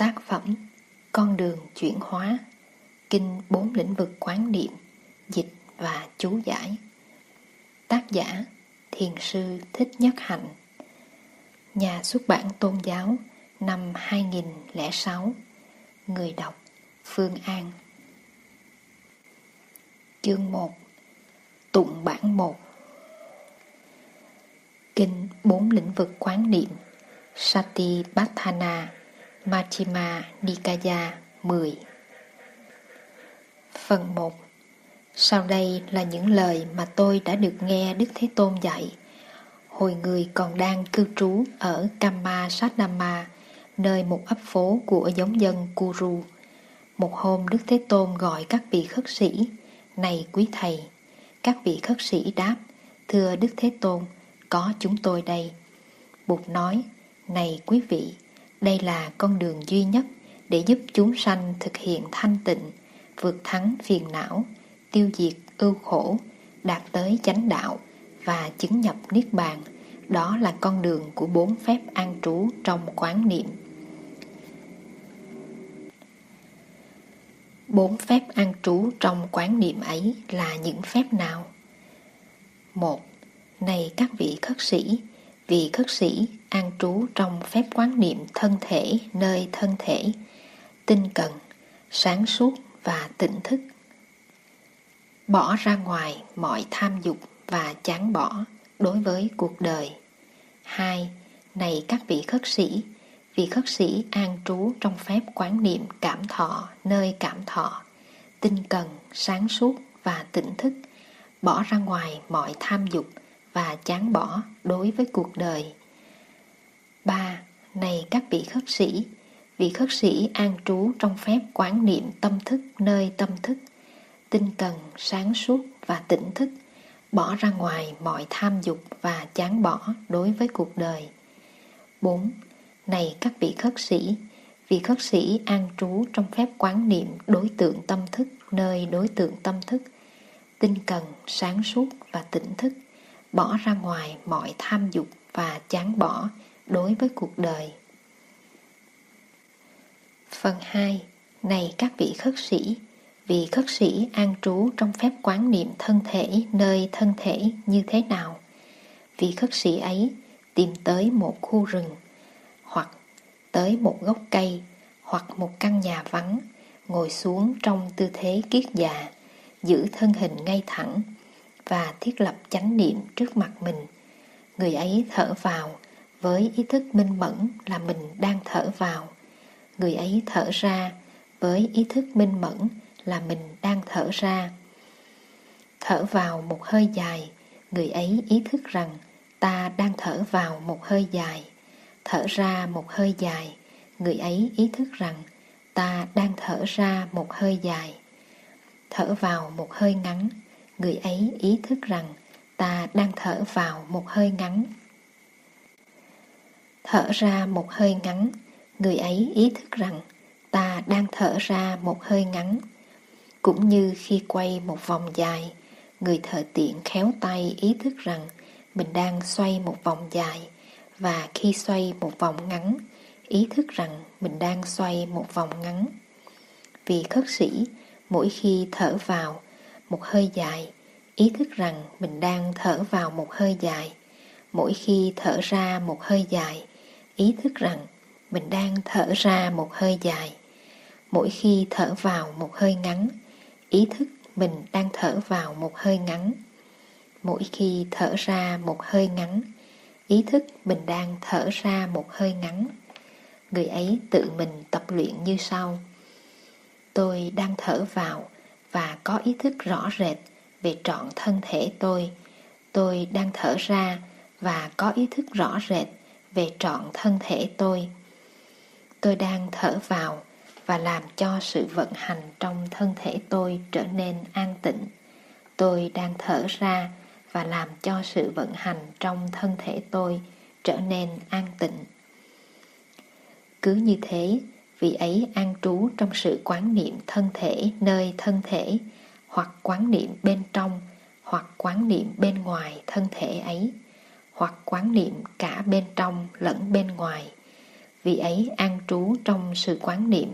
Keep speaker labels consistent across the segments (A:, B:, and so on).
A: Tác phẩm Con đường chuyển hóa, Kinh bốn lĩnh vực quán niệm, Dịch và chú giải. Tác giả Thiền sư Thích Nhất Hạnh. Nhà xuất bản tôn giáo năm 2006 Người đọc Phương An. Chương 1 Tụng bản 1 Kinh bốn lĩnh vực quán niệm Satipatthana Majjhima Nikaya 10 Phần 1 Sau đây là những lời mà tôi đã được nghe Đức Thế Tôn dạy. Hồi người còn đang cư trú ở Kamma Satnama, Nơi một ấp phố của giống dân Kuru. Một hôm Đức Thế Tôn gọi các vị khất sĩ, Này quý thầy, Các vị khất sĩ đáp, Thưa Đức Thế Tôn, Có chúng tôi đây. Bụt nói, Này quý vị đây là con đường duy nhất để giúp chúng sanh thực hiện thanh tịnh, vượt thắng phiền não, tiêu diệt ưu khổ, đạt tới chánh đạo và chứng nhập niết bàn. Đó là con đường của bốn phép an trú trong quán niệm. Bốn phép an trú trong quán niệm ấy là những phép nào? Một, này các vị khất sĩ, vị khất sĩ an trú trong phép quán niệm thân thể nơi thân thể, tinh cần, sáng suốt và tỉnh thức. Bỏ ra ngoài mọi tham dục và chán bỏ đối với cuộc đời. Hai, này các vị khất sĩ, vị khất sĩ an trú trong phép quán niệm cảm thọ nơi cảm thọ, tinh cần, sáng suốt và tỉnh thức, bỏ ra ngoài mọi tham dục và chán bỏ đối với cuộc đời. 3. Này các vị khất sĩ, vị khất sĩ an trú trong phép quán niệm tâm thức nơi tâm thức, tinh cần, sáng suốt và tỉnh thức, bỏ ra ngoài mọi tham dục và chán bỏ đối với cuộc đời. 4. Này các vị khất sĩ, vị khất sĩ an trú trong phép quán niệm đối tượng tâm thức nơi đối tượng tâm thức, tinh cần, sáng suốt và tỉnh thức, bỏ ra ngoài mọi tham dục và chán bỏ đối với cuộc đời. Phần 2. Này các vị khất sĩ, vị khất sĩ an trú trong phép quán niệm thân thể nơi thân thể như thế nào? Vị khất sĩ ấy tìm tới một khu rừng, hoặc tới một gốc cây, hoặc một căn nhà vắng, ngồi xuống trong tư thế kiết già, giữ thân hình ngay thẳng và thiết lập chánh niệm trước mặt mình. Người ấy thở vào với ý thức minh mẫn là mình đang thở vào. Người ấy thở ra với ý thức minh mẫn là mình đang thở ra. Thở vào một hơi dài, người ấy ý thức rằng ta đang thở vào một hơi dài. Thở ra một hơi dài, người ấy ý thức rằng ta đang thở ra một hơi dài. Thở vào một hơi ngắn, người ấy ý thức rằng ta đang thở vào một hơi ngắn. Thở ra một hơi ngắn, người ấy ý thức rằng ta đang thở ra một hơi ngắn. Cũng như khi quay một vòng dài, người thợ tiện khéo tay ý thức rằng mình đang xoay một vòng dài và khi xoay một vòng ngắn, ý thức rằng mình đang xoay một vòng ngắn. Vì khất sĩ, mỗi khi thở vào một hơi dài, ý thức rằng mình đang thở vào một hơi dài. Mỗi khi thở ra một hơi dài, ý thức rằng mình đang thở ra một hơi dài. Mỗi khi thở vào một hơi ngắn, ý thức mình đang thở vào một hơi ngắn. Mỗi khi thở ra một hơi ngắn, ý thức mình đang thở ra một hơi ngắn. Người ấy tự mình tập luyện như sau. Tôi đang thở vào và có ý thức rõ rệt về trọn thân thể tôi. Tôi đang thở ra và có ý thức rõ rệt về trọn thân thể tôi. Tôi đang thở vào và làm cho sự vận hành trong thân thể tôi trở nên an tịnh. Tôi đang thở ra và làm cho sự vận hành trong thân thể tôi trở nên an tịnh. Cứ như thế, vị ấy an trú trong sự quán niệm thân thể nơi thân thể, hoặc quán niệm bên trong, hoặc quán niệm bên ngoài thân thể ấy hoặc quán niệm cả bên trong lẫn bên ngoài Vì ấy an trú trong sự quán niệm,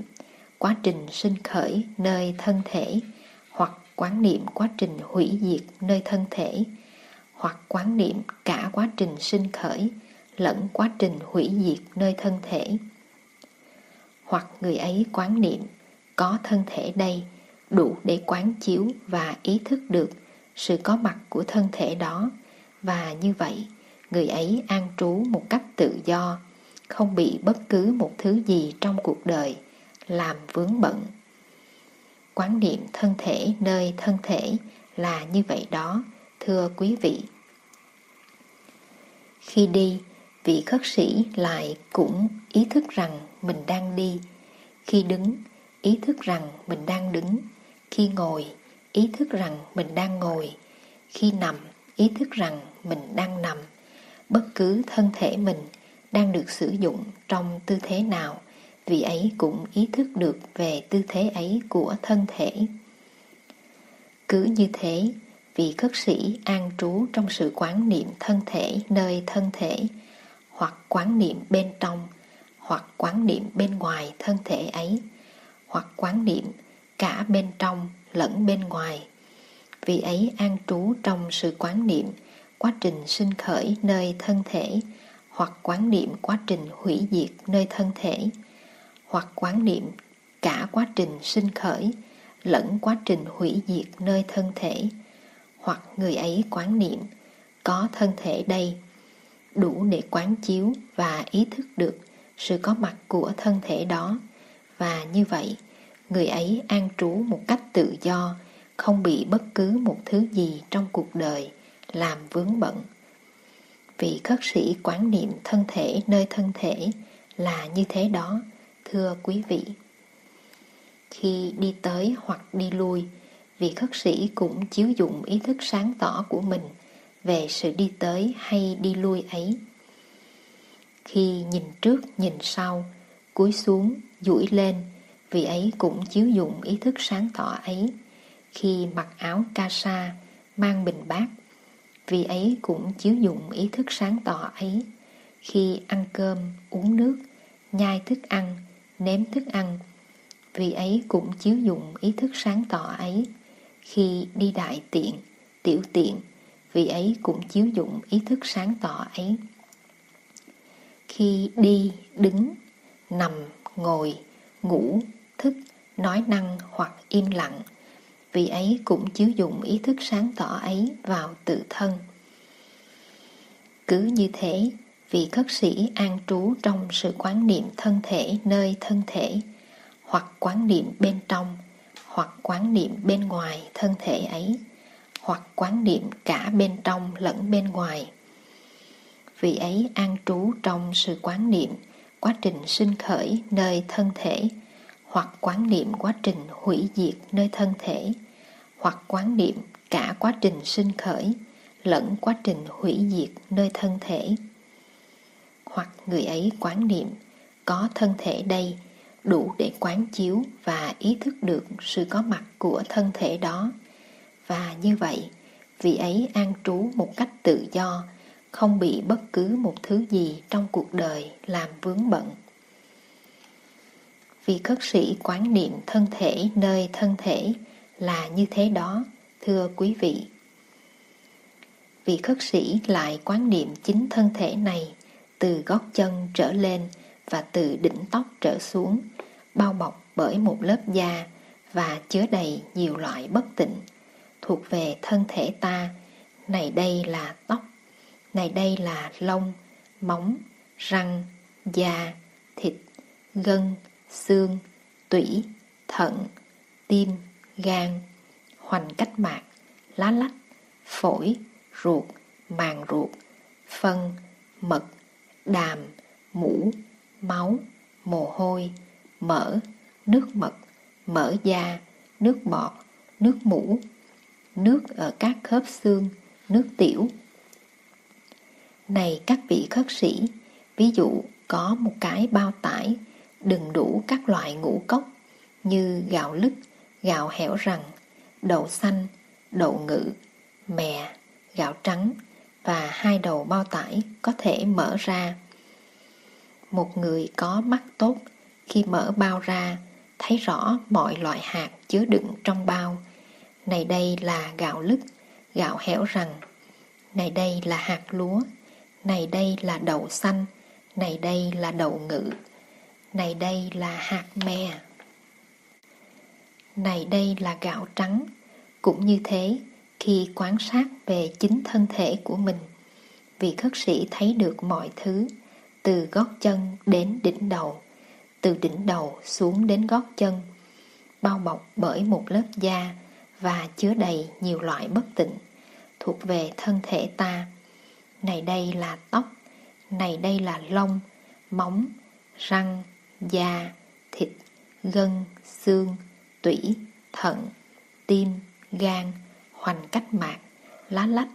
A: quá trình sinh khởi nơi thân thể, hoặc quán niệm quá trình hủy diệt nơi thân thể, hoặc quán niệm cả quá trình sinh khởi lẫn quá trình hủy diệt nơi thân thể. Hoặc người ấy quán niệm có thân thể đây đủ để quán chiếu và ý thức được sự có mặt của thân thể đó và như vậy người ấy an trú một cách tự do, không bị bất cứ một thứ gì trong cuộc đời làm vướng bận. Quán niệm thân thể nơi thân thể là như vậy đó, thưa quý vị. Khi đi, vị khất sĩ lại cũng ý thức rằng mình đang đi. Khi đứng, ý thức rằng mình đang đứng. Khi ngồi, ý thức rằng mình đang ngồi. Khi nằm, ý thức rằng mình đang nằm bất cứ thân thể mình đang được sử dụng trong tư thế nào vị ấy cũng ý thức được về tư thế ấy của thân thể. Cứ như thế, vị khất sĩ an trú trong sự quán niệm thân thể nơi thân thể, hoặc quán niệm bên trong, hoặc quán niệm bên ngoài thân thể ấy, hoặc quán niệm cả bên trong lẫn bên ngoài vị ấy an trú trong sự quán niệm quá trình sinh khởi nơi thân thể, hoặc quán niệm quá trình hủy diệt nơi thân thể, hoặc quán niệm cả quá trình sinh khởi lẫn quá trình hủy diệt nơi thân thể, hoặc người ấy quán niệm, có thân thể đây, đủ để quán chiếu và ý thức được sự có mặt của thân thể đó. Và như vậy, người ấy an trú một cách tự do, không bị bất cứ một thứ gì trong cuộc đời làm vướng bận. Vị khất sĩ quán niệm thân thể nơi thân thể là như thế đó, thưa quý vị. Khi đi tới hoặc đi lui, vị khất sĩ cũng chiếu dụng ý thức sáng tỏ của mình về sự đi tới hay đi lui ấy. Khi nhìn trước, nhìn sau, cúi xuống, duỗi lên, vị ấy cũng chiếu dụng ý thức sáng tỏ ấy. Khi mặc áo ca sa, mang bình bát vì ấy cũng chiếu dụng ý thức sáng tỏ ấy. Khi ăn cơm, uống nước, nhai thức ăn, nếm thức ăn, vì ấy cũng chiếu dụng ý thức sáng tỏ ấy. Khi đi đại tiện, tiểu tiện, vì ấy cũng chiếu dụng ý thức sáng tỏ ấy. Khi đi, đứng, nằm, ngồi, ngủ, thức, nói năng hoặc im lặng vì ấy cũng chiếu dụng ý thức sáng tỏ ấy vào tự thân. Cứ như thế, vị khất sĩ an trú trong sự quán niệm thân thể nơi thân thể, hoặc quán niệm bên trong, hoặc quán niệm bên ngoài thân thể ấy, hoặc quán niệm cả bên trong lẫn bên ngoài. Vị ấy an trú trong sự quán niệm quá trình sinh khởi nơi thân thể, hoặc quán niệm quá trình hủy diệt nơi thân thể hoặc quán niệm cả quá trình sinh khởi lẫn quá trình hủy diệt nơi thân thể. Hoặc người ấy quán niệm, có thân thể đây, đủ để quán chiếu và ý thức được sự có mặt của thân thể đó. Và như vậy, vị ấy an trú một cách tự do, không bị bất cứ một thứ gì trong cuộc đời làm vướng bận. Vì khất sĩ quán niệm thân thể nơi thân thể là như thế đó, thưa quý vị. Vị khất sĩ lại quán niệm chính thân thể này từ gót chân trở lên và từ đỉnh tóc trở xuống, bao bọc bởi một lớp da và chứa đầy nhiều loại bất tịnh thuộc về thân thể ta. Này đây là tóc, này đây là lông, móng, răng, da, thịt, gân, xương, tủy, thận, tim, gan, hoành cách mạc, lá lách, phổi, ruột, màng ruột, phân, mật, đàm, mũ, máu, mồ hôi, mỡ, nước mật, mỡ da, nước bọt, nước mũ, nước ở các khớp xương, nước tiểu. Này các vị khất sĩ, ví dụ có một cái bao tải đừng đủ các loại ngũ cốc như gạo lứt, gạo hẻo rằng, đậu xanh, đậu ngự, mè, gạo trắng và hai đầu bao tải có thể mở ra. một người có mắt tốt khi mở bao ra thấy rõ mọi loại hạt chứa đựng trong bao. Này đây là gạo lứt, gạo héo rằng. Này đây là hạt lúa. Này đây là đậu xanh. Này đây là đậu ngự. Này đây là hạt me. Này đây là gạo trắng. Cũng như thế, khi quan sát về chính thân thể của mình, vị khất sĩ thấy được mọi thứ, từ gót chân đến đỉnh đầu, từ đỉnh đầu xuống đến gót chân, bao bọc bởi một lớp da và chứa đầy nhiều loại bất tịnh thuộc về thân thể ta. Này đây là tóc, này đây là lông, móng, răng, da, thịt, gân, xương, tủy, thận, tim, gan, hoành cách mạc, lá lách,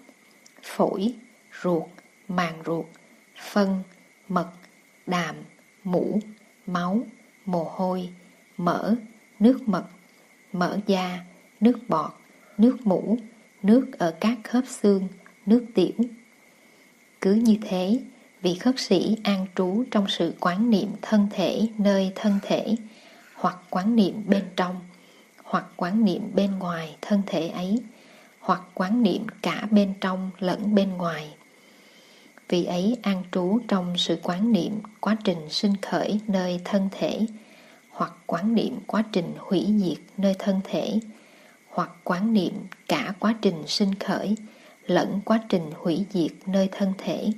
A: phổi, ruột, màng ruột, phân, mật, đàm, mũ, máu, mồ hôi, mỡ, nước mật, mỡ da, nước bọt, nước mũ, nước ở các khớp xương, nước tiểu. Cứ như thế, vị khất sĩ an trú trong sự quán niệm thân thể nơi thân thể, hoặc quán niệm bên trong, hoặc quán niệm bên ngoài thân thể ấy, hoặc quán niệm cả bên trong lẫn bên ngoài. Vì ấy an trú trong sự quán niệm quá trình sinh khởi nơi thân thể, hoặc quán niệm quá trình hủy diệt nơi thân thể, hoặc quán niệm cả quá trình sinh khởi lẫn quá trình hủy diệt nơi thân thể.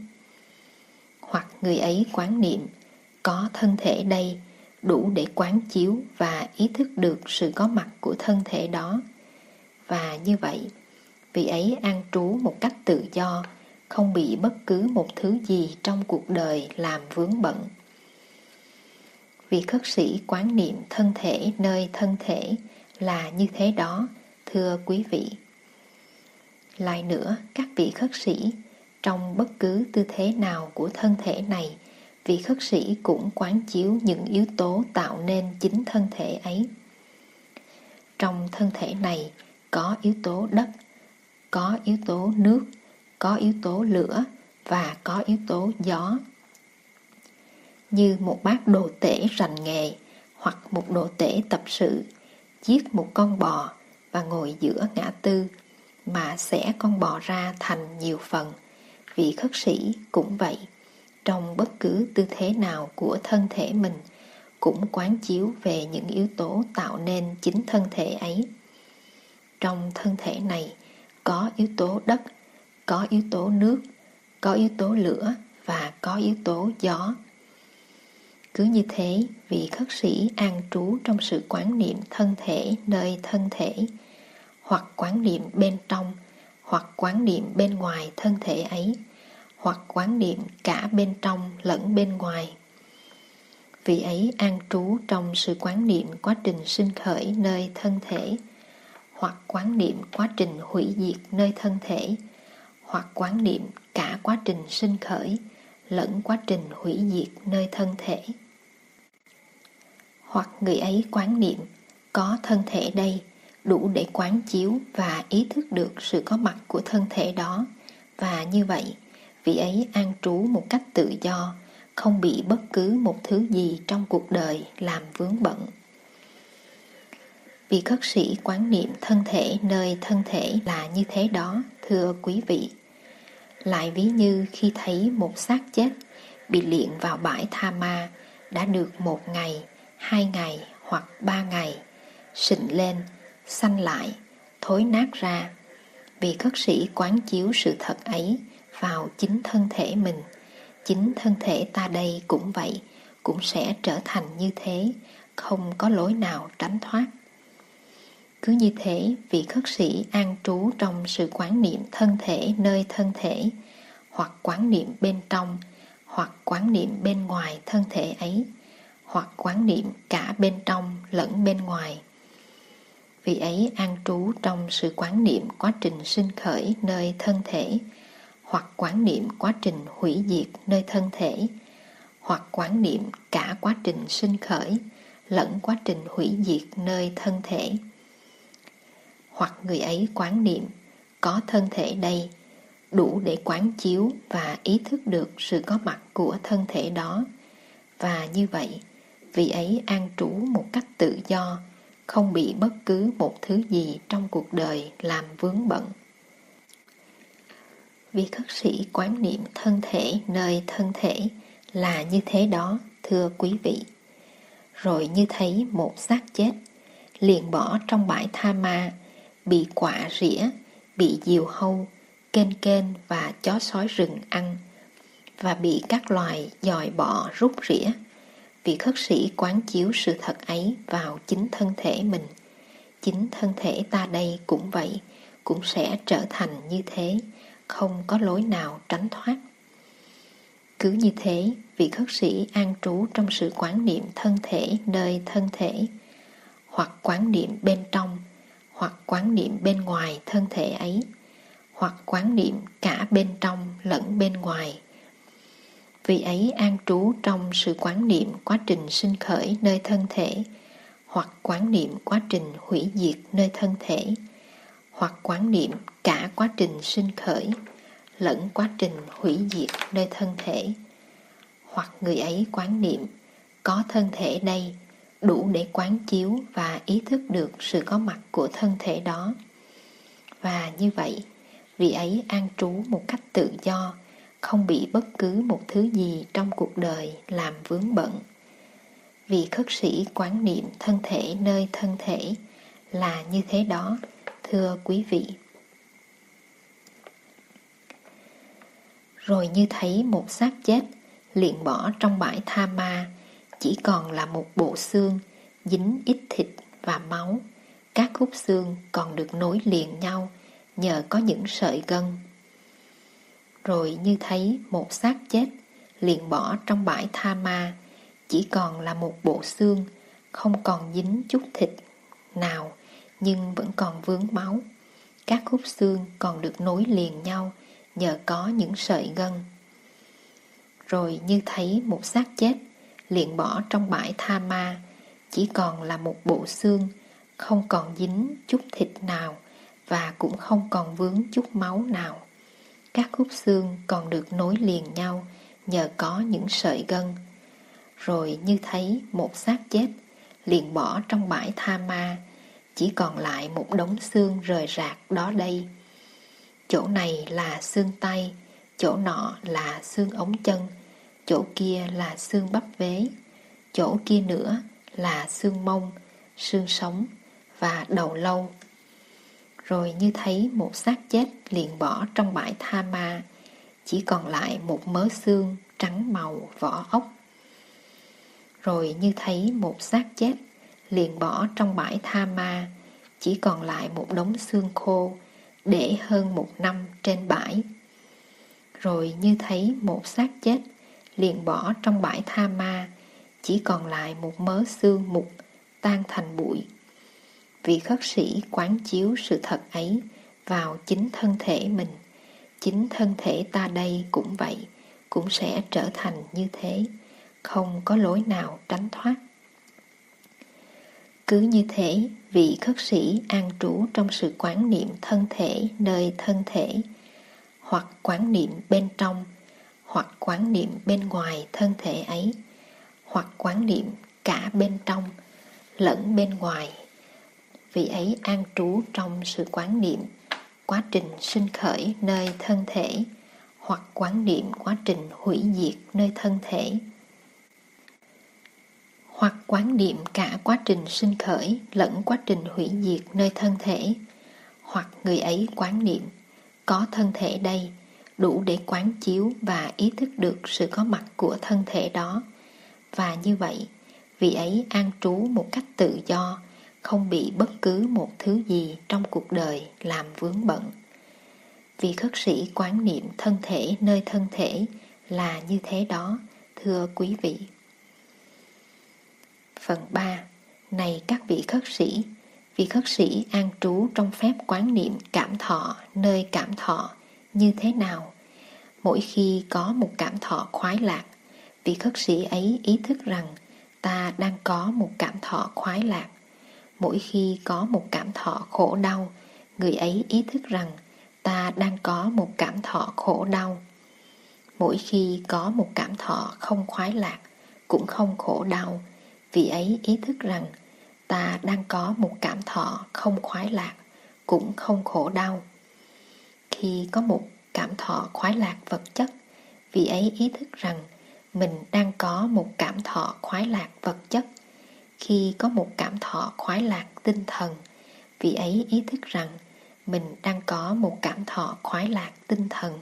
A: Hoặc người ấy quán niệm có thân thể đây đủ để quán chiếu và ý thức được sự có mặt của thân thể đó. Và như vậy, vị ấy an trú một cách tự do, không bị bất cứ một thứ gì trong cuộc đời làm vướng bận. Vị khất sĩ quán niệm thân thể nơi thân thể là như thế đó, thưa quý vị. Lại nữa, các vị khất sĩ, trong bất cứ tư thế nào của thân thể này, vị khất sĩ cũng quán chiếu những yếu tố tạo nên chính thân thể ấy. Trong thân thể này có yếu tố đất, có yếu tố nước, có yếu tố lửa và có yếu tố gió. Như một bác đồ tể rành nghề hoặc một đồ tể tập sự, giết một con bò và ngồi giữa ngã tư mà sẽ con bò ra thành nhiều phần. Vị khất sĩ cũng vậy trong bất cứ tư thế nào của thân thể mình cũng quán chiếu về những yếu tố tạo nên chính thân thể ấy. Trong thân thể này có yếu tố đất, có yếu tố nước, có yếu tố lửa và có yếu tố gió. Cứ như thế, vị khất sĩ an trú trong sự quán niệm thân thể nơi thân thể, hoặc quán niệm bên trong, hoặc quán niệm bên ngoài thân thể ấy, hoặc quán niệm cả bên trong lẫn bên ngoài. Vị ấy an trú trong sự quán niệm quá trình sinh khởi nơi thân thể, hoặc quán niệm quá trình hủy diệt nơi thân thể, hoặc quán niệm cả quá trình sinh khởi lẫn quá trình hủy diệt nơi thân thể. Hoặc người ấy quán niệm có thân thể đây đủ để quán chiếu và ý thức được sự có mặt của thân thể đó và như vậy vị ấy an trú một cách tự do, không bị bất cứ một thứ gì trong cuộc đời làm vướng bận. Vị khất sĩ quán niệm thân thể nơi thân thể là như thế đó, thưa quý vị. Lại ví như khi thấy một xác chết bị liện vào bãi tha ma đã được một ngày, hai ngày hoặc ba ngày, sình lên, xanh lại, thối nát ra. Vì khất sĩ quán chiếu sự thật ấy vào chính thân thể mình. Chính thân thể ta đây cũng vậy, cũng sẽ trở thành như thế, không có lối nào tránh thoát. Cứ như thế, vị khất sĩ an trú trong sự quán niệm thân thể nơi thân thể, hoặc quán niệm bên trong, hoặc quán niệm bên ngoài thân thể ấy, hoặc quán niệm cả bên trong lẫn bên ngoài. Vị ấy an trú trong sự quán niệm quá trình sinh khởi nơi thân thể hoặc quán niệm quá trình hủy diệt nơi thân thể, hoặc quán niệm cả quá trình sinh khởi lẫn quá trình hủy diệt nơi thân thể. Hoặc người ấy quán niệm có thân thể đây đủ để quán chiếu và ý thức được sự có mặt của thân thể đó Và như vậy, vị ấy an trú một cách tự do, không bị bất cứ một thứ gì trong cuộc đời làm vướng bận. Vì khất sĩ quán niệm thân thể nơi thân thể là như thế đó, thưa quý vị. Rồi như thấy một xác chết, liền bỏ trong bãi tha ma, bị quạ rỉa, bị diều hâu, kênh kênh và chó sói rừng ăn, và bị các loài dòi bọ rút rỉa. Vị khất sĩ quán chiếu sự thật ấy vào chính thân thể mình. Chính thân thể ta đây cũng vậy, cũng sẽ trở thành như thế, không có lối nào tránh thoát. Cứ như thế, vị khất sĩ an trú trong sự quán niệm thân thể nơi thân thể, hoặc quán niệm bên trong, hoặc quán niệm bên ngoài thân thể ấy, hoặc quán niệm cả bên trong lẫn bên ngoài. Vị ấy an trú trong sự quán niệm quá trình sinh khởi nơi thân thể, hoặc quán niệm quá trình hủy diệt nơi thân thể, hoặc quán niệm cả quá trình sinh khởi, lẫn quá trình hủy diệt nơi thân thể. Hoặc người ấy quán niệm, có thân thể đây, đủ để quán chiếu và ý thức được sự có mặt của thân thể đó. Và như vậy, vị ấy an trú một cách tự do, không bị bất cứ một thứ gì trong cuộc đời làm vướng bận. Vì khất sĩ quán niệm thân thể nơi thân thể là như thế đó thưa quý vị. Rồi như thấy một xác chết liền bỏ trong bãi tha ma, chỉ còn là một bộ xương, dính ít thịt và máu. Các khúc xương còn được nối liền nhau nhờ có những sợi gân. Rồi như thấy một xác chết liền bỏ trong bãi tha ma, chỉ còn là một bộ xương, không còn dính chút thịt nào nhưng vẫn còn vướng máu các khúc xương còn được nối liền nhau nhờ có những sợi gân. Rồi như thấy một xác chết, liền bỏ trong bãi tha ma, chỉ còn là một bộ xương, không còn dính chút thịt nào và cũng không còn vướng chút máu nào. Các khúc xương còn được nối liền nhau nhờ có những sợi gân. Rồi như thấy một xác chết, liền bỏ trong bãi tha ma, chỉ còn lại một đống xương rời rạc đó đây. Chỗ này là xương tay, chỗ nọ là xương ống chân, chỗ kia là xương bắp vế, chỗ kia nữa là xương mông, xương sống và đầu lâu. Rồi như thấy một xác chết liền bỏ trong bãi tha ma, chỉ còn lại một mớ xương trắng màu vỏ ốc. Rồi như thấy một xác chết liền bỏ trong bãi tha ma, chỉ còn lại một đống xương khô để hơn một năm trên bãi. Rồi như thấy một xác chết, liền bỏ trong bãi tha ma, chỉ còn lại một mớ xương mục tan thành bụi. Vị khất sĩ quán chiếu sự thật ấy vào chính thân thể mình. Chính thân thể ta đây cũng vậy, cũng sẽ trở thành như thế, không có lối nào tránh thoát. Cứ như thế, vị khất sĩ an trú trong sự quán niệm thân thể nơi thân thể, hoặc quán niệm bên trong, hoặc quán niệm bên ngoài thân thể ấy, hoặc quán niệm cả bên trong lẫn bên ngoài. Vị ấy an trú trong sự quán niệm quá trình sinh khởi nơi thân thể, hoặc quán niệm quá trình hủy diệt nơi thân thể hoặc quán niệm cả quá trình sinh khởi lẫn quá trình hủy diệt nơi thân thể, hoặc người ấy quán niệm có thân thể đây đủ để quán chiếu và ý thức được sự có mặt của thân thể đó. Và như vậy, vị ấy an trú một cách tự do, không bị bất cứ một thứ gì trong cuộc đời làm vướng bận. Vì khất sĩ quán niệm thân thể nơi thân thể là như thế đó, thưa quý vị. Phần 3 Này các vị khất sĩ Vị khất sĩ an trú trong phép quán niệm cảm thọ nơi cảm thọ như thế nào? Mỗi khi có một cảm thọ khoái lạc, vị khất sĩ ấy ý thức rằng ta đang có một cảm thọ khoái lạc. Mỗi khi có một cảm thọ khổ đau, người ấy ý thức rằng ta đang có một cảm thọ khổ đau. Mỗi khi có một cảm thọ không khoái lạc, cũng không khổ đau, vì ấy ý thức rằng ta đang có một cảm thọ không khoái lạc, cũng không khổ đau. Khi có một cảm thọ khoái lạc vật chất, vì ấy ý thức rằng mình đang có một cảm thọ khoái lạc vật chất. Khi có một cảm thọ khoái lạc tinh thần, vì ấy ý thức rằng mình đang có một cảm thọ khoái lạc tinh thần.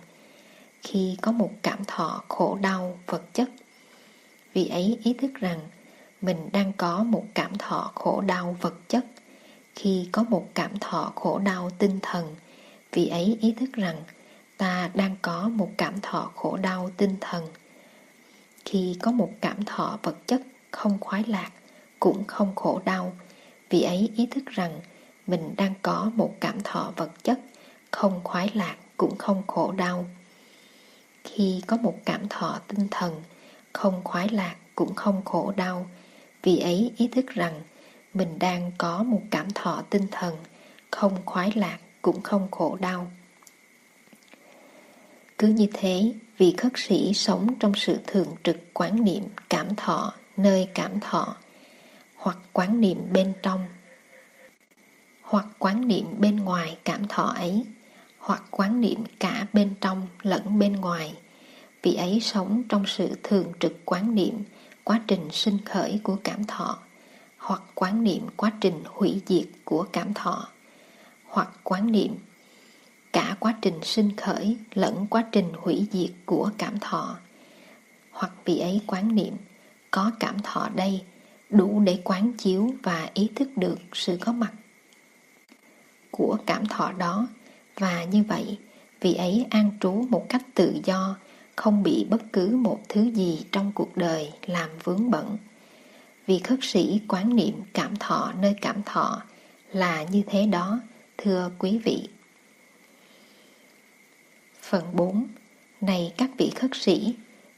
A: Khi có một cảm thọ khổ đau vật chất, vì ấy ý thức rằng mình đang có một cảm thọ khổ đau vật chất. Khi có một cảm thọ khổ đau tinh thần, vì ấy ý thức rằng ta đang có một cảm thọ khổ đau tinh thần. Khi có một cảm thọ vật chất không khoái lạc, cũng không khổ đau, vì ấy ý thức rằng mình đang có một cảm thọ vật chất không khoái lạc cũng không khổ đau. Khi có một cảm thọ tinh thần không khoái lạc cũng không khổ đau, vì ấy ý thức rằng mình đang có một cảm thọ tinh thần không khoái lạc cũng không khổ đau. Cứ như thế, vị khất sĩ sống trong sự thường trực quán niệm cảm thọ nơi cảm thọ, hoặc quán niệm bên trong, hoặc quán niệm bên ngoài cảm thọ ấy, hoặc quán niệm cả bên trong lẫn bên ngoài. Vị ấy sống trong sự thường trực quán niệm quá trình sinh khởi của cảm thọ, hoặc quán niệm quá trình hủy diệt của cảm thọ, hoặc quán niệm cả quá trình sinh khởi lẫn quá trình hủy diệt của cảm thọ hoặc vị ấy quán niệm có cảm thọ đây đủ để quán chiếu và ý thức được sự có mặt của cảm thọ đó và như vậy vị ấy an trú một cách tự do không bị bất cứ một thứ gì trong cuộc đời làm vướng bận vì khất sĩ quán niệm cảm thọ nơi cảm thọ là như thế đó thưa quý vị Phần 4 Này các vị khất sĩ,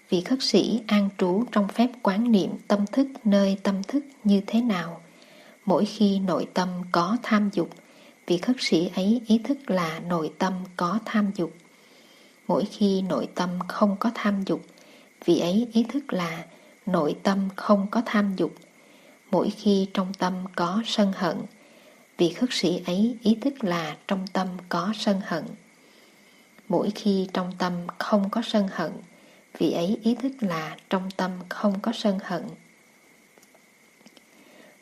A: vị khất sĩ an trú trong phép quán niệm tâm thức nơi tâm thức như thế nào? Mỗi khi nội tâm có tham dục, vị khất sĩ ấy ý thức là nội tâm có tham dục. Mỗi khi nội tâm không có tham dục, vì ấy ý thức là nội tâm không có tham dục. Mỗi khi trong tâm có sân hận, vị khất sĩ ấy ý thức là trong tâm có sân hận. Mỗi khi trong tâm không có sân hận, vị ấy ý thức là trong tâm không có sân hận.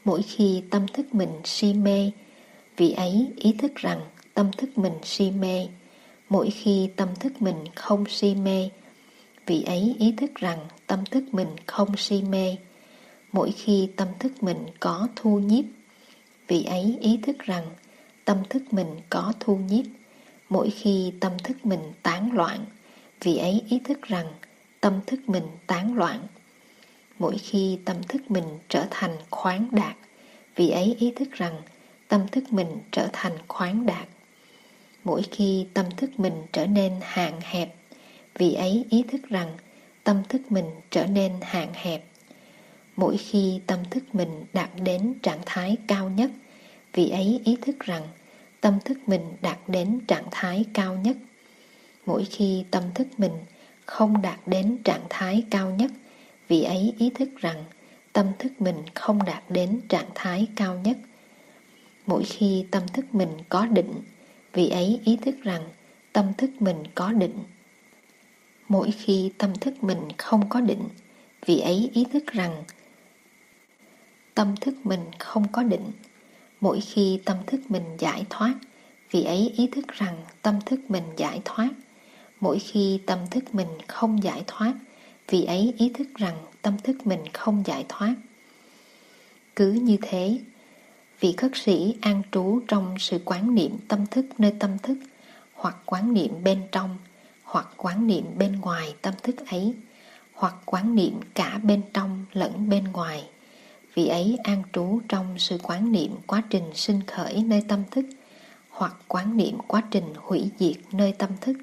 A: Mỗi khi tâm thức mình si mê, vị ấy ý thức rằng tâm thức mình si mê. Mỗi khi tâm thức mình không si mê, vị ấy ý thức rằng tâm thức mình không si mê. Mỗi khi tâm thức mình có thu nhiếp, vị ấy ý thức rằng tâm thức mình có thu nhiếp. Mỗi khi tâm thức mình tán loạn, vị ấy ý thức rằng tâm thức mình tán loạn. Mỗi khi tâm thức mình trở thành khoáng đạt, vị ấy ý thức rằng tâm thức mình trở thành khoáng đạt. Mỗi khi tâm thức mình trở nên hạn hẹp, vị ấy ý thức rằng tâm thức mình trở nên hạn hẹp. Mỗi khi tâm thức mình đạt đến trạng thái cao nhất, vị ấy ý thức rằng tâm thức mình đạt đến trạng thái cao nhất. Mỗi khi tâm thức mình không đạt đến trạng thái cao nhất, vị ấy ý thức rằng tâm thức mình không đạt đến trạng thái cao nhất. Mỗi khi tâm thức mình có định, vị ấy ý thức rằng tâm thức mình có định. Mỗi khi tâm thức mình không có định, vị ấy ý thức rằng tâm thức mình không có định. Mỗi khi tâm thức mình giải thoát, vị ấy ý thức rằng tâm thức mình giải thoát. Mỗi khi tâm thức mình không giải thoát, vị ấy ý thức rằng tâm thức mình không giải thoát. Cứ như thế, vị khất sĩ an trú trong sự quán niệm tâm thức nơi tâm thức, hoặc quán niệm bên trong, hoặc quán niệm bên ngoài tâm thức ấy, hoặc quán niệm cả bên trong lẫn bên ngoài. Vị ấy an trú trong sự quán niệm quá trình sinh khởi nơi tâm thức hoặc quán niệm quá trình hủy diệt nơi tâm thức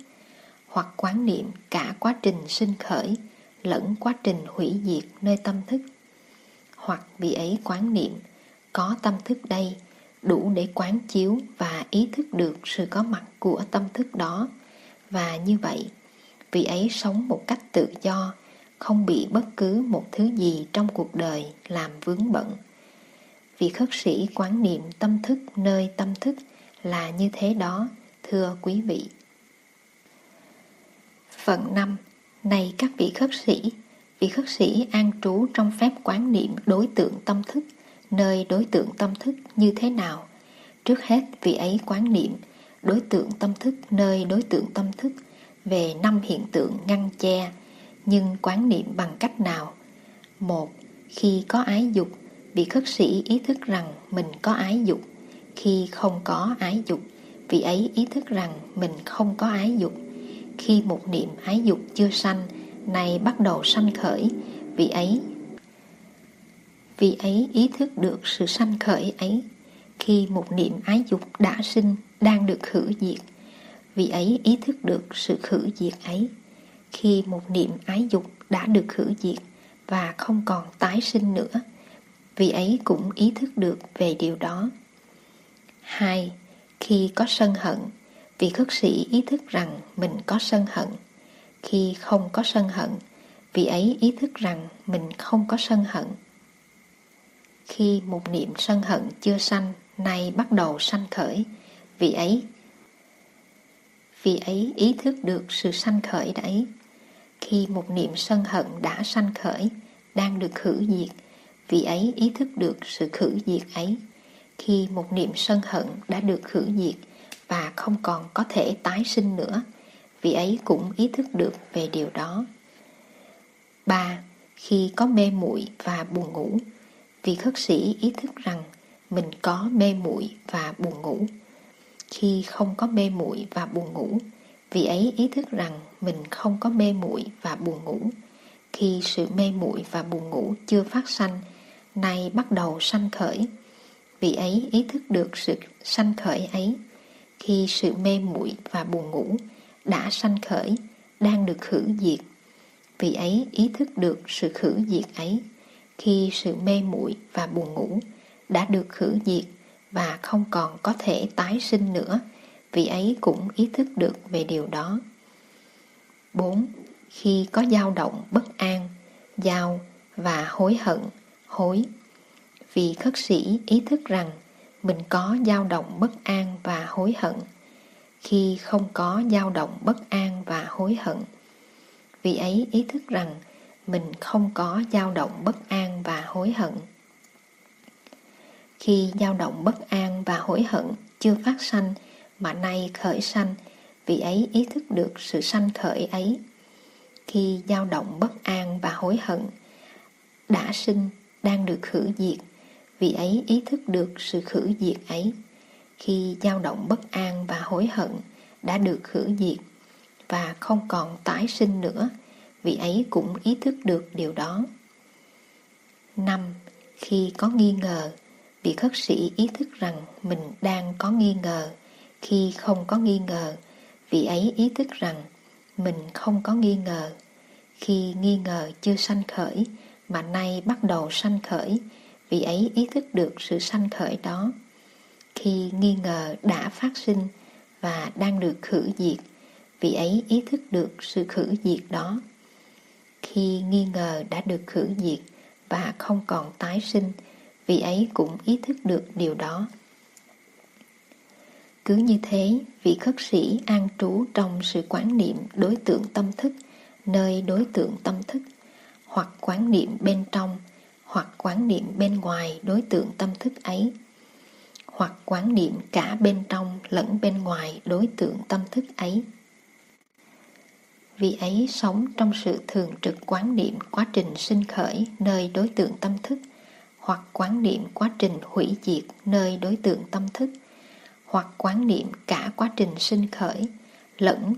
A: hoặc quán niệm cả quá trình sinh khởi lẫn quá trình hủy diệt nơi tâm thức hoặc vị ấy quán niệm có tâm thức đây đủ để quán chiếu và ý thức được sự có mặt của tâm thức đó và như vậy vị ấy sống một cách tự do không bị bất cứ một thứ gì trong cuộc đời làm vướng bận. Vị khất sĩ quán niệm tâm thức nơi tâm thức là như thế đó, thưa quý vị. Phần 5 Này các vị khất sĩ, vị khất sĩ an trú trong phép quán niệm đối tượng tâm thức, nơi đối tượng tâm thức như thế nào? Trước hết vị ấy quán niệm đối tượng tâm thức nơi đối tượng tâm thức về năm hiện tượng ngăn che, nhưng quán niệm bằng cách nào? Một, khi có ái dục, vị khất sĩ ý thức rằng mình có ái dục. Khi không có ái dục, vị ấy ý thức rằng mình không có ái dục. Khi một niệm ái dục chưa sanh, nay bắt đầu sanh khởi, vị ấy vì ấy ý thức được sự sanh khởi ấy. Khi một niệm ái dục đã sinh, đang được khử diệt, vì ấy ý thức được sự khử diệt ấy. Khi một niệm ái dục đã được khử diệt và không còn tái sinh nữa, vì ấy cũng ý thức được về điều đó. hai Khi có sân hận, vị khất sĩ ý thức rằng mình có sân hận. Khi không có sân hận, vị ấy ý thức rằng mình không có sân hận. Khi một niệm sân hận chưa sanh, nay bắt đầu sanh khởi, vị ấy vị ấy ý thức được sự sanh khởi đấy. Khi một niệm sân hận đã sanh khởi, đang được khử diệt, vị ấy ý thức được sự khử diệt ấy. Khi một niệm sân hận đã được khử diệt và không còn có thể tái sinh nữa, vị ấy cũng ý thức được về điều đó. 3. Khi có mê muội và buồn ngủ, vị khất sĩ ý thức rằng mình có mê muội và buồn ngủ. Khi không có mê muội và buồn ngủ, vị ấy ý thức rằng mình không có mê muội và buồn ngủ. Khi sự mê muội và buồn ngủ chưa phát sanh, nay bắt đầu sanh khởi, vị ấy ý thức được sự sanh khởi ấy. Khi sự mê muội và buồn ngủ đã sanh khởi, đang được khử diệt, vị ấy ý thức được sự khử diệt ấy. Khi sự mê muội và buồn ngủ đã được khử diệt và không còn có thể tái sinh nữa, vị ấy cũng ý thức được về điều đó. 4. Khi có dao động bất an, giao và hối hận, hối. Vì khất sĩ ý thức rằng mình có dao động bất an và hối hận. Khi không có dao động bất an và hối hận, vị ấy ý thức rằng mình không có dao động bất an hối hận. Khi dao động bất an và hối hận chưa phát sanh mà nay khởi sanh, vị ấy ý thức được sự sanh khởi ấy. Khi dao động bất an và hối hận đã sinh, đang được khử diệt, vị ấy ý thức được sự khử diệt ấy. Khi dao động bất an và hối hận đã được khử diệt và không còn tái sinh nữa, vị ấy cũng ý thức được điều đó. 5. Khi có nghi ngờ, vị khất sĩ ý thức rằng mình đang có nghi ngờ. Khi không có nghi ngờ, vị ấy ý thức rằng mình không có nghi ngờ. Khi nghi ngờ chưa sanh khởi, mà nay bắt đầu sanh khởi, vị ấy ý thức được sự sanh khởi đó. Khi nghi ngờ đã phát sinh và đang được khử diệt, vị ấy ý thức được sự khử diệt đó. Khi nghi ngờ đã được khử diệt và không còn tái sinh, vị ấy cũng ý thức được điều đó. Cứ như thế, vị khất sĩ an trú trong sự quán niệm đối tượng tâm thức, nơi đối tượng tâm thức, hoặc quán niệm bên trong, hoặc quán niệm bên ngoài đối tượng tâm thức ấy, hoặc quán niệm cả bên trong lẫn bên ngoài đối tượng tâm thức ấy. Vị ấy sống trong sự thường trực quán niệm quá trình sinh khởi nơi đối tượng tâm thức, hoặc quán niệm quá trình hủy diệt nơi đối tượng tâm thức, hoặc quán niệm cả quá trình sinh khởi lẫn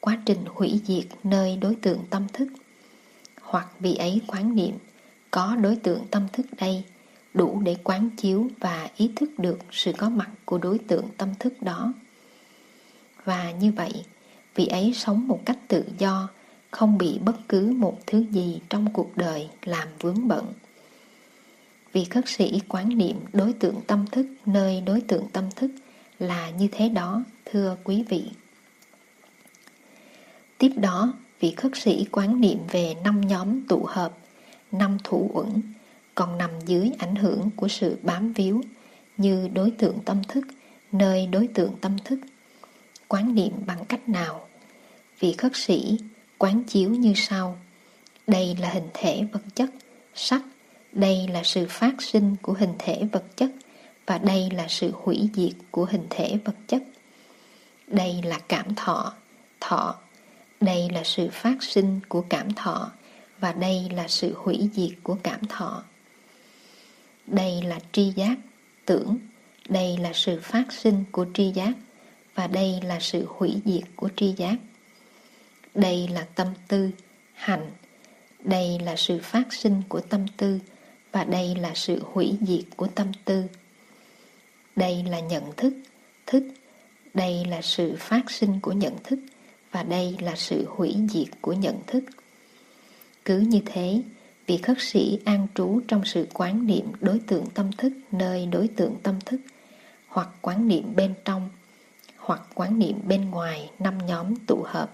A: quá trình hủy diệt nơi đối tượng tâm thức, hoặc vị ấy quán niệm có đối tượng tâm thức đây đủ để quán chiếu và ý thức được sự có mặt của đối tượng tâm thức đó. Và như vậy, vị ấy sống một cách tự do, không bị bất cứ một thứ gì trong cuộc đời làm vướng bận. Vì khất sĩ quán niệm đối tượng tâm thức nơi đối tượng tâm thức là như thế đó, thưa quý vị. Tiếp đó, vị khất sĩ quán niệm về năm nhóm tụ hợp, năm thủ uẩn, còn nằm dưới ảnh hưởng của sự bám víu như đối tượng tâm thức, nơi đối tượng tâm thức. Quán niệm bằng cách nào? Vị khất sĩ quán chiếu như sau. Đây là hình thể vật chất, sắc. Đây là sự phát sinh của hình thể vật chất và đây là sự hủy diệt của hình thể vật chất. Đây là cảm thọ, thọ. Đây là sự phát sinh của cảm thọ và đây là sự hủy diệt của cảm thọ. Đây là tri giác, tưởng. Đây là sự phát sinh của tri giác và đây là sự hủy diệt của tri giác. Đây là tâm tư, hành. Đây là sự phát sinh của tâm tư và đây là sự hủy diệt của tâm tư. Đây là nhận thức, thức. Đây là sự phát sinh của nhận thức và đây là sự hủy diệt của nhận thức. Cứ như thế, vị khất sĩ an trú trong sự quán niệm đối tượng tâm thức nơi đối tượng tâm thức, hoặc quán niệm bên trong, hoặc quán niệm bên ngoài năm nhóm tụ hợp,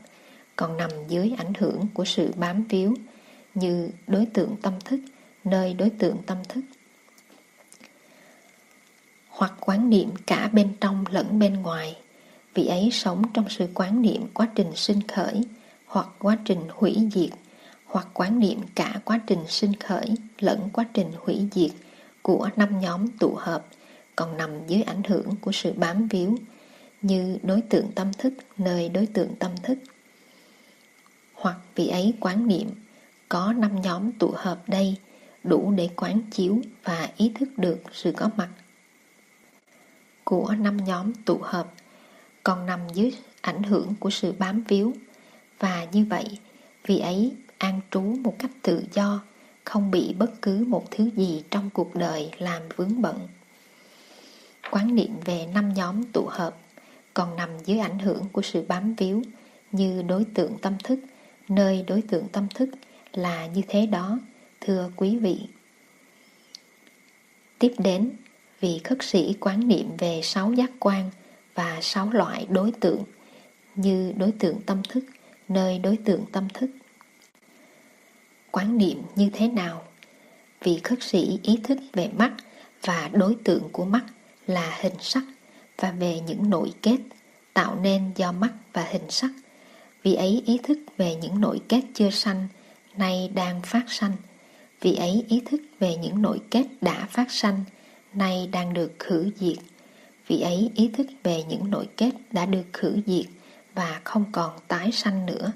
A: còn nằm dưới ảnh hưởng của sự bám víu như đối tượng tâm thức, nơi đối tượng tâm thức. Hoặc quán niệm cả bên trong lẫn bên ngoài vị ấy sống trong sự quán niệm quá trình sinh khởi hoặc quá trình hủy diệt, hoặc quán niệm cả quá trình sinh khởi lẫn quá trình hủy diệt của năm nhóm tụ hợp còn nằm dưới ảnh hưởng của sự bám víu như đối tượng tâm thức, nơi đối tượng tâm thức hoặc vị ấy quán niệm, có năm nhóm tụ hợp đây, đủ để quán chiếu và ý thức được sự có mặt. Của năm nhóm tụ hợp, còn nằm dưới ảnh hưởng của sự bám víu, và như vậy vị ấy an trú một cách tự do, không bị bất cứ một thứ gì trong cuộc đời làm vướng bận. Quán niệm về năm nhóm tụ hợp, còn nằm dưới ảnh hưởng của sự bám víu như đối tượng tâm thức nơi đối tượng tâm thức là như thế đó, thưa quý vị. Tiếp đến, vị khất sĩ quán niệm về sáu giác quan và sáu loại đối tượng, như đối tượng tâm thức, nơi đối tượng tâm thức. Quán niệm như thế nào? Vị khất sĩ ý thức về mắt và đối tượng của mắt là hình sắc và về những nội kết tạo nên do mắt và hình sắc vì ấy ý thức về những nội kết chưa sanh, nay đang phát sanh. Vì ấy ý thức về những nội kết đã phát sanh, nay đang được khử diệt. Vì ấy ý thức về những nội kết đã được khử diệt và không còn tái sanh nữa.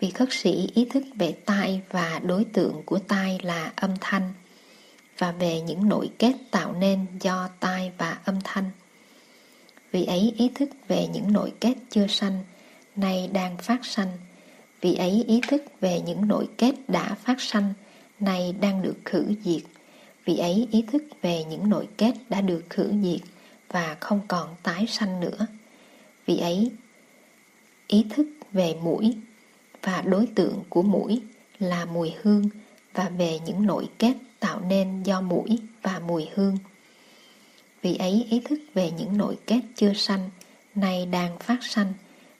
A: Vì khất sĩ ý thức về tai và đối tượng của tai là âm thanh, và về những nội kết tạo nên do tai và âm thanh. Vì ấy ý thức về những nội kết chưa sanh nay đang phát sanh. Vì ấy ý thức về những nội kết đã phát sanh, nay đang được khử diệt. Vì ấy ý thức về những nội kết đã được khử diệt và không còn tái sanh nữa. Vì ấy ý thức về mũi và đối tượng của mũi là mùi hương và về những nội kết tạo nên do mũi và mùi hương. Vì ấy ý thức về những nội kết chưa sanh, nay đang phát sanh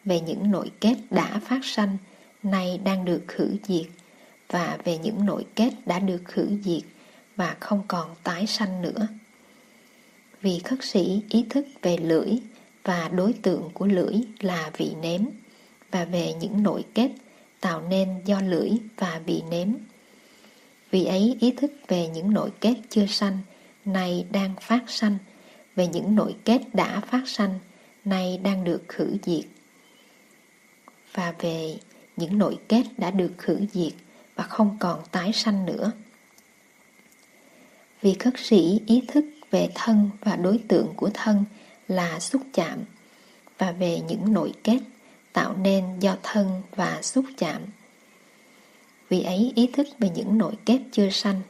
A: về những nội kết đã phát sanh nay đang được khử diệt và về những nội kết đã được khử diệt và không còn tái sanh nữa. Vì khất sĩ ý thức về lưỡi và đối tượng của lưỡi là vị nếm và về những nội kết tạo nên do lưỡi và vị nếm. Vì ấy ý thức về những nội kết chưa sanh, nay đang phát sanh, về những nội kết đã phát sanh, nay đang được khử diệt. Và về những nội kết đã được khử diệt và không còn tái sanh nữa. Vì khất sĩ ý thức về thân và đối tượng của thân là xúc chạm và về những nội kết tạo nên do thân và xúc chạm. Vì ấy ý thức về những nội kết chưa sanh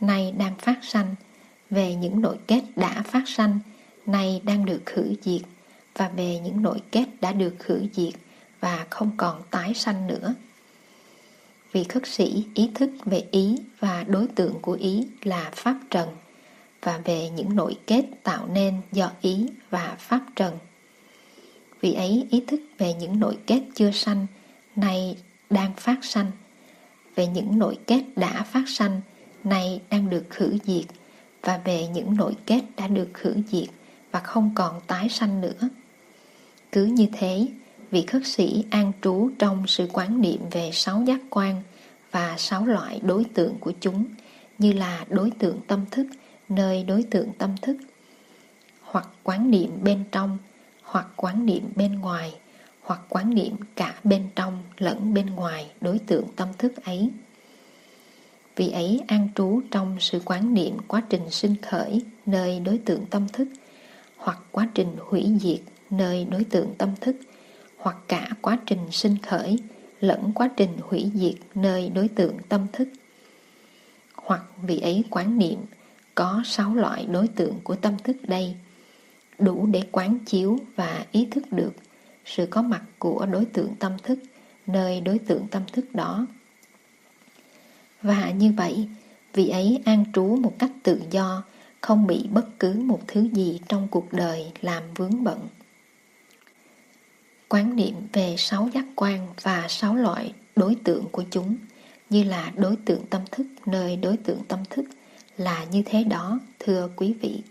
A: nay đang phát sanh, về những nội kết đã phát sanh, nay đang được khử diệt và về những nội kết đã được khử diệt và không còn tái sanh nữa. Vì khất sĩ ý thức về ý và đối tượng của ý là pháp trần và về những nội kết tạo nên do ý và pháp trần. vì ấy ý thức về những nội kết chưa sanh, nay đang phát sanh. Về những nội kết đã phát sanh, nay đang được khử diệt. Và về những nội kết đã được khử diệt và không còn tái sanh nữa. Cứ như thế, vị khất sĩ an trú trong sự quán niệm về sáu giác quan và sáu loại đối tượng của chúng như là đối tượng tâm thức nơi đối tượng tâm thức hoặc quán niệm bên trong hoặc quán niệm bên ngoài hoặc quán niệm cả bên trong lẫn bên ngoài đối tượng tâm thức ấy. Vì ấy an trú trong sự quán niệm quá trình sinh khởi nơi đối tượng tâm thức hoặc quá trình hủy diệt nơi đối tượng tâm thức, hoặc cả quá trình sinh khởi lẫn quá trình hủy diệt nơi đối tượng tâm thức. Hoặc vị ấy quán niệm, có sáu loại đối tượng của tâm thức đây, đủ để quán chiếu và ý thức được sự có mặt của đối tượng tâm thức nơi đối tượng tâm thức đó. Và như vậy vị ấy an trú một cách tự do, không bị bất cứ một thứ gì trong cuộc đời làm vướng bận quán niệm về sáu giác quan và sáu loại đối tượng của chúng, như là đối tượng tâm thức, nơi đối tượng tâm thức, là như thế đó, thưa quý vị.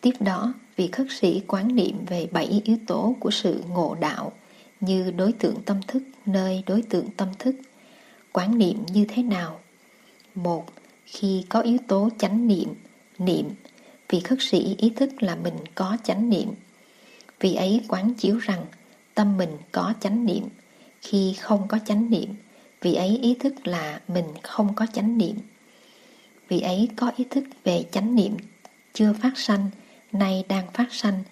A: Tiếp đó, vị khất sĩ quán niệm về bảy yếu tố của sự ngộ đạo, như đối tượng tâm thức, nơi đối tượng tâm thức. Quán niệm như thế nào? Một, khi có yếu tố chánh niệm niệm. Vị khất sĩ ý thức là mình có chánh niệm vì ấy quán chiếu rằng tâm mình có chánh niệm. Khi không có chánh niệm vì ấy ý thức là mình không có chánh niệm. Vì ấy có ý thức về chánh niệm chưa phát sanh nay đang phát sanh.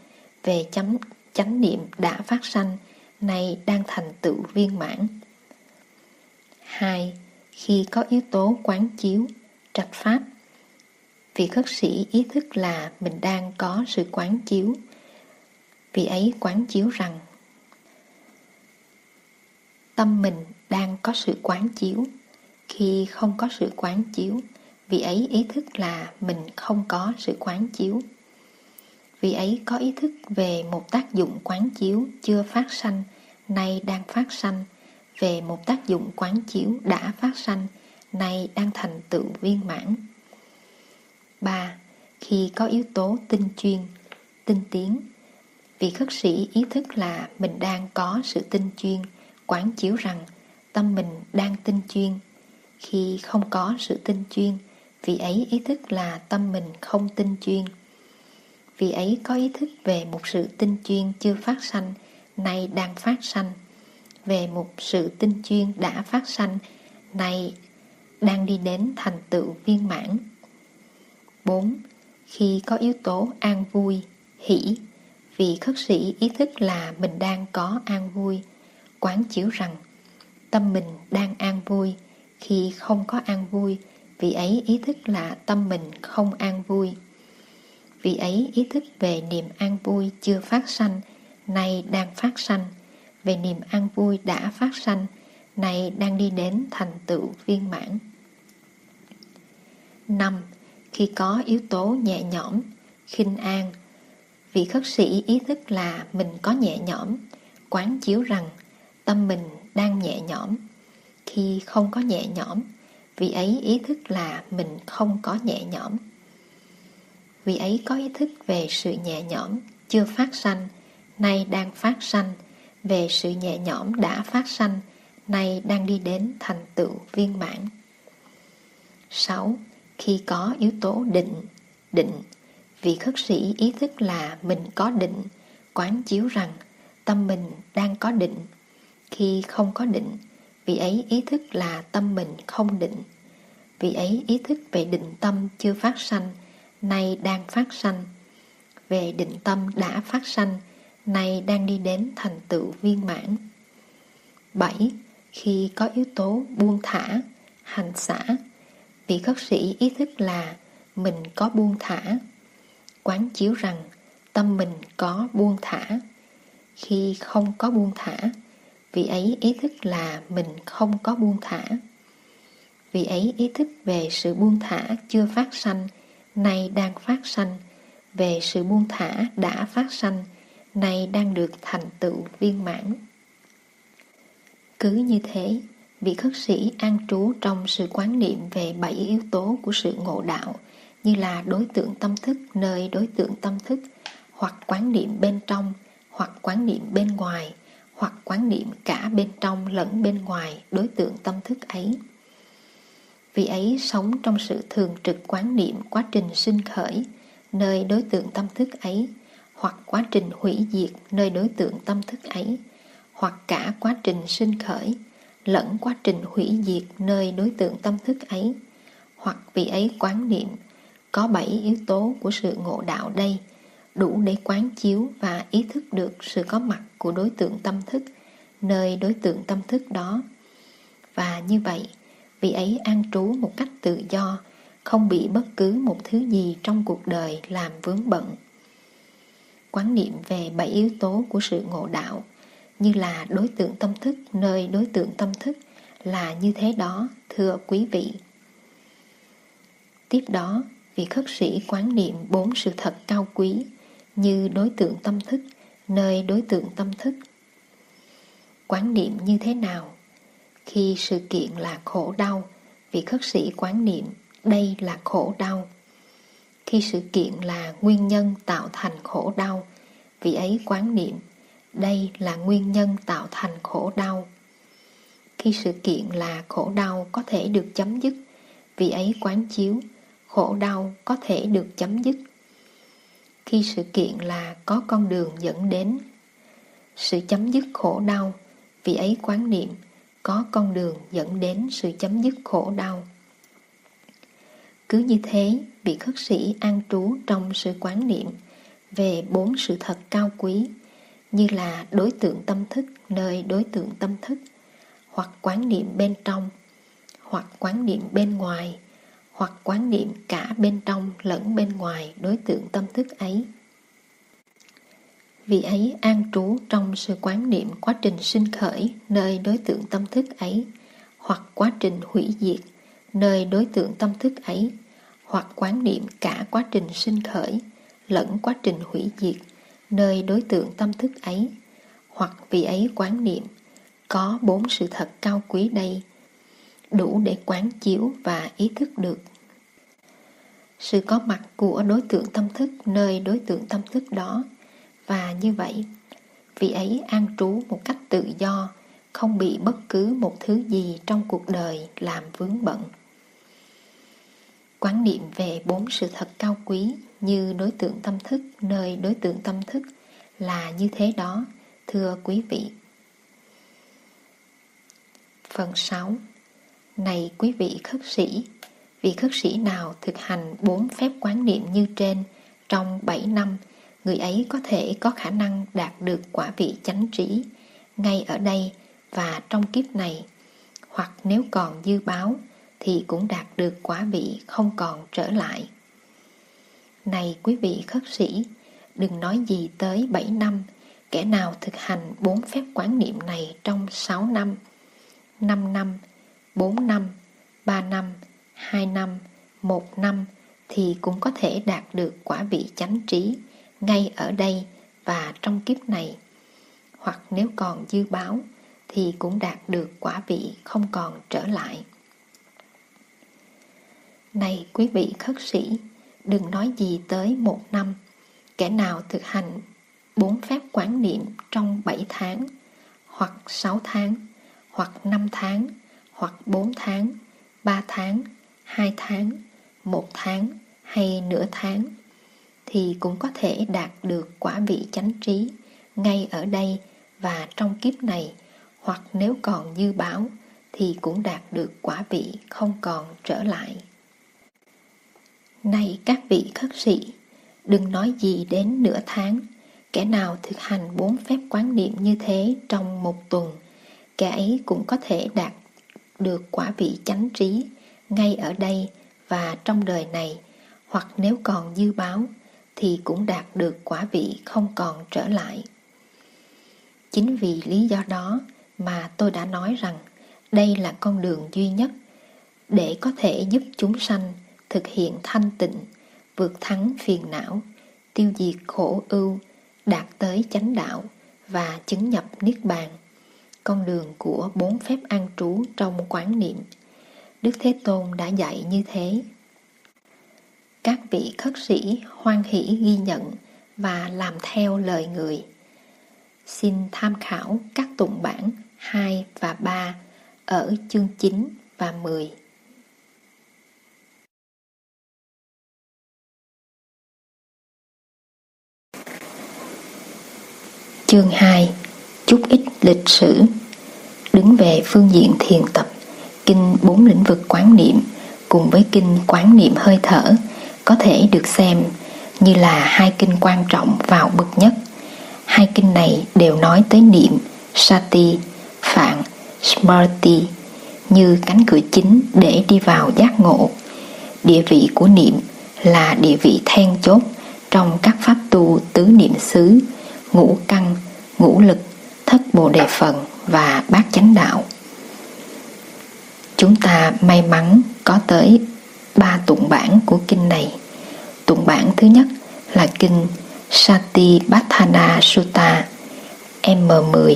A: Về chánh, chánh niệm đã phát sanh nay đang thành tựu viên mãn. Hai khi có yếu tố quán chiếu trạch pháp vị khất sĩ ý thức là mình đang có sự quán chiếu vì ấy quán chiếu rằng tâm mình đang có sự quán chiếu. Khi không có sự quán chiếu vì ấy ý thức là mình không có sự quán chiếu. Vì ấy có ý thức về một tác dụng quán chiếu chưa phát sanh nay đang phát sanh. Về một tác dụng quán chiếu đã phát sanh nay đang thành tựu viên mãn. 3. Khi có yếu tố tinh chuyên, tinh tiến Vị khất sĩ ý thức là mình đang có sự tinh chuyên, quán chiếu rằng tâm mình đang tinh chuyên. Khi không có sự tinh chuyên, vị ấy ý thức là tâm mình không tinh chuyên. Vị ấy có ý thức về một sự tinh chuyên chưa phát sanh, nay đang phát sanh. Về một sự tinh chuyên đã phát sanh, nay đang đi đến thành tựu viên mãn. 4. Khi có yếu tố an vui, hỷ, vị khất sĩ ý thức là mình đang có an vui, quán chiếu rằng tâm mình đang an vui, khi không có an vui, vị ấy ý thức là tâm mình không an vui. Vị ấy ý thức về niềm an vui chưa phát sanh, nay đang phát sanh, về niềm an vui đã phát sanh, nay đang đi đến thành tựu viên mãn. 5. Khi có yếu tố nhẹ nhõm, khinh an, Vị khất sĩ ý thức là mình có nhẹ nhõm, quán chiếu rằng tâm mình đang nhẹ nhõm. Khi không có nhẹ nhõm, vị ấy ý thức là mình không có nhẹ nhõm. Vị ấy có ý thức về sự nhẹ nhõm chưa phát sanh, nay đang phát sanh, về sự nhẹ nhõm đã phát sanh, nay đang đi đến thành tựu viên mãn. 6. Khi có yếu tố định, định Vị khất sĩ ý thức là mình có định, quán chiếu rằng tâm mình đang có định. Khi không có định, vị ấy ý thức là tâm mình không định. Vị ấy ý thức về định tâm chưa phát sanh, nay đang phát sanh. Về định tâm đã phát sanh, nay đang đi đến thành tựu viên mãn. 7. Khi có yếu tố buông thả, hành xả, vị khất sĩ ý thức là mình có buông thả, quán chiếu rằng tâm mình có buông thả. Khi không có buông thả, vị ấy ý thức là mình không có buông thả. Vị ấy ý thức về sự buông thả chưa phát sanh, nay đang phát sanh, về sự buông thả đã phát sanh, nay đang được thành tựu viên mãn. Cứ như thế, vị khất sĩ an trú trong sự quán niệm về bảy yếu tố của sự ngộ đạo như là đối tượng tâm thức, nơi đối tượng tâm thức, hoặc quán niệm bên trong, hoặc quán niệm bên ngoài, hoặc quán niệm cả bên trong lẫn bên ngoài đối tượng tâm thức ấy. vì ấy sống trong sự thường trực quán niệm quá trình sinh khởi, nơi đối tượng tâm thức ấy, hoặc quá trình hủy diệt nơi đối tượng tâm thức ấy, hoặc cả quá trình sinh khởi lẫn quá trình hủy diệt nơi đối tượng tâm thức ấy, hoặc vì ấy quán niệm có bảy yếu tố của sự ngộ đạo đây, đủ để quán chiếu và ý thức được sự có mặt của đối tượng tâm thức, nơi đối tượng tâm thức đó. Và như vậy, vị ấy an trú một cách tự do, không bị bất cứ một thứ gì trong cuộc đời làm vướng bận. Quán niệm về bảy yếu tố của sự ngộ đạo, như là đối tượng tâm thức, nơi đối tượng tâm thức, là như thế đó, thưa quý vị. Tiếp đó vị khất sĩ quán niệm bốn sự thật cao quý như đối tượng tâm thức, nơi đối tượng tâm thức. Quán niệm như thế nào? Khi sự kiện là khổ đau, vị khất sĩ quán niệm, đây là khổ đau. Khi sự kiện là nguyên nhân tạo thành khổ đau, vị ấy quán niệm, đây là nguyên nhân tạo thành khổ đau. Khi sự kiện là khổ đau có thể được chấm dứt, vị ấy quán chiếu khổ đau có thể được chấm dứt. Khi sự kiện là có con đường dẫn đến, sự chấm dứt khổ đau, vì ấy quán niệm có con đường dẫn đến sự chấm dứt khổ đau. Cứ như thế, vị khất sĩ an trú trong sự quán niệm về bốn sự thật cao quý, như là đối tượng tâm thức nơi đối tượng tâm thức, hoặc quán niệm bên trong, hoặc quán niệm bên ngoài hoặc quán niệm cả bên trong lẫn bên ngoài đối tượng tâm thức ấy. Vì ấy, an trú trong sự quán niệm quá trình sinh khởi nơi đối tượng tâm thức ấy, hoặc quá trình hủy diệt nơi đối tượng tâm thức ấy, hoặc quán niệm cả quá trình sinh khởi lẫn quá trình hủy diệt nơi đối tượng tâm thức ấy, hoặc vì ấy quán niệm, có bốn sự thật cao quý đây, đủ để quán chiếu và ý thức được sự có mặt của đối tượng tâm thức nơi đối tượng tâm thức đó. Và như vậy, vị ấy an trú một cách tự do, không bị bất cứ một thứ gì trong cuộc đời làm vướng bận. Quán niệm về bốn sự thật cao quý như đối tượng tâm thức nơi đối tượng tâm thức là như thế đó, thưa quý vị. Phần 6 này quý vị khất sĩ vị khất sĩ nào thực hành bốn phép quán niệm như trên trong 7 năm, người ấy có thể có khả năng đạt được quả vị chánh trí ngay ở đây và trong kiếp này. Hoặc nếu còn dư báo thì cũng đạt được quả vị không còn trở lại. Này quý vị khất sĩ, đừng nói gì tới 7 năm, kẻ nào thực hành bốn phép quán niệm này trong 6 năm 5 năm 4 năm 3 năm 2 năm 1 năm thì cũng có thể đạt được quả vị chánh trí ngay ở đây và trong kiếp này. Hoặc nếu còn dư báo thì cũng đạt được quả vị không còn trở lại. Này quý vị khất sĩ, đừng nói gì tới một năm. Kẻ nào thực hành bốn phép quán niệm trong bảy tháng, hoặc sáu tháng, hoặc năm tháng, hoặc bốn tháng, ba tháng hai tháng, một tháng hay nửa tháng thì cũng có thể đạt được quả vị chánh trí ngay ở đây và trong kiếp này. Hoặc nếu còn dư báo thì cũng đạt được quả vị không còn trở lại. Này các vị khất sĩ, đừng nói gì đến nửa tháng. Kẻ nào thực hành bốn phép quán niệm như thế trong một tuần, kẻ ấy cũng có thể đạt được quả vị chánh trí ngay ở đây và trong đời này hoặc nếu còn dư báo thì cũng đạt được quả vị không còn trở lại. Chính vì lý do đó mà tôi đã nói rằng đây là con đường duy nhất để có thể giúp chúng sanh thực hiện thanh tịnh, vượt thắng phiền não, tiêu diệt khổ ưu, đạt tới chánh đạo và chứng nhập niết bàn con đường của bốn phép an trú trong quán niệm đức thế tôn đã dạy như thế. Các vị khất sĩ hoan hỷ ghi nhận và làm theo lời người. Xin tham khảo các tụng bản 2 và 3 ở chương 9 và 10 Chương 2 Chút ít lịch sử. Đứng về phương diện thiền tập. Kinh bốn lĩnh vực quán niệm cùng với kinh quán niệm hơi thở có thể được xem như là hai kinh quan trọng vào bậc nhất. Hai kinh này đều nói tới niệm, sati, phạn, smarti như cánh cửa chính để đi vào giác ngộ. Địa vị của niệm là địa vị then chốt trong các pháp tu tứ niệm xứ, ngũ căn, ngũ lực, thất bồ đề phần và bát chánh đạo. Chúng ta may mắn có tới ba tụng bản của kinh này. Tụng bản thứ nhất là kinh Satipatthana Sutta M10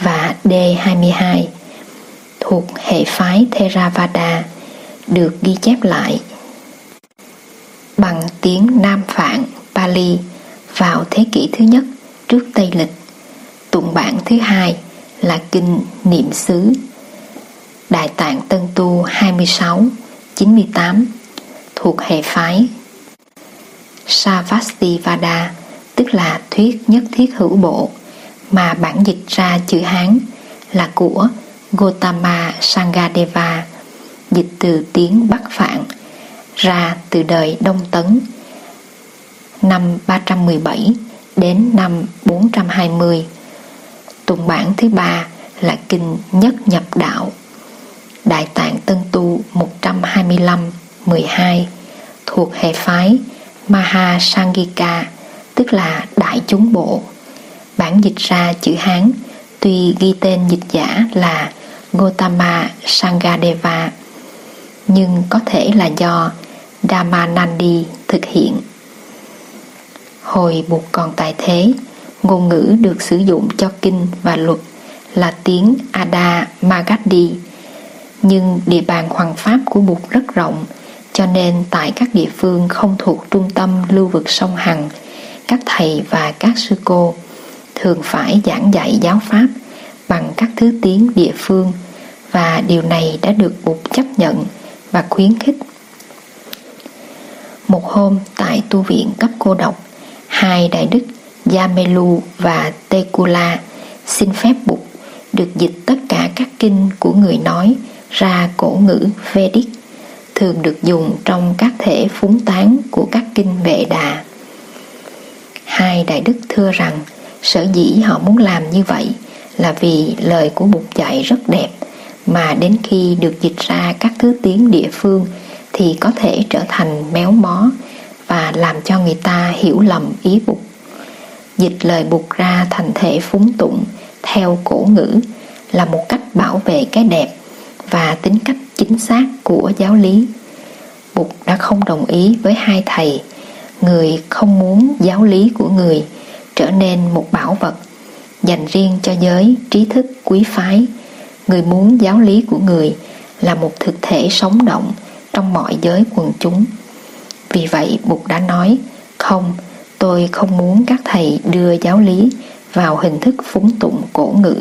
A: và D22 thuộc hệ phái Theravada, được ghi chép lại bằng tiếng Nam Phạn, Pali vào thế kỷ thứ nhất trước Tây Lịch. Tụng bản thứ hai là kinh Niệm xứ Đại tạng Tân Tu 26 98 thuộc hệ phái Savastivada tức là thuyết nhất thiết hữu bộ, mà bản dịch ra chữ Hán là của Gotama Sangadeva, dịch từ tiếng Bắc Phạn, ra từ đời Đông Tấn, năm 317 đến năm 420 Tùng bản thứ ba là kinh Nhất Nhập Đạo. Đại Tạng Tân Tu 125 12 thuộc hệ phái Maha Sangika tức là Đại chúng bộ. Bản dịch ra chữ Hán, tuy ghi tên dịch giả là Gotama Sangadeva, nhưng có thể là do Dhammanandi thực hiện. Hồi buộc còn tại thế, ngôn ngữ được sử dụng cho kinh và luật là tiếng Ada Magadhi nhưng địa bàn hoàng pháp của Bụt rất rộng cho nên tại các địa phương không thuộc trung tâm lưu vực sông Hằng các thầy và các sư cô thường phải giảng dạy giáo pháp bằng các thứ tiếng địa phương và điều này đã được Bụt chấp nhận và khuyến khích. Một hôm tại tu viện cấp cô độc, hai đại đức Yamelu và Tekula xin phép Bụt được dịch tất cả các kinh của người nói ra cổ ngữ Vedic, thường được dùng trong các thể phúng tán của các kinh vệ đà. Hai đại đức thưa rằng, sở dĩ họ muốn làm như vậy là vì lời của Bụt dạy rất đẹp, mà đến khi được dịch ra các thứ tiếng địa phương thì có thể trở thành méo mó và làm cho người ta hiểu lầm ý Bụt. Dịch lời Bụt ra thành thể phúng tụng theo cổ ngữ là một cách bảo vệ cái đẹp và tính cách chính xác của giáo lý. Bụt đã không đồng ý với hai thầy, người không muốn giáo lý của người trở nên một bảo vật dành riêng cho giới trí thức quý phái. Người muốn giáo lý của người là một thực thể sống động trong mọi giới quần chúng. Vì vậy Bụt đã nói, không, tôi không muốn các thầy đưa giáo lý vào hình thức phúng tụng cổ ngữ.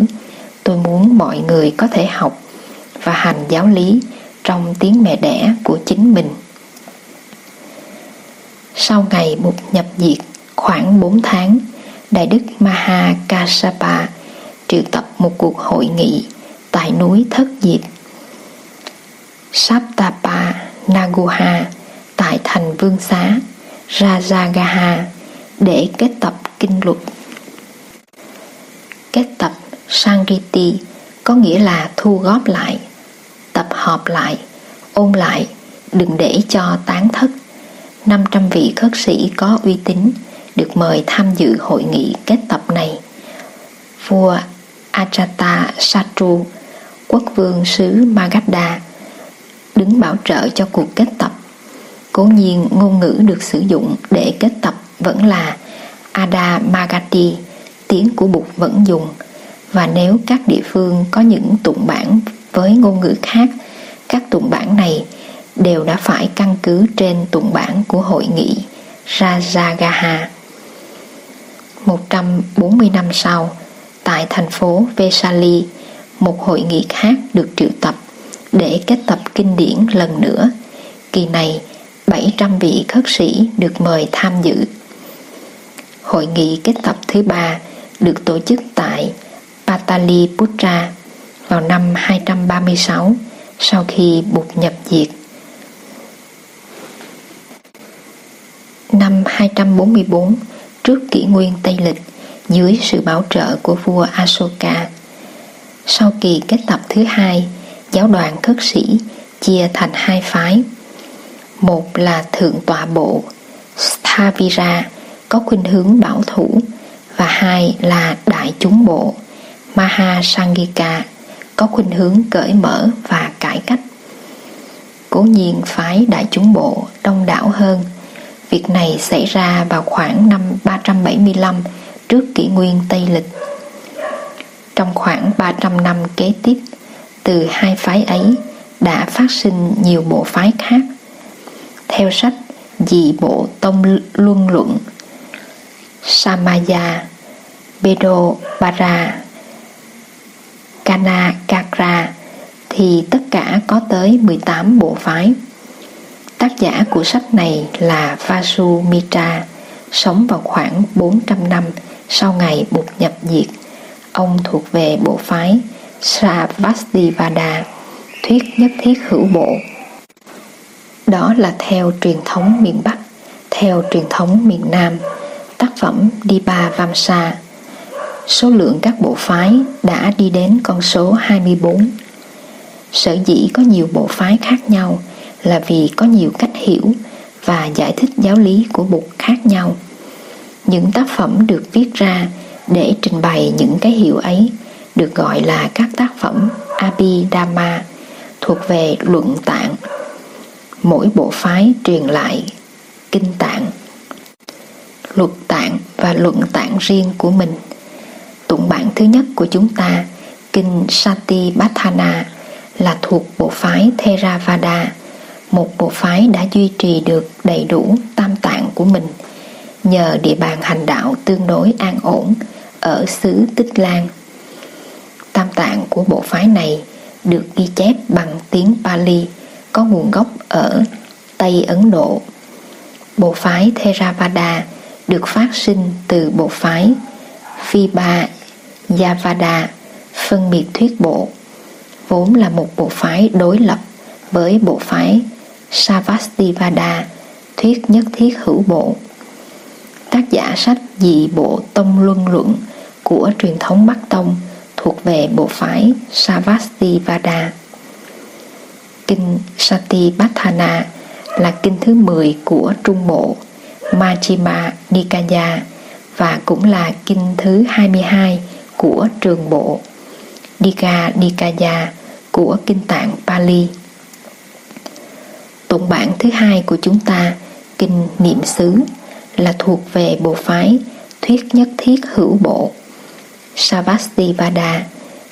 A: Tôi muốn mọi người có thể học và hành giáo lý trong tiếng mẹ đẻ của chính mình. Sau ngày một nhập diệt khoảng 4 tháng, Đại đức Maha Kassapa triệu tập một cuộc hội nghị tại núi Thất Diệp. Saptapa Naguha tại thành Vương Xá Rajagaha để kết tập kinh luật. Kết tập Sangriti có nghĩa là thu góp lại tập hợp lại, ôn lại, đừng để cho tán thất. 500 vị khất sĩ có uy tín được mời tham dự hội nghị kết tập này. Vua Ajata Satru, quốc vương xứ Magadha, đứng bảo trợ cho cuộc kết tập. Cố nhiên ngôn ngữ được sử dụng để kết tập vẫn là Ada Magati, tiếng của Bụt vẫn dùng, và nếu các địa phương có những tụng bản với ngôn ngữ khác, các tụng bản này đều đã phải căn cứ trên tụng bản của hội nghị Rajagaha. 140 năm sau, tại thành phố Vesali, một hội nghị khác được triệu tập để kết tập kinh điển lần nữa. Kỳ này, 700 vị khất sĩ được mời tham dự. Hội nghị kết tập thứ ba được tổ chức tại Pataliputra vào năm 236 sau khi Bụt nhập diệt. Năm 244 trước kỷ nguyên Tây Lịch dưới sự bảo trợ của vua Asoka. Sau kỳ kết tập thứ hai, giáo đoàn khất sĩ chia thành hai phái. Một là thượng tọa bộ Stavira có khuynh hướng bảo thủ và hai là đại chúng bộ Mahasangika có khuynh hướng cởi mở và cải cách. Cố nhiên phái đại chúng bộ đông đảo hơn. Việc này xảy ra vào khoảng năm 375 trước kỷ nguyên Tây Lịch. Trong khoảng 300 năm kế tiếp, từ hai phái ấy đã phát sinh nhiều bộ phái khác. Theo sách Dị Bộ Tông Luân Luận, Samaya, Bedo Bara, Kana Kakra thì tất cả có tới 18 bộ phái. Tác giả của sách này là Vasumitra, sống vào khoảng 400 năm sau ngày Bụt nhập diệt. Ông thuộc về bộ phái Sravastivada, thuyết nhất thiết hữu bộ. Đó là theo truyền thống miền Bắc, theo truyền thống miền Nam, tác phẩm Dipa Vamsa. Số lượng các bộ phái đã đi đến con số 24. Sở dĩ có nhiều bộ phái khác nhau là vì có nhiều cách hiểu và giải thích giáo lý của Bụt khác nhau. Những tác phẩm được viết ra để trình bày những cái hiểu ấy được gọi là các tác phẩm Abhidhamma thuộc về luận tạng. Mỗi bộ phái truyền lại kinh tạng, luật tạng và luận tạng riêng của mình. Tụng bản thứ nhất của chúng ta, kinh Satipatthana là thuộc bộ phái Theravada, một bộ phái đã duy trì được đầy đủ tam tạng của mình nhờ địa bàn hành đạo tương đối an ổn ở xứ Tích Lan. Tam tạng của bộ phái này được ghi chép bằng tiếng Pali có nguồn gốc ở Tây Ấn Độ. Bộ phái Theravada được phát sinh từ bộ phái Vibha Yavada, phân biệt thuyết bộ, vốn là một bộ phái đối lập với bộ phái Savastivada, thuyết nhất thiết hữu bộ tác giả sách dị bộ tông luân luận của truyền thống Bắc Tông thuộc về bộ phái Savastivada. Kinh Satipatthana là kinh thứ 10 của Trung Bộ, Majjhima Nikaya, và cũng là kinh thứ 22 của Trường Bộ Dika Dikaya của Kinh Tạng Pali. Tụng bản thứ hai của chúng ta, Kinh Niệm xứ, là thuộc về bộ phái Thuyết Nhất Thiết Hữu Bộ Savastivada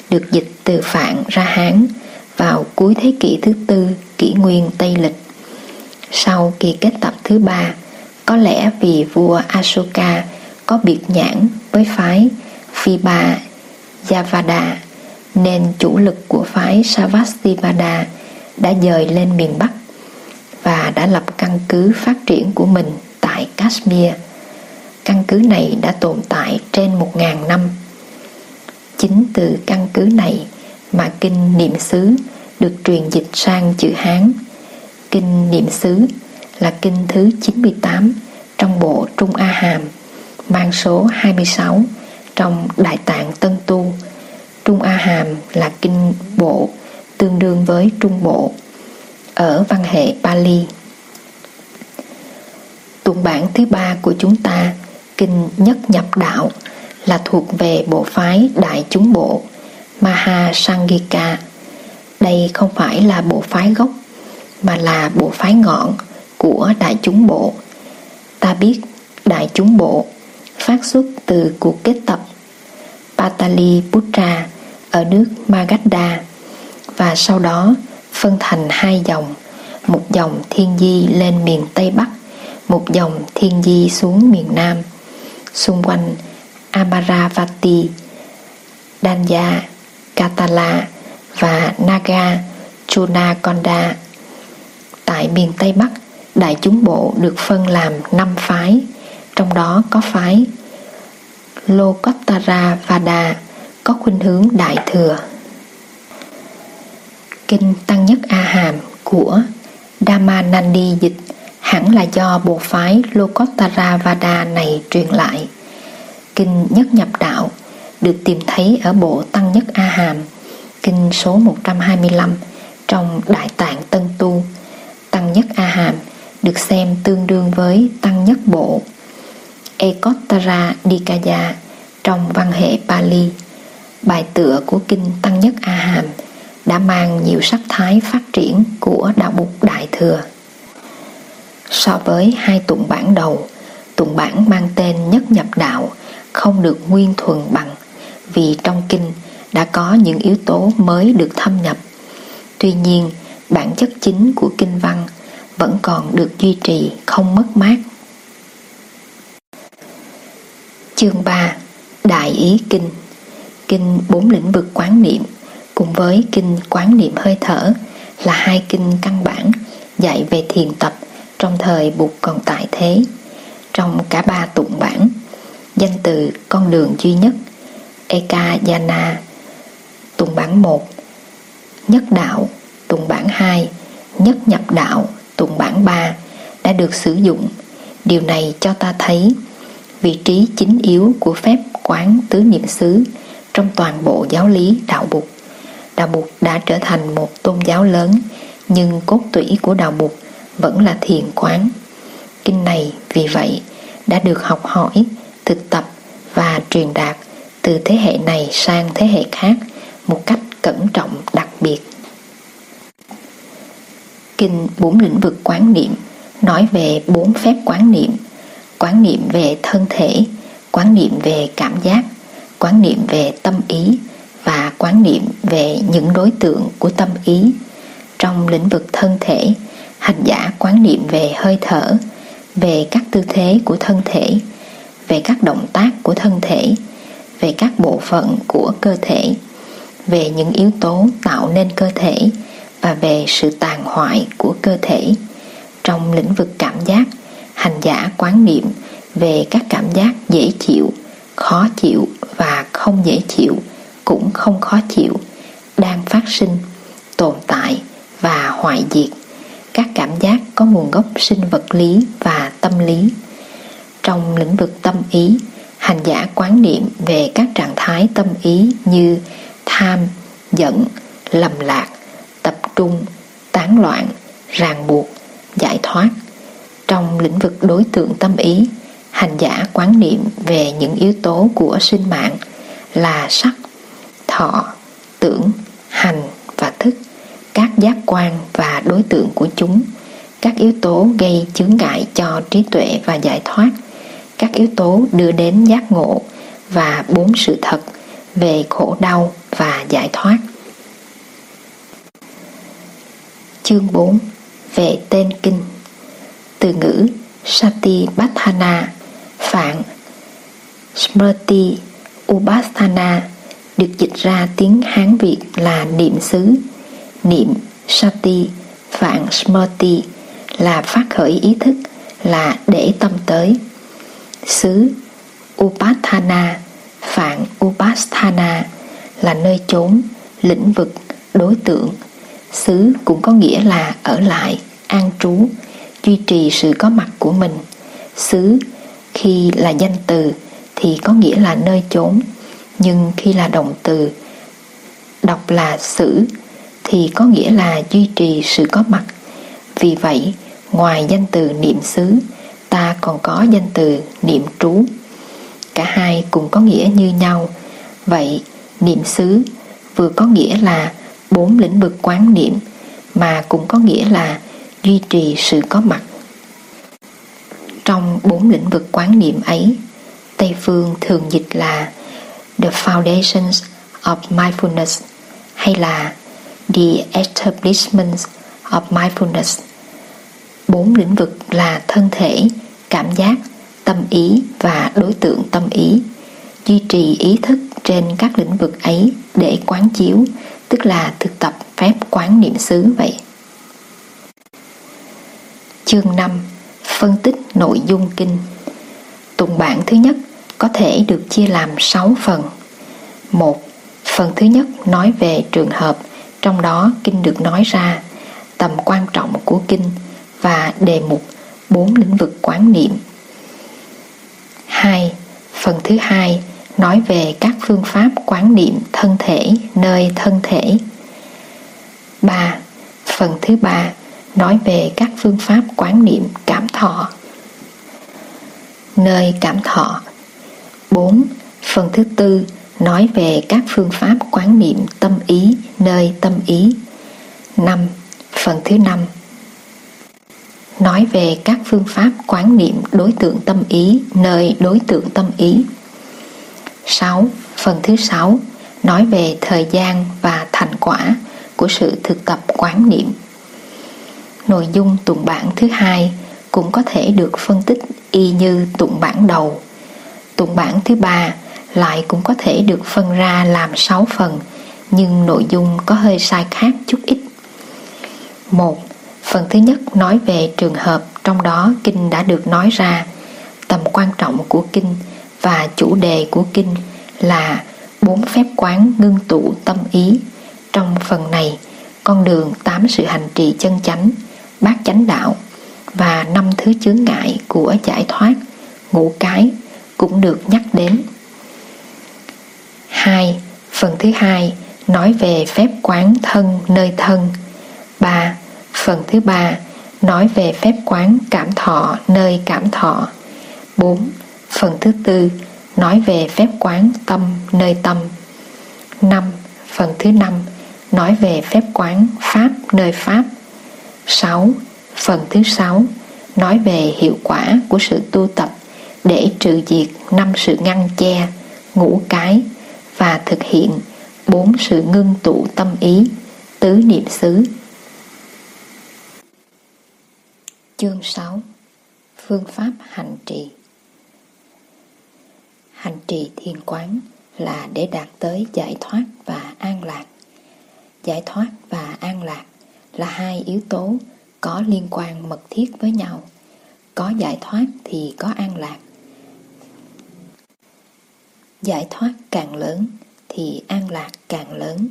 A: được dịch từ Phạn ra Hán vào cuối thế kỷ thứ tư kỷ nguyên Tây Lịch. Sau kỳ kết tập thứ ba, có lẽ vì vua Asoka có biệt nhãn với phái Vibha Javada nên chủ lực của phái Savastivada đã dời lên miền Bắc và đã lập căn cứ phát triển của mình tại Kashmir. Căn cứ này đã tồn tại trên một ngàn năm. Chính từ căn cứ này mà kinh niệm xứ được truyền dịch sang chữ Hán. Kinh niệm xứ là kinh thứ 98 trong bộ Trung A Hàm, mang số 26 trong Đại Tạng Tân Tu. Trung A Hàm là kinh bộ tương đương với Trung Bộ ở văn hệ Pali. Tụng bản thứ ba của chúng ta, Kinh Nhất Nhập Đạo, là thuộc về bộ phái Đại Chúng Bộ, Maha Sangika. Đây không phải là bộ phái gốc, mà là bộ phái ngọn của Đại Chúng Bộ. Ta biết Đại Chúng Bộ phát xuất từ cuộc kết tập Pataliputra ở nước Magadha và sau đó phân thành hai dòng, một dòng thiên di lên miền Tây Bắc, một dòng thiên di xuống miền Nam. Xung quanh Amaravati, Danya, Katala và Naga, Chunakonda. Tại miền Tây Bắc, đại chúng bộ được phân làm năm phái, trong đó có phái Lokottara Vada có khuynh hướng đại thừa. Kinh Tăng Nhất A Hàm của Dhammanandi dịch hẳn là do bộ phái Lokottara Vada này truyền lại. Kinh Nhất Nhập Đạo được tìm thấy ở bộ Tăng Nhất A Hàm, kinh số 125 trong Đại Tạng Tân Tu. Tăng Nhất A Hàm được xem tương đương với Tăng Nhất Bộ Ekottara Dikaya trong văn hệ Pali. Bài tựa của kinh Tăng Nhất A Hàm đã mang nhiều sắc thái phát triển của đạo bục Đại Thừa. So với hai tụng bản đầu, tụng bản mang tên Nhất Nhập Đạo không được nguyên thuần bằng vì trong kinh đã có những yếu tố mới được thâm nhập. Tuy nhiên, bản chất chính của kinh văn vẫn còn được duy trì không mất mát. Chương 3 Đại ý kinh Kinh bốn lĩnh vực quán niệm cùng với kinh quán niệm hơi thở là hai kinh căn bản dạy về thiền tập trong thời Bụt còn tại thế. Trong cả ba tụng bản, danh từ con đường duy nhất Ekayana tụng bản 1 Nhất đạo tụng bản 2 Nhất nhập đạo tụng bản 3 đã được sử dụng. Điều này cho ta thấy vị trí chính yếu của phép quán tứ niệm xứ trong toàn bộ giáo lý đạo Bụt. Đạo Bụt đã trở thành một tôn giáo lớn, nhưng cốt tủy của đạo Bụt vẫn là thiền quán. Kinh này vì vậy đã được học hỏi, thực tập và truyền đạt từ thế hệ này sang thế hệ khác một cách cẩn trọng đặc biệt. Kinh bốn lĩnh vực quán niệm nói về bốn phép quán niệm quán niệm về thân thể, quán niệm về cảm giác, quán niệm về tâm ý và quán niệm về những đối tượng của tâm ý. Trong lĩnh vực thân thể, hành giả quán niệm về hơi thở, về các tư thế của thân thể, về các động tác của thân thể, về các bộ phận của cơ thể, về những yếu tố tạo nên cơ thể và về sự tàn hoại của cơ thể. Trong lĩnh vực cảm giác hành giả quán niệm về các cảm giác dễ chịu, khó chịu và không dễ chịu, cũng không khó chịu, đang phát sinh, tồn tại và hoại diệt. Các cảm giác có nguồn gốc sinh vật lý và tâm lý. Trong lĩnh vực tâm ý, hành giả quán niệm về các trạng thái tâm ý như tham, giận, lầm lạc, tập trung, tán loạn, ràng buộc, giải thoát trong lĩnh vực đối tượng tâm ý, hành giả quán niệm về những yếu tố của sinh mạng là sắc, thọ, tưởng, hành và thức, các giác quan và đối tượng của chúng, các yếu tố gây chướng ngại cho trí tuệ và giải thoát, các yếu tố đưa đến giác ngộ và bốn sự thật về khổ đau và giải thoát. Chương 4 về tên kinh từ ngữ Sati Bhatthana phạn Smriti upasthana được dịch ra tiếng Hán Việt là niệm xứ. Niệm Sati phạn Smriti là phát khởi ý thức, là để tâm tới. Xứ Upasthana phạn Upasthana là nơi chốn, lĩnh vực, đối tượng. Xứ cũng có nghĩa là ở lại, an trú duy trì sự có mặt của mình. Xứ, khi là danh từ, thì có nghĩa là nơi chốn. Nhưng khi là động từ, đọc là xử thì có nghĩa là duy trì sự có mặt. Vì vậy, ngoài danh từ niệm xứ, ta còn có danh từ niệm trú. Cả hai cùng có nghĩa như nhau. Vậy, niệm xứ vừa có nghĩa là bốn lĩnh vực quán niệm, mà cũng có nghĩa là duy trì sự có mặt trong bốn lĩnh vực quán niệm ấy Tây phương thường dịch là The Foundations of Mindfulness hay là The Establishment of Mindfulness. Bốn lĩnh vực là thân thể, cảm giác, tâm ý và đối tượng tâm ý. Duy trì ý thức trên các lĩnh vực ấy để quán chiếu, tức là thực tập phép quán niệm xứ vậy. Chương 5 Phân tích nội dung kinh Tùng bản thứ nhất có thể được chia làm 6 phần. một Phần thứ nhất nói về trường hợp, trong đó kinh được nói ra, tầm quan trọng của kinh và đề mục bốn lĩnh vực quán niệm. 2. Phần thứ hai nói về các phương pháp quán niệm thân thể nơi thân thể. 3. Phần thứ ba nói về các phương pháp quán niệm cảm thọ. Nơi cảm thọ 4. Phần thứ tư, nói về các phương pháp quán niệm tâm ý, nơi tâm ý. 5. Phần thứ năm, nói về các phương pháp quán niệm đối tượng tâm ý, nơi đối tượng tâm ý. 6. Phần thứ sáu, nói về thời gian và thành quả của sự thực tập quán niệm. Nội dung tụng bản thứ hai cũng có thể được phân tích y như tụng bản đầu. Tụng bản thứ ba lại cũng có thể được phân ra làm 6 phần, nhưng nội dung có hơi sai khác chút ít. một Phần thứ nhất nói về trường hợp trong đó kinh đã được nói ra, tầm quan trọng của kinh và chủ đề của kinh là bốn phép quán ngưng tụ tâm ý. Trong phần này, con đường tám sự hành trì chân chánh, bát chánh đạo và năm thứ chướng ngại của giải thoát, ngũ cái cũng được nhắc đến. 2. Phần thứ hai nói về phép quán thân nơi thân. 3. Phần thứ ba nói về phép quán cảm thọ nơi cảm thọ. 4. Phần thứ tư nói về phép quán tâm nơi tâm. 5. Phần thứ năm nói về phép quán pháp nơi pháp. 6. Phần thứ sáu nói về hiệu quả của sự tu tập để trừ diệt năm sự ngăn che, ngũ cái và thực hiện bốn sự ngưng tụ tâm ý, tứ niệm xứ. Chương 6 Phương pháp hành trì Hành trì thiền quán là để đạt tới giải thoát và an lạc. Giải thoát và an lạc là hai yếu tố có liên quan mật thiết với nhau. Có giải thoát thì có an lạc. Giải thoát càng lớn thì an lạc càng lớn,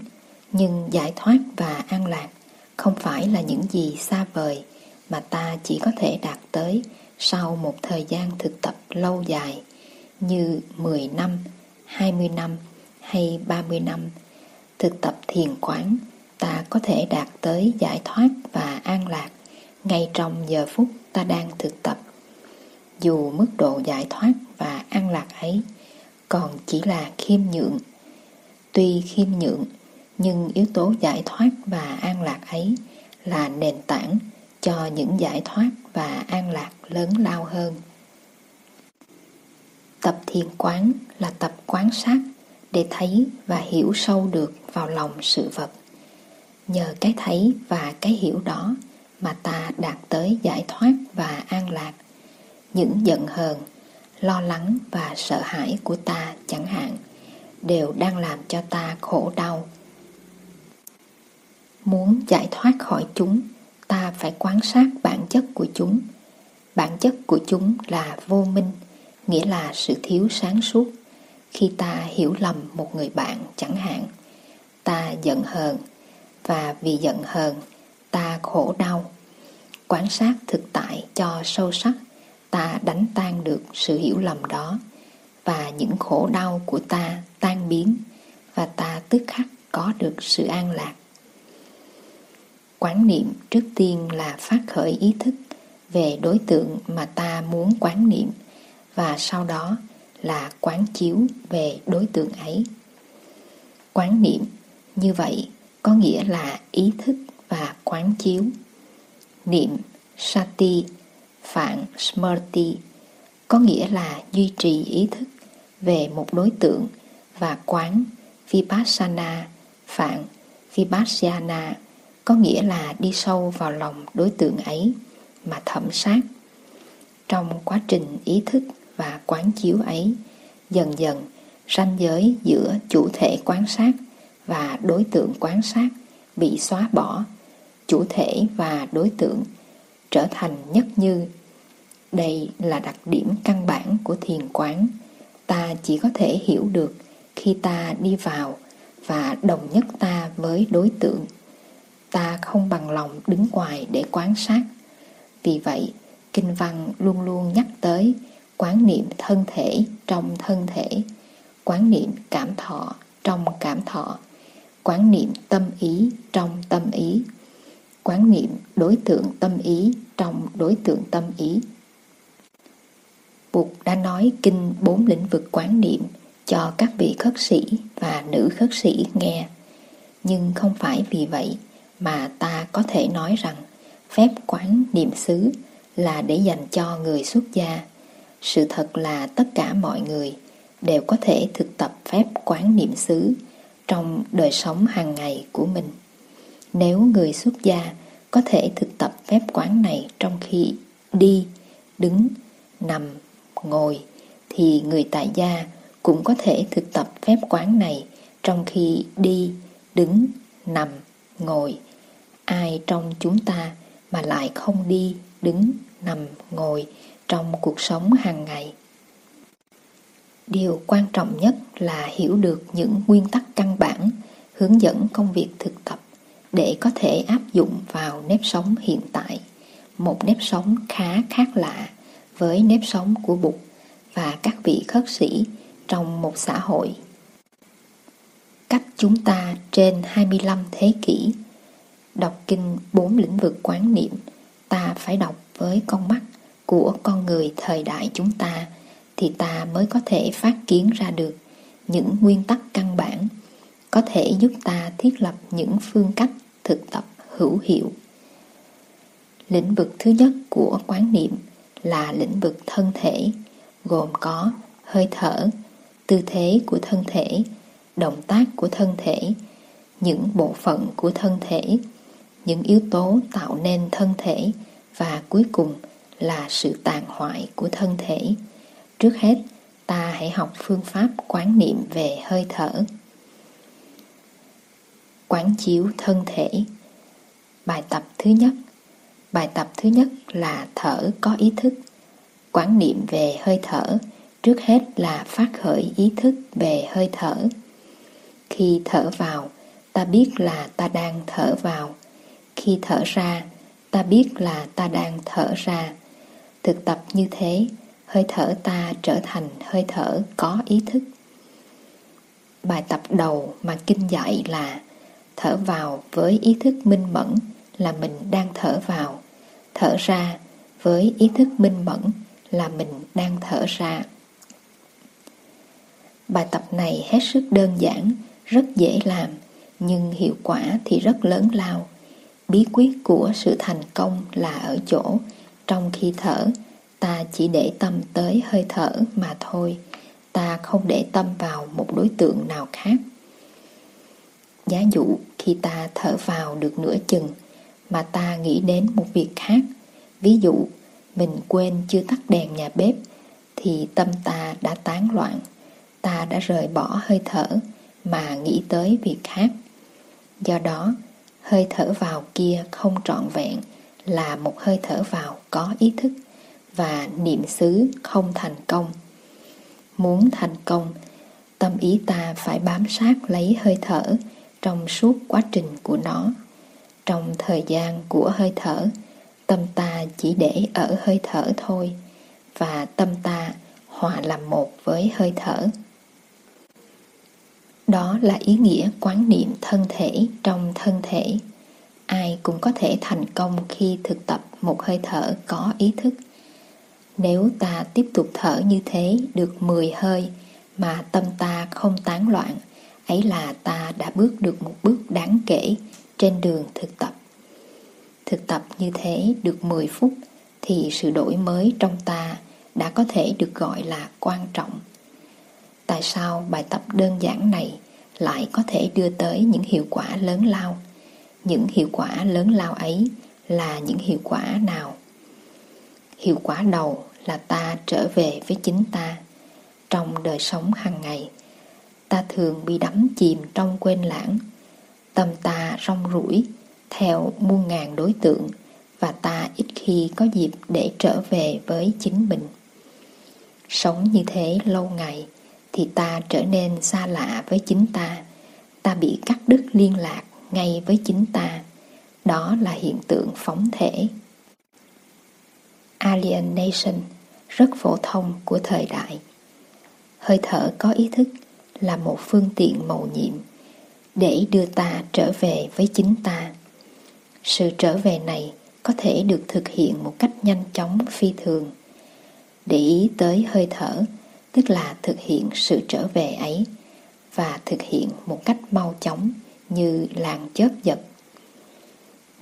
A: nhưng giải thoát và an lạc không phải là những gì xa vời mà ta chỉ có thể đạt tới sau một thời gian thực tập lâu dài như 10 năm, 20 năm hay 30 năm. Thực tập thiền quán, ta có thể đạt tới giải thoát và an lạc ngay trong giờ phút ta đang thực tập. Dù mức độ giải thoát và an lạc ấy còn chỉ là khiêm nhượng. Tuy khiêm nhượng, nhưng yếu tố giải thoát và an lạc ấy là nền tảng cho những giải thoát và an lạc lớn lao hơn. Tập thiền quán là tập quán sát để thấy và hiểu sâu được vào lòng sự vật. Nhờ cái thấy và cái hiểu đó mà ta đạt tới giải thoát và an lạc. Những giận hờn, lo lắng và sợ hãi của ta chẳng hạn đều đang làm cho ta khổ đau. Muốn giải thoát khỏi chúng ta phải quan sát bản chất của chúng. Bản chất của chúng là vô minh, nghĩa là sự thiếu sáng suốt. Khi ta hiểu lầm một người bạn chẳng hạn, ta giận hờn, và vì giận hờn, ta khổ đau. Quan sát thực tại cho sâu sắc, ta đánh tan được sự hiểu lầm đó, và những khổ đau của ta tan biến, và ta tức khắc có được sự an lạc. Quán niệm trước tiên là phát khởi ý thức về đối tượng mà ta muốn quán niệm và sau đó là quán chiếu về đối tượng ấy. Quán niệm như vậy có nghĩa là ý thức và quán chiếu. Niệm Sati, phạn Smrti có nghĩa là duy trì ý thức về một đối tượng và quán Vipassana, phạn Vipassana có nghĩa là đi sâu vào lòng đối tượng ấy mà thẩm sát. Trong quá trình ý thức và quán chiếu ấy, dần dần ranh giới giữa chủ thể quán sát và đối tượng quan sát bị xóa bỏ, chủ thể và đối tượng trở thành nhất như. Đây là đặc điểm căn bản của thiền quán. Ta chỉ có thể hiểu được khi ta đi vào và đồng nhất ta với đối tượng. Ta không bằng lòng đứng ngoài để quan sát. Vì vậy, Kinh văn luôn luôn nhắc tới quán niệm thân thể trong thân thể, quán niệm cảm thọ trong cảm thọ, quán niệm tâm ý trong tâm ý, quán niệm đối tượng tâm ý trong đối tượng tâm ý. Bụt đã nói kinh bốn lĩnh vực quán niệm cho các vị khất sĩ và nữ khất sĩ nghe. Nhưng không phải vì vậy mà ta có thể nói rằng phép quán niệm xứ là để dành cho người xuất gia. Sự thật là tất cả mọi người đều có thể thực tập phép quán niệm xứ trong đời sống hàng ngày của mình. Nếu người xuất gia có thể thực tập phép quán này trong khi đi, đứng, nằm, ngồi, thì người tại gia cũng có thể thực tập phép quán này trong khi đi, đứng, nằm, ngồi. Ai trong chúng ta mà lại không đi, đứng, nằm, ngồi trong cuộc sống hàng ngày. Điều quan trọng nhất là hiểu được những nguyên tắc căn bản hướng dẫn công việc thực tập để có thể áp dụng vào nếp sống hiện tại, một nếp sống khá khác lạ với nếp sống của Bụt và các vị khất sĩ trong một xã hội. Cách chúng ta trên 25 thế kỷ đọc kinh bốn lĩnh vực quán niệm, ta phải đọc với con mắt của con người thời đại chúng ta thì ta mới có thể phát kiến ra được những nguyên tắc căn bản có thể giúp ta thiết lập những phương cách thực tập hữu hiệu. Lĩnh vực thứ nhất của quán niệm là lĩnh vực thân thể, gồm có hơi thở, tư thế của thân thể, động tác của thân thể, những bộ phận của thân thể, những yếu tố tạo nên thân thể và cuối cùng là sự tàn hoại của thân thể. Trước hết, ta hãy học phương pháp quán niệm về hơi thở. Quán chiếu thân thể Bài tập thứ nhất Bài tập thứ nhất là thở có ý thức. Quán niệm về hơi thở trước hết là phát khởi ý thức về hơi thở. Khi thở vào, ta biết là ta đang thở vào. Khi thở ra, ta biết là ta đang thở ra. Thực tập như thế, hơi thở ta trở thành hơi thở có ý thức. Bài tập đầu mà kinh dạy là thở vào với ý thức minh mẫn là mình đang thở vào, thở ra với ý thức minh mẫn là mình đang thở ra. Bài tập này hết sức đơn giản, rất dễ làm, nhưng hiệu quả thì rất lớn lao. Bí quyết của sự thành công là ở chỗ, trong khi thở, ta chỉ để tâm tới hơi thở mà thôi, ta không để tâm vào một đối tượng nào khác. Giá dụ khi ta thở vào được nửa chừng, mà ta nghĩ đến một việc khác, ví dụ mình quên chưa tắt đèn nhà bếp, thì tâm ta đã tán loạn, ta đã rời bỏ hơi thở mà nghĩ tới việc khác. Do đó, hơi thở vào kia không trọn vẹn là một hơi thở vào có ý thức và niệm xứ không thành công. Muốn thành công, tâm ý ta phải bám sát lấy hơi thở trong suốt quá trình của nó. Trong thời gian của hơi thở, tâm ta chỉ để ở hơi thở thôi và tâm ta hòa làm một với hơi thở. Đó là ý nghĩa quán niệm thân thể trong thân thể. Ai cũng có thể thành công khi thực tập một hơi thở có ý thức. Nếu ta tiếp tục thở như thế được 10 hơi mà tâm ta không tán loạn, ấy là ta đã bước được một bước đáng kể trên đường thực tập. Thực tập như thế được 10 phút thì sự đổi mới trong ta đã có thể được gọi là quan trọng Tại sao bài tập đơn giản này lại có thể đưa tới những hiệu quả lớn lao? Những hiệu quả lớn lao ấy là những hiệu quả nào? Hiệu quả đầu là ta trở về với chính ta. Trong đời sống hàng ngày, ta thường bị đắm chìm trong quên lãng. Tâm ta rong rủi theo muôn ngàn đối tượng và ta ít khi có dịp để trở về với chính mình. Sống như thế lâu ngày thì ta trở nên xa lạ với chính ta. Ta bị cắt đứt liên lạc ngay với chính ta. Đó là hiện tượng phóng thể. Alienation rất phổ thông của thời đại. Hơi thở có ý thức là một phương tiện mầu nhiệm để đưa ta trở về với chính ta. Sự trở về này có thể được thực hiện một cách nhanh chóng phi thường. Để ý tới hơi thở, tức là thực hiện sự trở về ấy và thực hiện một cách mau chóng như làng chớp giật.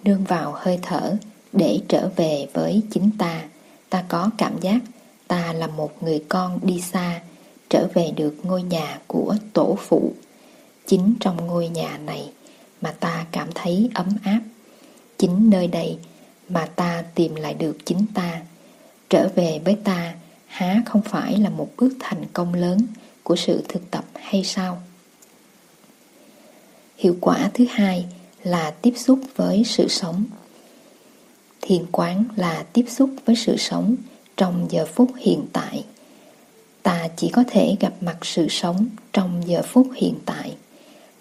A: Nương vào hơi thở để trở về với chính ta, ta có cảm giác ta là một người con đi xa, trở về được ngôi nhà của tổ phụ. Chính trong ngôi nhà này mà ta cảm thấy ấm áp. Chính nơi đây mà ta tìm lại được chính ta. Trở về với ta há không phải là một bước thành công lớn của sự thực tập hay sao? Hiệu quả thứ hai là tiếp xúc với sự sống. Thiền quán là tiếp xúc với sự sống trong giờ phút hiện tại. Ta chỉ có thể gặp mặt sự sống trong giờ phút hiện tại.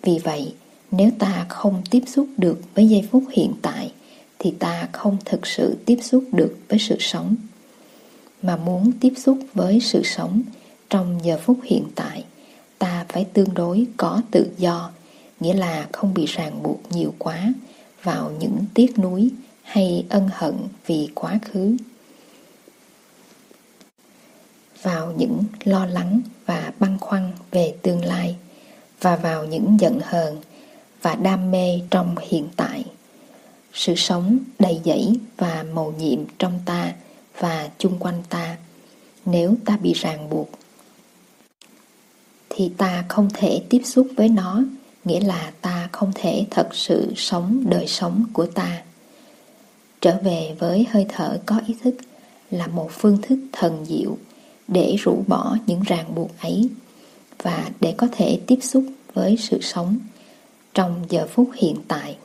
A: Vì vậy, nếu ta không tiếp xúc được với giây phút hiện tại, thì ta không thực sự tiếp xúc được với sự sống. Mà muốn tiếp xúc với sự sống trong giờ phút hiện tại, ta phải tương đối có tự do, nghĩa là không bị ràng buộc nhiều quá vào những tiếc nuối hay ân hận vì quá khứ. Vào những lo lắng và băn khoăn về tương lai và vào những giận hờn và đam mê trong hiện tại, sự sống đầy dẫy và màu nhiệm trong ta và chung quanh ta nếu ta bị ràng buộc, thì ta không thể tiếp xúc với nó, nghĩa là ta không thể thật sự sống đời sống của ta trở về với hơi thở có ý thức là một phương thức thần diệu để rũ bỏ những ràng buộc ấy và để có thể tiếp xúc với sự sống trong giờ phút hiện tại.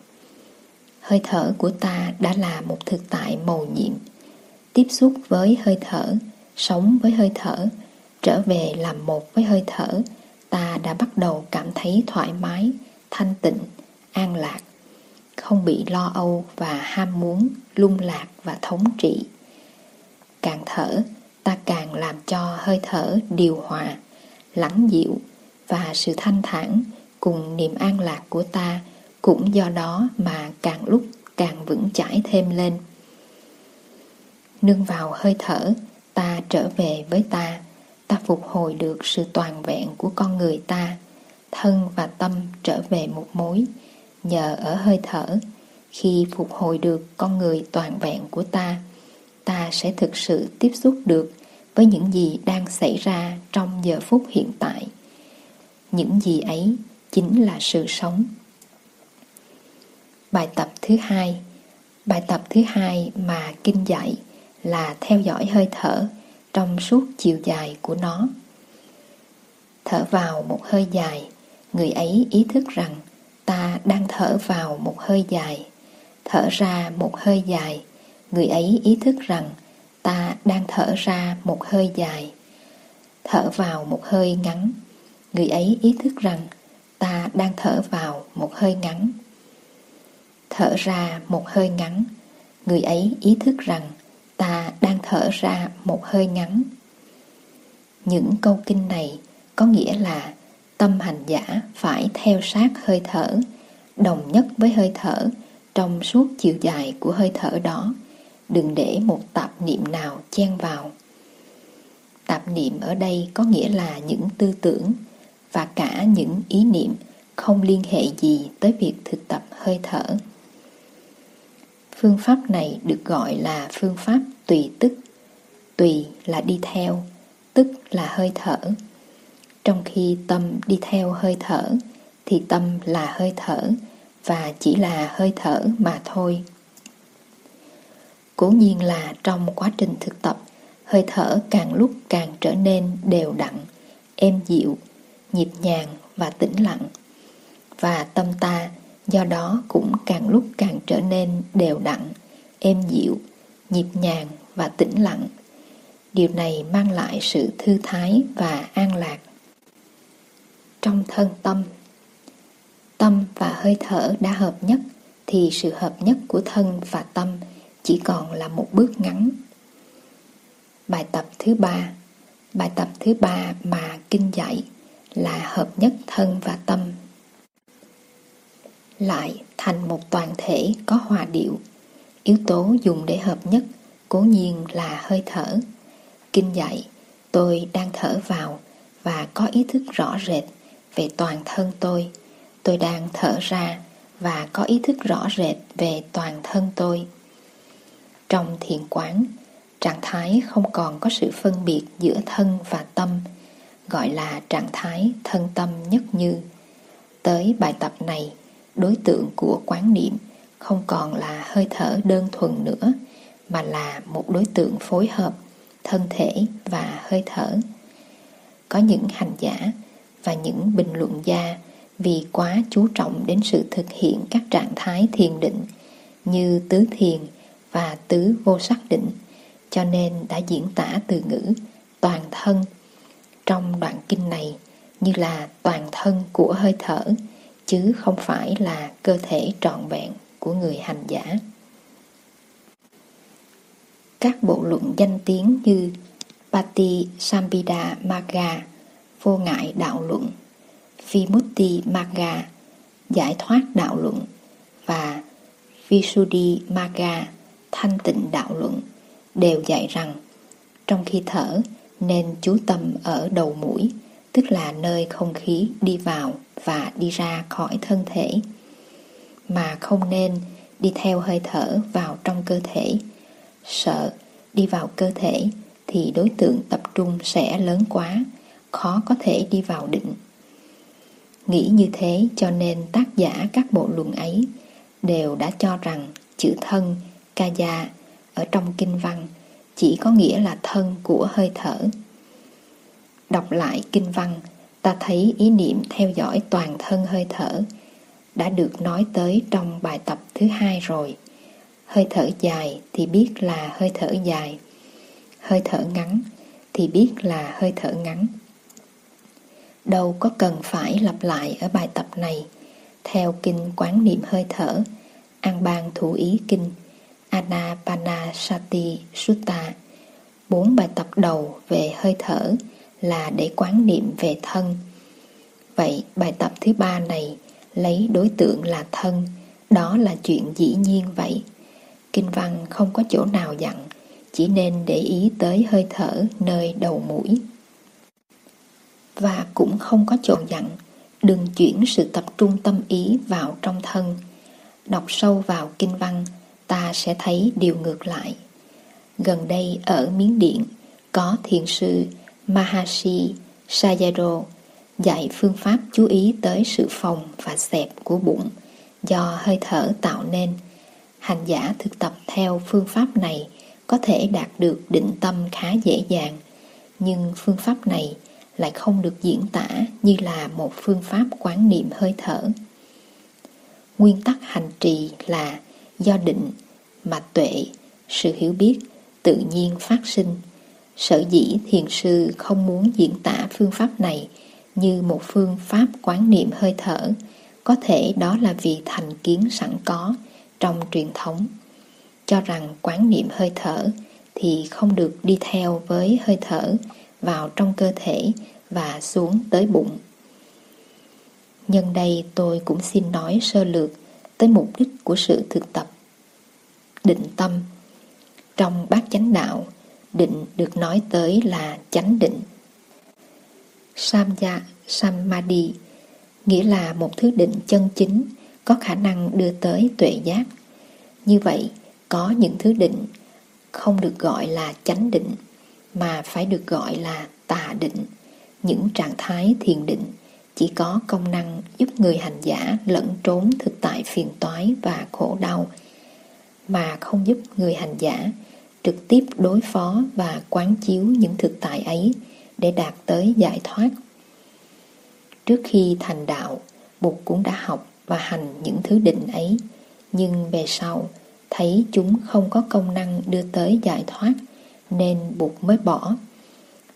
A: Hơi thở của ta đã là một thực tại màu nhiệm. Tiếp xúc với hơi thở, sống với hơi thở, trở về làm một với hơi thở, ta đã bắt đầu cảm thấy thoải mái, thanh tịnh, an lạc không bị lo âu và ham muốn lung lạc và thống trị. Càng thở ta càng làm cho hơi thở điều hòa lắng dịu và sự thanh thản cùng niềm an lạc của ta cũng do đó mà càng lúc càng vững chãi thêm lên. Nương vào hơi thở, ta trở về với ta, ta phục hồi được sự toàn vẹn của con người ta, thân và tâm trở về một mối, nhờ ở hơi thở. Khi phục hồi được con người toàn vẹn của ta, ta sẽ thực sự tiếp xúc được với những gì đang xảy ra trong giờ phút hiện tại. Những gì ấy chính là sự sống Bài tập thứ hai Bài tập thứ hai mà kinh dạy là theo dõi hơi thở trong suốt chiều dài của nó. Thở vào một hơi dài, người ấy ý thức rằng ta đang thở vào một hơi dài. Thở ra một hơi dài, người ấy ý thức rằng ta đang thở ra một hơi dài. Thở vào một hơi ngắn, người ấy ý thức rằng ta đang thở vào một hơi ngắn. Thở ra một hơi ngắn. Người ấy ý thức rằng ta đang thở ra một hơi ngắn. Những câu kinh này có nghĩa là tâm hành giả phải theo sát hơi thở đồng nhất với hơi thở trong suốt chiều dài của hơi thở đó đừng để một tạp niệm nào chen vào tạp niệm ở đây có nghĩa là những tư tưởng và cả những ý niệm không liên hệ gì tới việc thực tập hơi thở Phương pháp này được gọi là phương pháp tùy tức. Tùy là đi theo, tức là hơi thở. Trong khi tâm đi theo hơi thở thì tâm là hơi thở và chỉ là hơi thở mà thôi. Cố nhiên là trong quá trình thực tập, hơi thở càng lúc càng trở nên đều đặn, êm dịu, nhịp nhàng và tĩnh lặng. Và tâm ta do đó cũng càng lúc càng trở nên đều đặn, êm dịu, nhịp nhàng và tĩnh lặng. Điều này mang lại sự thư thái và an lạc. Trong thân tâm, tâm và hơi thở đã hợp nhất thì sự hợp nhất của thân và tâm chỉ còn là một bước ngắn. Bài tập thứ ba Bài tập thứ ba mà kinh dạy là hợp nhất thân và tâm lại thành một toàn thể có hòa điệu. Yếu tố dùng để hợp nhất cố nhiên là hơi thở. Kinh dạy, tôi đang thở vào và có ý thức rõ rệt về toàn thân tôi. Tôi đang thở ra và có ý thức rõ rệt về toàn thân tôi. Trong thiền quán, trạng thái không còn có sự phân biệt giữa thân và tâm, gọi là trạng thái thân tâm nhất như. Tới bài tập này, đối tượng của quán niệm không còn là hơi thở đơn thuần nữa, mà là một đối tượng phối hợp thân thể và hơi thở. Có những hành giả và những bình luận gia vì quá chú trọng đến sự thực hiện các trạng thái thiền định như tứ thiền và tứ vô sắc định cho nên đã diễn tả từ ngữ toàn thân trong đoạn kinh này như là toàn thân của hơi thở chứ không phải là cơ thể trọn vẹn của người hành giả. Các bộ luận danh tiếng như Pati Sambhida Magga, Vô ngại đạo luận, Vimutti Magga, Giải thoát đạo luận và Visuddhi Magga, Thanh tịnh đạo luận đều dạy rằng trong khi thở nên chú tâm ở đầu mũi, tức là nơi không khí đi vào và đi ra khỏi thân thể, mà không nên đi theo hơi thở vào trong cơ thể. Sợ đi vào cơ thể thì đối tượng tập trung sẽ lớn quá, khó có thể đi vào định. Nghĩ như thế cho nên tác giả các bộ luận ấy đều đã cho rằng chữ thân, ca ở trong kinh văn chỉ có nghĩa là thân của hơi thở. Đọc lại kinh văn, ta thấy ý niệm theo dõi toàn thân hơi thở đã được nói tới trong bài tập thứ hai rồi. Hơi thở dài thì biết là hơi thở dài. Hơi thở ngắn thì biết là hơi thở ngắn. Đâu có cần phải lặp lại ở bài tập này. Theo kinh quán niệm hơi thở, An bang thủ ý kinh Anapanasati Sutta. Bốn bài tập đầu về hơi thở là để quán niệm về thân. Vậy bài tập thứ ba này lấy đối tượng là thân, đó là chuyện dĩ nhiên vậy. Kinh văn không có chỗ nào dặn, chỉ nên để ý tới hơi thở nơi đầu mũi. Và cũng không có chỗ dặn, đừng chuyển sự tập trung tâm ý vào trong thân. Đọc sâu vào kinh văn, ta sẽ thấy điều ngược lại. Gần đây ở Miến Điện, có thiền sư Mahashi Sayadaw dạy phương pháp chú ý tới sự phòng và xẹp của bụng do hơi thở tạo nên. Hành giả thực tập theo phương pháp này có thể đạt được định tâm khá dễ dàng, nhưng phương pháp này lại không được diễn tả như là một phương pháp quán niệm hơi thở. Nguyên tắc hành trì là do định mà tuệ, sự hiểu biết tự nhiên phát sinh. Sở dĩ thiền sư không muốn diễn tả phương pháp này như một phương pháp quán niệm hơi thở, có thể đó là vì thành kiến sẵn có trong truyền thống. Cho rằng quán niệm hơi thở thì không được đi theo với hơi thở vào trong cơ thể và xuống tới bụng. Nhân đây tôi cũng xin nói sơ lược tới mục đích của sự thực tập. Định tâm Trong bát chánh đạo, định được nói tới là chánh định. Samya Samadhi nghĩa là một thứ định chân chính có khả năng đưa tới tuệ giác. Như vậy, có những thứ định không được gọi là chánh định mà phải được gọi là tà định những trạng thái thiền định chỉ có công năng giúp người hành giả lẫn trốn thực tại phiền toái và khổ đau mà không giúp người hành giả trực tiếp đối phó và quán chiếu những thực tại ấy để đạt tới giải thoát. Trước khi thành đạo, Bụt cũng đã học và hành những thứ định ấy, nhưng về sau thấy chúng không có công năng đưa tới giải thoát nên Bụt mới bỏ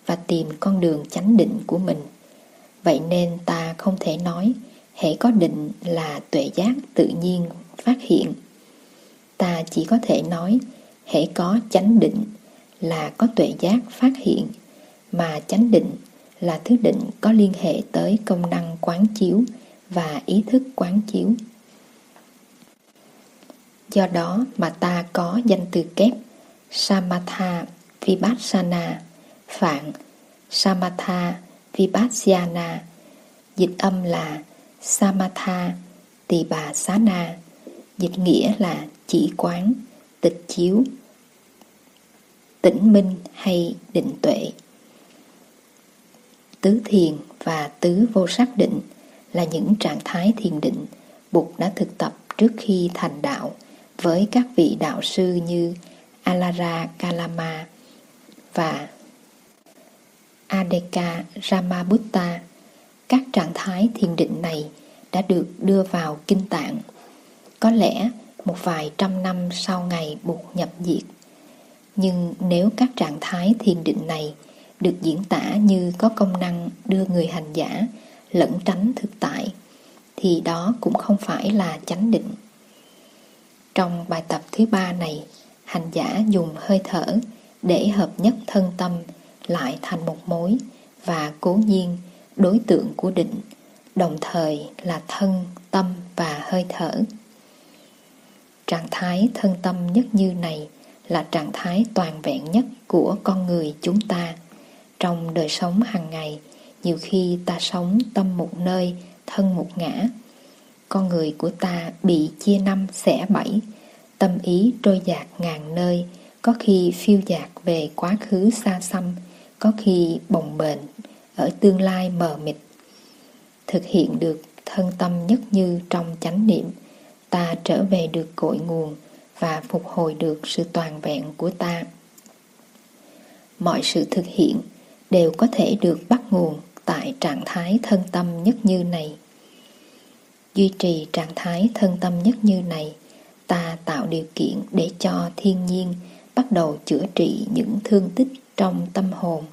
A: và tìm con đường chánh định của mình. Vậy nên ta không thể nói hãy có định là tuệ giác tự nhiên phát hiện. Ta chỉ có thể nói hãy có chánh định là có tuệ giác phát hiện, mà chánh định là thứ định có liên hệ tới công năng quán chiếu và ý thức quán chiếu. Do đó mà ta có danh từ kép Samatha Vipassana, phạn Samatha Vipassana, dịch âm là Samatha Tỳ Bà Xá Na, dịch nghĩa là chỉ quán, tịch chiếu, tĩnh minh hay định tuệ. Tứ thiền và tứ vô sắc định là những trạng thái thiền định Bụt đã thực tập trước khi thành đạo với các vị đạo sư như Alara Kalama và Adeka Ramabutta. Các trạng thái thiền định này đã được đưa vào kinh tạng. Có lẽ một vài trăm năm sau ngày buộc nhập diệt. Nhưng nếu các trạng thái thiền định này được diễn tả như có công năng đưa người hành giả lẫn tránh thực tại, thì đó cũng không phải là chánh định. Trong bài tập thứ ba này, hành giả dùng hơi thở để hợp nhất thân tâm lại thành một mối và cố nhiên đối tượng của định, đồng thời là thân, tâm và hơi thở. Trạng thái thân tâm nhất như này là trạng thái toàn vẹn nhất của con người chúng ta. Trong đời sống hàng ngày, nhiều khi ta sống tâm một nơi, thân một ngã. Con người của ta bị chia năm xẻ bảy, tâm ý trôi dạt ngàn nơi, có khi phiêu dạt về quá khứ xa xăm, có khi bồng bềnh ở tương lai mờ mịt. Thực hiện được thân tâm nhất như trong chánh niệm, ta trở về được cội nguồn và phục hồi được sự toàn vẹn của ta. Mọi sự thực hiện đều có thể được bắt nguồn tại trạng thái thân tâm nhất như này. Duy trì trạng thái thân tâm nhất như này, ta tạo điều kiện để cho thiên nhiên bắt đầu chữa trị những thương tích trong tâm hồn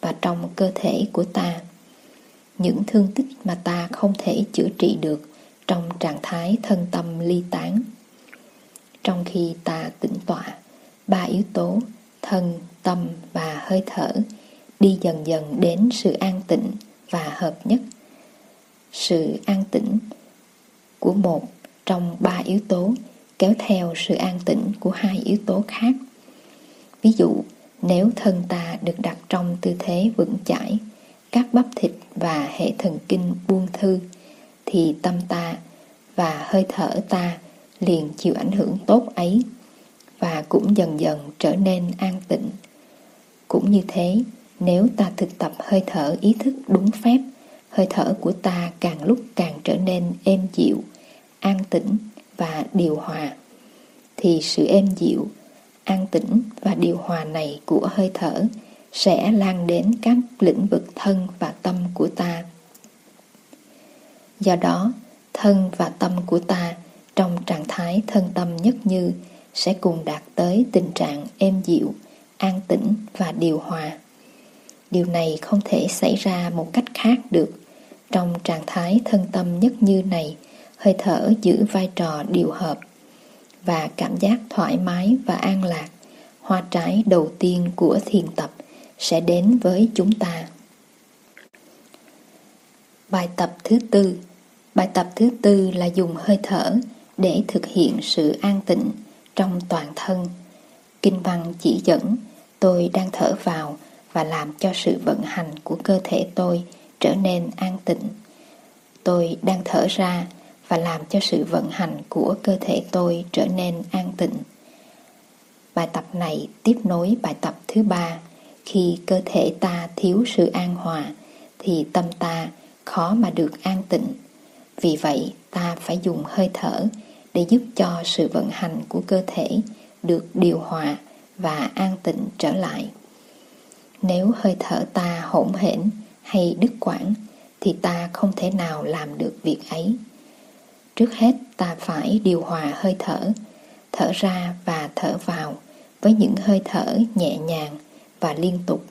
A: và trong cơ thể của ta. Những thương tích mà ta không thể chữa trị được trong trạng thái thân tâm ly tán. Trong khi ta tĩnh tọa, ba yếu tố thân, tâm và hơi thở đi dần dần đến sự an tịnh và hợp nhất. Sự an tĩnh của một trong ba yếu tố kéo theo sự an tĩnh của hai yếu tố khác. Ví dụ, nếu thân ta được đặt trong tư thế vững chãi, các bắp thịt và hệ thần kinh buông thư, thì tâm ta và hơi thở ta liền chịu ảnh hưởng tốt ấy và cũng dần dần trở nên an tịnh. Cũng như thế, nếu ta thực tập hơi thở ý thức đúng phép, hơi thở của ta càng lúc càng trở nên êm dịu, an tĩnh và điều hòa, thì sự êm dịu, an tĩnh và điều hòa này của hơi thở sẽ lan đến các lĩnh vực thân và tâm của ta. Do đó, thân và tâm của ta trong trạng thái thân tâm nhất như sẽ cùng đạt tới tình trạng êm dịu, an tĩnh và điều hòa. Điều này không thể xảy ra một cách khác được. Trong trạng thái thân tâm nhất như này, hơi thở giữ vai trò điều hợp và cảm giác thoải mái và an lạc, hoa trái đầu tiên của thiền tập sẽ đến với chúng ta. Bài tập thứ tư Bài tập thứ tư là dùng hơi thở để thực hiện sự an tịnh trong toàn thân. Kinh văn chỉ dẫn tôi đang thở vào và làm cho sự vận hành của cơ thể tôi trở nên an tịnh. Tôi đang thở ra và làm cho sự vận hành của cơ thể tôi trở nên an tịnh. Bài tập này tiếp nối bài tập thứ ba khi cơ thể ta thiếu sự an hòa, thì tâm ta khó mà được an tịnh. Vì vậy, ta phải dùng hơi thở để giúp cho sự vận hành của cơ thể được điều hòa và an tịnh trở lại. Nếu hơi thở ta hỗn hển hay đứt quãng, thì ta không thể nào làm được việc ấy. Trước hết ta phải điều hòa hơi thở, thở ra và thở vào với những hơi thở nhẹ nhàng và liên tục.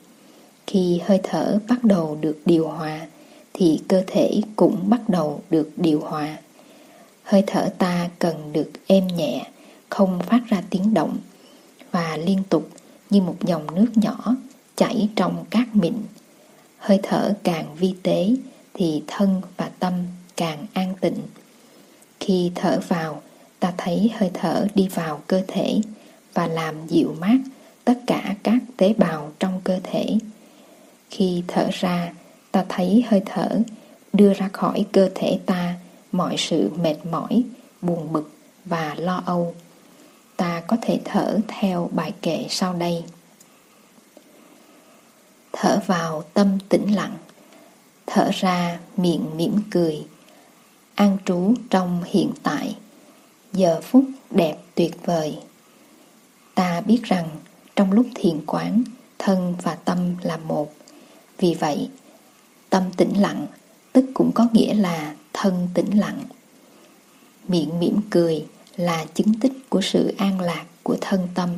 A: Khi hơi thở bắt đầu được điều hòa thì cơ thể cũng bắt đầu được điều hòa. Hơi thở ta cần được êm nhẹ, không phát ra tiếng động và liên tục như một dòng nước nhỏ chảy trong các mịn. Hơi thở càng vi tế thì thân và tâm càng an tịnh. Khi thở vào, ta thấy hơi thở đi vào cơ thể và làm dịu mát tất cả các tế bào trong cơ thể. Khi thở ra, ta thấy hơi thở đưa ra khỏi cơ thể ta mọi sự mệt mỏi, buồn bực và lo âu. Ta có thể thở theo bài kệ sau đây. Thở vào tâm tĩnh lặng, thở ra miệng mỉm cười, an trú trong hiện tại, giờ phút đẹp tuyệt vời. Ta biết rằng trong lúc thiền quán, thân và tâm là một. Vì vậy, tâm tĩnh lặng tức cũng có nghĩa là thân tĩnh lặng. Miệng mỉm cười là chứng tích của sự an lạc của thân tâm.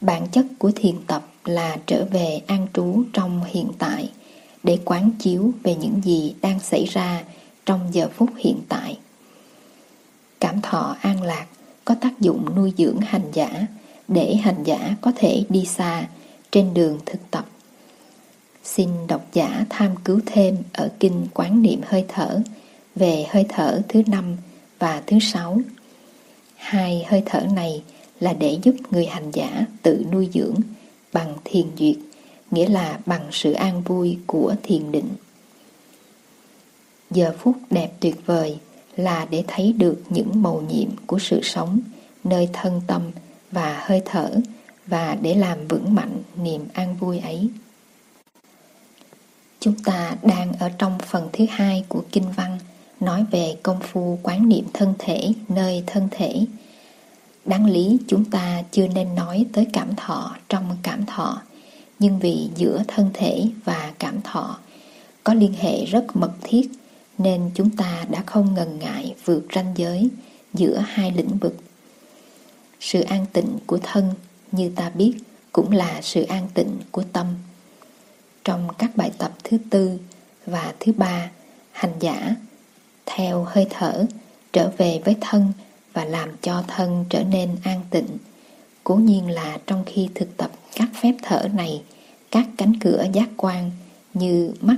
A: Bản chất của thiền tập là trở về an trú trong hiện tại để quán chiếu về những gì đang xảy ra trong giờ phút hiện tại. Cảm thọ an lạc có tác dụng nuôi dưỡng hành giả để hành giả có thể đi xa trên đường thực tập. Xin độc giả tham cứu thêm ở kinh quán niệm hơi thở về hơi thở thứ năm và thứ sáu. Hai hơi thở này là để giúp người hành giả tự nuôi dưỡng bằng thiền duyệt, nghĩa là bằng sự an vui của thiền định. Giờ phút đẹp tuyệt vời là để thấy được những màu nhiệm của sự sống nơi thân tâm và hơi thở và để làm vững mạnh niềm an vui ấy. Chúng ta đang ở trong phần thứ hai của kinh văn nói về công phu quán niệm thân thể nơi thân thể. Đáng lý chúng ta chưa nên nói tới cảm thọ trong cảm thọ, nhưng vì giữa thân thể và cảm thọ có liên hệ rất mật thiết nên chúng ta đã không ngần ngại vượt ranh giới giữa hai lĩnh vực sự an tịnh của thân như ta biết cũng là sự an tịnh của tâm. Trong các bài tập thứ tư và thứ ba, hành giả theo hơi thở trở về với thân và làm cho thân trở nên an tịnh. Cố nhiên là trong khi thực tập các phép thở này, các cánh cửa giác quan như mắt,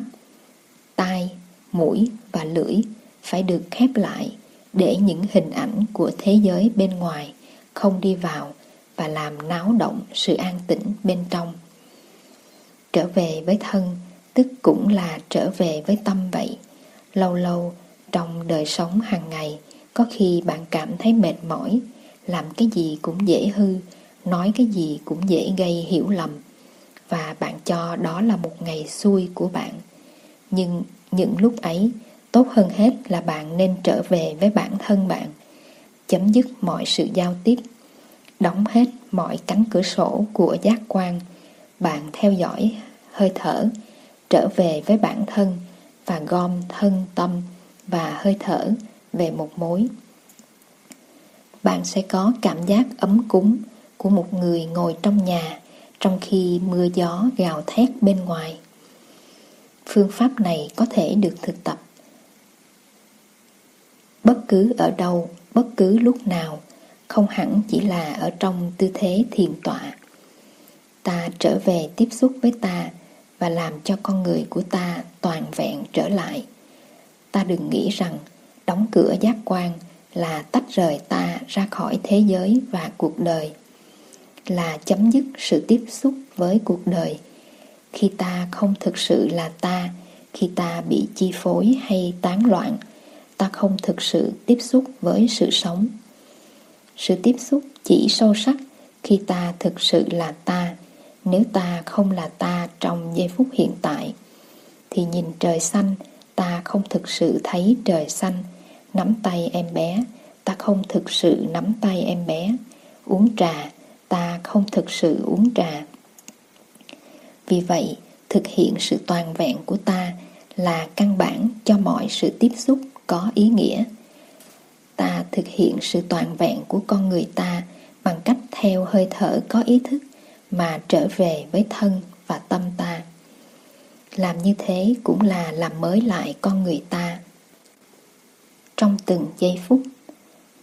A: tai, mũi và lưỡi phải được khép lại để những hình ảnh của thế giới bên ngoài không đi vào và làm náo động sự an tĩnh bên trong. Trở về với thân, tức cũng là trở về với tâm vậy. Lâu lâu, trong đời sống hàng ngày, có khi bạn cảm thấy mệt mỏi, làm cái gì cũng dễ hư, nói cái gì cũng dễ gây hiểu lầm, và bạn cho đó là một ngày xui của bạn. Nhưng những lúc ấy, tốt hơn hết là bạn nên trở về với bản thân bạn, chấm dứt mọi sự giao tiếp đóng hết mọi cánh cửa sổ của giác quan bạn theo dõi hơi thở trở về với bản thân và gom thân tâm và hơi thở về một mối. Bạn sẽ có cảm giác ấm cúng của một người ngồi trong nhà trong khi mưa gió gào thét bên ngoài phương pháp này có thể được thực tập. Bất cứ ở đâu, bất cứ lúc nào, không hẳn chỉ là ở trong tư thế thiền tọa. Ta trở về tiếp xúc với ta và làm cho con người của ta toàn vẹn trở lại. Ta đừng nghĩ rằng đóng cửa giác quan là tách rời ta ra khỏi thế giới và cuộc đời, là chấm dứt sự tiếp xúc với cuộc đời khi ta không thực sự là ta khi ta bị chi phối hay tán loạn ta không thực sự tiếp xúc với sự sống sự tiếp xúc chỉ sâu sắc khi ta thực sự là ta nếu ta không là ta trong giây phút hiện tại thì nhìn trời xanh, ta không thực sự thấy trời xanh. Nắm tay em bé, ta không thực sự nắm tay em bé. Uống trà, ta không thực sự uống trà. Vì vậy, thực hiện sự toàn vẹn của ta là căn bản cho mọi sự tiếp xúc có ý nghĩa. Ta thực hiện sự toàn vẹn của con người ta bằng cách theo hơi thở có ý thức mà trở về với thân và tâm ta. Làm như thế cũng là làm mới lại con người ta. Trong từng giây phút,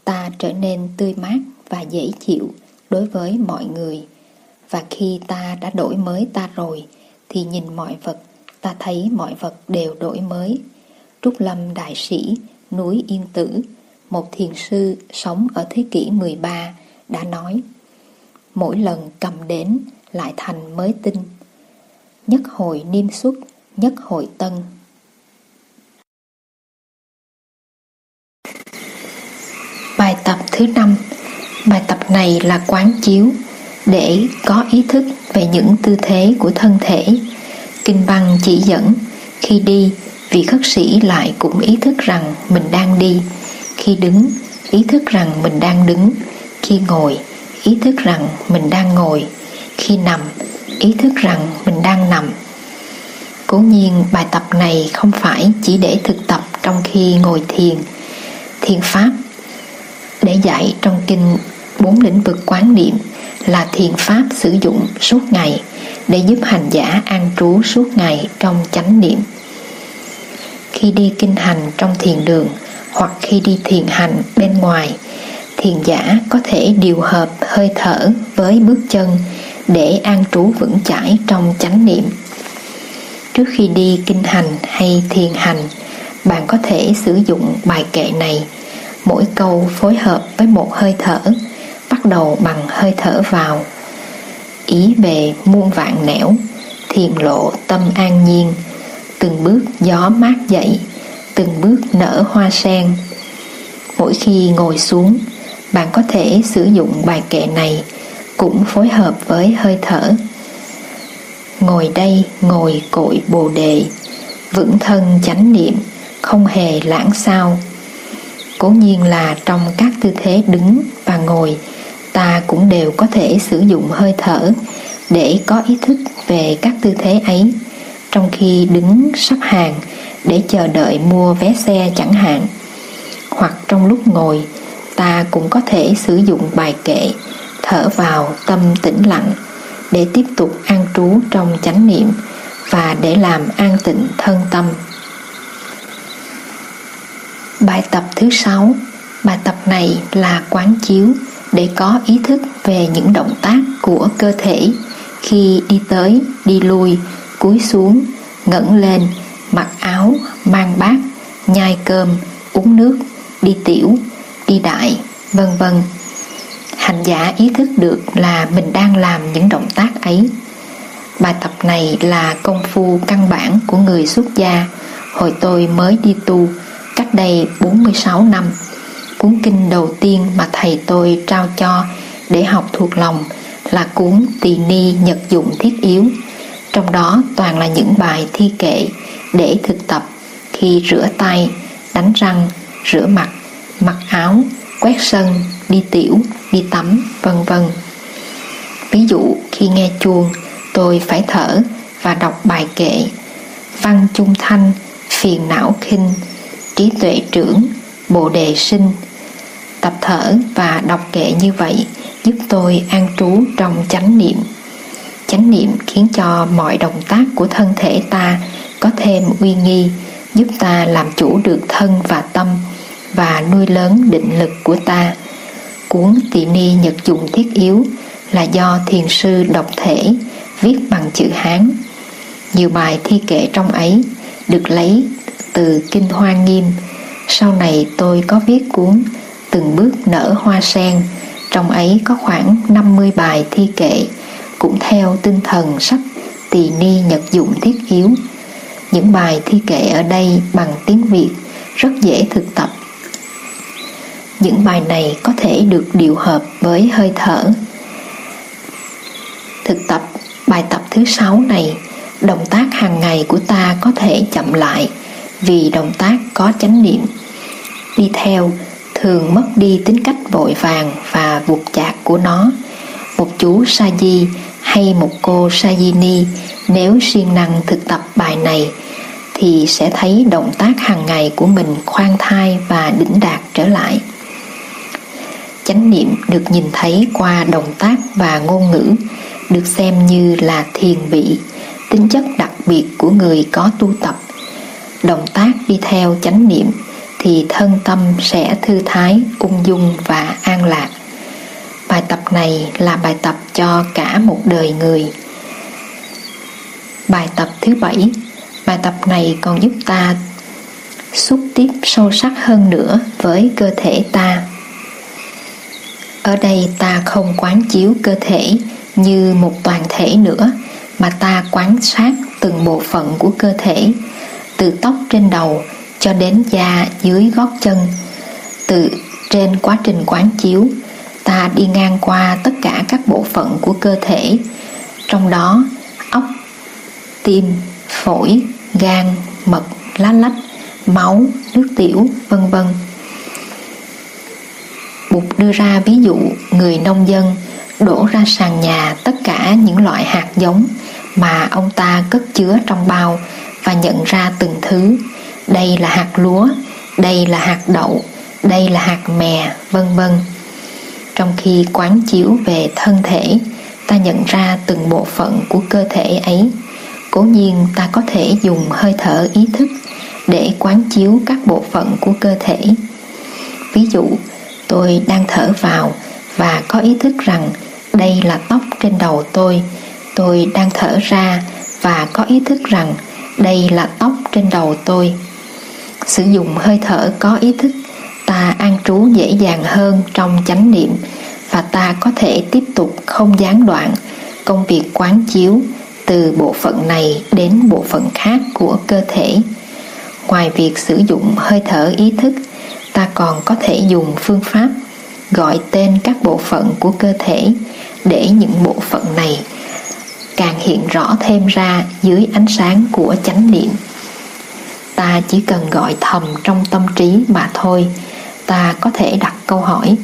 A: ta trở nên tươi mát và dễ chịu đối với mọi người. Và khi ta đã đổi mới ta rồi, thì nhìn mọi vật, ta thấy mọi vật đều đổi mới. Trúc Lâm Đại Sĩ, núi Yên Tử, một thiền sư sống ở thế kỷ 13 đã nói Mỗi lần cầm đến lại thành mới tinh. Nhất hồi niêm xuất, nhất hội tân. Bài tập thứ năm. Bài tập này là quán chiếu để có ý thức về những tư thế của thân thể. Kinh văn chỉ dẫn khi đi vị khất sĩ lại cũng ý thức rằng mình đang đi. Khi đứng, ý thức rằng mình đang đứng. Khi ngồi, ý thức rằng mình đang ngồi. Khi nằm, ý thức rằng mình đang nằm. Cố nhiên bài tập này không phải chỉ để thực tập trong khi ngồi thiền. Thiền pháp để dạy trong kinh bốn lĩnh vực quán niệm là thiền pháp sử dụng suốt ngày để giúp hành giả an trú suốt ngày trong chánh niệm. Khi đi kinh hành trong thiền đường hoặc khi đi thiền hành bên ngoài, thiền giả có thể điều hợp hơi thở với bước chân để an trú vững chãi trong chánh niệm. Trước khi đi kinh hành hay thiền hành, bạn có thể sử dụng bài kệ này, mỗi câu phối hợp với một hơi thở bắt đầu bằng hơi thở vào. Ý về muôn vạn nẻo, thiền lộ tâm an nhiên, từng bước gió mát dậy, từng bước nở hoa sen. Mỗi khi ngồi xuống, bạn có thể sử dụng bài kệ này cũng phối hợp với hơi thở. Ngồi đây ngồi cội bồ đề, vững thân chánh niệm, không hề lãng sao. Cố nhiên là trong các tư thế đứng và ngồi ta cũng đều có thể sử dụng hơi thở để có ý thức về các tư thế ấy. Trong khi đứng sắp hàng để chờ đợi mua vé xe chẳng hạn, hoặc trong lúc ngồi, ta cũng có thể sử dụng bài kệ thở vào tâm tĩnh lặng để tiếp tục an trú trong chánh niệm và để làm an tịnh thân tâm. Bài tập thứ sáu, bài tập này là quán chiếu để có ý thức về những động tác của cơ thể khi đi tới, đi lui, cúi xuống, ngẩng lên, mặc áo, mang bát, nhai cơm, uống nước, đi tiểu, đi đại, vân vân. Hành giả ý thức được là mình đang làm những động tác ấy. Bài tập này là công phu căn bản của người xuất gia hồi tôi mới đi tu cách đây 46 năm cuốn kinh đầu tiên mà thầy tôi trao cho để học thuộc lòng là cuốn Tỳ Ni Nhật Dụng Thiết Yếu. Trong đó toàn là những bài thi kệ để thực tập khi rửa tay, đánh răng, rửa mặt, mặc áo, quét sân, đi tiểu, đi tắm, vân vân. Ví dụ khi nghe chuông, tôi phải thở và đọc bài kệ Văn Chung Thanh, Phiền Não Khinh, Trí Tuệ Trưởng, Bộ Đề Sinh, tập thở và đọc kệ như vậy, giúp tôi an trú trong chánh niệm. Chánh niệm khiến cho mọi động tác của thân thể ta có thêm uy nghi, giúp ta làm chủ được thân và tâm và nuôi lớn định lực của ta. Cuốn tỳ ni nhật dụng thiết yếu là do thiền sư đọc thể viết bằng chữ hán. Nhiều bài thi kệ trong ấy được lấy từ kinh hoa nghiêm. Sau này tôi có viết cuốn từng bước nở hoa sen. Trong ấy có khoảng 50 bài thi kệ, cũng theo tinh thần sách tỳ ni nhật dụng thiết yếu những bài thi kệ ở đây bằng tiếng Việt rất dễ thực tập. Những bài này có thể được điều hợp với hơi thở. Thực tập bài tập thứ sáu này, động tác hàng ngày của ta có thể chậm lại vì động tác có chánh niệm. Đi theo thường mất đi tính cách vội vàng và vụt chạc của nó một chú sa di hay một cô sa di ni nếu siêng năng thực tập bài này thì sẽ thấy động tác hàng ngày của mình khoan thai và đỉnh đạt trở lại. Chánh niệm được nhìn thấy qua động tác và ngôn ngữ được xem như là thiền vị, tính chất đặc biệt của người có tu tập. Động tác đi theo chánh niệm thì thân tâm sẽ thư thái, ung dung và an lạc. Bài tập này là bài tập cho cả một đời người. Bài tập thứ bảy Bài tập này còn giúp ta xúc tiếp sâu sắc hơn nữa với cơ thể ta. Ở đây ta không quán chiếu cơ thể như một toàn thể nữa mà ta quán sát từng bộ phận của cơ thể từ tóc trên đầu cho đến da dưới gót chân. Từ trên quá trình quán chiếu, ta đi ngang qua tất cả các bộ phận của cơ thể. Trong đó óc tim, phổi, gan, mật, lá lách, máu, nước tiểu, vân vân. Bụt đưa ra ví dụ người nông dân đổ ra sàn nhà tất cả những loại hạt giống mà ông ta cất chứa trong bao và nhận ra từng thứ đây là hạt lúa, đây là hạt đậu, đây là hạt mè, vân vân. Trong khi quán chiếu về thân thể, ta nhận ra từng bộ phận của cơ thể ấy. Cố nhiên ta có thể dùng hơi thở ý thức để quán chiếu các bộ phận của cơ thể. Ví dụ, tôi đang thở vào và có ý thức rằng đây là tóc trên đầu tôi. Tôi đang thở ra và có ý thức rằng đây là tóc trên đầu tôi sử dụng hơi thở có ý thức, ta an trú dễ dàng hơn trong chánh niệm và ta có thể tiếp tục không gián đoạn công việc quán chiếu từ bộ phận này đến bộ phận khác của cơ thể. Ngoài việc sử dụng hơi thở ý thức, ta còn có thể dùng phương pháp gọi tên các bộ phận của cơ thể để những bộ phận này càng hiện rõ thêm ra dưới ánh sáng của chánh niệm ta chỉ cần gọi thầm trong tâm trí mà thôi. Ta có thể đặt câu hỏi,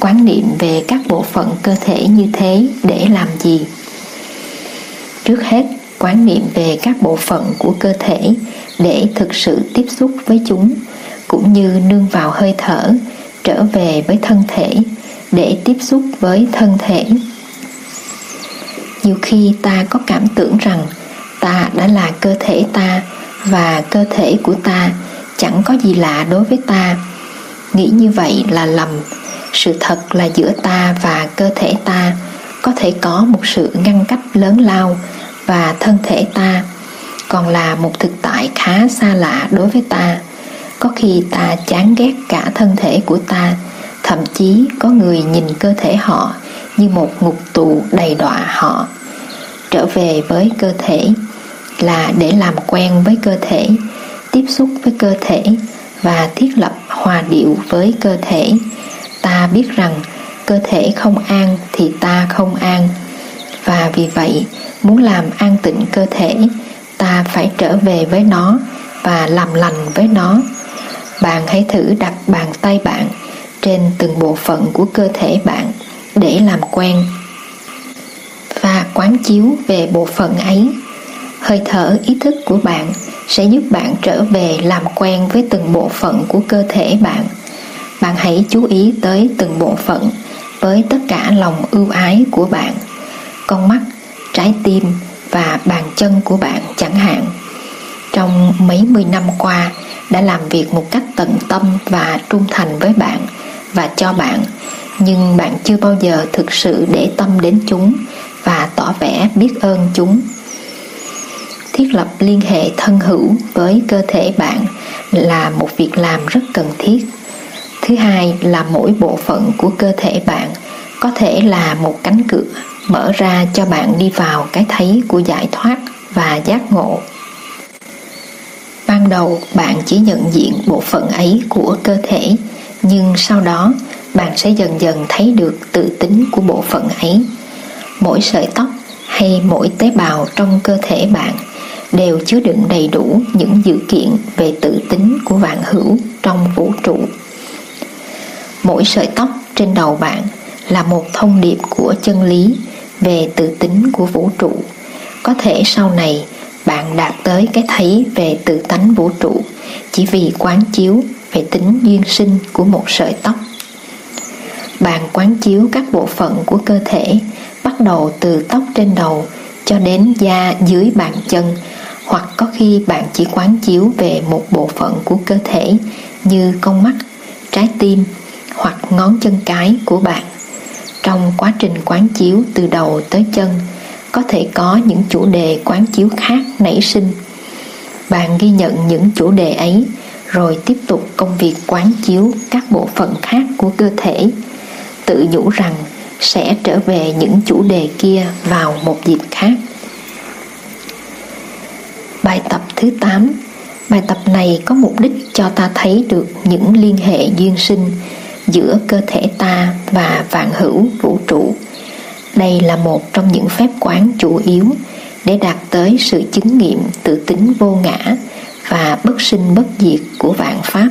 A: quán niệm về các bộ phận cơ thể như thế để làm gì? Trước hết, quán niệm về các bộ phận của cơ thể để thực sự tiếp xúc với chúng, cũng như nương vào hơi thở, trở về với thân thể để tiếp xúc với thân thể. Nhiều khi ta có cảm tưởng rằng ta đã là cơ thể ta và cơ thể của ta chẳng có gì lạ đối với ta. Nghĩ như vậy là lầm. Sự thật là giữa ta và cơ thể ta có thể có một sự ngăn cách lớn lao và thân thể ta còn là một thực tại khá xa lạ đối với ta. Có khi ta chán ghét cả thân thể của ta, thậm chí có người nhìn cơ thể họ như một ngục tù đầy đọa họ. Trở về với cơ thể là để làm quen với cơ thể, tiếp xúc với cơ thể và thiết lập hòa điệu với cơ thể. Ta biết rằng cơ thể không an thì ta không an. Và vì vậy, muốn làm an tịnh cơ thể, ta phải trở về với nó và làm lành với nó. Bạn hãy thử đặt bàn tay bạn trên từng bộ phận của cơ thể bạn để làm quen. Và quán chiếu về bộ phận ấy hơi thở, ý thức của bạn sẽ giúp bạn trở về làm quen với từng bộ phận của cơ thể bạn. Bạn hãy chú ý tới từng bộ phận với tất cả lòng ưu ái của bạn, con mắt, trái tim và bàn chân của bạn chẳng hạn. Trong mấy mươi năm qua, đã làm việc một cách tận tâm và trung thành với bạn và cho bạn, nhưng bạn chưa bao giờ thực sự để tâm đến chúng và tỏ vẻ biết ơn chúng thiết lập liên hệ thân hữu với cơ thể bạn là một việc làm rất cần thiết. Thứ hai là mỗi bộ phận của cơ thể bạn có thể là một cánh cửa mở ra cho bạn đi vào cái thấy của giải thoát và giác ngộ. Ban đầu bạn chỉ nhận diện bộ phận ấy của cơ thể, nhưng sau đó bạn sẽ dần dần thấy được tự tính của bộ phận ấy. Mỗi sợi tóc hay mỗi tế bào trong cơ thể bạn đều chứa đựng đầy đủ những dự kiện về tự tính của vạn hữu trong vũ trụ. Mỗi sợi tóc trên đầu bạn là một thông điệp của chân lý về tự tính của vũ trụ. Có thể sau này bạn đạt tới cái thấy về tự tánh vũ trụ chỉ vì quán chiếu về tính duyên sinh của một sợi tóc. Bạn quán chiếu các bộ phận của cơ thể bắt đầu từ tóc trên đầu cho đến da dưới bàn chân hoặc có khi bạn chỉ quán chiếu về một bộ phận của cơ thể như con mắt, trái tim hoặc ngón chân cái của bạn. Trong quá trình quán chiếu từ đầu tới chân, có thể có những chủ đề quán chiếu khác nảy sinh. Bạn ghi nhận những chủ đề ấy rồi tiếp tục công việc quán chiếu các bộ phận khác của cơ thể tự nhủ rằng sẽ trở về những chủ đề kia vào một dịp khác Bài tập thứ 8 Bài tập này có mục đích cho ta thấy được những liên hệ duyên sinh giữa cơ thể ta và vạn hữu vũ trụ. Đây là một trong những phép quán chủ yếu để đạt tới sự chứng nghiệm tự tính vô ngã và bất sinh bất diệt của vạn pháp.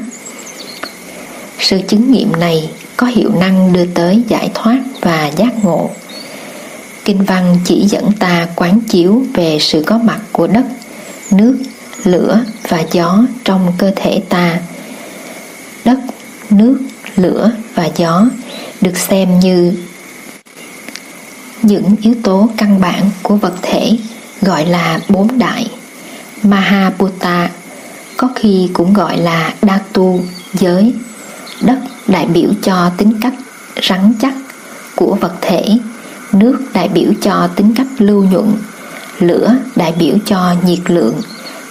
A: Sự chứng nghiệm này có hiệu năng đưa tới giải thoát và giác ngộ. Kinh văn chỉ dẫn ta quán chiếu về sự có mặt của đất nước, lửa và gió trong cơ thể ta. Đất, nước, lửa và gió được xem như những yếu tố căn bản của vật thể gọi là bốn đại. Mahabhuta có khi cũng gọi là Dhatu, giới. Đất đại biểu cho tính cách rắn chắc của vật thể, nước đại biểu cho tính cách lưu nhuận lửa đại biểu cho nhiệt lượng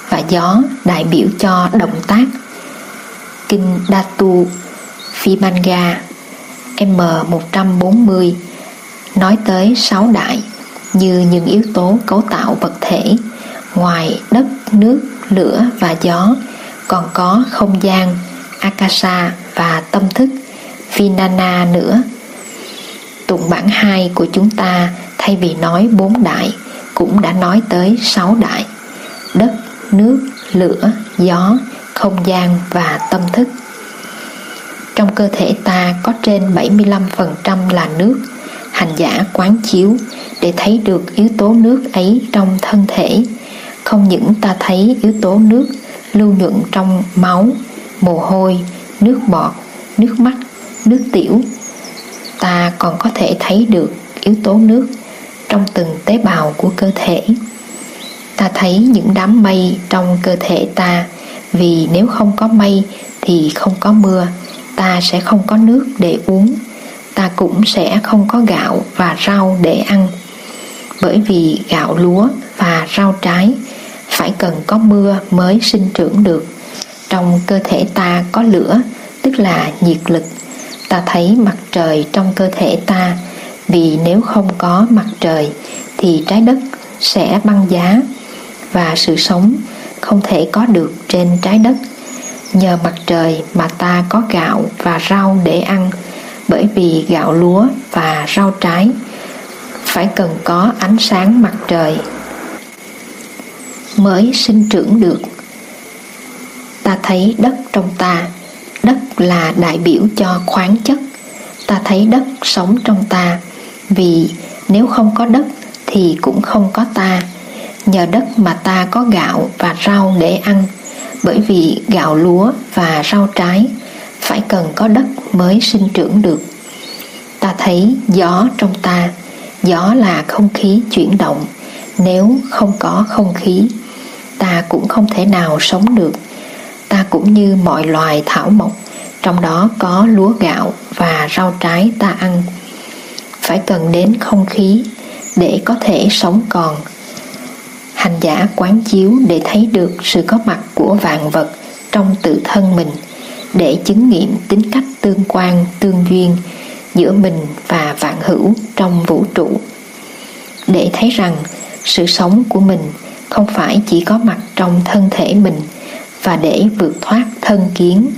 A: và gió đại biểu cho động tác. Kinh Datu Vimanga M140 nói tới sáu đại như những yếu tố cấu tạo vật thể ngoài đất, nước, lửa và gió còn có không gian, akasha và tâm thức Vinana nữa. Tụng bản 2 của chúng ta thay vì nói bốn đại cũng đã nói tới sáu đại. Đất, nước, lửa, gió, không gian và tâm thức. Trong cơ thể ta có trên 75% là nước, hành giả quán chiếu để thấy được yếu tố nước ấy trong thân thể. Không những ta thấy yếu tố nước lưu nhuận trong máu, mồ hôi, nước bọt, nước mắt, nước tiểu, ta còn có thể thấy được yếu tố nước trong từng tế bào của cơ thể. Ta thấy những đám mây trong cơ thể ta, vì nếu không có mây thì không có mưa, ta sẽ không có nước để uống. Ta cũng sẽ không có gạo và rau để ăn. Bởi vì gạo lúa và rau trái phải cần có mưa mới sinh trưởng được. Trong cơ thể ta có lửa, tức là nhiệt lực. Ta thấy mặt trời trong cơ thể ta vì nếu không có mặt trời, thì trái đất sẽ băng giá và sự sống không thể có được trên trái đất. Nhờ mặt trời mà ta có gạo và rau để ăn, bởi vì gạo lúa và rau trái phải cần có ánh sáng mặt trời mới sinh trưởng được. Ta thấy đất trong ta, đất là đại biểu cho khoáng chất. Ta thấy đất sống trong ta vì nếu không có đất thì cũng không có ta. Nhờ đất mà ta có gạo và rau để ăn. Bởi vì gạo lúa và rau trái, phải cần có đất mới sinh trưởng được. Ta thấy gió trong ta. Gió là không khí chuyển động. Nếu không có không khí, ta cũng không thể nào sống được. Ta cũng như mọi loài thảo mộc, trong đó có lúa gạo và rau trái ta ăn phải cần đến không khí để có thể sống còn. Hành giả quán chiếu để thấy được sự có mặt của vạn vật trong tự thân mình, để chứng nghiệm tính cách tương quan, tương duyên giữa mình và vạn hữu trong vũ trụ. Để thấy rằng sự sống của mình không phải chỉ có mặt trong thân thể mình và để vượt thoát thân kiến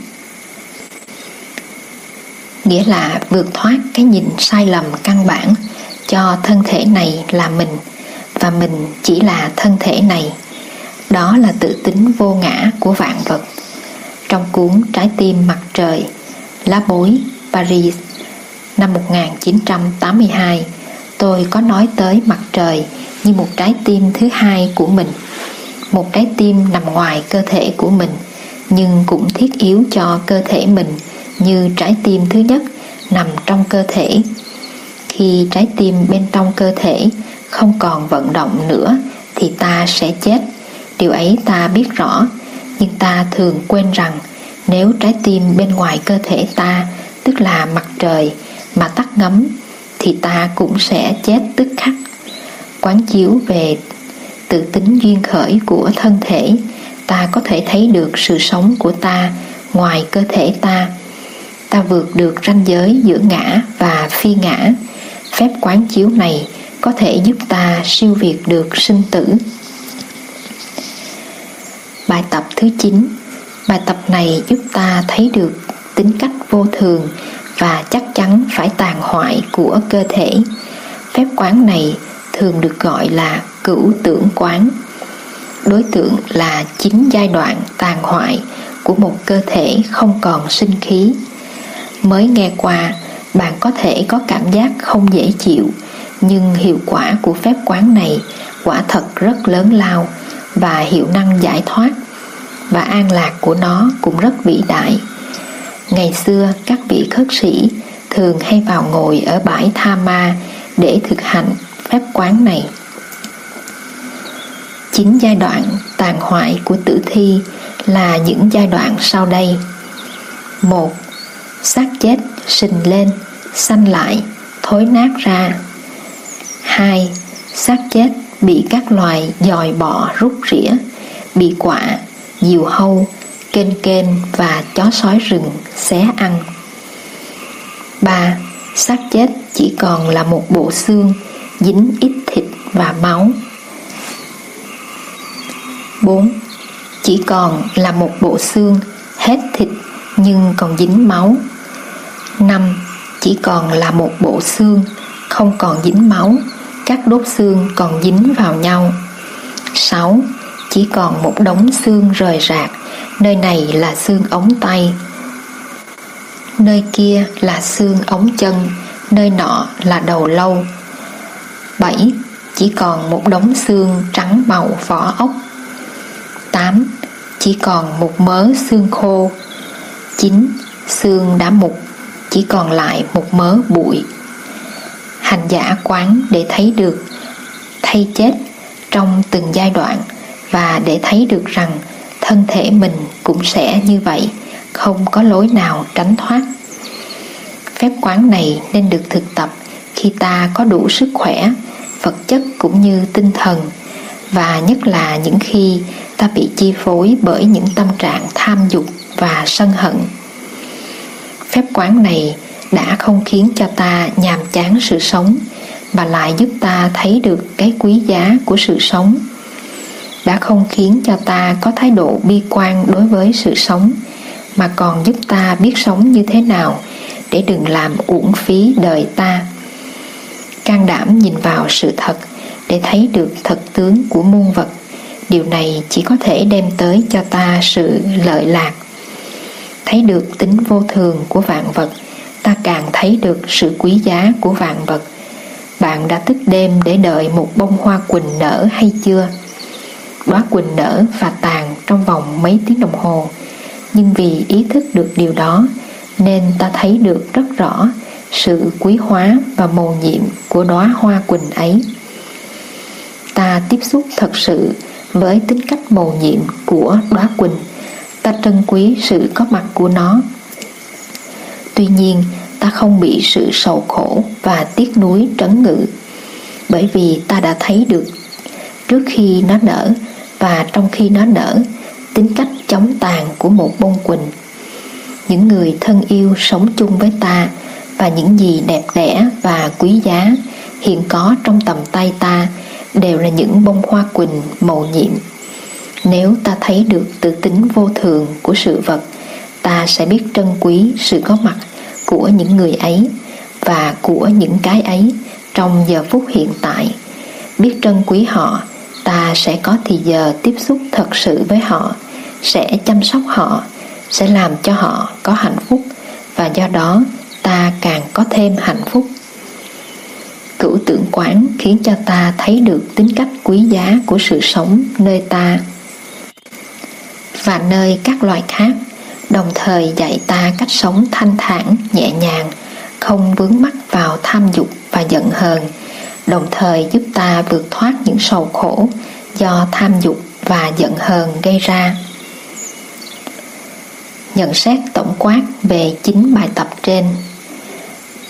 A: nghĩa là vượt thoát cái nhìn sai lầm căn bản cho thân thể này là mình, và mình chỉ là thân thể này. Đó là tự tính vô ngã của vạn vật. Trong cuốn Trái tim mặt trời, Lá bối, Paris, năm 1982 tôi có nói tới mặt trời như một trái tim thứ hai của mình. Một trái tim nằm ngoài cơ thể của mình, nhưng cũng thiết yếu cho cơ thể mình như trái tim thứ nhất nằm trong cơ thể. Khi trái tim bên trong cơ thể không còn vận động nữa thì ta sẽ chết. Điều ấy ta biết rõ, nhưng ta thường quên rằng nếu trái tim bên ngoài cơ thể ta, tức là mặt trời, mà tắt ngấm thì ta cũng sẽ chết tức khắc. Quán chiếu về tự tính duyên khởi của thân thể, ta có thể thấy được sự sống của ta ngoài cơ thể ta ta vượt được ranh giới giữa ngã và phi ngã. Phép quán chiếu này có thể giúp ta siêu việt được sinh tử. Bài tập thứ 9 bài tập này giúp ta thấy được tính cách vô thường và chắc chắn phải tàn hoại của cơ thể. Phép quán này thường được gọi là cửu tưởng quán. Đối tượng là chín giai đoạn tàn hoại của một cơ thể không còn sinh khí mới nghe qua, bạn có thể có cảm giác không dễ chịu, nhưng hiệu quả của phép quán này quả thật rất lớn lao và hiệu năng giải thoát, và an lạc của nó cũng rất vĩ đại. Ngày xưa, các vị khất sĩ thường hay vào ngồi ở bãi tha ma để thực hành phép quán này. Chín giai đoạn tàn hoại của tử thi là những giai đoạn sau đây. Một xác chết sình lên xanh lại, thối nát ra hai, xác chết, bị các loài dòi bọ rút rỉa, bị quạ diều hâu, kênh kênh và chó sói rừng xé ăn ba, xác chết chỉ còn là một bộ xương, dính ít thịt và máu 4. Chỉ còn là một bộ xương, hết thịt nhưng còn dính máu 5. Chỉ còn là một bộ xương, không còn dính máu các đốt xương còn dính vào nhau 6. Chỉ còn một đống xương rời rạc nơi này là xương ống tay nơi kia là xương ống chân nơi nọ là đầu lâu 7. Chỉ còn một đống xương trắng màu vỏ ốc 8. Chỉ còn một mớ xương khô chín Xương đã mục Chỉ còn lại một mớ bụi. Hành giả quán để thấy được Thay chết trong từng giai đoạn Và để thấy được rằng Thân thể mình cũng sẽ như vậy Không có lối nào tránh thoát. Phép quán này nên được thực tập khi ta có đủ sức khỏe, vật chất cũng như tinh thần và nhất là những khi ta bị chi phối bởi những tâm trạng tham dục và sân hận. Phép quán này đã không khiến cho ta nhàm chán sự sống, mà lại giúp ta thấy được cái quý giá của sự sống. Đã không khiến cho ta có thái độ bi quan đối với sự sống, mà còn giúp ta biết sống như thế nào để đừng làm uổng phí đời ta. Can đảm nhìn vào sự thật để thấy được thật tướng của muôn vật, điều này chỉ có thể đem tới cho ta sự lợi lạc thấy được tính vô thường của vạn vật, ta càng thấy được sự quý giá của vạn vật. Bạn đã thức đêm để đợi một bông hoa quỳnh nở hay chưa? Đóa quỳnh nở và tàn trong vòng mấy tiếng đồng hồ. Nhưng vì ý thức được điều đó, nên ta thấy được rất rõ sự quý hóa và mầu nhiệm của đóa hoa quỳnh ấy. Ta tiếp xúc thật sự với tính cách mầu nhiệm của đóa quỳnh ta trân quý sự có mặt của nó. Tuy nhiên, ta không bị sự sầu khổ và tiếc nuối trấn ngự, bởi vì ta đã thấy được. Trước khi nó nở và trong khi nó nở, tính cách chống tàn của một bông quỳnh. Những người thân yêu sống chung với ta và những gì đẹp đẽ và quý giá hiện có trong tầm tay ta đều là những bông hoa quỳnh màu nhiệm nếu ta thấy được tự tính vô thường của sự vật, ta sẽ biết trân quý sự có mặt của những người ấy và của những cái ấy trong giờ phút hiện tại. Biết trân quý họ, ta sẽ có thì giờ tiếp xúc thật sự với họ, sẽ chăm sóc họ, sẽ làm cho họ có hạnh phúc và do đó ta càng có thêm hạnh phúc. Cửu tượng quán khiến cho ta thấy được tính cách quý giá của sự sống nơi ta và nơi các loài khác, đồng thời dạy ta cách sống thanh thản, nhẹ nhàng, không vướng mắc vào tham dục và giận hờn, đồng thời giúp ta vượt thoát những sầu khổ do tham dục và giận hờn gây ra. Nhận xét tổng quát về chín bài tập trên.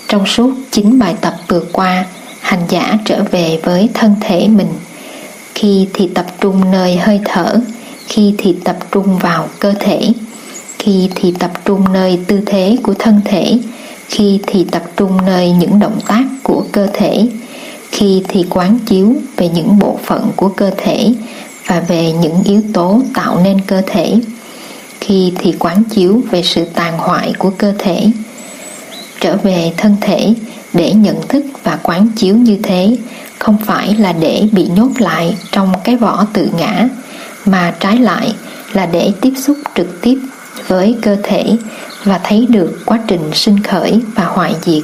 A: Trong suốt chín bài tập vừa qua, hành giả trở về với thân thể mình. Khi thì tập trung nơi hơi thở khi thì tập trung vào cơ thể, khi thì tập trung nơi tư thế của thân thể, khi thì tập trung nơi những động tác của cơ thể, khi thì quán chiếu về những bộ phận của cơ thể và về những yếu tố tạo nên cơ thể, khi thì quán chiếu về sự tàn hoại của cơ thể, trở về thân thể để nhận thức và quán chiếu như thế, không phải là để bị nhốt lại trong cái vỏ tự ngã mà trái lại là để tiếp xúc trực tiếp với cơ thể và thấy được quá trình sinh khởi và hoại diệt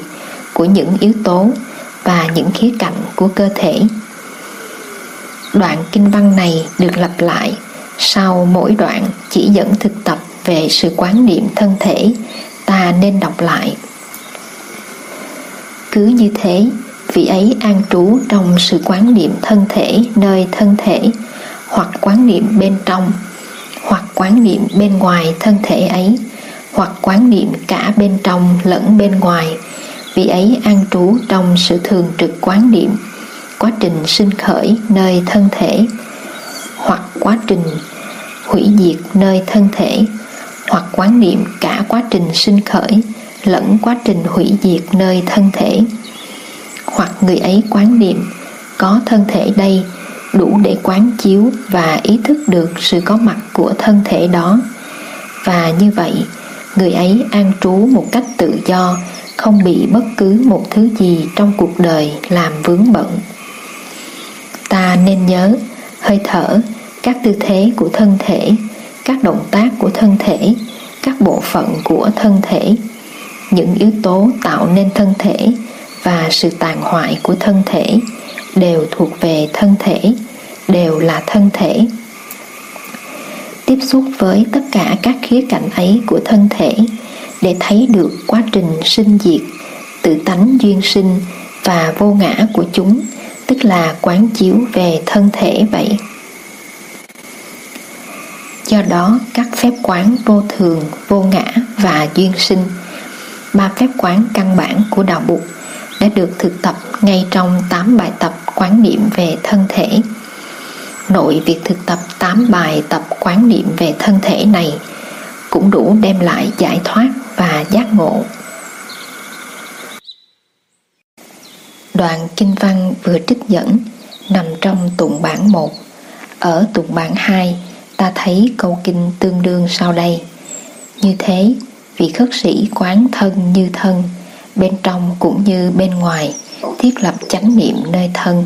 A: của những yếu tố và những khía cạnh của cơ thể. Đoạn kinh văn này được lặp lại sau mỗi đoạn chỉ dẫn thực tập về sự quán niệm thân thể. Ta nên đọc lại. Cứ như thế, vị ấy an trú trong sự quán niệm thân thể nơi thân thể hoặc quán niệm bên trong, hoặc quán niệm bên ngoài thân thể ấy, hoặc quán niệm cả bên trong lẫn bên ngoài. Vì ấy an trú trong sự thường trực quán niệm, quá trình sinh khởi nơi thân thể, hoặc quá trình hủy diệt nơi thân thể, hoặc quán niệm cả quá trình sinh khởi lẫn quá trình hủy diệt nơi thân thể. Hoặc người ấy quán niệm, có thân thể đây đủ để quán chiếu và ý thức được sự có mặt của thân thể đó. Và như vậy, người ấy an trú một cách tự do, không bị bất cứ một thứ gì trong cuộc đời làm vướng bận. Ta nên nhớ, hơi thở, các tư thế của thân thể, các động tác của thân thể, các bộ phận của thân thể, những yếu tố tạo nên thân thể và sự tàn hoại của thân thể đều thuộc về thân thể đều là thân thể tiếp xúc với tất cả các khía cạnh ấy của thân thể để thấy được quá trình sinh diệt, tự tánh duyên sinh và vô ngã của chúng, tức là quán chiếu về thân thể vậy do đó, các phép quán vô thường, vô ngã và duyên sinh, ba phép quán căn bản của đạo Bụt đã được thực tập ngay trong 8 bài tập quán niệm về thân thể. Nội việc thực tập 8 bài tập quán niệm về thân thể này cũng đủ đem lại giải thoát và giác ngộ. Đoạn kinh văn vừa trích dẫn nằm trong tụng bản 1. Ở tụng bản 2, ta thấy câu kinh tương đương sau đây. Như thế, vị khất sĩ quán thân như thân, bên trong cũng như bên ngoài, thiết lập chánh niệm nơi thân,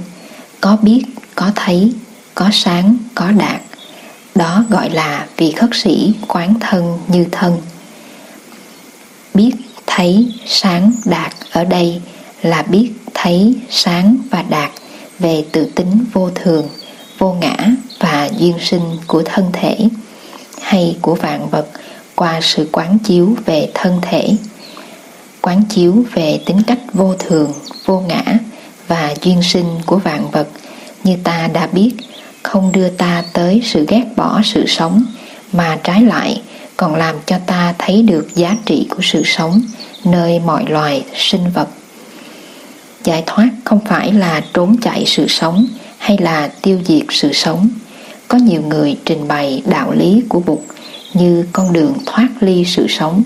A: có biết, có thấy, có sáng, có đạt. Đó gọi là vị khất sĩ quán thân như thân. Biết, thấy, sáng, đạt ở đây là biết, thấy, sáng và đạt về tự tính vô thường, vô ngã và duyên sinh của thân thể hay của vạn vật qua sự quán chiếu về thân thể quán chiếu về tính cách vô thường vô ngã và duyên sinh của vạn vật như ta đã biết không đưa ta tới sự ghét bỏ sự sống mà trái lại còn làm cho ta thấy được giá trị của sự sống nơi mọi loài sinh vật. Giải thoát không phải là trốn chạy sự sống hay là tiêu diệt sự sống. Có nhiều người trình bày đạo lý của Bụt như con đường thoát ly sự sống,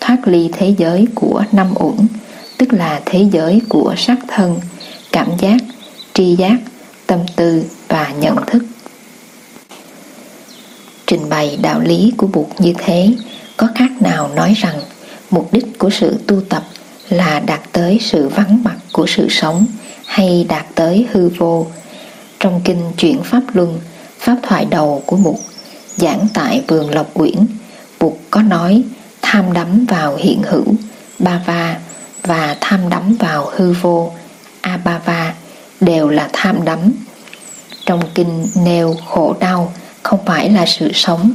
A: thoát ly thế giới của năm uẩn, tức là thế giới của sắc thân, cảm giác, tri giác, tâm tư và nhận thức. Trình bày đạo lý của Bụt như thế có khác nào nói rằng mục đích của sự tu tập là đạt tới sự vắng mặt của sự sống hay đạt tới hư vô Trong kinh Chuyển Pháp Luân, Pháp thoại đầu của Bụt, giảng tại vườn Lộc Quyển, Bụt có nói tham đắm vào hiện hữu, ba va và tham đắm vào hư vô, abava đều là tham đắm. Trong kinh nêu khổ đau không phải là sự sống,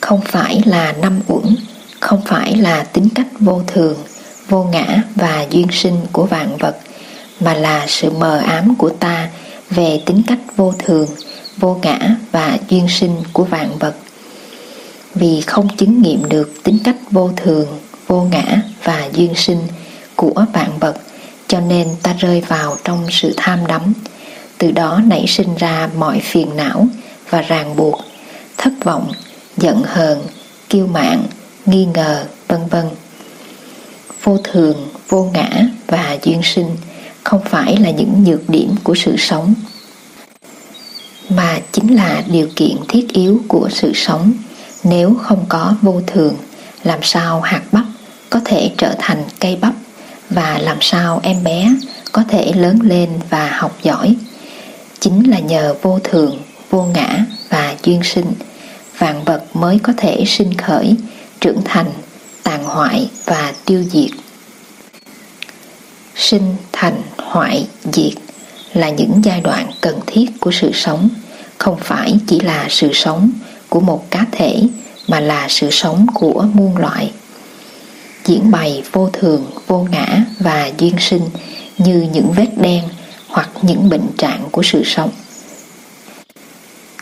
A: không phải là năm uẩn, không phải là tính cách vô thường, vô ngã và duyên sinh của vạn vật, mà là sự mờ ám của ta về tính cách vô thường, vô ngã và duyên sinh của vạn vật. Vì không chứng nghiệm được tính cách vô thường, vô ngã và duyên sinh của vạn vật, cho nên ta rơi vào trong sự tham đắm, từ đó nảy sinh ra mọi phiền não và ràng buộc, thất vọng, giận hờn, kiêu mạn, nghi ngờ, vân vân. Vô thường, vô ngã và duyên sinh không phải là những nhược điểm của sự sống mà chính là điều kiện thiết yếu của sự sống. Nếu không có vô thường làm sao hạt bắp có thể trở thành cây bắp? Và làm sao em bé có thể lớn lên và học giỏi? Chính là nhờ vô thường, vô ngã và duyên sinh. Vạn vật mới có thể sinh khởi, trưởng thành, tàn hoại và tiêu diệt. Sinh, thành, hoại, diệt là những giai đoạn cần thiết của sự sống. Không phải chỉ là sự sống của một cá thể, mà là sự sống của muôn loại diễn bày vô thường vô ngã và duyên sinh như những vết đen hoặc những bệnh trạng của sự sống.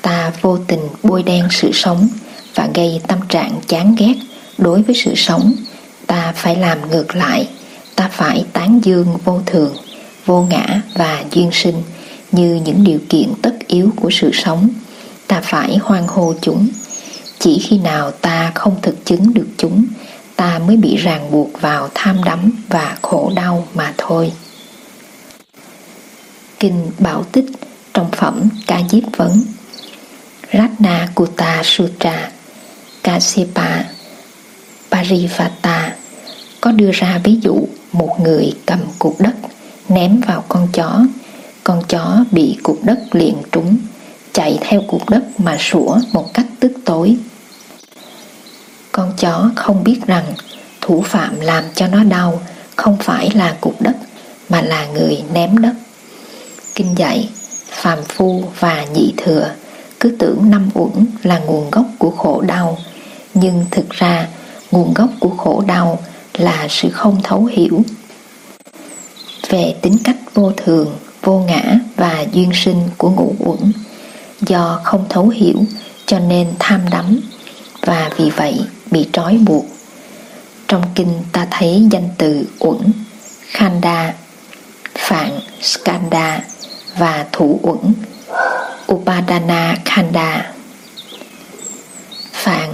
A: Ta vô tình bôi đen sự sống và gây tâm trạng chán ghét đối với sự sống. Ta phải làm ngược lại, ta phải tán dương vô thường, vô ngã và duyên sinh như những điều kiện tất yếu của sự sống. Ta phải hoan hô chúng. Chỉ khi nào ta không thực chứng được chúng ta mới bị ràng buộc vào tham đắm và khổ đau mà thôi. Kinh bảo tích trong phẩm ca diếp vấn, Ratna kuta Sutra Kasyapa Parivata có đưa ra ví dụ một người cầm cục đất ném vào con chó con chó bị cục đất liền trúng, chạy theo cục đất mà sủa một cách tức tối con chó không biết rằng thủ phạm làm cho nó đau không phải là cục đất, mà là người ném đất. Kinh dạy, phàm phu và nhị thừa cứ tưởng năm uẩn là nguồn gốc của khổ đau, nhưng thực ra nguồn gốc của khổ đau là sự không thấu hiểu. Về tính cách vô thường, vô ngã và duyên sinh của ngũ uẩn, do không thấu hiểu cho nên tham đắm, và vì vậy bị trói buộc. Trong kinh ta thấy danh từ uẩn, khanda, phạn skanda và thủ uẩn, upadana khanda. Phạn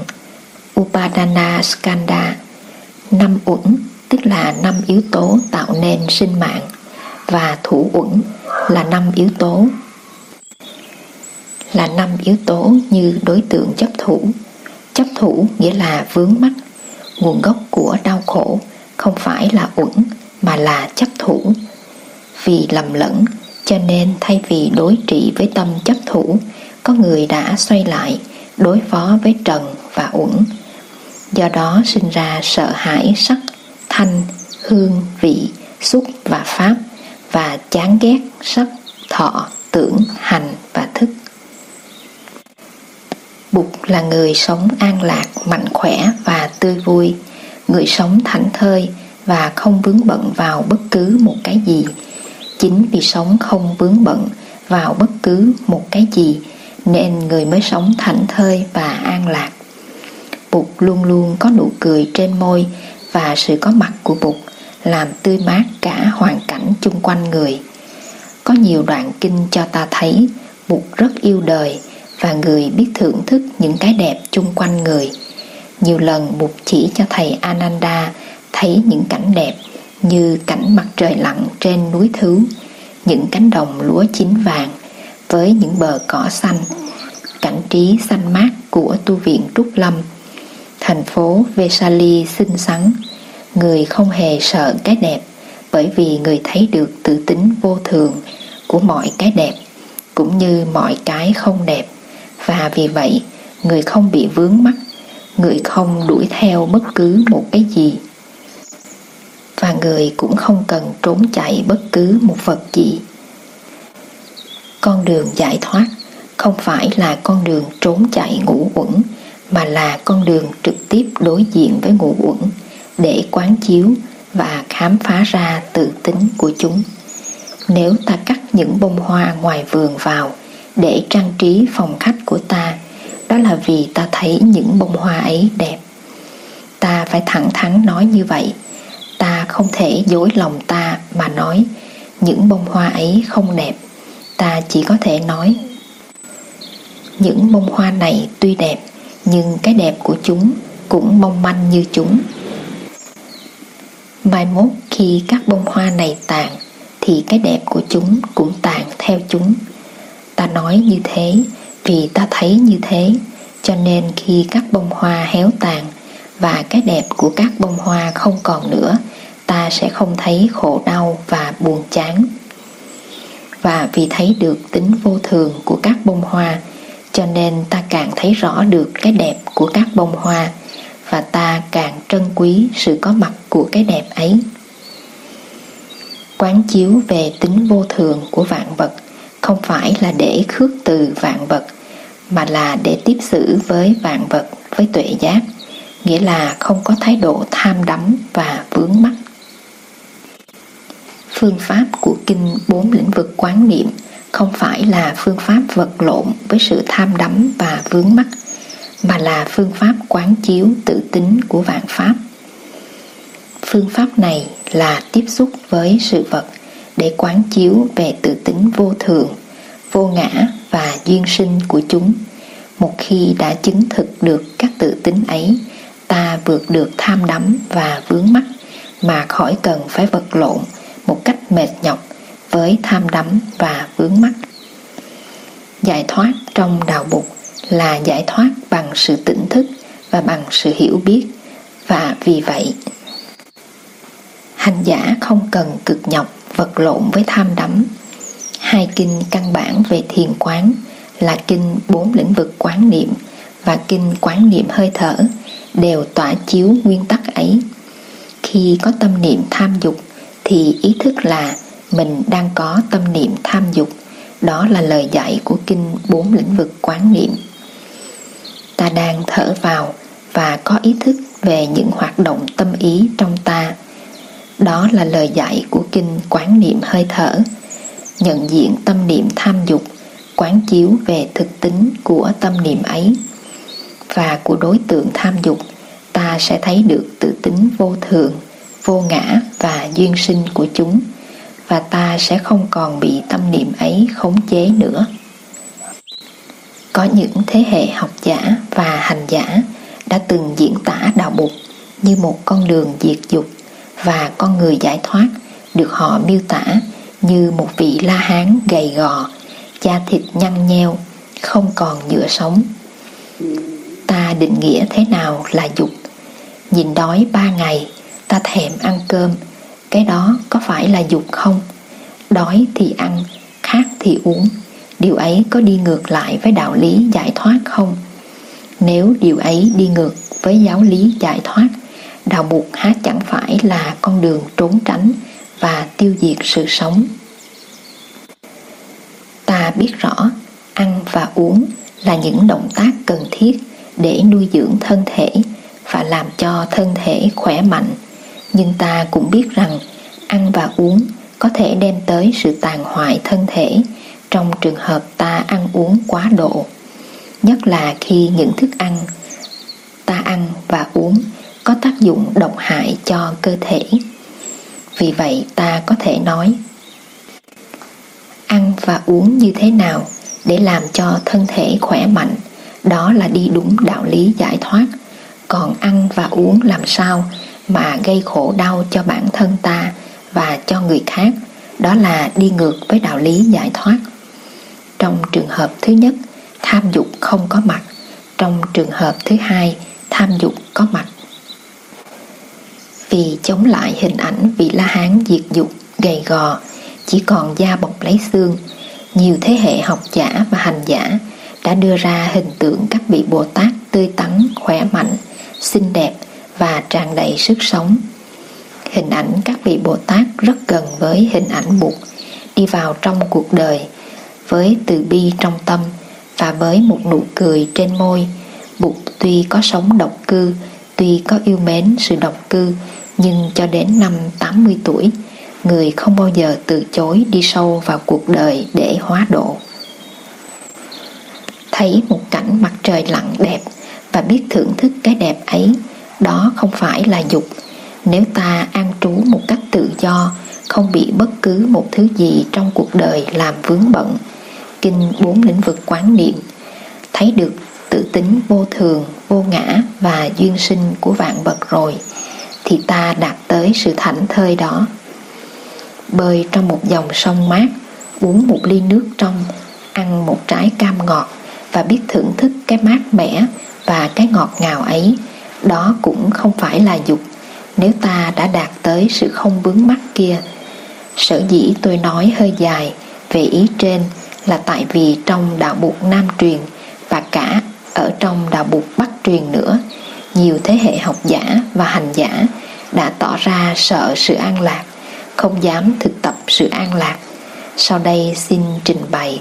A: upadana skanda, năm uẩn, tức là năm yếu tố tạo nên sinh mạng, và thủ uẩn là năm yếu tố. Là năm yếu tố như đối tượng chấp thủ chấp thủ nghĩa là vướng mắc. Nguồn gốc của đau khổ không phải là uẩn, mà là chấp thủ. Vì lầm lẫn, cho nên thay vì đối trị với tâm chấp thủ, có người đã xoay lại, đối phó với trần và uẩn. Do đó sinh ra sợ hãi sắc, thanh, hương, vị, xúc và pháp, và chán ghét sắc, thọ, tưởng, hành và thức. Bụt là người sống an lạc, mạnh khỏe và tươi vui, người sống thảnh thơi và không vướng bận vào bất cứ một cái gì. Chính vì sống không vướng bận vào bất cứ một cái gì nên người mới sống thảnh thơi và an lạc. Bụt luôn luôn có nụ cười trên môi và sự có mặt của Bụt làm tươi mát cả hoàn cảnh chung quanh người. Có nhiều đoạn kinh cho ta thấy Bụt rất yêu đời và người biết thưởng thức những cái đẹp chung quanh người. Nhiều lần Bụt chỉ cho thầy Ananda thấy những cảnh đẹp như cảnh mặt trời lặn trên núi Thứ, những cánh đồng lúa chín vàng với những bờ cỏ xanh, cảnh trí xanh mát của tu viện Trúc Lâm, thành phố Vesali xinh xắn, người không hề sợ cái đẹp bởi vì người thấy được tự tính vô thường, của mọi cái đẹp cũng như mọi cái không đẹp và vì vậy, người không bị vướng mắc, người không đuổi theo bất cứ một cái gì. Và người cũng không cần trốn chạy bất cứ một vật gì. Con đường giải thoát không phải là con đường trốn chạy ngũ uẩn, mà là con đường trực tiếp đối diện với ngũ uẩn để quán chiếu và khám phá ra tự tính của chúng. Nếu ta cắt những bông hoa ngoài vườn vào để trang trí phòng khách của ta. Đó là vì ta thấy những bông hoa ấy đẹp. Ta phải thẳng thắn nói như vậy. Ta không thể dối lòng ta mà nói, những bông hoa ấy không đẹp. Ta chỉ có thể nói, những bông hoa này tuy đẹp, nhưng cái đẹp của chúng cũng mong manh như chúng. Mai mốt khi các bông hoa này tàn, thì cái đẹp của chúng cũng tàn theo chúng ta nói như thế vì ta thấy như thế. Cho nên khi các bông hoa héo tàn và cái đẹp của các bông hoa không còn nữa, ta sẽ không thấy khổ đau và buồn chán. Và vì thấy được tính vô thường của các bông hoa, cho nên ta càng thấy rõ được cái đẹp của các bông hoa và ta càng trân quý sự có mặt của cái đẹp ấy. Quán chiếu về tính vô thường của vạn vật không phải là để khước từ vạn vật, mà là để tiếp xử với vạn vật, với tuệ giác, nghĩa là không có thái độ tham đắm và vướng mắc. Phương pháp của kinh bốn lĩnh vực quán niệm không phải là phương pháp vật lộn với sự tham đắm và vướng mắc, mà là phương pháp quán chiếu tự tính của vạn pháp. Phương pháp này là tiếp xúc với sự vật để quán chiếu về tự tính vô thường, vô ngã và duyên sinh của chúng. Một khi đã chứng thực được các tự tính ấy, ta vượt được tham đắm và vướng mắc mà khỏi cần phải vật lộn một cách mệt nhọc với tham đắm và vướng mắc. Giải thoát trong đạo bục là giải thoát bằng sự tỉnh thức và bằng sự hiểu biết, và vì vậy, hành giả không cần cực nhọc vật lộn với tham đắm. Hai kinh căn bản về thiền quán là kinh bốn lĩnh vực quán niệm và kinh quán niệm hơi thở đều tỏa chiếu nguyên tắc ấy. Khi có tâm niệm tham dục thì ý thức là mình đang có tâm niệm tham dục. Đó là lời dạy của kinh bốn lĩnh vực quán niệm. Ta đang thở vào và có ý thức về những hoạt động tâm ý trong ta đó là lời dạy của kinh quán niệm hơi thở, nhận diện tâm niệm tham dục, quán chiếu về thực tính của tâm niệm ấy. Và của đối tượng tham dục, ta sẽ thấy được tự tính vô thường, vô ngã và duyên sinh của chúng, và ta sẽ không còn bị tâm niệm ấy khống chế nữa. Có những thế hệ học giả và hành giả đã từng diễn tả đạo Bụt như một con đường diệt dục và con người giải thoát, được họ miêu tả như một vị la hán gầy gò, da thịt nhăn nheo, không còn nhựa sống. Ta định nghĩa thế nào là dục? Nhìn đói ba ngày, ta thèm ăn cơm. Cái đó có phải là dục không? Đói thì ăn, khát thì uống. Điều ấy có đi ngược lại với đạo lý giải thoát không? Nếu điều ấy đi ngược với giáo lý giải thoát đạo buộc há chẳng phải là con đường trốn tránh và tiêu diệt sự sống. Ta biết rõ, ăn và uống là những động tác cần thiết để nuôi dưỡng thân thể và làm cho thân thể khỏe mạnh. Nhưng ta cũng biết rằng, ăn và uống có thể đem tới sự tàn hoại thân thể trong trường hợp ta ăn uống quá độ. Nhất là khi những thức ăn ta ăn và uống có tác dụng độc hại cho cơ thể. Vì vậy, ta có thể nói, ăn và uống như thế nào để làm cho thân thể khỏe mạnh, đó là đi đúng đạo lý giải thoát. Còn ăn và uống làm sao mà gây khổ đau cho bản thân ta và cho người khác, đó là đi ngược với đạo lý giải thoát. Trong trường hợp thứ nhất, tham dục không có mặt. Trong trường hợp thứ hai, tham dục có mặt vì chống lại hình ảnh vị la hán diệt dục gầy gò chỉ còn da bọc lấy xương. Nhiều thế hệ học giả và hành giả đã đưa ra hình tượng các vị Bồ Tát tươi tắn, khỏe mạnh, xinh đẹp và tràn đầy sức sống. Hình ảnh các vị Bồ Tát rất gần với hình ảnh Bụt đi vào trong cuộc đời với từ bi trong tâm và với một nụ cười trên môi. Bụt tuy có sống độc cư, tuy có yêu mến sự độc cư, nhưng cho đến năm 80 tuổi, người không bao giờ từ chối đi sâu vào cuộc đời để hóa độ. Thấy một cảnh mặt trời lặn đẹp và biết thưởng thức cái đẹp ấy, đó không phải là dục. Nếu ta an trú một cách tự do, không bị bất cứ một thứ gì trong cuộc đời làm vướng bận, kinh bốn lĩnh vực quán niệm, thấy được tự tính vô thường, vô ngã và duyên sinh của vạn vật rồi, thì ta đạt tới sự thảnh thơi đó. Bơi trong một dòng sông mát, uống một ly nước trong, ăn một trái cam ngọt và biết thưởng thức cái mát mẻ và cái ngọt ngào ấy, đó cũng không phải là dục nếu ta đã đạt tới sự không vướng mắc kia. Sở dĩ tôi nói hơi dài về ý trên là tại vì trong đạo buộc Nam truyền và cả ở trong đạo buộc bắt truyền nữa, nhiều thế hệ học giả và hành giả đã tỏ ra sợ sự an lạc, không dám thực tập sự an lạc. Sau đây xin trình bày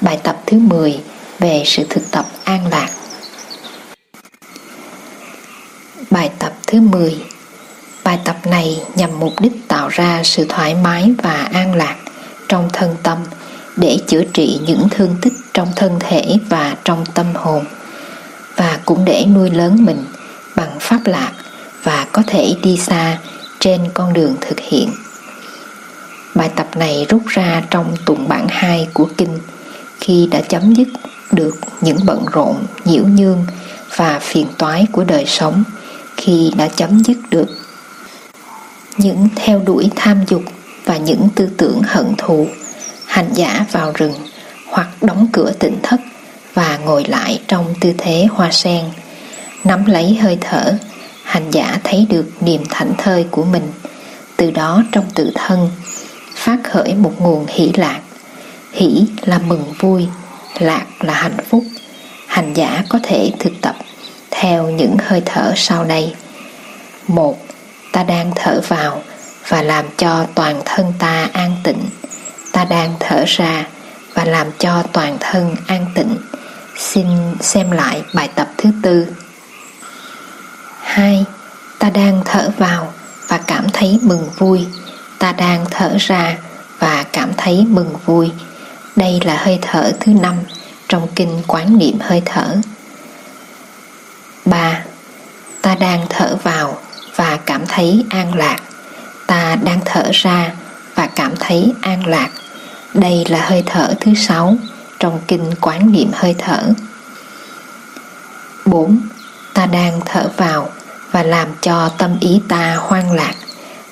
A: bài tập thứ 10 về sự thực tập an lạc. Bài tập thứ 10 Bài tập này nhằm mục đích tạo ra sự thoải mái và an lạc trong thân tâm để chữa trị những thương tích trong thân thể và trong tâm hồn và cũng để nuôi lớn mình bằng pháp lạc và có thể đi xa trên con đường thực hiện. Bài tập này rút ra trong tụng bản 2 của kinh khi đã chấm dứt được những bận rộn, nhiễu nhương và phiền toái của đời sống khi đã chấm dứt được những theo đuổi tham dục và những tư tưởng hận thù hành giả vào rừng hoặc đóng cửa tỉnh thất và ngồi lại trong tư thế hoa sen. Nắm lấy hơi thở, hành giả thấy được niềm thảnh thơi của mình. Từ đó trong tự thân, phát khởi một nguồn hỷ lạc. Hỷ là mừng vui, lạc là hạnh phúc. Hành giả có thể thực tập theo những hơi thở sau đây. Một, ta đang thở vào và làm cho toàn thân ta an tịnh. Ta đang thở ra và làm cho toàn thân an tịnh xin xem lại bài tập thứ tư. Hai, ta đang thở vào và cảm thấy mừng vui. Ta đang thở ra và cảm thấy mừng vui. Đây là hơi thở thứ năm trong kinh quán niệm hơi thở. Ba, ta đang thở vào và cảm thấy an lạc. Ta đang thở ra và cảm thấy an lạc. Đây là hơi thở thứ sáu trong kinh quán niệm hơi thở 4. Ta đang thở vào và làm cho tâm ý ta hoang lạc.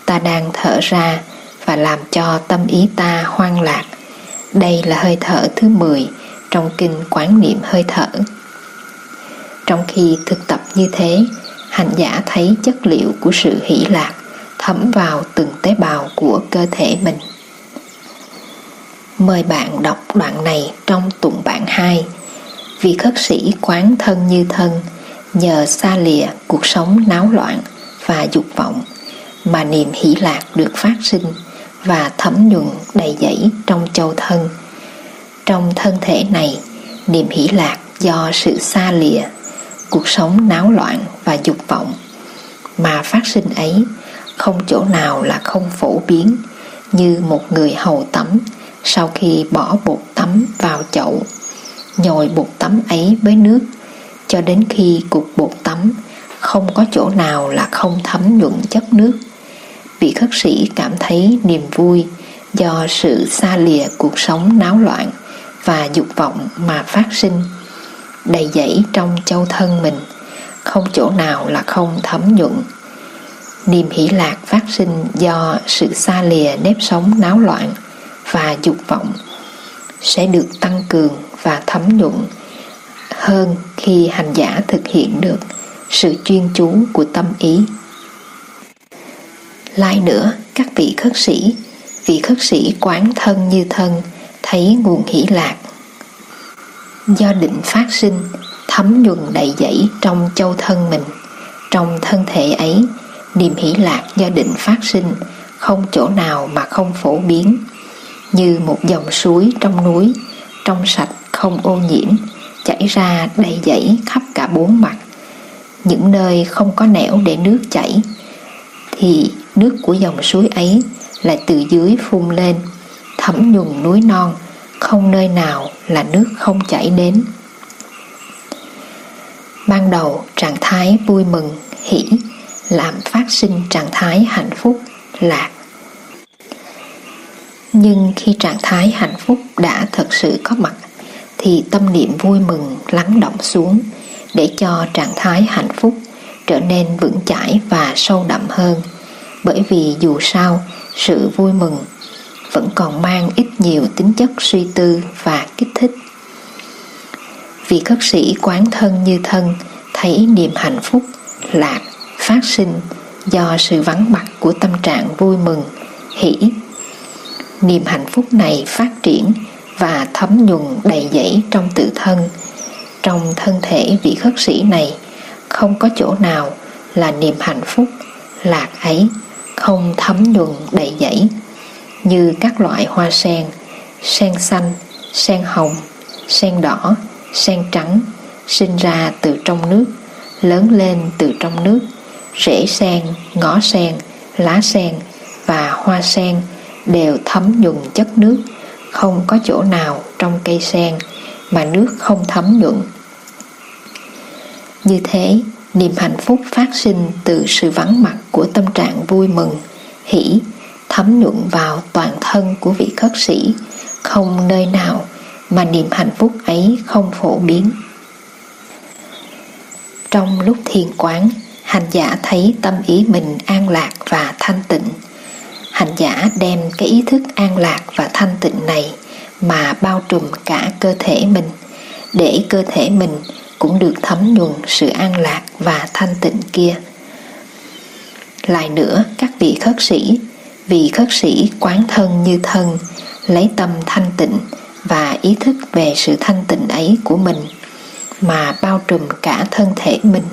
A: Ta đang thở ra và làm cho tâm ý ta hoang lạc. Đây là hơi thở thứ 10 trong kinh quán niệm hơi thở. Trong khi thực tập như thế, hành giả thấy chất liệu của sự hỷ lạc thấm vào từng tế bào của cơ thể mình. Mời bạn đọc đoạn này trong tụng bạn 2 Vì khất sĩ quán thân như thân, Nhờ xa lìa cuộc sống náo loạn và dục vọng Mà niềm hỷ lạc được phát sinh Và thấm nhuận đầy dẫy trong châu thân. Trong thân thể này, Niềm hỷ lạc do sự xa lìa, Cuộc sống náo loạn và dục vọng Mà phát sinh ấy Không chỗ nào là không phổ biến Như một người hầu tắm sau khi bỏ bột tắm vào chậu, nhồi bột tắm ấy với nước, cho đến khi cục bột tắm không có chỗ nào là không thấm nhuận chất nước, vị khất sĩ cảm thấy niềm vui do sự xa lìa cuộc sống náo loạn và dục vọng mà phát sinh, đầy dẫy trong châu thân mình, không chỗ nào là không thấm nhuận. Niềm hỷ lạc phát sinh do sự xa lìa nếp sống náo loạn và dục vọng sẽ được tăng cường và thấm nhuận hơn khi hành giả thực hiện được sự chuyên chú của tâm ý. Lại nữa, các vị khất sĩ, vị khất sĩ quán thân như thân thấy nguồn hỷ lạc do định phát sinh thấm nhuần đầy dẫy trong châu thân mình trong thân thể ấy niềm hỷ lạc do định phát sinh không chỗ nào mà không phổ biến như một dòng suối trong núi, trong sạch không ô nhiễm, chảy ra đầy dẫy khắp cả bốn mặt. Những nơi không có nẻo để nước chảy, thì nước của dòng suối ấy lại từ dưới phun lên, thấm nhuần núi non, không nơi nào là nước không chảy đến. Ban đầu, trạng thái vui mừng, hỷ, làm phát sinh trạng thái hạnh phúc, lạc nhưng khi trạng thái hạnh phúc đã thật sự có mặt, thì tâm niệm vui mừng lắng động xuống để cho trạng thái hạnh phúc trở nên vững chãi và sâu đậm hơn. Bởi vì dù sao, sự vui mừng vẫn còn mang ít nhiều tính chất suy tư và kích thích. Vì khất sĩ quán thân như thân thấy niềm hạnh phúc lạc phát sinh do sự vắng mặt của tâm trạng vui mừng, hỷ niềm hạnh phúc này phát triển và thấm nhuần đầy dẫy trong tự thân. Trong thân thể vị khất sĩ này, không có chỗ nào là niềm hạnh phúc, lạc ấy, không thấm nhuần đầy dẫy. Như các loại hoa sen sen xanh, sen hồng, sen đỏ, sen trắng, sinh ra từ trong nước, lớn lên từ trong nước, rễ sen ngõ sen, lá sen và hoa sen đều thấm nhuần chất nước. Không có chỗ nào trong cây sen mà nước không thấm nhuận. Như thế, niềm hạnh phúc phát sinh từ sự vắng mặt của tâm trạng vui mừng, hỷ, thấm nhuận vào toàn thân của vị khất sĩ. Không nơi nào mà niềm hạnh phúc ấy không phổ biến. Trong lúc thiền quán, hành giả thấy tâm ý mình an lạc và thanh tịnh hành giả đem cái ý thức an lạc và thanh tịnh này mà bao trùm cả cơ thể mình, để cơ thể mình cũng được thấm nhuần sự an lạc và thanh tịnh kia. Lại nữa, các vị khất sĩ, vì khất sĩ quán thân như thân, lấy tâm thanh tịnh và ý thức về sự thanh tịnh ấy của mình mà bao trùm cả thân thể mình,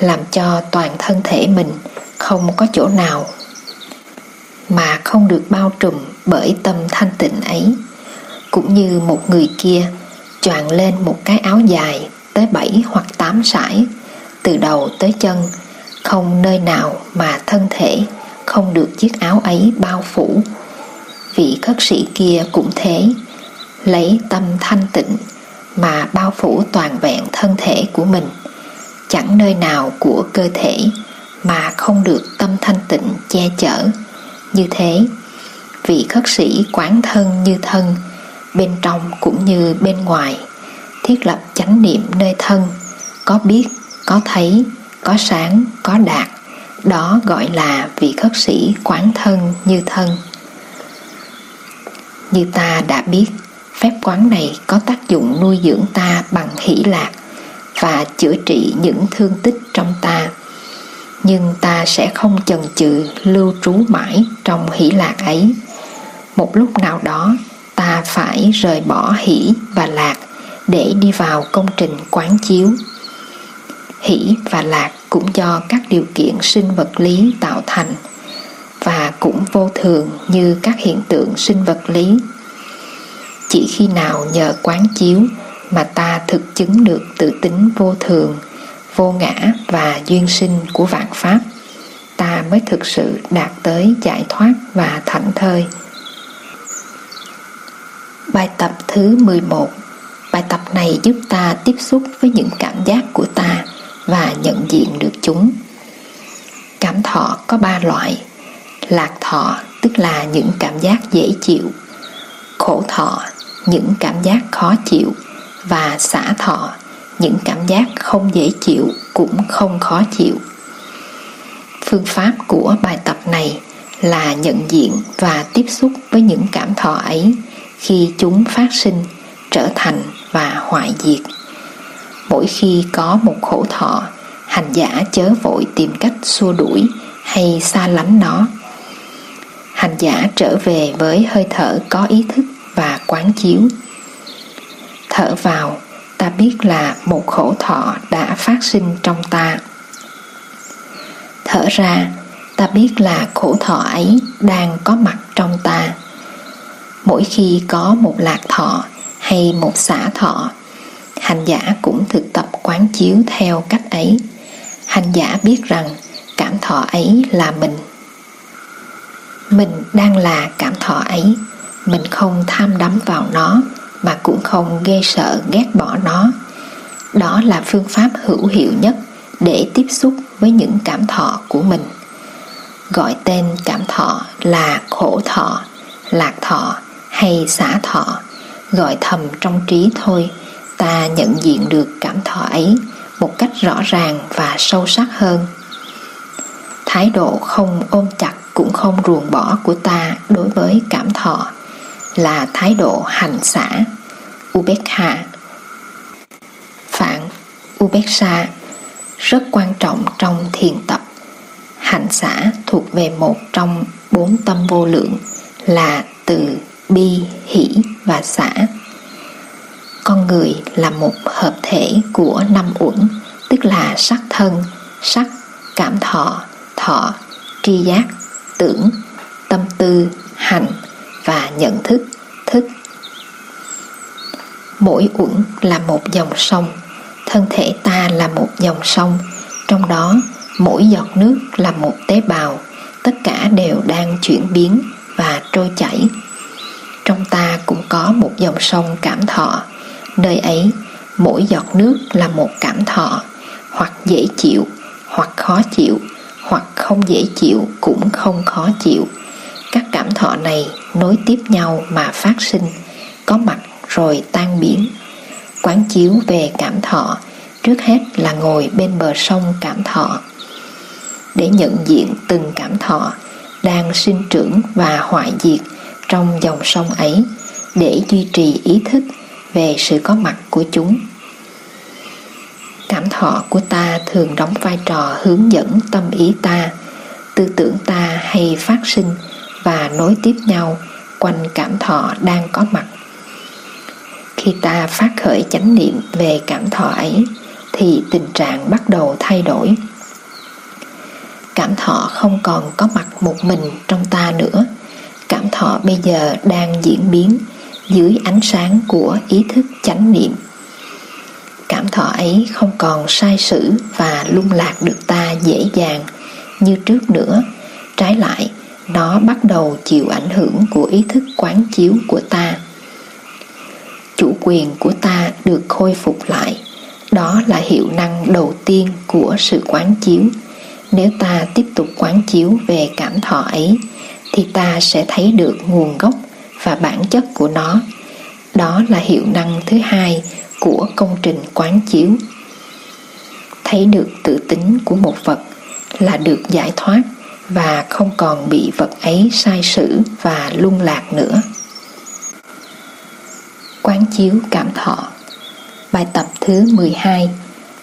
A: làm cho toàn thân thể mình không có chỗ nào mà không được bao trùm bởi tâm thanh tịnh ấy. Cũng như một người kia choàng lên một cái áo dài tới bảy hoặc tám sải, từ đầu tới chân, không nơi nào mà thân thể không được chiếc áo ấy bao phủ. Vị khất sĩ kia cũng thế, lấy tâm thanh tịnh mà bao phủ toàn vẹn thân thể của mình. Chẳng nơi nào của cơ thể mà không được tâm thanh tịnh che chở như thế. Vị khất sĩ quán thân như thân, bên trong cũng như bên ngoài, thiết lập chánh niệm nơi thân. Có biết, có thấy, có sáng, có đạt, đó gọi là vị khất sĩ quán thân như thân. Như ta đã biết, phép quán này có tác dụng nuôi dưỡng ta bằng hỷ lạc và chữa trị những thương tích trong ta nhưng ta sẽ không chần chừ lưu trú mãi trong hỷ lạc ấy. Một lúc nào đó, ta phải rời bỏ hỷ và lạc để đi vào công trình quán chiếu. Hỷ và lạc cũng do các điều kiện sinh vật lý tạo thành và cũng vô thường như các hiện tượng sinh vật lý. Chỉ khi nào nhờ quán chiếu mà ta thực chứng được tự tính vô thường vô ngã và duyên sinh của vạn pháp, ta mới thực sự đạt tới giải thoát và thảnh thơi. Bài tập thứ 11 bài tập này giúp ta tiếp xúc với những cảm giác của ta và nhận diện được chúng. Cảm thọ có ba loại. Lạc thọ, tức là những cảm giác dễ chịu. Khổ thọ, những cảm giác khó chịu. Và xả thọ những cảm giác không dễ chịu cũng không khó chịu. Phương pháp của bài tập này là nhận diện và tiếp xúc với những cảm thọ ấy khi chúng phát sinh, trở thành và hoại diệt. Mỗi khi có một khổ thọ, hành giả chớ vội tìm cách xua đuổi hay xa lánh nó. Hành giả trở về với hơi thở có ý thức và quán chiếu. Thở vào ta biết là một khổ thọ đã phát sinh trong ta. Thở ra, ta biết là khổ thọ ấy đang có mặt trong ta. Mỗi khi có một lạc thọ hay một xả thọ, hành giả cũng thực tập quán chiếu theo cách ấy. Hành giả biết rằng cảm thọ ấy là mình. Mình đang là cảm thọ ấy, mình không tham đắm vào nó mà cũng không ghê sợ ghét bỏ nó. Đó là phương pháp hữu hiệu nhất để tiếp xúc với những cảm thọ của mình. Gọi tên cảm thọ là khổ thọ, lạc thọ hay xả thọ. Gọi thầm trong trí thôi, ta nhận diện được cảm thọ ấy một cách rõ ràng và sâu sắc hơn. Thái độ không ôm chặt cũng không ruồng bỏ của ta đối với cảm thọ là thái độ hành xả. Ubekha Phạn Ubeksa rất quan trọng trong thiền tập. Hành xả thuộc về một trong bốn tâm vô lượng là từ bi, hỷ và xả. Con người là một hợp thể của năm uẩn, tức là sắc thân, sắc cảm thọ thọ, tri giác, tưởng, tâm tư, hành và nhận thức thức. Mỗi uẩn là một dòng sông, thân thể ta là một dòng sông. Trong đó, mỗi giọt nước là một tế bào. Tất cả đều đang chuyển biến và trôi chảy. Trong ta cũng có một dòng sông cảm thọ. Nơi ấy, mỗi giọt nước là một cảm thọ. Hoặc dễ chịu, hoặc khó chịu, hoặc không dễ chịu cũng không khó chịu các cảm thọ này nối tiếp nhau mà phát sinh, có mặt rồi tan biến. Quán chiếu về cảm thọ, trước hết là ngồi bên bờ sông cảm thọ. Để nhận diện từng cảm thọ đang sinh trưởng và hoại diệt trong dòng sông ấy, để duy trì ý thức về sự có mặt của chúng. Cảm thọ của ta thường đóng vai trò hướng dẫn tâm ý ta, tư tưởng ta hay phát sinh và nối tiếp nhau quanh cảm thọ đang có mặt. Khi ta phát khởi chánh niệm về cảm thọ ấy, thì tình trạng bắt đầu thay đổi. Cảm thọ không còn có mặt một mình trong ta nữa. Cảm thọ bây giờ đang diễn biến dưới ánh sáng của ý thức chánh niệm. Cảm thọ ấy không còn sai sử và lung lạc được ta dễ dàng như trước nữa. Trái lại nó bắt đầu chịu ảnh hưởng của ý thức quán chiếu của ta. Chủ quyền của ta được khôi phục lại. Đó là hiệu năng đầu tiên của sự quán chiếu. Nếu ta tiếp tục quán chiếu về cảm thọ ấy, thì ta sẽ thấy được nguồn gốc và bản chất của nó. Đó là hiệu năng thứ hai của công trình quán chiếu. Thấy được tự tính của một vật là được giải thoát và không còn bị vật ấy sai sử và lung lạc nữa. Quán chiếu cảm thọ. Bài tập thứ 12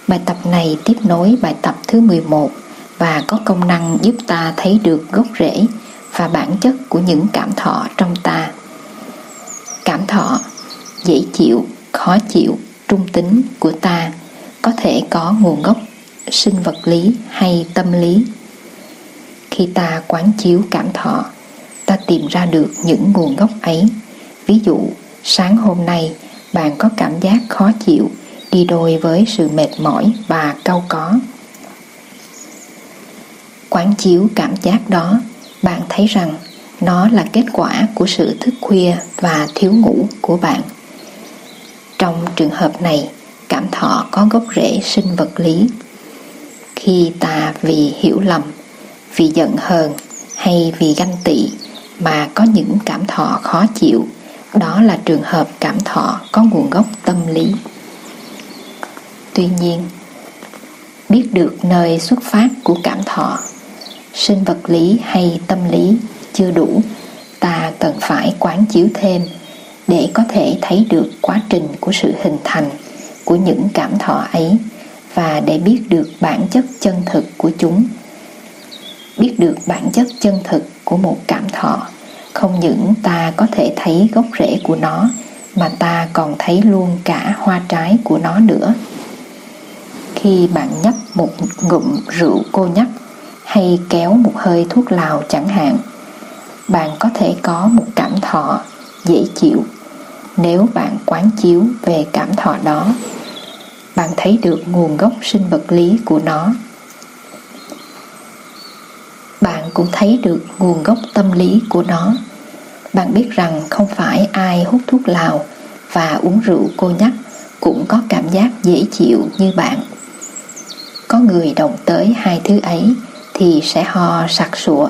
A: bài tập này tiếp nối bài tập thứ 11 và có công năng giúp ta thấy được gốc rễ và bản chất của những cảm thọ trong ta. Cảm thọ, dễ chịu, khó chịu, trung tính của ta có thể có nguồn gốc sinh vật lý hay tâm lý khi ta quán chiếu cảm thọ, ta tìm ra được những nguồn gốc ấy. Ví dụ, sáng hôm nay, bạn có cảm giác khó chịu, đi đôi với sự mệt mỏi và cau có. Quán chiếu cảm giác đó, bạn thấy rằng nó là kết quả của sự thức khuya và thiếu ngủ của bạn. Trong trường hợp này, cảm thọ có gốc rễ sinh vật lý. Khi ta vì hiểu lầm vì giận hờn hay vì ganh tị mà có những cảm thọ khó chịu. Đó là trường hợp cảm thọ có nguồn gốc tâm lý. Tuy nhiên, biết được nơi xuất phát của cảm thọ, sinh vật lý hay tâm lý chưa đủ, ta cần phải quán chiếu thêm để có thể thấy được quá trình của sự hình thành của những cảm thọ ấy và để biết được bản chất chân thực của chúng biết được bản chất chân thực của một cảm thọ. Không những ta có thể thấy gốc rễ của nó, mà ta còn thấy luôn cả hoa trái của nó nữa. Khi bạn nhấp một ngụm rượu cô nhắc hay kéo một hơi thuốc lào chẳng hạn, bạn có thể có một cảm thọ dễ chịu. Nếu bạn quán chiếu về cảm thọ đó, bạn thấy được nguồn gốc sinh vật lý của nó bạn cũng thấy được nguồn gốc tâm lý của nó. Bạn biết rằng không phải ai hút thuốc lào và uống rượu cô nhắc cũng có cảm giác dễ chịu như bạn. Có người đồng tới hai thứ ấy thì sẽ ho sặc sụa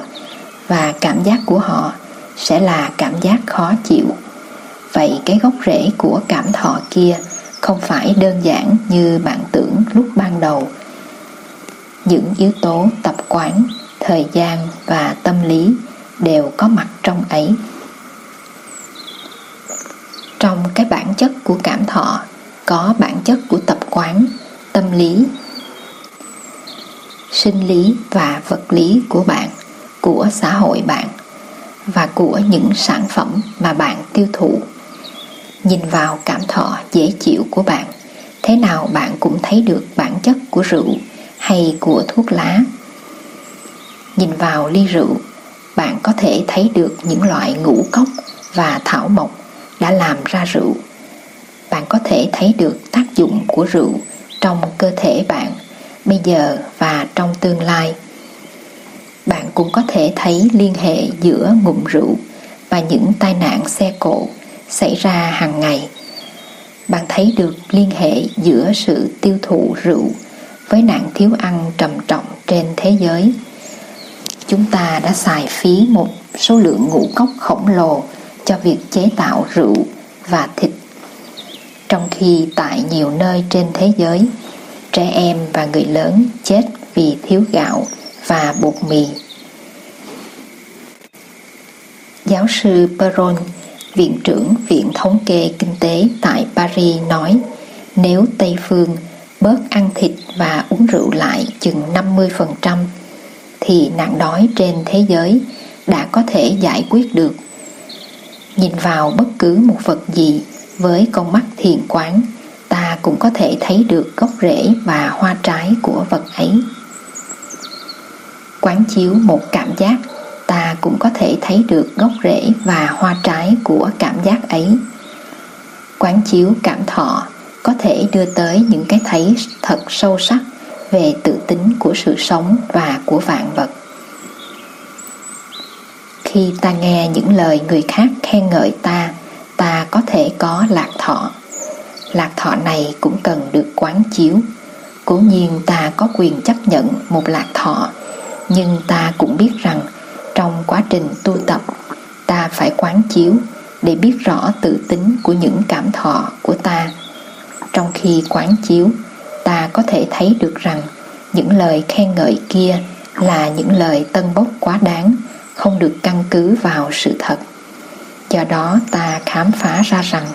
A: và cảm giác của họ sẽ là cảm giác khó chịu. Vậy cái gốc rễ của cảm thọ kia không phải đơn giản như bạn tưởng lúc ban đầu. Những yếu tố tập quán thời gian và tâm lý đều có mặt trong ấy. Trong cái bản chất của cảm thọ, có bản chất của tập quán, tâm lý. Sinh lý và vật lý của bạn, của xã hội bạn, và của những sản phẩm mà bạn tiêu thụ. Nhìn vào cảm thọ dễ chịu của bạn, thế nào bạn cũng thấy được bản chất của rượu hay của thuốc lá nhìn vào ly rượu, bạn có thể thấy được những loại ngũ cốc và thảo mộc đã làm ra rượu. Bạn có thể thấy được tác dụng của rượu trong cơ thể bạn bây giờ và trong tương lai. Bạn cũng có thể thấy liên hệ giữa ngụm rượu và những tai nạn xe cộ xảy ra hàng ngày. Bạn thấy được liên hệ giữa sự tiêu thụ rượu với nạn thiếu ăn trầm trọng trên thế giới chúng ta đã xài phí một số lượng ngũ cốc khổng lồ cho việc chế tạo rượu và thịt. Trong khi tại nhiều nơi trên thế giới, trẻ em và người lớn chết vì thiếu gạo và bột mì. Giáo sư Peron, viện trưởng Viện Thống kê Kinh tế tại Paris nói, nếu Tây Phương bớt ăn thịt và uống rượu lại chừng 50% thì nạn đói trên thế giới đã có thể giải quyết được. Nhìn vào bất cứ một vật gì với con mắt thiền quán, ta cũng có thể thấy được gốc rễ và hoa trái của vật ấy. Quán chiếu một cảm giác ta cũng có thể thấy được gốc rễ và hoa trái của cảm giác ấy. Quán chiếu cảm thọ có thể đưa tới những cái thấy thật sâu sắc về tự tính của sự sống và của vạn vật. Khi ta nghe những lời người khác khen ngợi ta, ta có thể có lạc thọ. Lạc thọ này cũng cần được quán chiếu. Cố nhiên ta có quyền chấp nhận một lạc thọ, nhưng ta cũng biết rằng trong quá trình tu tập ta phải quán chiếu để biết rõ tự tính của những cảm thọ của ta trong khi quán chiếu ta có thể thấy được rằng những lời khen ngợi kia là những lời tân bốc quá đáng, không được căn cứ vào sự thật. Do đó ta khám phá ra rằng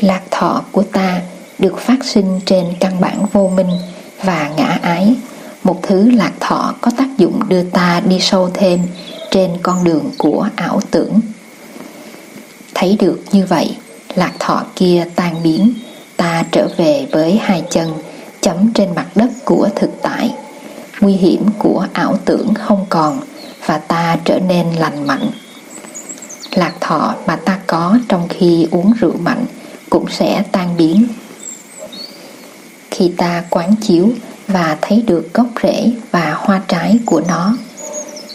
A: lạc thọ của ta được phát sinh trên căn bản vô minh và ngã ái. Một thứ lạc thọ có tác dụng đưa ta đi sâu thêm trên con đường của ảo tưởng. Thấy được như vậy, lạc thọ kia tan biến ta trở về với hai chân, chấm trên mặt đất của thực tại. Nguy hiểm của ảo tưởng không còn và ta trở nên lành mạnh. Lạc thọ mà ta có trong khi uống rượu mạnh cũng sẽ tan biến. Khi ta quán chiếu và thấy được gốc rễ và hoa trái của nó,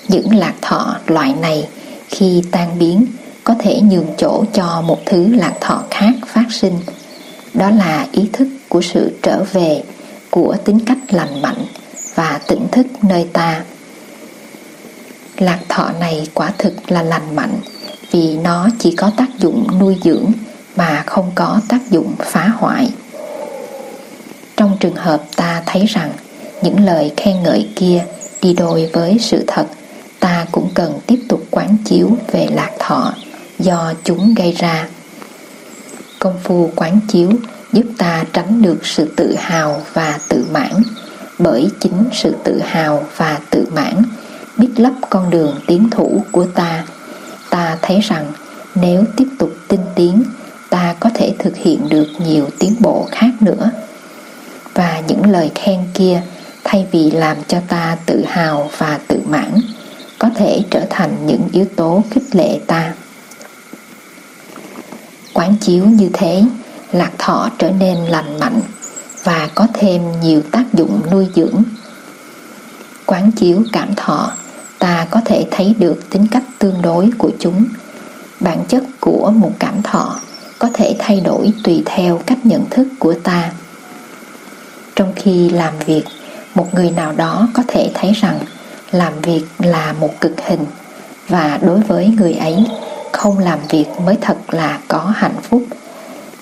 A: những lạc thọ loại này khi tan biến có thể nhường chỗ cho một thứ lạc thọ khác phát sinh đó là ý thức của sự trở về của tính cách lành mạnh và tỉnh thức nơi ta. Lạc thọ này quả thực là lành mạnh vì nó chỉ có tác dụng nuôi dưỡng mà không có tác dụng phá hoại. Trong trường hợp ta thấy rằng những lời khen ngợi kia đi đôi với sự thật, ta cũng cần tiếp tục quán chiếu về lạc thọ do chúng gây ra công phu quán chiếu giúp ta tránh được sự tự hào và tự mãn bởi chính sự tự hào và tự mãn biết lấp con đường tiến thủ của ta. Ta thấy rằng nếu tiếp tục tinh tiến, ta có thể thực hiện được nhiều tiến bộ khác nữa. Và những lời khen kia thay vì làm cho ta tự hào và tự mãn, có thể trở thành những yếu tố khích lệ ta. Quán chiếu như thế, lạc thọ trở nên lành mạnh và có thêm nhiều tác dụng nuôi dưỡng. Quán chiếu cảm thọ, ta có thể thấy được tính cách tương đối của chúng. Bản chất của một cảm thọ có thể thay đổi tùy theo cách nhận thức của ta. Trong khi làm việc, một người nào đó có thể thấy rằng làm việc là một cực hình và đối với người ấy không làm việc mới thật là có hạnh phúc.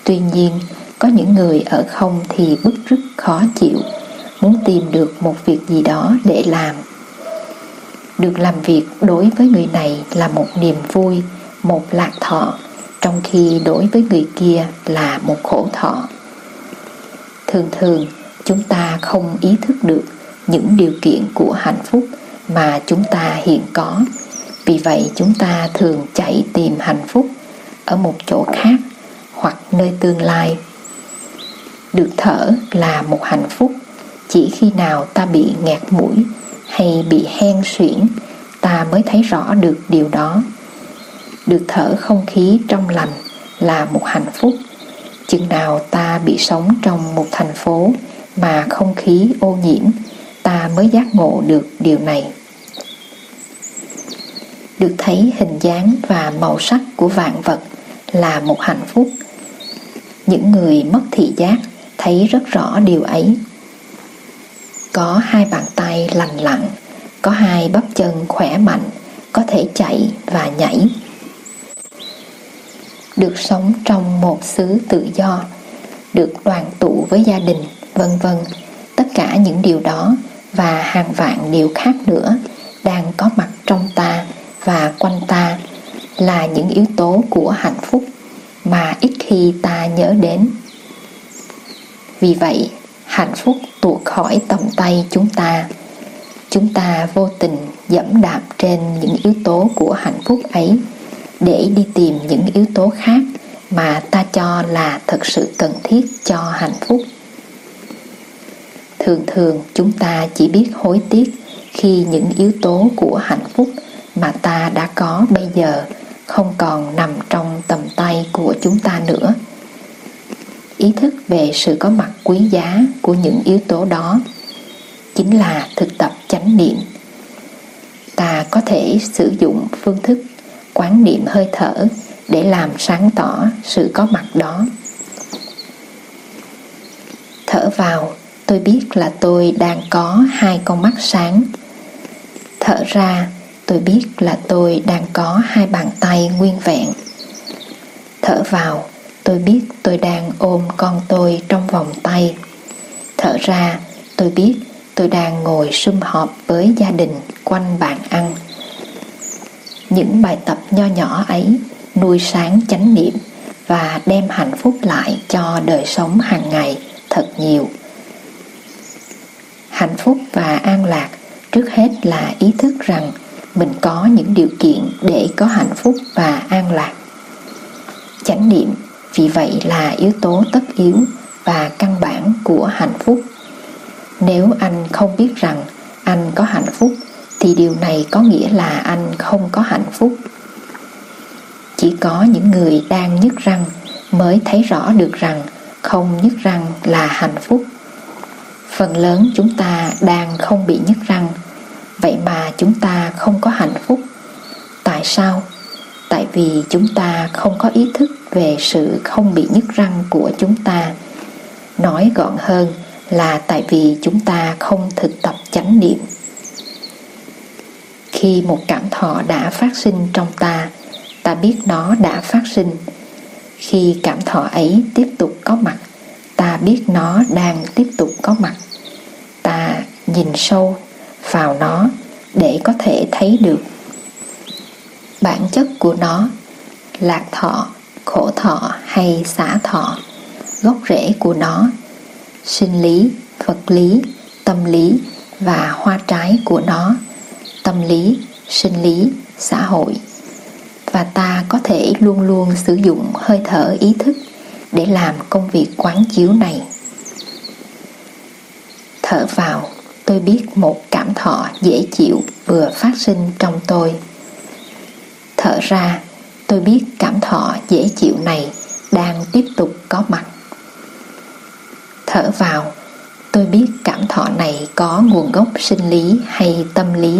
A: Tuy nhiên, có những người ở không thì bức rất khó chịu, muốn tìm được một việc gì đó để làm. Được làm việc đối với người này là một niềm vui, một lạc thọ, trong khi đối với người kia là một khổ thọ. Thường thường, chúng ta không ý thức được những điều kiện của hạnh phúc mà chúng ta hiện có vì vậy chúng ta thường chạy tìm hạnh phúc ở một chỗ khác hoặc nơi tương lai. Được thở là một hạnh phúc, chỉ khi nào ta bị ngạt mũi hay bị hen suyễn, ta mới thấy rõ được điều đó. Được thở không khí trong lành là một hạnh phúc. Chừng nào ta bị sống trong một thành phố mà không khí ô nhiễm, ta mới giác ngộ được điều này được thấy hình dáng và màu sắc của vạn vật là một hạnh phúc. Những người mất thị giác thấy rất rõ điều ấy. Có hai bàn tay lành lặn, có hai bắp chân khỏe mạnh, có thể chạy và nhảy. Được sống trong một xứ tự do, được đoàn tụ với gia đình, vân vân. Tất cả những điều đó và hàng vạn điều khác nữa đang có mặt trong ta và quanh ta là những yếu tố của hạnh phúc mà ít khi ta nhớ đến. Vì vậy, hạnh phúc tuột khỏi tầm tay chúng ta. Chúng ta vô tình dẫm đạp trên những yếu tố của hạnh phúc ấy để đi tìm những yếu tố khác mà ta cho là thật sự cần thiết cho hạnh phúc. Thường thường chúng ta chỉ biết hối tiếc khi những yếu tố của hạnh phúc mà ta đã có bây giờ, không còn nằm trong tầm tay của chúng ta nữa. Ý thức về sự có mặt quý giá của những yếu tố đó chính là thực tập chánh niệm. Ta có thể sử dụng phương thức quán niệm hơi thở để làm sáng tỏ sự có mặt đó. Thở vào, tôi biết là tôi đang có hai con mắt sáng. Thở ra tôi biết là tôi đang có hai bàn tay nguyên vẹn. Thở vào, tôi biết tôi đang ôm con tôi trong vòng tay. Thở ra, tôi biết tôi đang ngồi sum họp với gia đình quanh bàn ăn. Những bài tập nho nhỏ ấy nuôi sáng chánh niệm và đem hạnh phúc lại cho đời sống hàng ngày thật nhiều. Hạnh phúc và an lạc trước hết là ý thức rằng mình có những điều kiện để có hạnh phúc và an lạc. Chánh niệm vì vậy là yếu tố tất yếu và căn bản của hạnh phúc. Nếu anh không biết rằng anh có hạnh phúc, thì điều này có nghĩa là anh không có hạnh phúc. Chỉ có những người đang nhức răng mới thấy rõ được rằng không nhức răng là hạnh phúc. Phần lớn chúng ta đang không bị nhức răng vậy mà chúng ta không có hạnh phúc. Tại sao? Tại vì chúng ta không có ý thức về sự không bị nhức răng của chúng ta. Nói gọn hơn là tại vì chúng ta không thực tập chánh niệm. Khi một cảm thọ đã phát sinh trong ta ta biết nó đã phát sinh. Khi cảm thọ ấy tiếp tục có mặt, ta biết nó đang tiếp tục có mặt. Ta nhìn sâu vào nó để có thể thấy được. Bản chất của nó lạc thọ, khổ thọ hay xả thọ. Gốc rễ của nó, sinh lý, vật lý, tâm lý và hoa trái của nó, tâm lý, sinh lý, xã hội. Và ta có thể luôn luôn sử dụng hơi thở ý thức để làm công việc quán chiếu này. Thở vào tôi biết một cảm thọ dễ chịu vừa phát sinh trong tôi. Thở ra, tôi biết cảm thọ dễ chịu này đang tiếp tục có mặt. Thở vào, tôi biết cảm thọ này có nguồn gốc sinh lý hay tâm lý.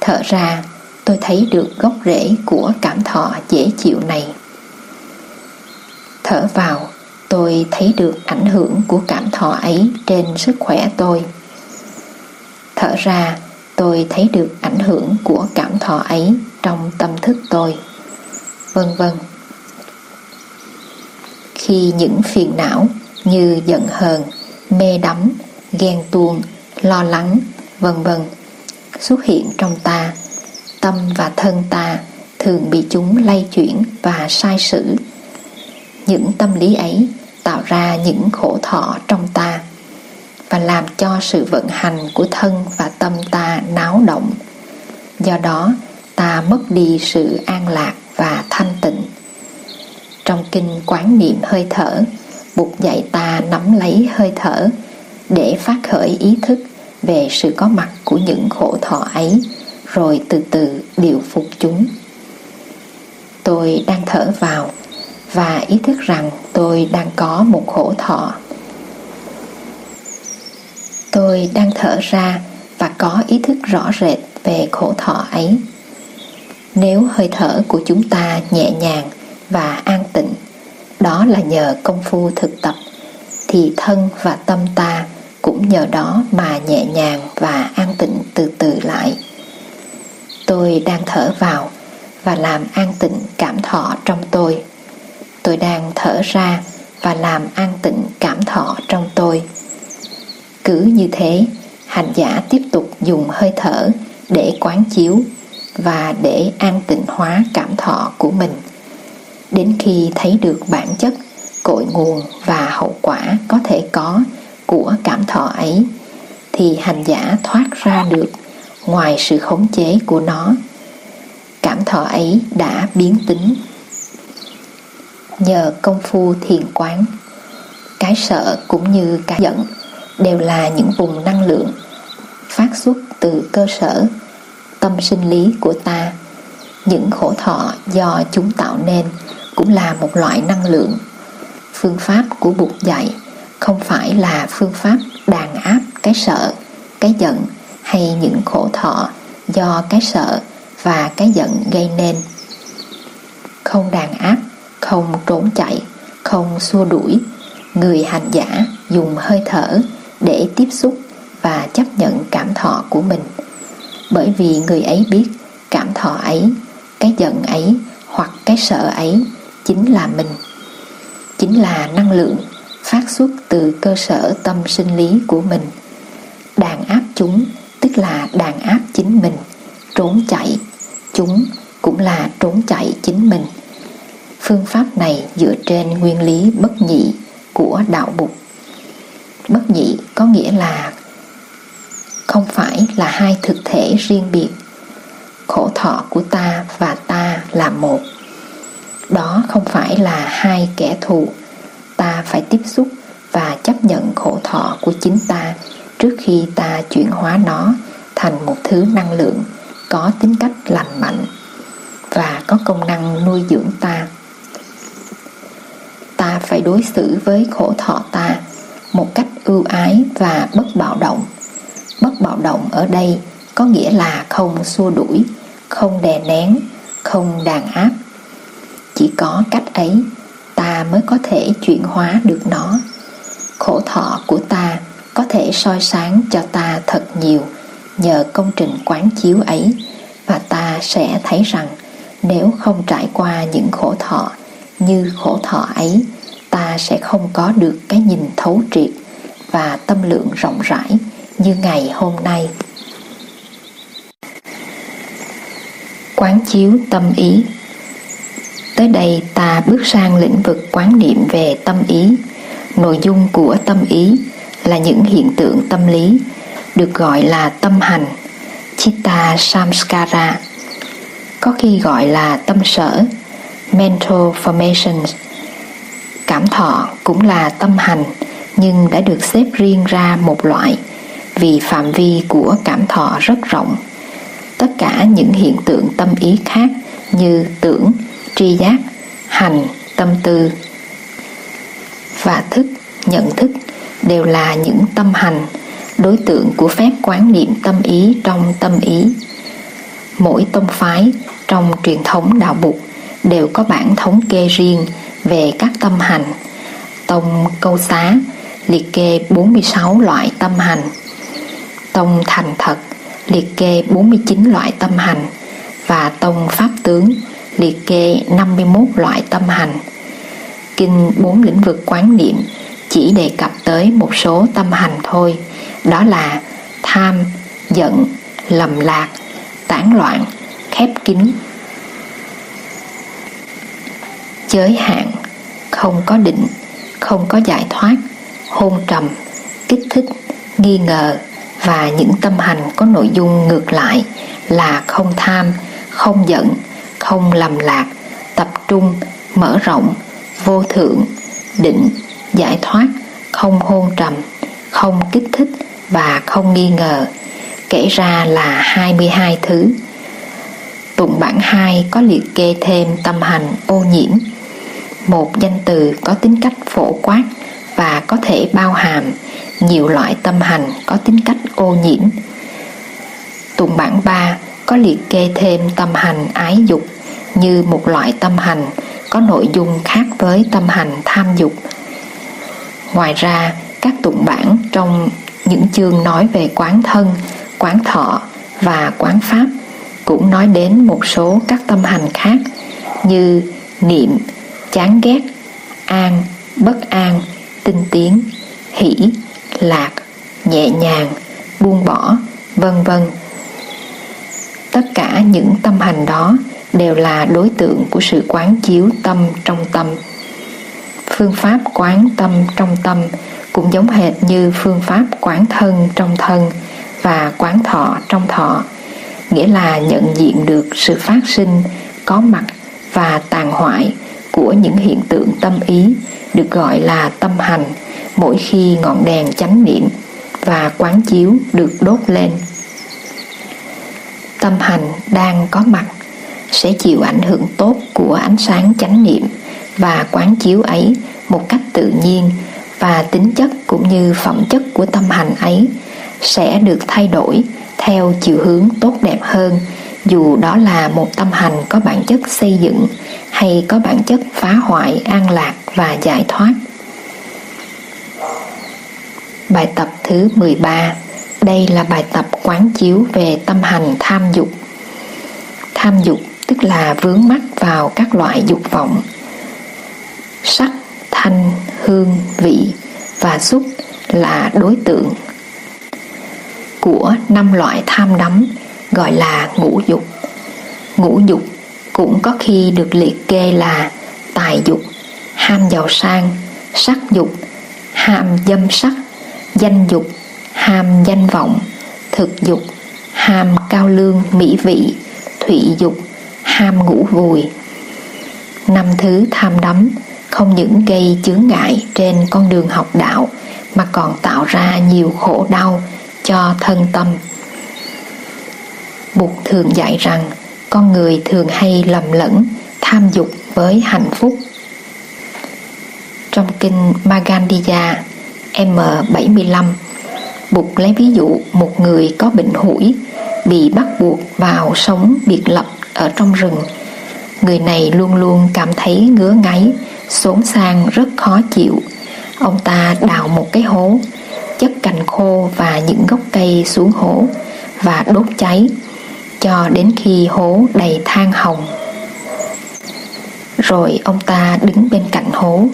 A: Thở ra, tôi thấy được gốc rễ của cảm thọ dễ chịu này. Thở vào tôi thấy được ảnh hưởng của cảm thọ ấy trên sức khỏe tôi. Thở ra, tôi thấy được ảnh hưởng của cảm thọ ấy trong tâm thức tôi. Vân vân. Khi những phiền não như giận hờn, mê đắm, ghen tuông, lo lắng, vân vân, xuất hiện trong ta, tâm và thân ta thường bị chúng lay chuyển và sai sử những tâm lý ấy tạo ra những khổ thọ trong ta và làm cho sự vận hành của thân và tâm ta náo động. Do đó, ta mất đi sự an lạc và thanh tịnh. Trong kinh quán niệm hơi thở buộc dạy ta nắm lấy hơi thở để phát khởi ý thức về sự có mặt của những khổ thọ ấy, rồi từ từ điều phục chúng. Tôi đang thở vào và ý thức rằng tôi đang có một khổ thọ. Tôi đang thở ra và có ý thức rõ rệt về khổ thọ ấy. Nếu hơi thở của chúng ta nhẹ nhàng và an tịnh, đó là nhờ công phu thực tập, thì thân và tâm ta cũng nhờ đó mà nhẹ nhàng và an tịnh từ từ lại. Tôi đang thở vào và làm an tịnh cảm thọ trong tôi tôi đang thở ra và làm an tịnh cảm thọ trong tôi. Cứ như thế, hành giả tiếp tục dùng hơi thở để quán chiếu và để an tịnh hóa cảm thọ của mình. Đến khi thấy được bản chất, cội nguồn và hậu quả có thể có của cảm thọ ấy, thì hành giả thoát ra được ngoài sự khống chế của nó. Cảm thọ ấy đã biến tính nhờ công phu thiền quán, cái sợ cũng như cái giận đều là những vùng năng lượng phát xuất từ cơ sở, tâm sinh lý của ta. Những khổ thọ do chúng tạo nên cũng là một loại năng lượng. Phương pháp của bụt dạy không phải là phương pháp đàn áp cái sợ, cái giận hay những khổ thọ do cái sợ và cái giận gây nên. Không đàn áp không trốn chạy, không xua đuổi. Người hành giả dùng hơi thở để tiếp xúc và chấp nhận cảm thọ của mình. Bởi vì người ấy biết cảm thọ ấy, cái giận ấy hoặc cái sợ ấy chính là mình. Chính là năng lượng phát xuất từ cơ sở tâm sinh lý của mình. Đàn áp chúng, tức là đàn áp chính mình, trốn chạy. Chúng cũng là trốn chạy chính mình phương pháp này dựa trên nguyên lý bất nhị của đạo bục. Bất nhị có nghĩa là không phải là hai thực thể riêng biệt. Khổ thọ của ta và ta là một. Đó không phải là hai kẻ thù. Ta phải tiếp xúc và chấp nhận khổ thọ của chính ta trước khi ta chuyển hóa nó thành một thứ năng lượng có tính cách lành mạnh và có công năng nuôi dưỡng ta ta phải đối xử với khổ thọ ta một cách ưu ái và bất bạo động. Bất bạo động ở đây có nghĩa là không xua đuổi, không đè nén, không đàn áp. Chỉ có cách ấy, ta mới có thể chuyển hóa được nó. Khổ thọ của ta có thể soi sáng cho ta thật nhiều nhờ công trình quán chiếu ấy, và ta sẽ thấy rằng nếu không trải qua những khổ thọ như khổ thọ ấy, ta sẽ không có được cái nhìn thấu triệt và tâm lượng rộng rãi như ngày hôm nay. Quán chiếu tâm ý. Tới đây ta bước sang lĩnh vực quán niệm về tâm ý. Nội dung của tâm ý là những hiện tượng tâm lý, được gọi là tâm hành, Chitta Samskara, có khi gọi là tâm sở mental formations. Cảm thọ cũng là tâm hành, nhưng đã được xếp riêng ra một loại vì phạm vi của cảm thọ rất rộng. Tất cả những hiện tượng tâm ý khác như tưởng, tri giác, hành, tâm tư và thức, nhận thức đều là những tâm hành, đối tượng của phép quán niệm tâm ý trong tâm ý. Mỗi tông phái trong truyền thống đạo Bụt đều có bản thống kê riêng về các tâm hành. Tông câu xá, liệt kê 46 loại tâm hành. Tông thành thật, liệt kê 49 loại tâm hành. Và tông pháp tướng, liệt kê 51 loại tâm hành. Kinh bốn lĩnh vực quán niệm chỉ đề cập tới một số tâm hành thôi. Đó là tham, giận, lầm lạc, tán loạn, khép kín giới hạn, không có định, không có giải thoát, hôn trầm, kích thích, nghi ngờ và những tâm hành có nội dung ngược lại là không tham, không giận, không lầm lạc, tập trung, mở rộng, vô thượng, định, giải thoát, không hôn trầm, không kích thích và không nghi ngờ. Kể ra là 22 thứ. Tụng bản 2 có liệt kê thêm tâm hành ô nhiễm một danh từ có tính cách phổ quát và có thể bao hàm nhiều loại tâm hành có tính cách ô nhiễm. Tùng bản 3 có liệt kê thêm tâm hành ái dục như một loại tâm hành có nội dung khác với tâm hành tham dục. Ngoài ra, các tụng bản trong những chương nói về quán thân, quán thọ và quán pháp cũng nói đến một số các tâm hành khác như niệm chán ghét, an, bất an, tinh tiến hỷ lạc, nhẹ nhàng, buông bỏ, vân vân. Tất cả những tâm hành đó đều là đối tượng của sự quán chiếu tâm trong tâm. Phương pháp quán tâm trong tâm cũng giống hệt như phương pháp quán thân trong thân và quán thọ trong thọ, nghĩa là nhận diện được sự phát sinh, có mặt và tàn hoại của những hiện tượng tâm ý, được gọi là tâm hành, mỗi khi ngọn đèn chánh niệm và quán chiếu được đốt lên. Tâm hành đang có mặt sẽ chịu ảnh hưởng tốt của ánh sáng chánh niệm và quán chiếu ấy một cách tự nhiên và tính chất cũng như phẩm chất của tâm hành ấy sẽ được thay đổi theo chiều hướng tốt đẹp hơn dù đó là một tâm hành có bản chất xây dựng hay có bản chất phá hoại an lạc và giải thoát. Bài tập thứ 13 Đây là bài tập quán chiếu về tâm hành tham dục. Tham dục tức là vướng mắc vào các loại dục vọng. Sắc, thanh, hương, vị và xúc là đối tượng của năm loại tham đắm gọi là ngũ dục. Ngũ dục cũng có khi được liệt kê là tài dục, ham giàu sang, sắc dục, ham dâm sắc, danh dục, ham danh vọng, thực dục, ham cao lương mỹ vị, thụy dục, ham ngủ vùi. Năm thứ tham đắm không những gây chướng ngại trên con đường học đạo, mà còn tạo ra nhiều khổ đau cho thân tâm. Bụt thường dạy rằng con người thường hay lầm lẫn tham dục với hạnh phúc. Trong kinh Magandhya M75 Bụt lấy ví dụ một người có bệnh hủi bị bắt buộc vào sống biệt lập ở trong rừng. Người này luôn luôn cảm thấy ngứa ngáy, xốn sang rất khó chịu. Ông ta đào một cái hố, chất cành khô và những gốc cây xuống hố và đốt cháy cho đến khi hố đầy than hồng. Rồi ông ta đứng bên cạnh hố,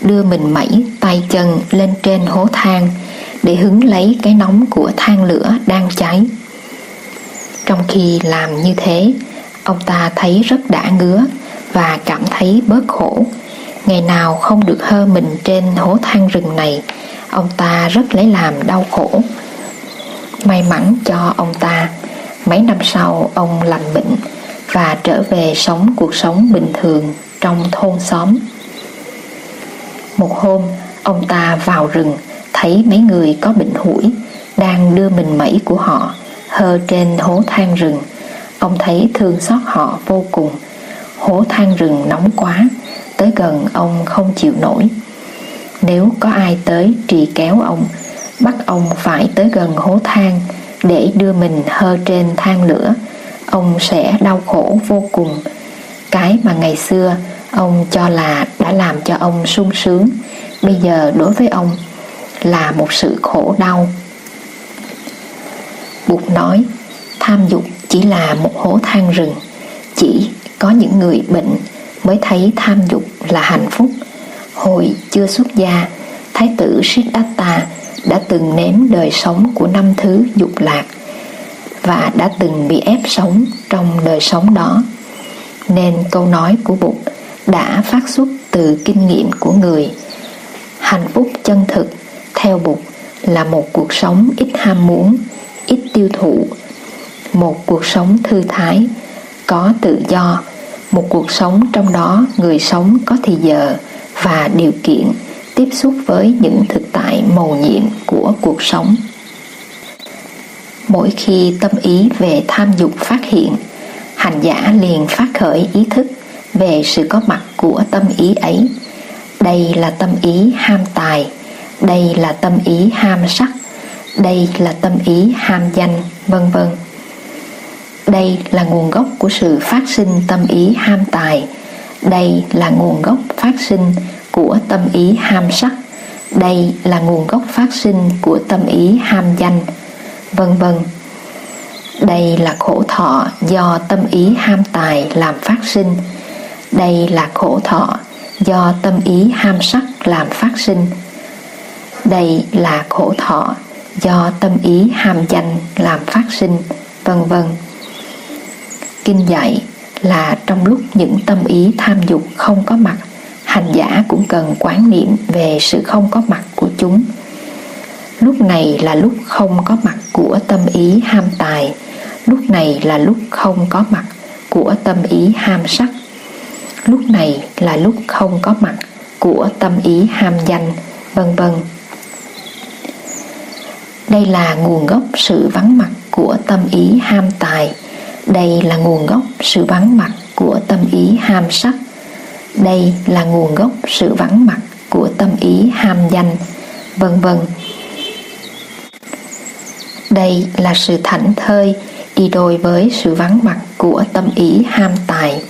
A: đưa mình mẩy tay chân lên trên hố than để hứng lấy cái nóng của than lửa đang cháy. Trong khi làm như thế, ông ta thấy rất đã ngứa và cảm thấy bớt khổ. Ngày nào không được hơ mình trên hố than rừng này, ông ta rất lấy làm đau khổ. May mắn cho ông ta, Mấy năm sau ông lành bệnh và trở về sống cuộc sống bình thường trong thôn xóm. Một hôm, ông ta vào rừng thấy mấy người có bệnh hủi đang đưa mình mẩy của họ hơ trên hố than rừng. Ông thấy thương xót họ vô cùng. Hố than rừng nóng quá, tới gần ông không chịu nổi. Nếu có ai tới trì kéo ông, bắt ông phải tới gần hố than để đưa mình hơ trên than lửa, ông sẽ đau khổ vô cùng. Cái mà ngày xưa ông cho là đã làm cho ông sung sướng, bây giờ đối với ông là một sự khổ đau. Bụt nói, tham dục chỉ là một hố than rừng, chỉ có những người bệnh mới thấy tham dục là hạnh phúc. Hồi chưa xuất gia, Thái tử Siddhartha đã từng nếm đời sống của năm thứ dục lạc và đã từng bị ép sống trong đời sống đó. Nên câu nói của Bụt đã phát xuất từ kinh nghiệm của người. Hạnh phúc chân thực theo Bụt là một cuộc sống ít ham muốn, ít tiêu thụ, một cuộc sống thư thái, có tự do, một cuộc sống trong đó người sống có thì giờ và điều kiện tiếp xúc với những thực tại mầu nhiệm của cuộc sống. Mỗi khi tâm ý về tham dục phát hiện, hành giả liền phát khởi ý thức về sự có mặt của tâm ý ấy. Đây là tâm ý ham tài, đây là tâm ý ham sắc, đây là tâm ý ham danh, vân vân. Đây là nguồn gốc của sự phát sinh tâm ý ham tài, đây là nguồn gốc phát sinh của tâm ý ham sắc, đây là nguồn gốc phát sinh của tâm ý ham danh, vân vân. Đây là khổ thọ do tâm ý ham tài làm phát sinh. Đây là khổ thọ do tâm ý ham sắc làm phát sinh. Đây là khổ thọ do tâm ý ham danh làm phát sinh, vân vân. Kinh dạy là trong lúc những tâm ý tham dục không có mặt, hành giả cũng cần quán niệm về sự không có mặt của chúng. Lúc này là lúc không có mặt của tâm ý ham tài, lúc này là lúc không có mặt của tâm ý ham sắc, lúc này là lúc không có mặt của tâm ý ham danh, vân vân. Đây là nguồn gốc sự vắng mặt của tâm ý ham tài. Đây là nguồn gốc sự vắng mặt của tâm ý ham sắc. Đây là nguồn gốc sự vắng mặt của tâm ý ham danh, vân vân. Đây là sự thảnh thơi đi đôi với sự vắng mặt của tâm ý ham tài.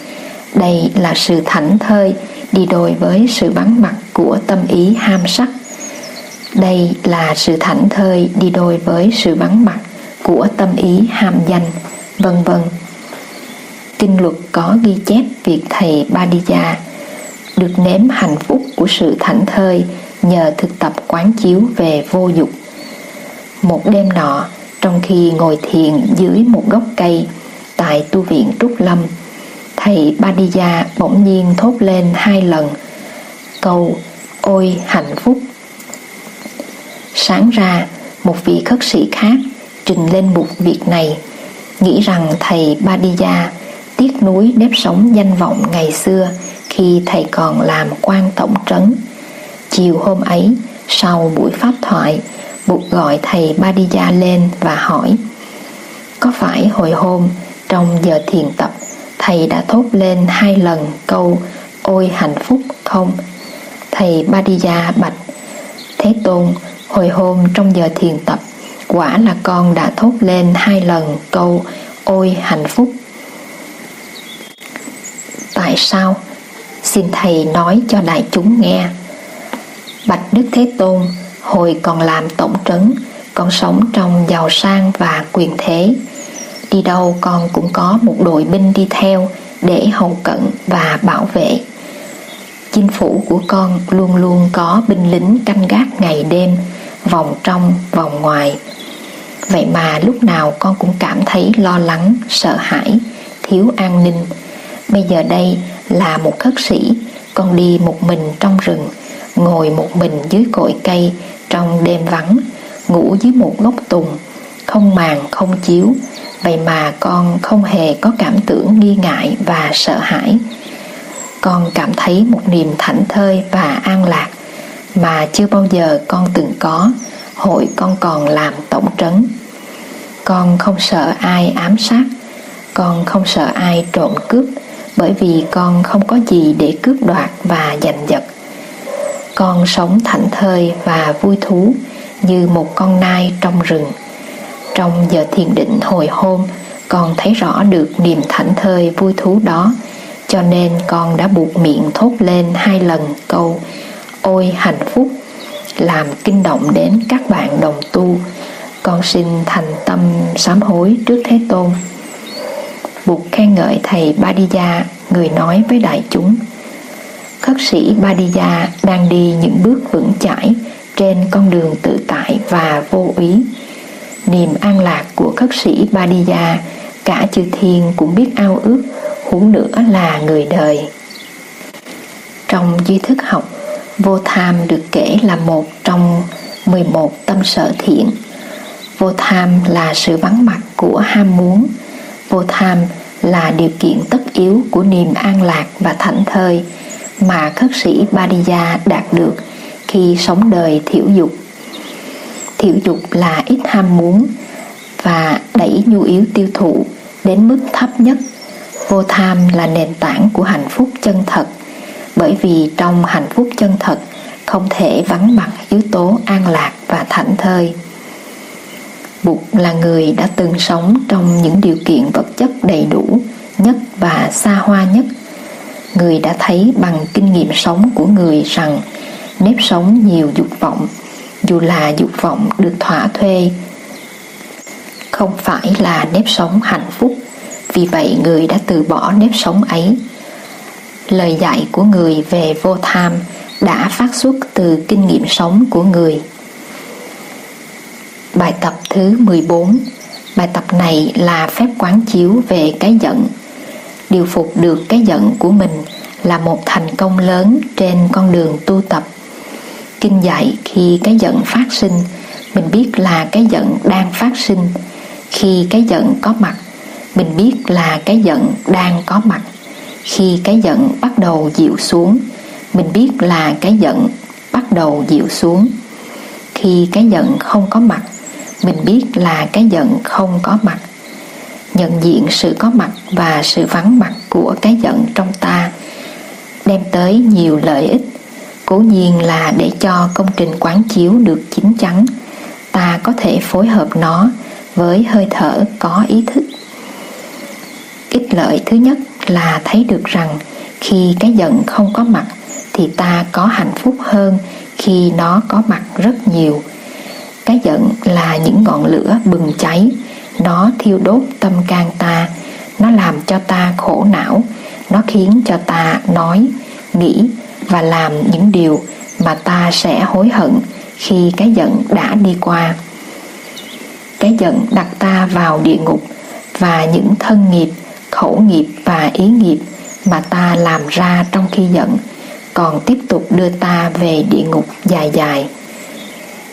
A: Đây là sự thảnh thơi đi đôi với sự vắng mặt của tâm ý ham sắc. Đây là sự thảnh thơi đi đôi với sự vắng mặt của tâm ý ham danh, vân vân. Kinh luật có ghi chép việc thầy Badija được nếm hạnh phúc của sự thảnh thơi nhờ thực tập quán chiếu về vô dục. Một đêm nọ, trong khi ngồi thiền dưới một gốc cây tại tu viện Trúc Lâm, thầy Badija bỗng nhiên thốt lên hai lần câu ôi hạnh phúc Sáng ra, một vị khất sĩ khác trình lên một việc này, nghĩ rằng thầy Badija tiếc nuối nếp sống danh vọng ngày xưa khi thầy còn làm quan tổng trấn. Chiều hôm ấy, sau buổi pháp thoại, Bụt gọi thầy Badija lên và hỏi Có phải hồi hôm trong giờ thiền tập thầy đã thốt lên hai lần câu ôi hạnh phúc không? Thầy Badija bạch Thế Tôn Hồi hôm trong giờ thiền tập, quả là con đã thốt lên hai lần câu ôi hạnh phúc. Tại sao? Xin Thầy nói cho đại chúng nghe. Bạch Đức Thế Tôn, hồi còn làm tổng trấn, con sống trong giàu sang và quyền thế. Đi đâu con cũng có một đội binh đi theo để hầu cận và bảo vệ. Chinh phủ của con luôn luôn có binh lính canh gác ngày đêm, vòng trong, vòng ngoài. Vậy mà lúc nào con cũng cảm thấy lo lắng, sợ hãi, thiếu an ninh. Bây giờ đây là một khất sĩ, con đi một mình trong rừng, ngồi một mình dưới cội cây trong đêm vắng, ngủ dưới một gốc tùng, không màn không chiếu, Vậy mà con không hề có cảm tưởng nghi ngại và sợ hãi. Con cảm thấy một niềm thảnh thơi và an lạc mà chưa bao giờ con từng có hội con còn làm tổng trấn. Con không sợ ai ám sát, con không sợ ai trộm cướp bởi vì con không có gì để cướp đoạt và giành giật. Con sống thảnh thơi và vui thú như một con nai trong rừng. Trong giờ thiền định hồi hôm, con thấy rõ được niềm thảnh thơi vui thú đó, cho nên con đã buộc miệng thốt lên hai lần câu, ôi hạnh phúc làm kinh động đến các bạn đồng tu. Con xin thành tâm sám hối trước thế tôn buộc khen ngợi thầy Badiya, người nói với đại chúng. Khất sĩ Badiya đang đi những bước vững chãi trên con đường tự tại và vô úy niềm an lạc của khất sĩ Badiya, cả chư thiên cũng biết ao ước, huống nữa là người đời. Trong duy thức học, vô tham được kể là một trong 11 tâm sở thiện. Vô tham là sự vắng mặt của ham muốn vô tham là điều kiện tất yếu của niềm an lạc và thảnh thơi mà khất sĩ Badiya đạt được khi sống đời thiểu dục. Thiểu dục là ít ham muốn và đẩy nhu yếu tiêu thụ đến mức thấp nhất. Vô tham là nền tảng của hạnh phúc chân thật, bởi vì trong hạnh phúc chân thật không thể vắng mặt yếu tố an lạc và thảnh thơi. Bụt là người đã từng sống trong những điều kiện vật chất đầy đủ, nhất và xa hoa nhất. Người đã thấy bằng kinh nghiệm sống của người rằng nếp sống nhiều dục vọng, dù là dục vọng được thỏa thuê, không phải là nếp sống hạnh phúc. Vì vậy, người đã từ bỏ nếp sống ấy. Lời dạy của người về vô tham đã phát xuất từ kinh nghiệm sống của người bài tập thứ 14 bài tập này là phép quán chiếu về cái giận. Điều phục được cái giận của mình là một thành công lớn trên con đường tu tập. Kinh dạy khi cái giận phát sinh, mình biết là cái giận đang phát sinh. Khi cái giận có mặt, mình biết là cái giận đang có mặt. Khi cái giận bắt đầu dịu xuống, mình biết là cái giận bắt đầu dịu xuống. Khi cái giận không có mặt mình biết là cái giận không có mặt. Nhận diện sự có mặt và sự vắng mặt của cái giận trong ta đem tới nhiều lợi ích. Cố nhiên là để cho công trình quán chiếu được chín chắn, ta có thể phối hợp nó với hơi thở có ý thức. Ích lợi thứ nhất là thấy được rằng khi cái giận không có mặt thì ta có hạnh phúc hơn khi nó có mặt rất nhiều cái giận là những ngọn lửa bừng cháy. Nó thiêu đốt tâm can ta. Nó làm cho ta khổ não. Nó khiến cho ta nói, nghĩ và làm những điều mà ta sẽ hối hận khi cái giận đã đi qua. Cái giận đặt ta vào địa ngục và những thân nghiệp, khẩu nghiệp và ý nghiệp mà ta làm ra trong khi giận còn tiếp tục đưa ta về địa ngục dài dài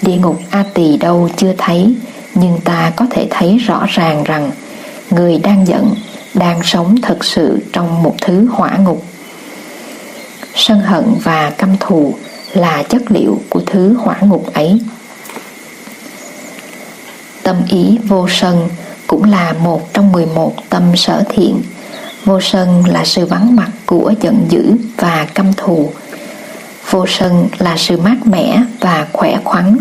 A: địa ngục a tỳ đâu chưa thấy, nhưng ta có thể thấy rõ ràng rằng người đang giận, đang sống thật sự trong một thứ hỏa ngục. Sân hận và căm thù là chất liệu của thứ hỏa ngục ấy. Tâm ý vô sân cũng là một trong 11 tâm sở thiện. Vô sân là sự vắng mặt của giận dữ và căm thù vô sân là sự mát mẻ và khỏe khoắn.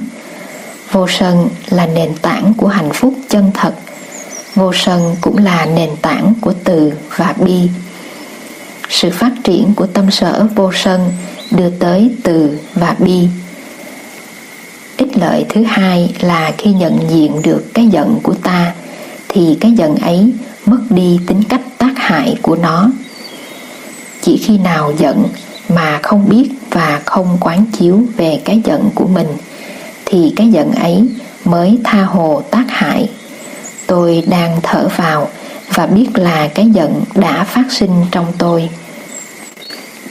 A: Vô sân là nền tảng của hạnh phúc chân thật. Vô sân cũng là nền tảng của từ và bi. Sự phát triển của tâm sở vô sân đưa tới từ và bi. Ích lợi thứ hai là khi nhận diện được cái giận của ta, thì cái giận ấy mất đi tính cách tác hại của nó. Chỉ khi nào giận mà không biết và không quán chiếu về cái giận của mình, thì cái giận ấy mới tha hồ tác hại. Tôi đang thở vào và biết là cái giận đã phát sinh trong tôi.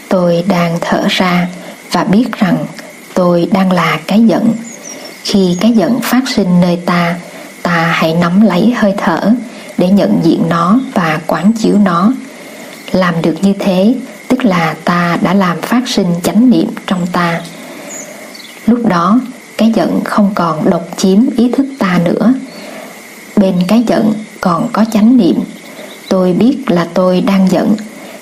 A: Tôi đang thở ra và biết rằng tôi đang là cái giận. Khi cái giận phát sinh nơi ta ta hãy nắm lấy hơi thở để nhận diện nó và quán chiếu nó. Làm được như thế tức là ta đã làm phát sinh chánh niệm trong ta. Lúc đó, cái giận không còn độc chiếm ý thức ta nữa. Bên cái giận còn có chánh niệm. Tôi biết là tôi đang giận.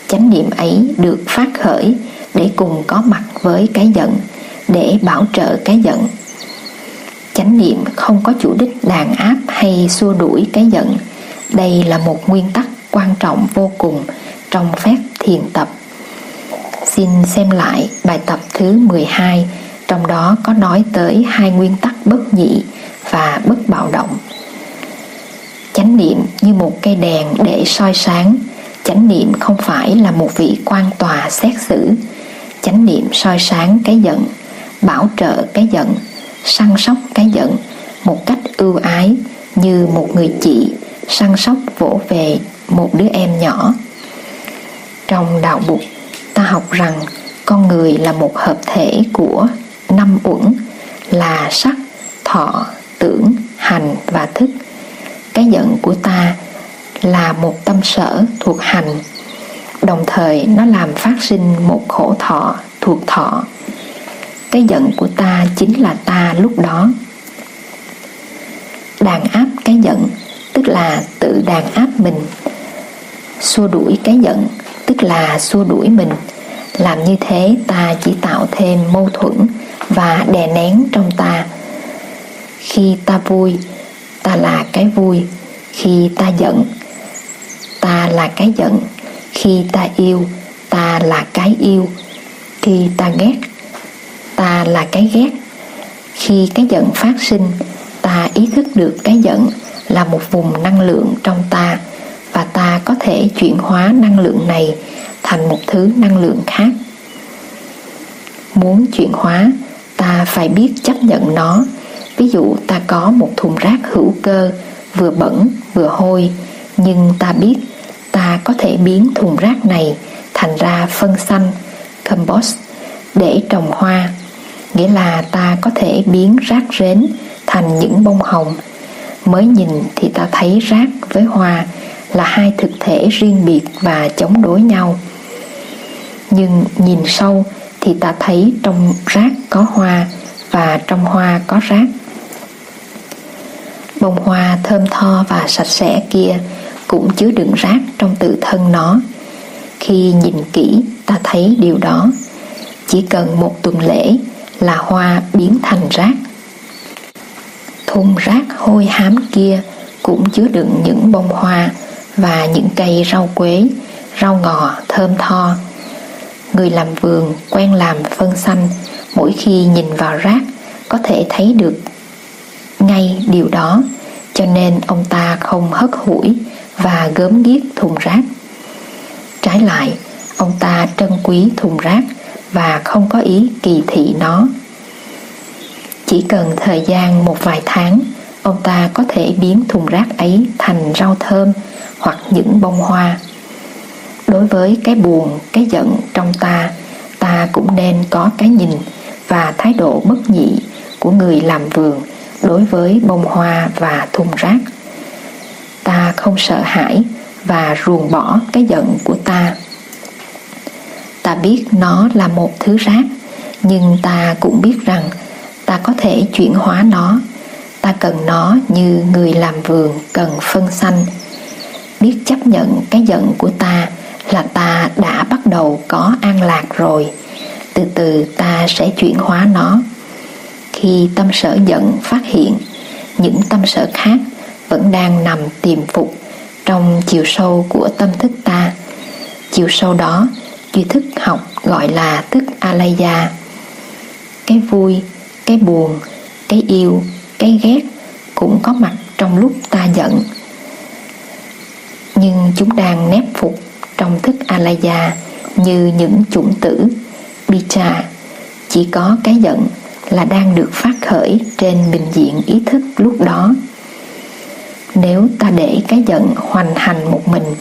A: Chánh niệm ấy được phát khởi để cùng có mặt với cái giận, để bảo trợ cái giận. Chánh niệm không có chủ đích đàn áp hay xua đuổi cái giận. Đây là một nguyên tắc quan trọng vô cùng trong phép thiền tập xin xem lại bài tập thứ 12 trong đó có nói tới hai nguyên tắc bất nhị và bất bạo động. Chánh niệm như một cây đèn để soi sáng. Chánh niệm không phải là một vị quan tòa xét xử. Chánh niệm soi sáng cái giận, bảo trợ cái giận, săn sóc cái giận một cách ưu ái như một người chị săn sóc vỗ về một đứa em nhỏ. Trong đạo Bụt ta học rằng con người là một hợp thể của năm uẩn, là sắc, thọ, tưởng, hành và thức. Cái giận của ta là một tâm sở thuộc hành, đồng thời nó làm phát sinh một khổ thọ thuộc thọ. Cái giận của ta chính là ta lúc đó. Đàn áp cái giận, tức là tự đàn áp mình. Xua đuổi cái giận tức là xua đuổi mình. Làm như thế, ta chỉ tạo thêm mâu thuẫn và đè nén trong ta. Khi ta vui, ta là cái vui. Khi ta giận, ta là cái giận. Khi ta yêu, ta là cái yêu. Khi ta ghét, ta là cái ghét. Khi cái giận phát sinh, ta ý thức được cái giận là một vùng năng lượng trong ta và ta có thể chuyển hóa năng lượng này thành một thứ năng lượng khác. Muốn chuyển hóa, ta phải biết chấp nhận nó. Ví dụ ta có một thùng rác hữu cơ, vừa bẩn, vừa hôi. Nhưng ta biết ta có thể biến thùng rác này thành ra phân xanh, compost, để trồng hoa. Nghĩa là ta có thể biến rác rến thành những bông hồng. Mới nhìn thì ta thấy rác với hoa là hai thực thể riêng biệt và chống đối nhau. Nhưng nhìn sâu thì ta thấy trong rác có hoa và trong hoa có rác. Bông hoa thơm tho và sạch sẽ kia cũng chứa đựng rác trong tự thân nó. Khi nhìn kỹ, ta thấy điều đó. Chỉ cần một tuần lễ là hoa biến thành rác. Thùng rác hôi hám kia cũng chứa đựng những bông hoa và những cây rau quế, rau ngò thơm tho. Người làm vườn quen làm phân xanh, mỗi khi nhìn vào rác, có thể thấy được ngay điều đó. Cho nên ông ta không hất hủi và gớm ghiếc thùng rác. Trái lại, ông ta trân quý thùng rác và không có ý kỳ thị nó. Chỉ cần thời gian một vài tháng, ông ta có thể biến thùng rác ấy thành rau thơm hoặc những bông hoa. Đối với cái buồn, cái giận trong ta ta cũng nên có cái nhìn và thái độ bất nhị của người làm vườn đối với bông hoa và thùng rác. Ta không sợ hãi và ruồng bỏ cái giận của ta. Ta biết nó là một thứ rác, nhưng ta cũng biết rằng ta có thể chuyển hóa nó. Ta cần nó như người làm vườn cần phân xanh biết chấp nhận cái giận của ta là ta đã bắt đầu có an lạc rồi. Từ từ ta sẽ chuyển hóa nó. Khi tâm sở giận phát hiện, những tâm sở khác vẫn đang nằm tiềm phục trong chiều sâu của tâm thức ta. Chiều sâu đó, duy thức học gọi là thức alaya. Cái vui, cái buồn, cái yêu, cái ghét cũng có mặt trong lúc ta giận nhưng chúng đang nép phục trong thức alaya như những chủng tử. Bicha, chỉ có cái giận là đang được phát khởi trên bình diện ý thức lúc đó. Nếu ta để cái giận hoành hành một mình,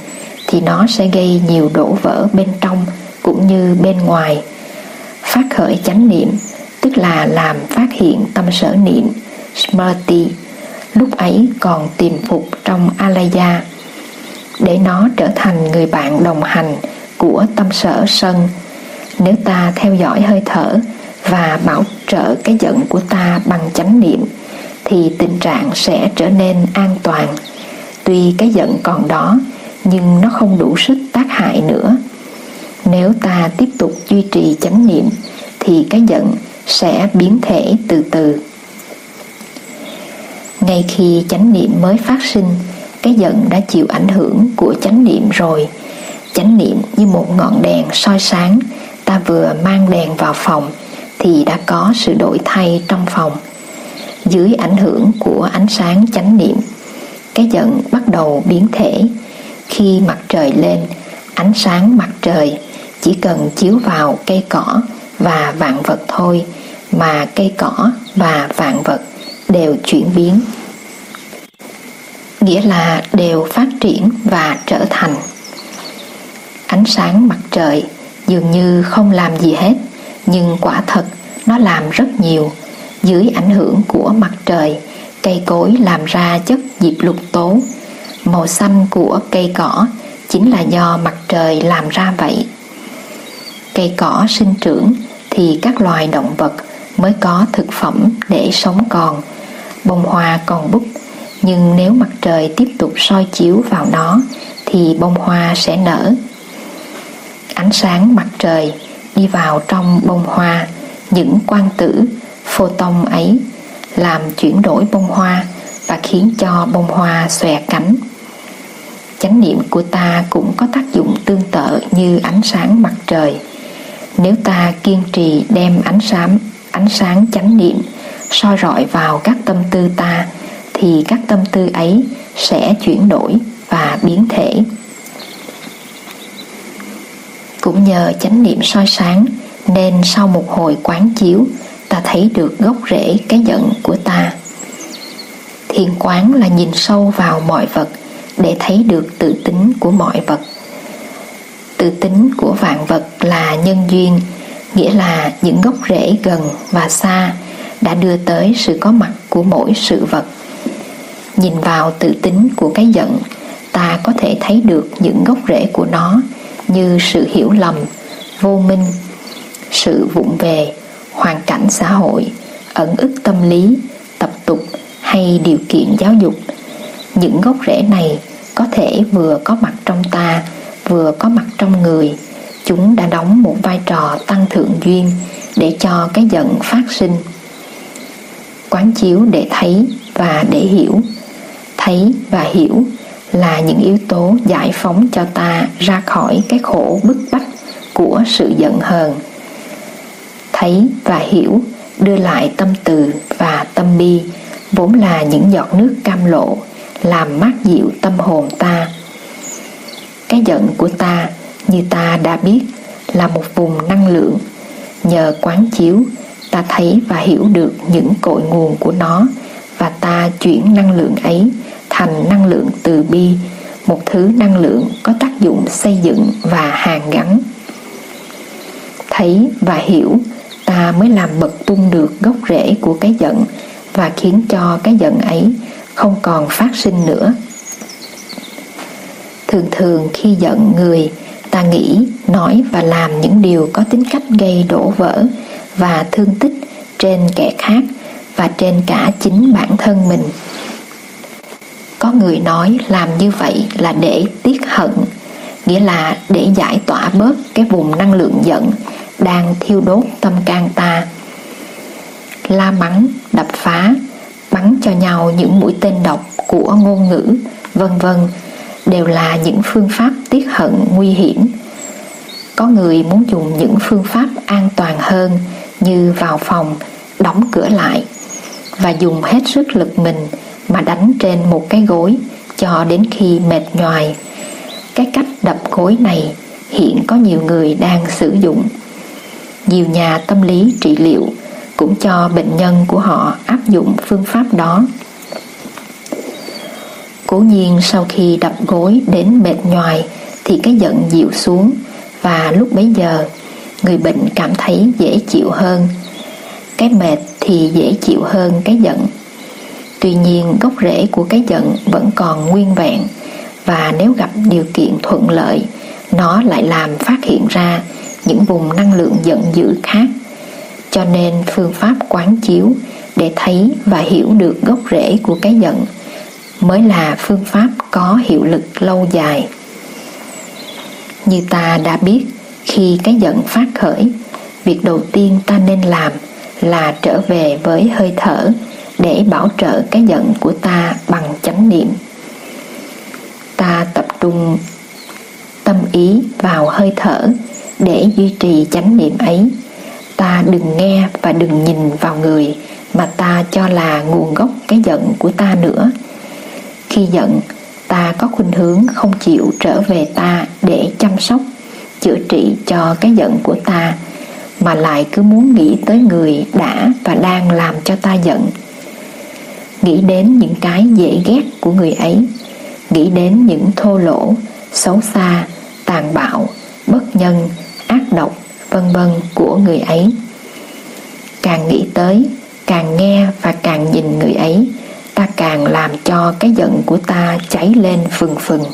A: thì nó sẽ gây nhiều đổ vỡ bên trong cũng như bên ngoài. Phát khởi chánh niệm, tức là làm phát hiện tâm sở niệm smrti lúc ấy còn tiềm phục trong alaya để nó trở thành người bạn đồng hành của tâm sở sân. Nếu ta theo dõi hơi thở và bảo trợ cái giận của ta bằng chánh niệm, thì tình trạng sẽ trở nên an toàn. Tuy cái giận còn đó, nhưng nó không đủ sức tác hại nữa. Nếu ta tiếp tục duy trì chánh niệm, thì cái giận sẽ biến thể từ từ. Ngay khi chánh niệm mới phát sinh cái giận đã chịu ảnh hưởng của chánh niệm rồi. Chánh niệm như một ngọn đèn soi sáng. Ta vừa mang đèn vào phòng thì đã có sự đổi thay trong phòng. Dưới ảnh hưởng của ánh sáng chánh niệm, cái giận bắt đầu biến thể. Khi mặt trời lên, ánh sáng mặt trời chỉ cần chiếu vào cây cỏ và vạn vật thôi mà cây cỏ và vạn vật đều chuyển biến nghĩa là đều phát triển và trở thành. Ánh sáng mặt trời dường như không làm gì hết, nhưng quả thật nó làm rất nhiều. Dưới ảnh hưởng của mặt trời, cây cối làm ra chất diệp lục tố. Màu xanh của cây cỏ chính là do mặt trời làm ra vậy. Cây cỏ sinh trưởng thì các loài động vật mới có thực phẩm để sống còn. Bông hoa còn bút nhưng nếu mặt trời tiếp tục soi chiếu vào nó, thì bông hoa sẽ nở. Ánh sáng mặt trời đi vào trong bông hoa, những quang tử, photon ấy, làm chuyển đổi bông hoa và khiến cho bông hoa xòe cánh. Chánh niệm của ta cũng có tác dụng tương tự như ánh sáng mặt trời. Nếu ta kiên trì đem ánh sáng ánh sáng chánh niệm soi rọi vào các tâm tư ta thì các tâm tư ấy sẽ chuyển đổi và biến thể. Cũng nhờ chánh niệm soi sáng nên sau một hồi quán chiếu, ta thấy được gốc rễ cái giận của ta. Thiền quán là nhìn sâu vào mọi vật để thấy được tự tính của mọi vật. Tự tính của vạn vật là nhân duyên, nghĩa là những gốc rễ gần và xa đã đưa tới sự có mặt của mỗi sự vật nhìn vào tự tính của cái giận, ta có thể thấy được những gốc rễ của nó như sự hiểu lầm, vô minh, sự vụng về, hoàn cảnh xã hội, ẩn ức tâm lý, tập tục hay điều kiện giáo dục. Những gốc rễ này có thể vừa có mặt trong ta, vừa có mặt trong người. Chúng đã đóng một vai trò tăng thượng duyên để cho cái giận phát sinh. Quán chiếu để thấy và để hiểu thấy và hiểu là những yếu tố giải phóng cho ta ra khỏi cái khổ bức bách của sự giận hờn. Thấy và hiểu đưa lại tâm từ và tâm bi vốn là những giọt nước cam lộ làm mát dịu tâm hồn ta. Cái giận của ta, như ta đã biết, là một vùng năng lượng. Nhờ quán chiếu, ta thấy và hiểu được những cội nguồn của nó và ta chuyển năng lượng ấy thành năng lượng từ bi, một thứ năng lượng có tác dụng xây dựng và hàn gắn. Thấy và hiểu, ta mới làm bật tung được gốc rễ của cái giận và khiến cho cái giận ấy không còn phát sinh nữa. Thường thường khi giận người, ta nghĩ, nói và làm những điều có tính cách gây đổ vỡ và thương tích trên kẻ khác và trên cả chính bản thân mình. Có người nói làm như vậy là để tiết hận, nghĩa là để giải tỏa bớt cái vùng năng lượng giận đang thiêu đốt tâm can ta. La mắng, đập phá bắn cho nhau những mũi tên độc của ngôn ngữ, vân vân, đều là những phương pháp tiết hận nguy hiểm. Có người muốn dùng những phương pháp an toàn hơn như vào phòng, đóng cửa lại và dùng hết sức lực mình mà đánh trên một cái gối cho đến khi mệt nhoài. Cái cách đập gối này hiện có nhiều người đang sử dụng. Nhiều nhà tâm lý trị liệu cũng cho bệnh nhân của họ áp dụng phương pháp đó. Cố nhiên sau khi đập gối đến mệt nhoài thì cái giận dịu xuống và lúc bấy giờ người bệnh cảm thấy dễ chịu hơn. Cái mệt thì dễ chịu hơn cái giận. Tuy nhiên, gốc rễ của cái giận vẫn còn nguyên vẹn, và nếu gặp điều kiện thuận lợi, nó lại làm phát hiện ra những vùng năng lượng giận dữ khác. Cho nên phương pháp quán chiếu để thấy và hiểu được gốc rễ của cái giận mới là phương pháp có hiệu lực lâu dài. Như ta đã biết, khi cái giận phát khởi, việc đầu tiên ta nên làm là trở về với hơi thở để bảo trợ cái giận của ta bằng chánh niệm. Ta tập trung tâm ý vào hơi thở để duy trì chánh niệm ấy. Ta đừng nghe và đừng nhìn vào người mà ta cho là nguồn gốc cái giận của ta nữa. Khi giận, ta có khuynh hướng không chịu trở về ta để chăm sóc, chữa trị cho cái giận của ta mà lại cứ muốn nghĩ tới người đã và đang làm cho ta giận. Nghĩ đến những cái dễ ghét của người ấy, nghĩ đến những thô lỗ, xấu xa, tàn bạo, bất nhân, ác độc, vân vân của người ấy. Càng nghĩ tới, càng nghe và càng nhìn người ấy, ta càng làm cho cái giận của ta cháy lên phừng phừng.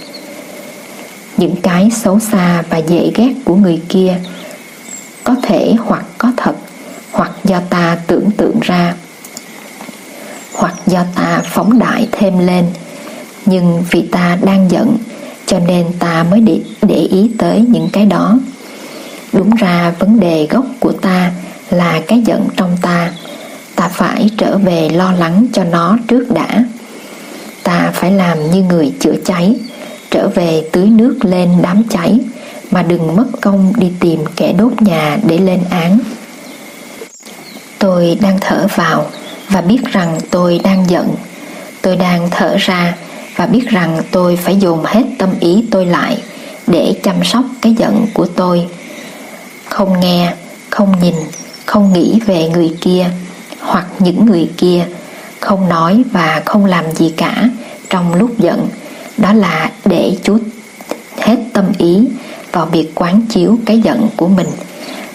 A: Những cái xấu xa và dễ ghét của người kia có thể hoặc có thật hoặc do ta tưởng tượng ra. Hoặc do ta phóng đại thêm lên nhưng vì ta đang giận cho nên ta mới để, để ý tới những cái đó. Đúng ra vấn đề gốc của ta là cái giận trong ta. Ta phải trở về lo lắng cho nó trước đã. Ta phải làm như người chữa cháy trở về tưới nước lên đám cháy mà đừng mất công đi tìm kẻ đốt nhà để lên án. Tôi đang thở vào và biết rằng tôi đang giận. Tôi đang thở ra và biết rằng tôi phải dồn hết tâm ý tôi lại để chăm sóc cái giận của tôi. Không nghe, không nhìn, không nghĩ về người kia hoặc những người kia, không nói và không làm gì cả trong lúc giận. Đó là để chút hết tâm ý vào việc quán chiếu cái giận của mình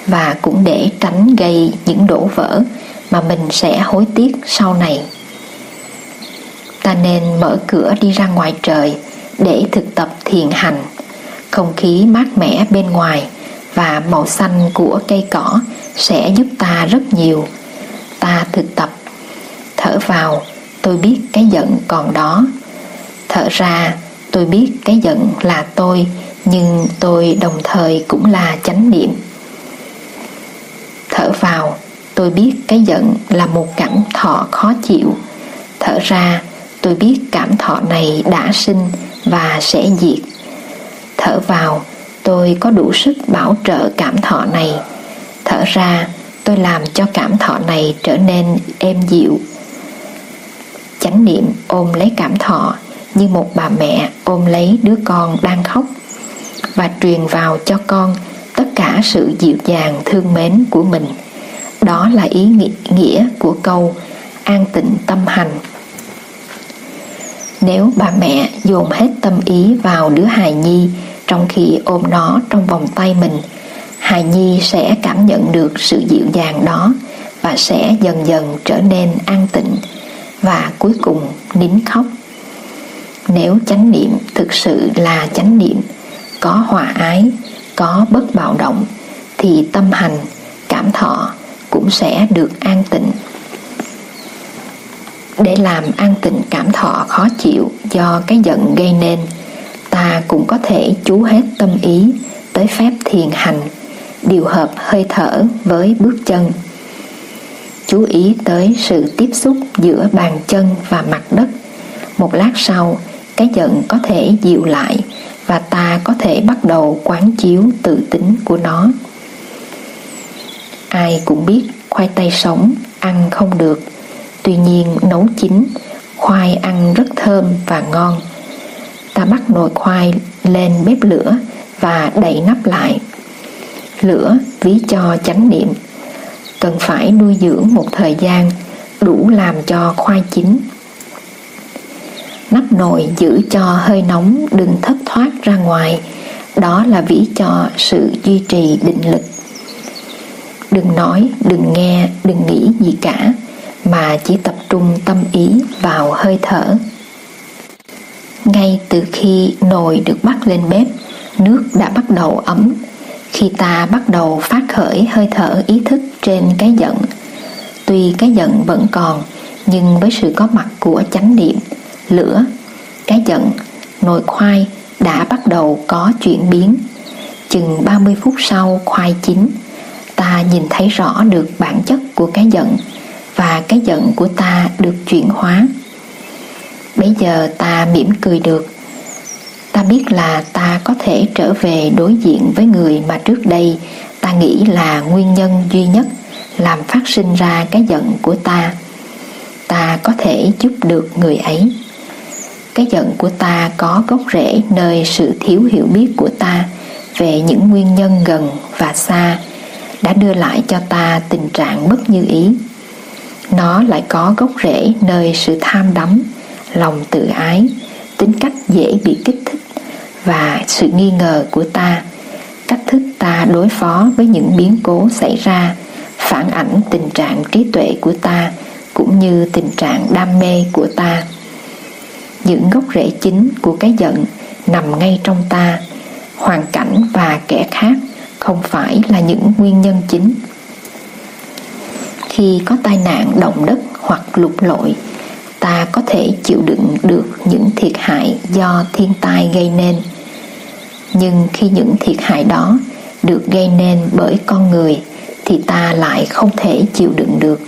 A: và cũng để tránh gây những đổ vỡ mà mình sẽ hối tiếc sau này. Ta nên mở cửa đi ra ngoài trời để thực tập thiền hành. Không khí mát mẻ bên ngoài và màu xanh của cây cỏ sẽ giúp ta rất nhiều. Ta thực tập. Thở vào, tôi biết cái giận còn đó. Thở ra, tôi biết cái giận là tôi nhưng tôi đồng thời cũng là chánh niệm. Thở vào, tôi biết cái giận là một cảm thọ khó chịu. Thở ra, tôi biết cảm thọ này đã sinh và sẽ diệt. Thở vào, tôi có đủ sức bảo trợ cảm thọ này. Thở ra, tôi làm cho cảm thọ này trở nên êm dịu. Chánh niệm ôm lấy cảm thọ như một bà mẹ ôm lấy đứa con đang khóc và truyền vào cho con tất cả sự dịu dàng thương mến của mình. Đó là ý nghĩa của câu an tịnh tâm hành. Nếu bà mẹ dồn hết tâm ý vào đứa hài nhi trong khi ôm nó trong vòng tay mình, hài nhi sẽ cảm nhận được sự dịu dàng đó và sẽ dần dần trở nên an tịnh và cuối cùng nín khóc. Nếu chánh niệm thực sự là chánh niệm có hòa ái, có bất bạo động, thì tâm hành, cảm thọ cũng sẽ được an tịnh. Để làm an tịnh cảm thọ khó chịu do cái giận gây nên, ta cũng có thể chú hết tâm ý tới phép thiền hành, điều hợp hơi thở với bước chân. Chú ý tới sự tiếp xúc giữa bàn chân và mặt đất. Một lát sau, cái giận có thể dịu lại và ta có thể bắt đầu quán chiếu tự tính của nó. Ai cũng biết khoai tây sống ăn không được. Tuy nhiên, nấu chín, khoai ăn rất thơm và ngon. Ta bắt nồi khoai lên bếp lửa và đậy nắp lại. Lửa ví cho chánh niệm. Cần phải nuôi dưỡng một thời gian đủ làm cho khoai chín nắp nồi giữ cho hơi nóng đừng thất thoát ra ngoài. Đó là ví cho sự duy trì định lực. Đừng nói, đừng nghe, đừng nghĩ gì cả, mà chỉ tập trung tâm ý vào hơi thở. Ngay từ khi nồi được bắt lên bếp, nước đã bắt đầu ấm. Khi ta bắt đầu phát khởi hơi thở ý thức trên cái giận, tuy cái giận vẫn còn, nhưng với sự có mặt của chánh niệm lửa. Cái giận, nồi khoai đã bắt đầu có chuyển biến. Chừng 30 phút sau, khoai chín. Ta nhìn thấy rõ được bản chất của cái giận và cái giận của ta được chuyển hóa. Bây giờ ta mỉm cười được. Ta biết là ta có thể trở về đối diện với người mà trước đây ta nghĩ là nguyên nhân duy nhất làm phát sinh ra cái giận của ta. Ta có thể giúp được người ấy cái giận của ta có gốc rễ nơi sự thiếu hiểu biết của ta về những nguyên nhân gần và xa đã đưa lại cho ta tình trạng bất như ý. Nó lại có gốc rễ nơi sự tham đắm, lòng tự ái, tính cách dễ bị kích thích và sự nghi ngờ của ta. Cách thức ta đối phó với những biến cố xảy ra phản ảnh tình trạng trí tuệ của ta cũng như tình trạng đam mê của ta những gốc rễ chính của cái giận nằm ngay trong ta. Hoàn cảnh và kẻ khác không phải là những nguyên nhân chính. Khi có tai nạn động đất hoặc lục lội, ta có thể chịu đựng được những thiệt hại do thiên tai gây nên. Nhưng khi những thiệt hại đó được gây nên bởi con người, thì ta lại không thể chịu đựng được.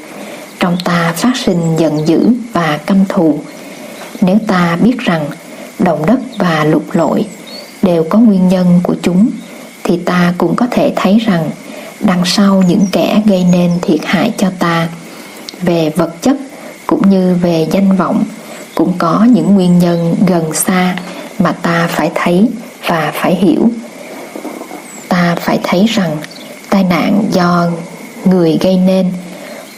A: Trong ta phát sinh giận dữ và căm thù nếu ta biết rằng động đất và lục lội đều có nguyên nhân của chúng, thì ta cũng có thể thấy rằng đằng sau những kẻ gây nên thiệt hại cho ta, về vật chất cũng như về danh vọng, cũng có những nguyên nhân gần xa mà ta phải thấy và phải hiểu. Ta phải thấy rằng tai nạn do người gây nên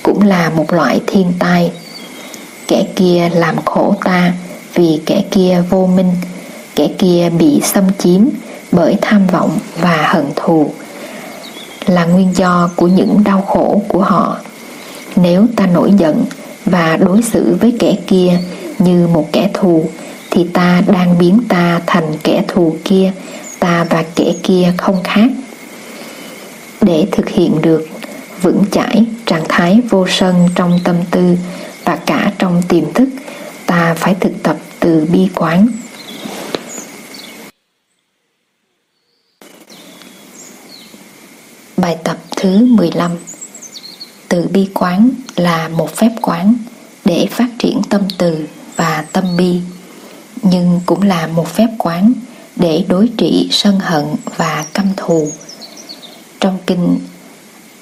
A: cũng là một loại thiên tai kẻ kia làm khổ ta vì kẻ kia vô minh. Kẻ kia bị xâm chiếm bởi tham vọng và hận thù là nguyên do của những đau khổ của họ. Nếu ta nổi giận và đối xử với kẻ kia như một kẻ thù, thì ta đang biến ta thành kẻ thù kia, ta và kẻ kia không khác. Để thực hiện được vững chãi trạng thái vô sân trong tâm tư và cả trong tiềm thức, ta phải thực tập từ bi quán Bài tập thứ 15 Từ bi quán là một phép quán để phát triển tâm từ và tâm bi, nhưng cũng là một phép quán để đối trị sân hận và căm thù. Trong kinh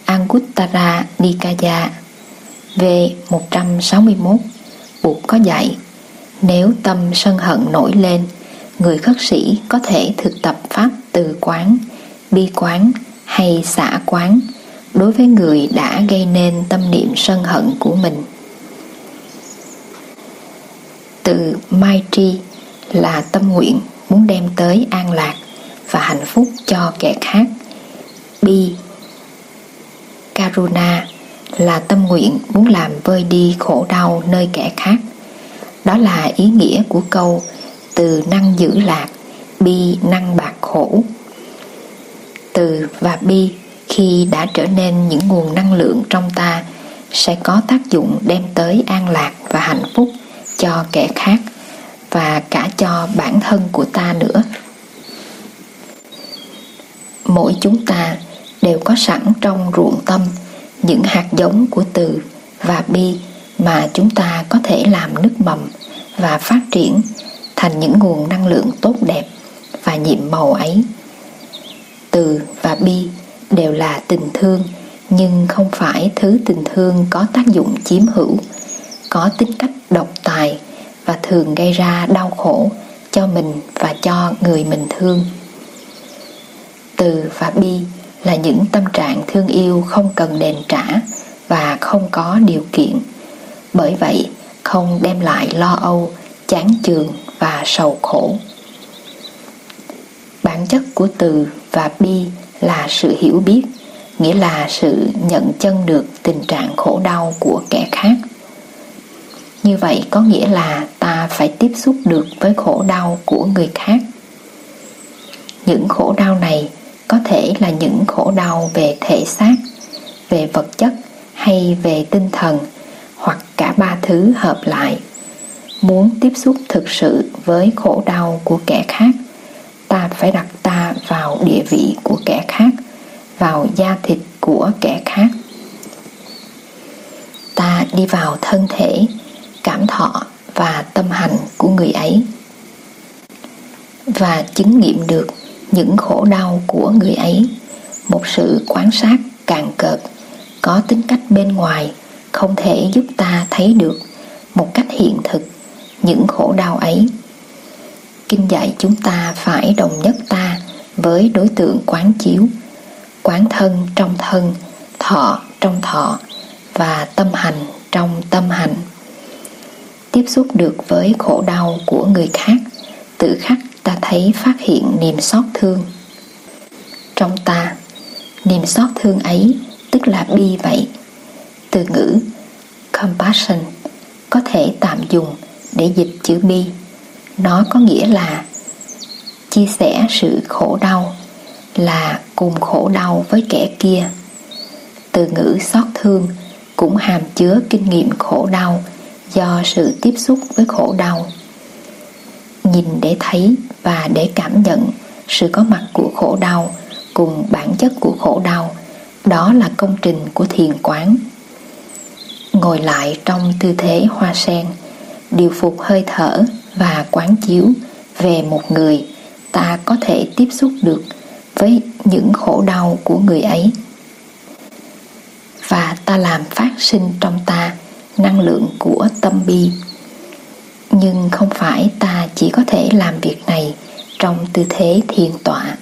A: Anguttara Nikaya V161 Bụt có dạy nếu tâm sân hận nổi lên người khất sĩ có thể thực tập pháp từ quán, bi quán hay xả quán đối với người đã gây nên tâm niệm sân hận của mình. Từ Maitri là tâm nguyện muốn đem tới an lạc và hạnh phúc cho kẻ khác. Bi Karuna là tâm nguyện muốn làm vơi đi khổ đau nơi kẻ khác. Đó là ý nghĩa của câu từ năng giữ lạc, bi năng bạc khổ từ và bi khi đã trở nên những nguồn năng lượng trong ta sẽ có tác dụng đem tới an lạc và hạnh phúc cho kẻ khác và cả cho bản thân của ta nữa mỗi chúng ta đều có sẵn trong ruộng tâm những hạt giống của từ và bi mà chúng ta có thể làm nước mầm và phát triển thành những nguồn năng lượng tốt đẹp và nhiệm màu ấy. Từ và bi đều là tình thương, nhưng không phải thứ tình thương có tác dụng chiếm hữu, có tính cách độc tài và thường gây ra đau khổ cho mình và cho người mình thương. Từ và bi là những tâm trạng thương yêu không cần đền trả và không có điều kiện. Bởi vậy, không đem lại lo âu, chán chường và sầu khổ. Bản chất của từ và bi là sự hiểu biết, nghĩa là sự nhận chân được tình trạng khổ đau của kẻ khác. Như vậy có nghĩa là ta phải tiếp xúc được với khổ đau của người khác. Những khổ đau này có thể là những khổ đau về thể xác, về vật chất hay về tinh thần hoặc cả ba thứ hợp lại. Muốn tiếp xúc thực sự với khổ đau của kẻ khác, ta phải đặt ta vào địa vị của kẻ khác, vào da thịt của kẻ khác. Ta đi vào thân thể, cảm thọ và tâm hành của người ấy và chứng nghiệm được những khổ đau của người ấy. Một sự quan sát càng cợt, có tính cách bên ngoài, không thể giúp ta thấy được một cách hiện thực những khổ đau ấy. Kinh dạy chúng ta phải đồng nhất ta với đối tượng quán chiếu, quán thân trong thân, thọ trong thọ và tâm hành trong tâm hành. Tiếp xúc được với khổ đau của người khác, tự khắc ta thấy phát hiện niềm xót thương. Trong ta, niềm xót thương ấy, tức là bi vậy. Từ ngữ, compassion, có thể tạm dùng để dịch chữ bi. Nó có nghĩa là chia sẻ sự khổ đau, là cùng khổ đau với kẻ kia. Từ ngữ xót thương cũng hàm chứa kinh nghiệm khổ đau do sự tiếp xúc với khổ đau. Nhìn để thấy và để cảm nhận sự có mặt của khổ đau cùng bản chất của khổ đau. Đó là công trình của thiền quán. Ngồi lại trong tư thế hoa sen, điều phục hơi thở và quán chiếu về một người, ta có thể tiếp xúc được với những khổ đau của người ấy. Và ta làm phát sinh trong ta năng lượng của tâm bi nhưng không phải ta chỉ có thể làm việc này trong tư thế thiền tọa.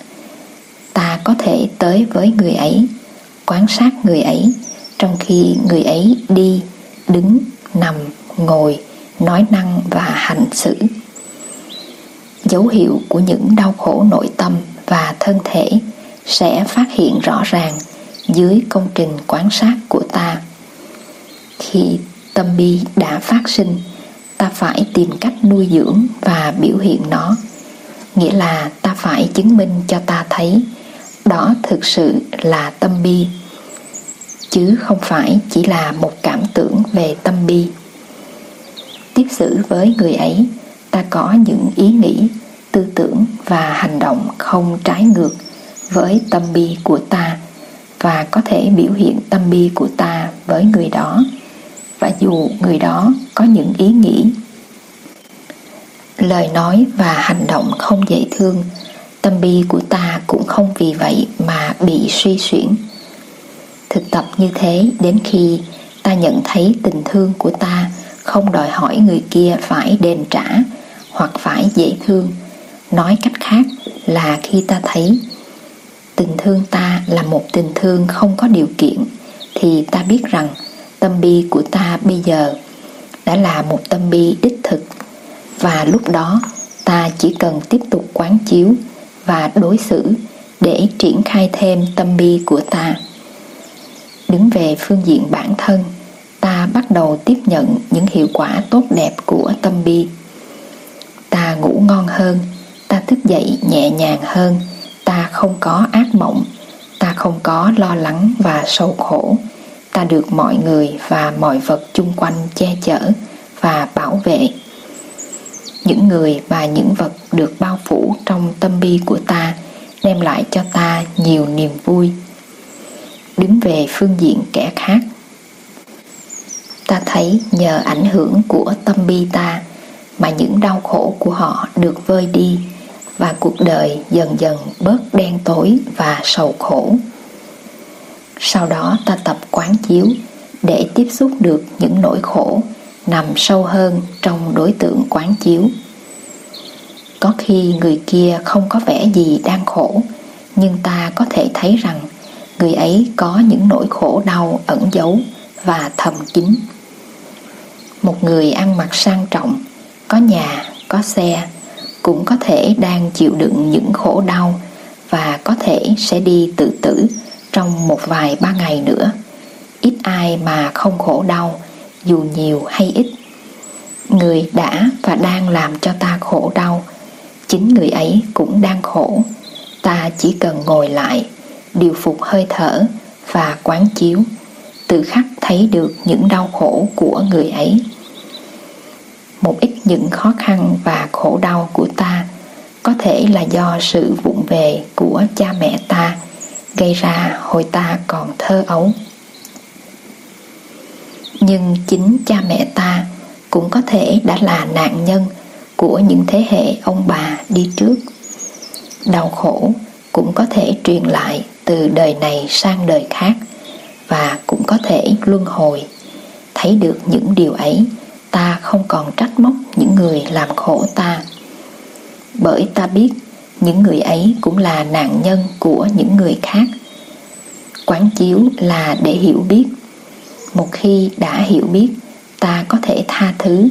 A: Ta có thể tới với người ấy, quan sát người ấy, trong khi người ấy đi, đứng, nằm, ngồi, nói năng và hành xử. Dấu hiệu của những đau khổ nội tâm và thân thể sẽ phát hiện rõ ràng dưới công trình quan sát của ta. Khi tâm bi đã phát sinh ta phải tìm cách nuôi dưỡng và biểu hiện nó. Nghĩa là ta phải chứng minh cho ta thấy đó thực sự là tâm bi, chứ không phải chỉ là một cảm tưởng về tâm bi. Tiếp xử với người ấy, ta có những ý nghĩ, tư tưởng và hành động không trái ngược với tâm bi của ta và có thể biểu hiện tâm bi của ta với người đó và dù người đó có những ý nghĩ, lời nói và hành động không dễ thương, tâm bi của ta cũng không vì vậy mà bị suy xuyển. Thực tập như thế đến khi ta nhận thấy tình thương của ta không đòi hỏi người kia phải đền trả hoặc phải dễ thương. Nói cách khác là khi ta thấy tình thương ta là một tình thương không có điều kiện, thì ta biết rằng tâm bi của ta bây giờ đã là một tâm bi đích thực. Và lúc đó, ta chỉ cần tiếp tục quán chiếu và đối xử để triển khai thêm tâm bi của ta. Đứng về phương diện bản thân, ta bắt đầu tiếp nhận những hiệu quả tốt đẹp của tâm bi. Ta ngủ ngon hơn, ta thức dậy nhẹ nhàng hơn, ta không có ác mộng, ta không có lo lắng và sầu khổ ta được mọi người và mọi vật chung quanh che chở và bảo vệ. Những người và những vật được bao phủ trong tâm bi của ta đem lại cho ta nhiều niềm vui. Đứng về phương diện kẻ khác, ta thấy nhờ ảnh hưởng của tâm bi ta mà những đau khổ của họ được vơi đi và cuộc đời dần dần bớt đen tối và sầu khổ sau đó ta tập quán chiếu để tiếp xúc được những nỗi khổ nằm sâu hơn trong đối tượng quán chiếu. Có khi người kia không có vẻ gì đang khổ, nhưng ta có thể thấy rằng người ấy có những nỗi khổ đau ẩn giấu và thầm kín. Một người ăn mặc sang trọng, có nhà, có xe, cũng có thể đang chịu đựng những khổ đau và có thể sẽ đi tự tử trong một vài ba ngày nữa. Ít ai mà không khổ đau, dù nhiều hay ít. Người đã và đang làm cho ta khổ đau, chính người ấy cũng đang khổ. Ta chỉ cần ngồi lại, điều phục hơi thở và quán chiếu, tự khắc thấy được những đau khổ của người ấy. Một ít những khó khăn và khổ đau của ta có thể là do sự vụng về của cha mẹ ta gây ra hồi ta còn thơ ấu. Nhưng chính cha mẹ ta cũng có thể đã là nạn nhân của những thế hệ ông bà đi trước. Đau khổ cũng có thể truyền lại từ đời này sang đời khác và cũng có thể luân hồi. Thấy được những điều ấy, ta không còn trách móc những người làm khổ ta. Bởi ta biết những người ấy cũng là nạn nhân của những người khác. Quán chiếu là để hiểu biết. Một khi đã hiểu biết, ta có thể tha thứ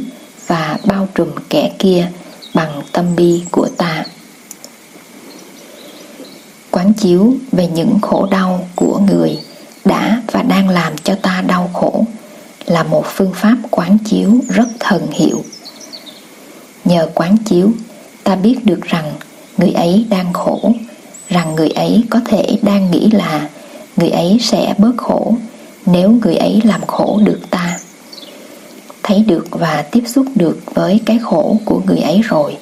A: và bao trùm kẻ kia bằng tâm bi của ta. Quán chiếu về những khổ đau của người đã và đang làm cho ta đau khổ là một phương pháp quán chiếu rất thần hiệu. Nhờ quán chiếu, ta biết được rằng người ấy đang khổ, rằng người ấy có thể đang nghĩ là người ấy sẽ bớt khổ nếu người ấy làm khổ được ta. Thấy được và tiếp xúc được với cái khổ của người ấy rồi,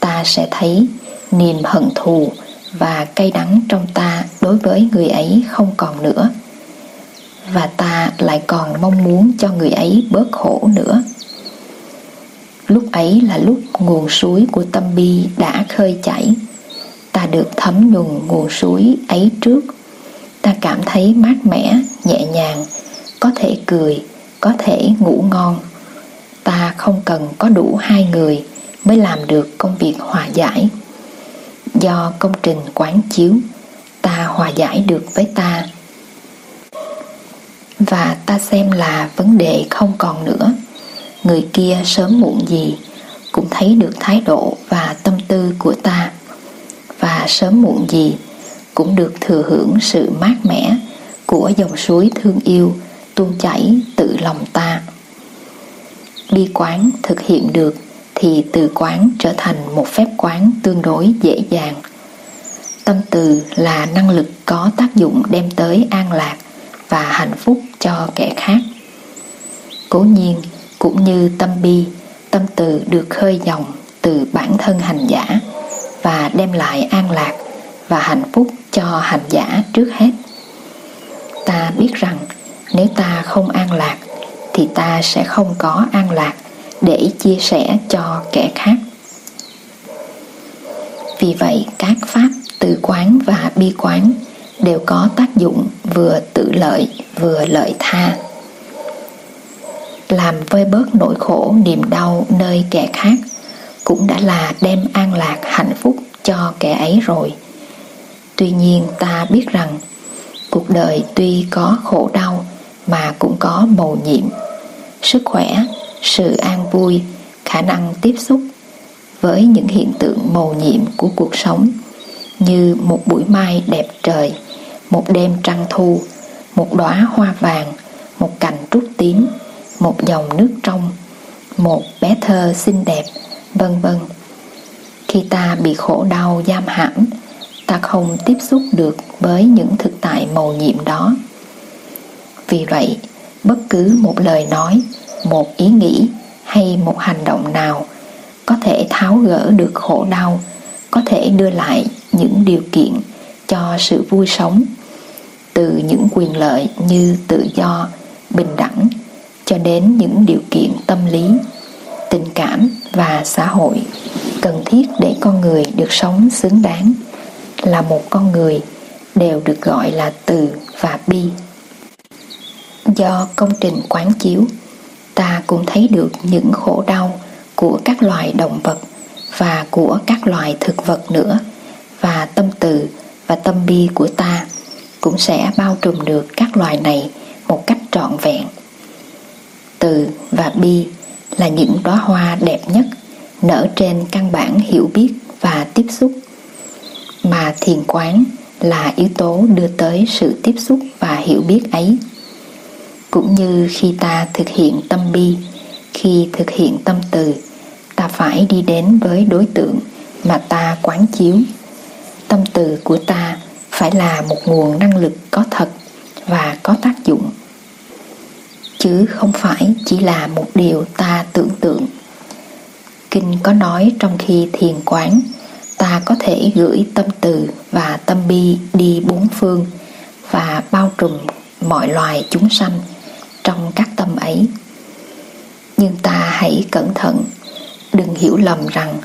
A: ta sẽ thấy niềm hận thù và cay đắng trong ta đối với người ấy không còn nữa. Và ta lại còn mong muốn cho người ấy bớt khổ nữa lúc ấy là lúc nguồn suối của tâm bi đã khơi chảy. Ta được thấm nhuần nguồn suối ấy trước. Ta cảm thấy mát mẻ, nhẹ nhàng, có thể cười, có thể ngủ ngon. Ta không cần có đủ hai người mới làm được công việc hòa giải. Do công trình quán chiếu, ta hòa giải được với ta. Và ta xem là vấn đề không còn nữa người kia sớm muộn gì cũng thấy được thái độ và tâm tư của ta. Và sớm muộn gì cũng được thừa hưởng sự mát mẻ của dòng suối thương yêu tuôn chảy tự lòng ta. Bi quán thực hiện được thì từ quán trở thành một phép quán tương đối dễ dàng. Tâm từ là năng lực có tác dụng đem tới an lạc và hạnh phúc cho kẻ khác. Cố nhiên cũng như tâm bi, tâm từ được khơi dòng từ bản thân hành giả và đem lại an lạc và hạnh phúc cho hành giả trước hết. Ta biết rằng nếu ta không an lạc thì ta sẽ không có an lạc để chia sẻ cho kẻ khác. Vì vậy, các pháp từ quán và bi quán đều có tác dụng vừa tự lợi vừa lợi tha làm vơi bớt nỗi khổ, niềm đau nơi kẻ khác, cũng đã là đem an lạc, hạnh phúc cho kẻ ấy rồi. Tuy nhiên, ta biết rằng, cuộc đời tuy có khổ đau mà cũng có mầu nhiệm. Sức khỏe, sự an vui, khả năng tiếp xúc với những hiện tượng mầu nhiệm của cuộc sống, như một buổi mai đẹp trời, một đêm trăng thu, một đóa hoa vàng, một cành trúc tím một dòng nước trong, một bé thơ xinh đẹp, vân vân. Khi ta bị khổ đau giam hãm, ta không tiếp xúc được với những thực tại màu nhiệm đó. Vì vậy, bất cứ một lời nói, một ý nghĩ hay một hành động nào có thể tháo gỡ được khổ đau, có thể đưa lại những điều kiện cho sự vui sống, từ những quyền lợi như tự do, bình đẳng cho đến những điều kiện tâm lý, tình cảm và xã hội cần thiết để con người được sống xứng đáng là một con người đều được gọi là từ và bi. Do công trình quán chiếu, ta cũng thấy được những khổ đau của các loài động vật và của các loài thực vật nữa, và tâm từ và tâm bi của ta cũng sẽ bao trùm được các loài này một cách trọn vẹn từ và bi là những đóa hoa đẹp nhất, nở trên căn bản hiểu biết và tiếp xúc. Mà thiền quán là yếu tố đưa tới sự tiếp xúc và hiểu biết ấy. Cũng như khi ta thực hiện tâm bi, khi thực hiện tâm từ, ta phải đi đến với đối tượng mà ta quán chiếu. Tâm từ của ta phải là một nguồn năng lực có thật và có tác dụng chứ không phải chỉ là một điều ta tưởng tượng. Kinh có nói trong khi thiền quán, ta có thể gửi tâm từ và tâm bi đi bốn phương và bao trùm mọi loài chúng sanh trong các tâm ấy. Nhưng ta hãy cẩn thận, đừng hiểu lầm rằng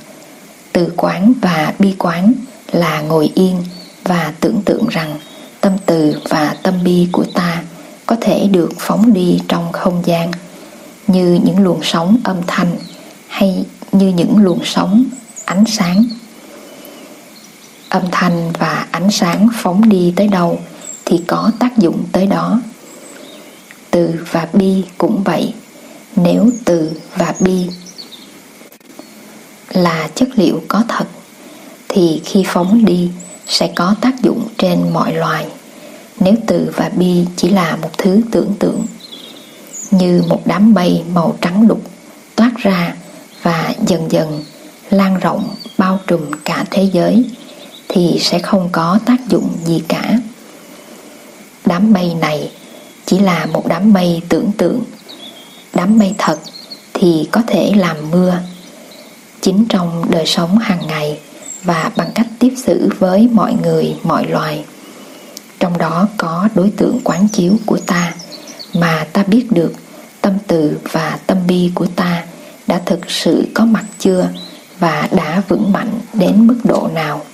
A: từ quán và bi quán là ngồi yên và tưởng tượng rằng tâm từ và tâm bi của ta có thể được phóng đi trong không gian, như những luồng sóng âm thanh hay như những luồng sóng ánh sáng. Âm thanh và ánh sáng phóng đi tới đâu thì có tác dụng tới đó. Từ và bi cũng vậy, nếu từ và bi là chất liệu có thật, thì khi phóng đi sẽ có tác dụng trên mọi loài nếu từ và bi chỉ là một thứ tưởng tượng, như một đám mây màu trắng đục toát ra và dần dần lan rộng bao trùm cả thế giới, thì sẽ không có tác dụng gì cả. Đám mây này chỉ là một đám mây tưởng tượng. Đám mây thật thì có thể làm mưa, chính trong đời sống hàng ngày và bằng cách tiếp xử với mọi người, mọi loài trong đó có đối tượng quán chiếu của ta. Mà ta biết được, tâm từ và tâm bi của ta đã thực sự có mặt chưa và đã vững mạnh đến mức độ nào?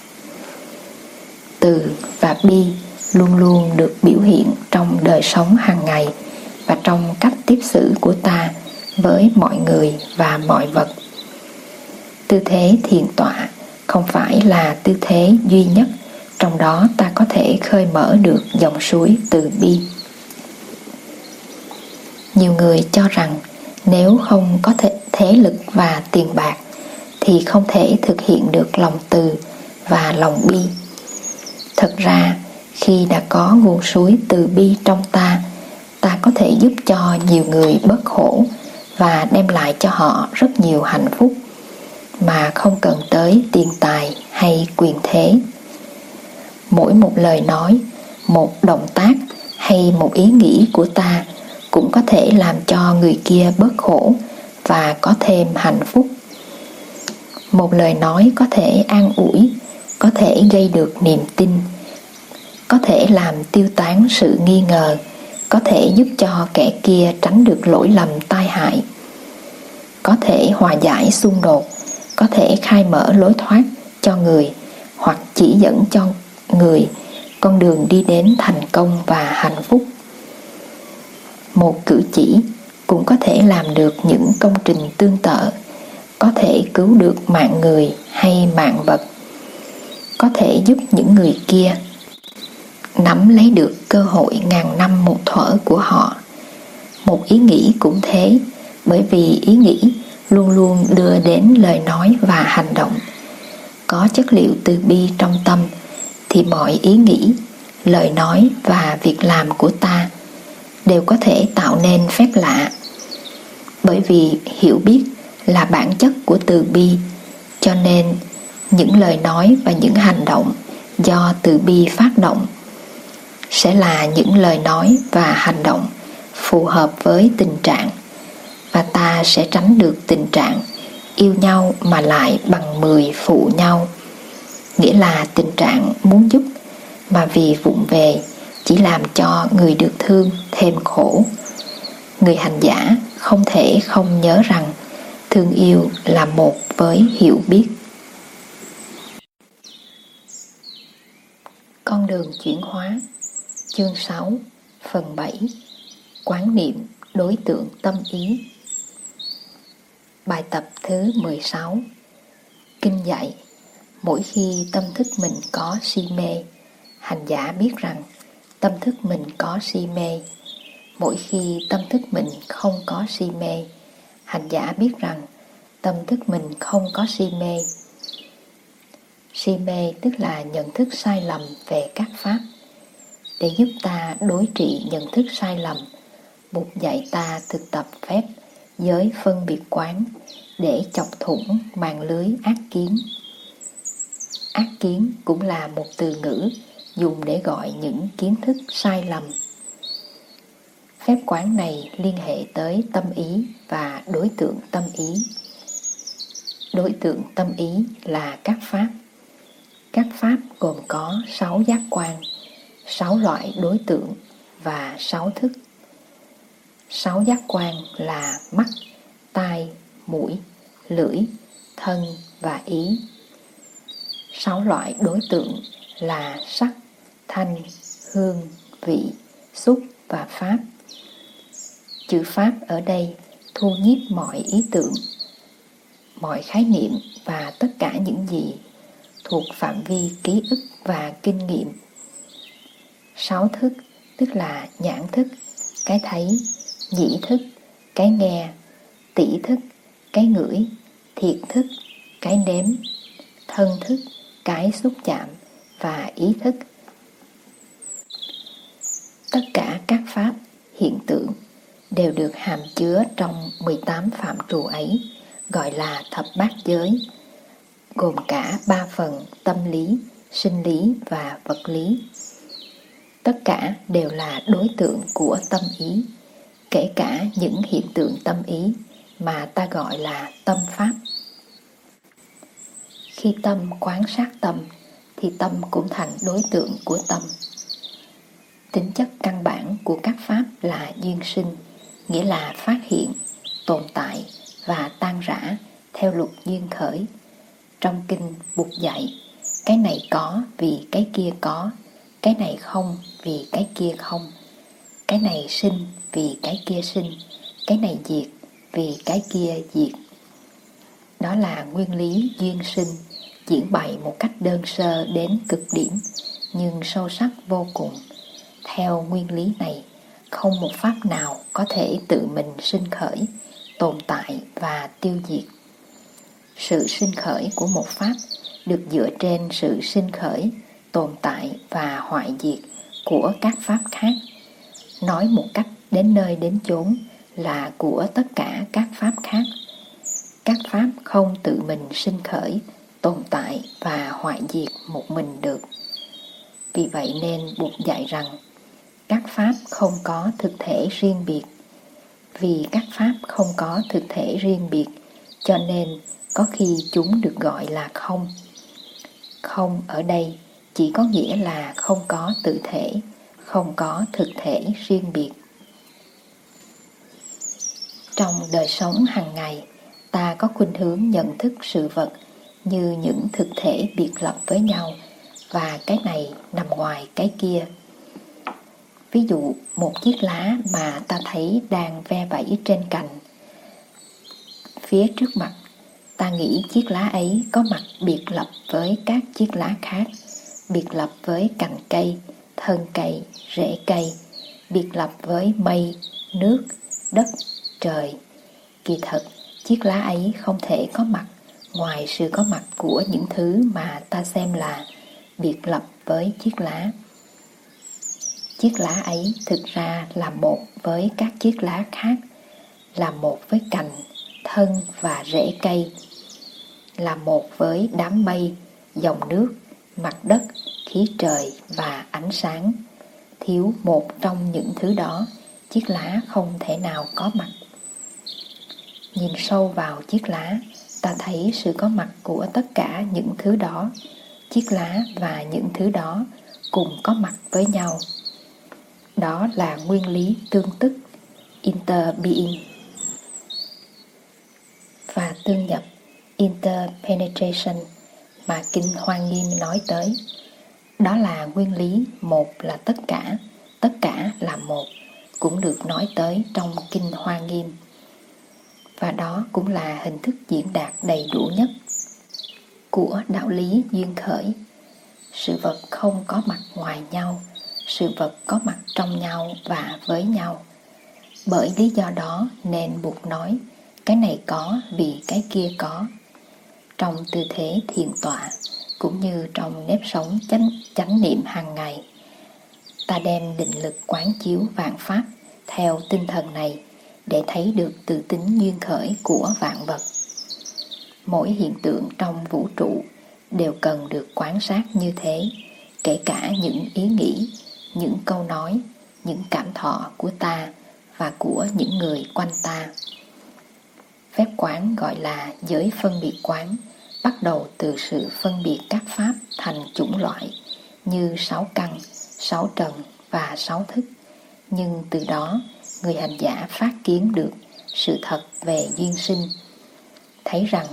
A: Từ và bi luôn luôn được biểu hiện trong đời sống hàng ngày và trong cách tiếp xử của ta với mọi người và mọi vật. Tư thế thiền tọa không phải là tư thế duy nhất trong đó ta có thể khơi mở được dòng suối từ bi. Nhiều người cho rằng nếu không có thể, thế lực và tiền bạc thì không thể thực hiện được lòng từ và lòng bi. Thật ra, khi đã có nguồn suối từ bi trong ta ta có thể giúp cho nhiều người bớt khổ và đem lại cho họ rất nhiều hạnh phúc mà không cần tới tiền tài hay quyền thế mỗi một lời nói, một động tác hay một ý nghĩ của ta cũng có thể làm cho người kia bớt khổ và có thêm hạnh phúc. Một lời nói có thể an ủi, có thể gây được niềm tin, có thể làm tiêu tán sự nghi ngờ, có thể giúp cho kẻ kia tránh được lỗi lầm tai hại, có thể hòa giải xung đột, có thể khai mở lối thoát cho người hoặc chỉ dẫn cho người, con đường đi đến thành công và hạnh phúc. Một cử chỉ cũng có thể làm được những công trình tương tự, có thể cứu được mạng người hay mạng vật, có thể giúp những người kia nắm lấy được cơ hội ngàn năm một thuở của họ. Một ý nghĩ cũng thế, bởi vì ý nghĩ luôn luôn đưa đến lời nói và hành động. Có chất liệu từ bi trong tâm thì mọi ý nghĩ, lời nói và việc làm của ta đều có thể tạo nên phép lạ. Bởi vì hiểu biết là bản chất của từ bi, cho nên những lời nói và những hành động do từ bi phát động sẽ là những lời nói và hành động phù hợp với tình trạng và ta sẽ tránh được tình trạng yêu nhau mà lại bằng mười phụ nhau nghĩa là tình trạng muốn giúp, mà vì vụng về chỉ làm cho người được thương thêm khổ. Người hành giả không thể không nhớ rằng thương yêu là một với hiểu biết. Con đường chuyển hóa, chương 6 phần 7 quán niệm đối tượng tâm ý. Bài tập thứ 16 kinh dạy mỗi khi tâm thức mình có si mê, hành giả biết rằng tâm thức mình có si mê. Mỗi khi tâm thức mình không có si mê, hành giả biết rằng tâm thức mình không có si mê. Si mê tức là nhận thức sai lầm về các pháp. Để giúp ta đối trị nhận thức sai lầm Bụt dạy ta thực tập phép giới phân biệt quán để chọc thủng màn lưới ác kiến. Ác kiến cũng là một từ ngữ dùng để gọi những kiến thức sai lầm. Phép quán này liên hệ tới tâm ý và đối tượng tâm ý. Đối tượng tâm ý là các pháp. Các pháp gồm có sáu giác quan, sáu loại đối tượng và sáu thức. Sáu giác quan là mắt, tai, mũi, lưỡi, thân và ý. Sáu loại đối tượng là sắc, thanh, hương, vị, xúc và pháp. Chữ pháp ở đây thu nhiếp mọi ý tưởng, mọi khái niệm và tất cả những gì thuộc phạm vi ký ức và kinh nghiệm. Sáu thức tức là nhãn thức, cái thấy, nhĩ thức, cái nghe, tỷ thức, cái ngửi, thiệt thức, cái nếm, thân thức, cái xúc chạm và ý thức. Tất cả các pháp, hiện tượng đều được hàm chứa trong 18 phạm trù ấy, gọi là thập bát giới, gồm cả ba phần tâm lý, sinh lý và vật lý. Tất cả đều là đối tượng của tâm ý, kể cả những hiện tượng tâm ý mà ta gọi là tâm pháp. Khi tâm quán sát tâm thì tâm cũng thành đối tượng của tâm. Tính chất căn bản của các pháp là duyên sinh, nghĩa là phát hiện, tồn tại và tan rã theo luật duyên khởi. Trong kinh buộc dạy, cái này có vì cái kia có, cái này không vì cái kia không, cái này sinh vì cái kia sinh, cái này diệt vì cái kia diệt. Đó là nguyên lý duyên sinh, diễn bày một cách đơn sơ đến cực điểm, nhưng sâu sắc vô cùng. Theo nguyên lý này, không một pháp nào có thể tự mình sinh khởi, tồn tại và tiêu diệt. Sự sinh khởi của một pháp được dựa trên sự sinh khởi, tồn tại và hoại diệt của các pháp khác. Nói một cách đến nơi đến chốn là của tất cả các pháp khác. Các pháp không tự mình sinh khởi, tồn tại và hoại diệt một mình được. Vì vậy nên buộc dạy rằng các pháp không có thực thể riêng biệt. Vì các pháp không có thực thể riêng biệt, cho nên có khi chúng được gọi là không. Không ở đây chỉ có nghĩa là không có tự thể, không có thực thể riêng biệt. Trong đời sống hàng ngày, ta có khuynh hướng nhận thức sự vật như những thực thể biệt lập với nhau và cái này nằm ngoài cái kia. Ví dụ một chiếc lá mà ta thấy đang ve vẫy trên cành. Phía trước mặt, ta nghĩ chiếc lá ấy có mặt biệt lập với các chiếc lá khác, biệt lập với cành cây, thân cây, rễ cây, biệt lập với mây, nước, đất, trời. Kỳ thật, chiếc lá ấy không thể có mặt ngoài sự có mặt của những thứ mà ta xem là biệt lập với chiếc lá. Chiếc lá ấy thực ra là một với các chiếc lá khác, là một với cành, thân và rễ cây, là một với đám mây, dòng nước, mặt đất, khí trời và ánh sáng. Thiếu một trong những thứ đó, chiếc lá không thể nào có mặt. Nhìn sâu vào chiếc lá, ta thấy sự có mặt của tất cả những thứ đó. Chiếc lá và những thứ đó cùng có mặt với nhau. Đó là nguyên lý tương tức, interbeing. Và tương nhập, interpenetration, mà Kinh Hoa Nghiêm nói tới. Đó là nguyên lý một là tất cả, tất cả là một, cũng được nói tới trong Kinh Hoa Nghiêm và đó cũng là hình thức diễn đạt đầy đủ nhất của đạo lý duyên khởi. Sự vật không có mặt ngoài nhau sự vật có mặt trong nhau và với nhau. Bởi lý do đó nên buộc nói cái này có vì cái kia có. Trong tư thế thiền tọa cũng như trong nếp sống chánh, chánh niệm hàng ngày ta đem định lực quán chiếu vạn pháp theo tinh thần này để thấy được từ tính duyên khởi của vạn vật. Mỗi hiện tượng trong vũ trụ đều cần được quan sát như thế, kể cả những ý nghĩ, những câu nói, những cảm thọ của ta và của những người quanh ta. Phép quán gọi là giới phân biệt quán, bắt đầu từ sự phân biệt các pháp thành chủng loại như sáu căn, sáu trần và sáu thức. Nhưng từ đó, người hành giả phát kiến được sự thật về duyên sinh, thấy rằng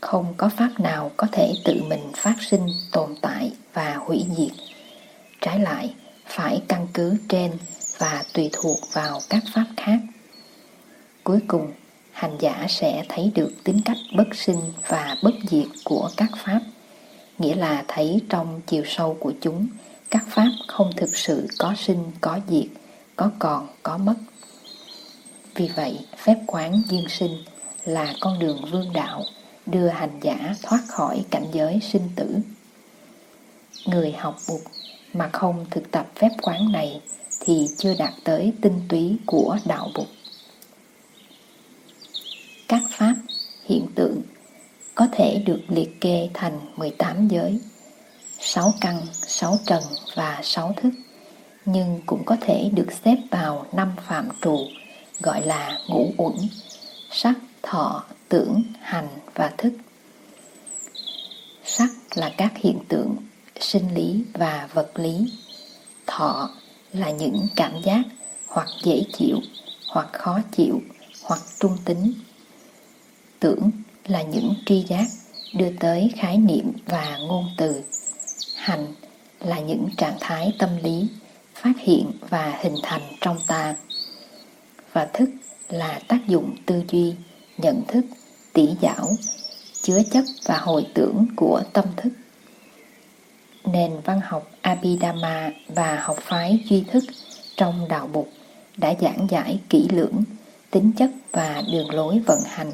A: không có pháp nào có thể tự mình phát sinh, tồn tại và hủy diệt. Trái lại, phải căn cứ trên và tùy thuộc vào các pháp khác. Cuối cùng, hành giả sẽ thấy được tính cách bất sinh và bất diệt của các pháp, nghĩa là thấy trong chiều sâu của chúng, các pháp không thực sự có sinh, có diệt, có còn, có mất. Vì vậy, phép quán duyên sinh là con đường vương đạo đưa hành giả thoát khỏi cảnh giới sinh tử. Người học Bụt mà không thực tập phép quán này thì chưa đạt tới tinh túy của đạo Bụt. Các pháp, hiện tượng có thể được liệt kê thành 18 giới, 6 căn, 6 trần và 6 thức, nhưng cũng có thể được xếp vào năm phạm trụ gọi là ngũ uẩn, sắc, thọ, tưởng, hành và thức. Sắc là các hiện tượng sinh lý và vật lý. Thọ là những cảm giác hoặc dễ chịu, hoặc khó chịu, hoặc trung tính. Tưởng là những tri giác đưa tới khái niệm và ngôn từ. Hành là những trạng thái tâm lý phát hiện và hình thành trong ta. Và thức là tác dụng tư duy, nhận thức, tỉ giảo, chứa chấp và hồi tưởng của tâm thức. Nền văn học Abhidhamma và học phái duy thức trong đạo bục đã giảng giải kỹ lưỡng tính chất và đường lối vận hành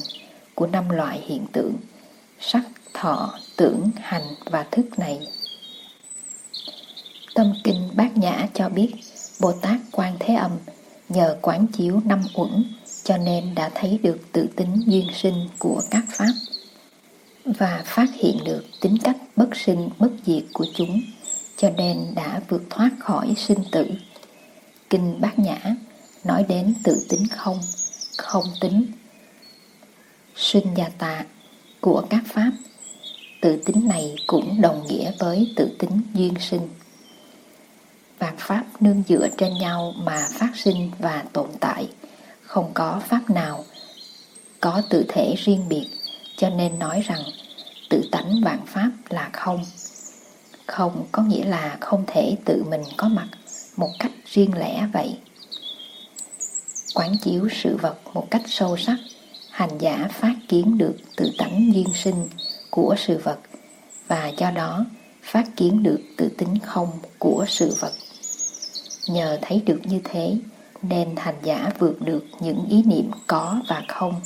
A: của năm loại hiện tượng sắc, thọ, tưởng, hành và thức này. Tâm Kinh Bát Nhã cho biết Bồ Tát Quan Thế Âm nhờ quán chiếu năm uẩn cho nên đã thấy được tự tính duyên sinh của các pháp và phát hiện được tính cách bất sinh bất diệt của chúng cho nên đã vượt thoát khỏi sinh tử. Kinh Bát Nhã nói đến tự tính không, không tính, sinh gia tạ của các pháp. Tự tính này cũng đồng nghĩa với tự tính duyên sinh. Vạn pháp nương dựa trên nhau mà phát sinh và tồn tại – không có pháp nào có tự thể riêng biệt, cho nên nói rằng tự tánh vạn pháp là không. Không có nghĩa là không thể tự mình có mặt một cách riêng lẻ vậy. Quán chiếu sự vật một cách sâu sắc, hành giả phát kiến được tự tánh duyên sinh của sự vật, và do đó phát kiến được tự tính không của sự vật nhờ thấy được như thế nên hành giả vượt được những ý niệm có và không,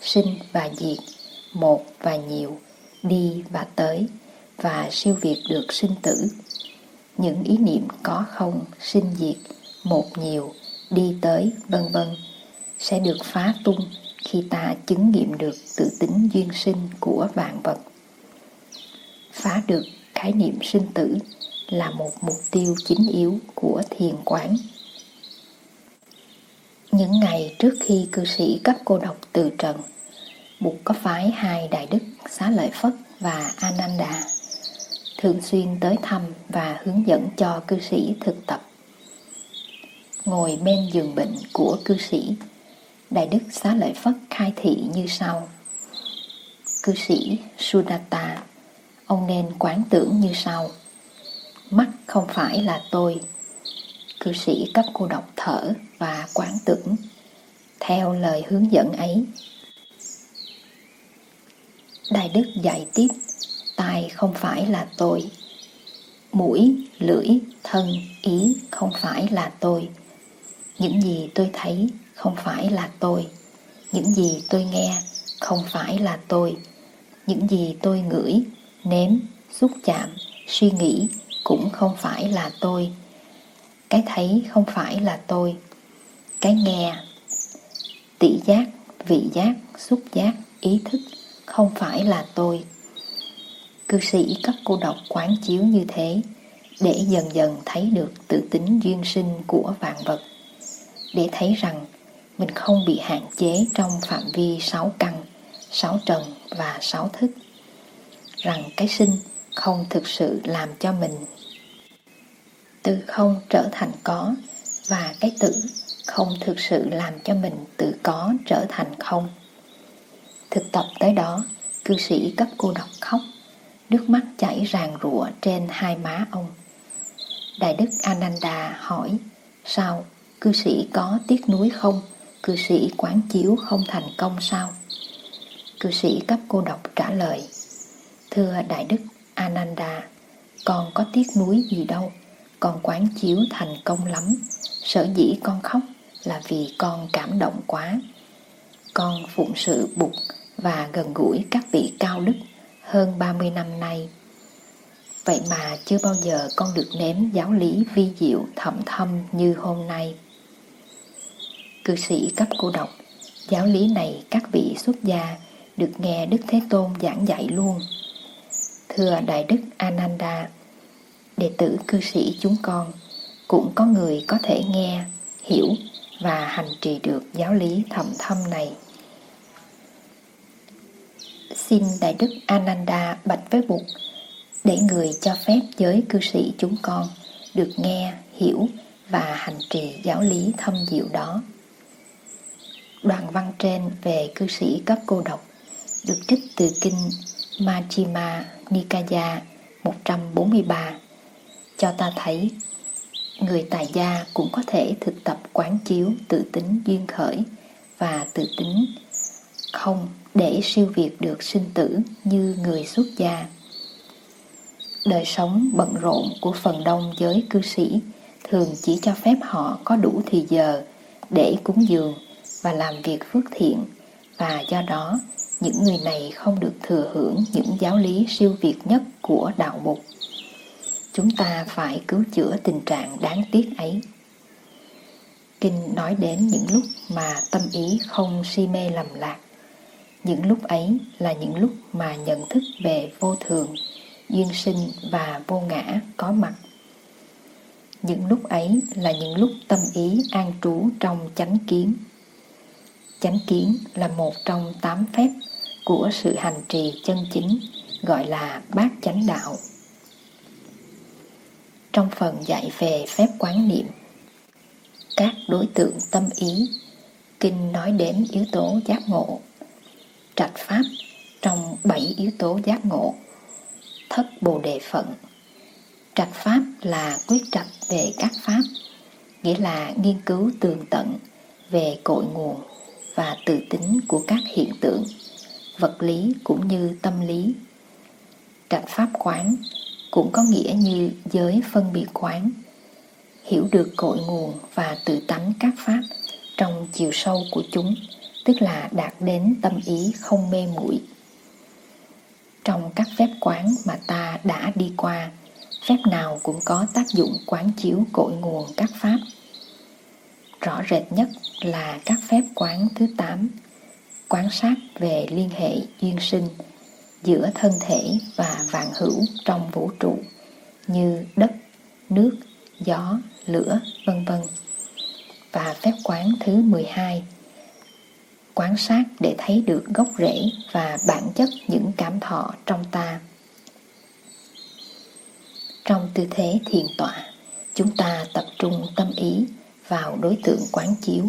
A: sinh và diệt, một và nhiều, đi và tới, và siêu việt được sinh tử. Những ý niệm có không, sinh diệt, một nhiều, đi tới, vân vân sẽ được phá tung khi ta chứng nghiệm được tự tính duyên sinh của vạn vật. Phá được khái niệm sinh tử là một mục tiêu chính yếu của thiền quán những ngày trước khi cư sĩ cấp cô độc từ trần, Bụt có phái hai đại đức Xá Lợi Phất và Ananda thường xuyên tới thăm và hướng dẫn cho cư sĩ thực tập. Ngồi bên giường bệnh của cư sĩ, Đại đức Xá Lợi Phất khai thị như sau. Cư sĩ Sudatta, ông nên quán tưởng như sau. Mắt không phải là tôi, cư sĩ cấp cô độc thở và quán tưởng theo lời hướng dẫn ấy. Đại Đức dạy tiếp, tai không phải là tôi, mũi, lưỡi, thân, ý không phải là tôi. Những gì tôi thấy không phải là tôi, những gì tôi nghe không phải là tôi, những gì tôi ngửi, nếm, xúc chạm, suy nghĩ cũng không phải là tôi. Cái thấy không phải là tôi. Cái nghe tỷ giác, vị giác, xúc giác, ý thức không phải là tôi. Cư sĩ các cô độc quán chiếu như thế để dần dần thấy được tự tính duyên sinh của vạn vật, để thấy rằng mình không bị hạn chế trong phạm vi sáu căn, sáu trần và sáu thức, rằng cái sinh không thực sự làm cho mình từ không trở thành có và cái tự không thực sự làm cho mình từ có trở thành không. Thực tập tới đó, cư sĩ cấp cô độc khóc, nước mắt chảy ràng rụa trên hai má ông. Đại đức Ananda hỏi, sao cư sĩ có tiếc nuối không? Cư sĩ quán chiếu không thành công sao? Cư sĩ cấp cô độc trả lời, thưa Đại đức Ananda, con có tiếc nuối gì đâu, con quán chiếu thành công lắm, sở dĩ con khóc là vì con cảm động quá. Con phụng sự bụt và gần gũi các vị cao đức hơn 30 năm nay. Vậy mà chưa bao giờ con được nếm giáo lý vi diệu thẩm thâm như hôm nay. Cư sĩ cấp cô độc, giáo lý này các vị xuất gia được nghe Đức Thế Tôn giảng dạy luôn. Thưa Đại Đức Ananda, đệ tử cư sĩ chúng con cũng có người có thể nghe, hiểu và hành trì được giáo lý thầm thâm này. Xin Đại Đức Ananda bạch với Bụt để người cho phép giới cư sĩ chúng con được nghe, hiểu và hành trì giáo lý thâm diệu đó. Đoạn văn trên về cư sĩ cấp cô độc được trích từ kinh Majjhima Nikaya 143 cho ta thấy, người tài gia cũng có thể thực tập quán chiếu tự tính duyên khởi và tự tính không để siêu việt được sinh tử như người xuất gia. Đời sống bận rộn của phần đông giới cư sĩ thường chỉ cho phép họ có đủ thì giờ để cúng dường và làm việc phước thiện và do đó những người này không được thừa hưởng những giáo lý siêu việt nhất của đạo mục chúng ta phải cứu chữa tình trạng đáng tiếc ấy. Kinh nói đến những lúc mà tâm ý không si mê lầm lạc. Những lúc ấy là những lúc mà nhận thức về vô thường, duyên sinh và vô ngã có mặt. Những lúc ấy là những lúc tâm ý an trú trong chánh kiến. Chánh kiến là một trong tám phép của sự hành trì chân chính gọi là bát chánh đạo trong phần dạy về phép quán niệm. Các đối tượng tâm ý, kinh nói đến yếu tố giác ngộ. Trạch pháp trong bảy yếu tố giác ngộ. Thất bồ đề phận. Trạch pháp là quyết trạch về các pháp, nghĩa là nghiên cứu tường tận về cội nguồn và tự tính của các hiện tượng, vật lý cũng như tâm lý. Trạch pháp quán cũng có nghĩa như giới phân biệt quán, hiểu được cội nguồn và tự tánh các pháp trong chiều sâu của chúng, tức là đạt đến tâm ý không mê muội trong các phép quán mà ta đã đi qua, phép nào cũng có tác dụng quán chiếu cội nguồn các pháp rõ rệt nhất là các phép quán thứ 8 quan sát về liên hệ duyên sinh giữa thân thể và vạn hữu trong vũ trụ như đất, nước, gió, lửa, vân vân. Và phép quán thứ 12 Quán sát để thấy được gốc rễ và bản chất những cảm thọ trong ta. Trong tư thế thiền tọa, chúng ta tập trung tâm ý vào đối tượng quán chiếu.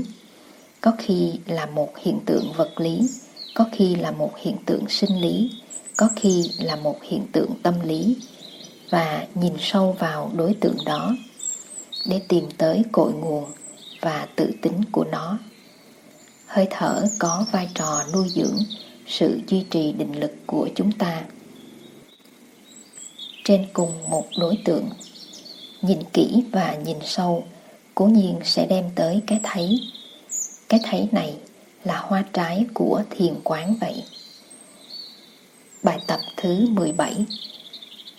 A: Có khi là một hiện tượng vật lý, có khi là một hiện tượng sinh lý, có khi là một hiện tượng tâm lý. Và nhìn sâu vào đối tượng đó để tìm tới cội nguồn và tự tính của nó. Hơi thở có vai trò nuôi dưỡng sự duy trì định lực của chúng ta. Trên cùng một đối tượng nhìn kỹ và nhìn sâu cố nhiên sẽ đem tới cái thấy cái thấy này là hoa trái của thiền quán vậy. Bài tập thứ 17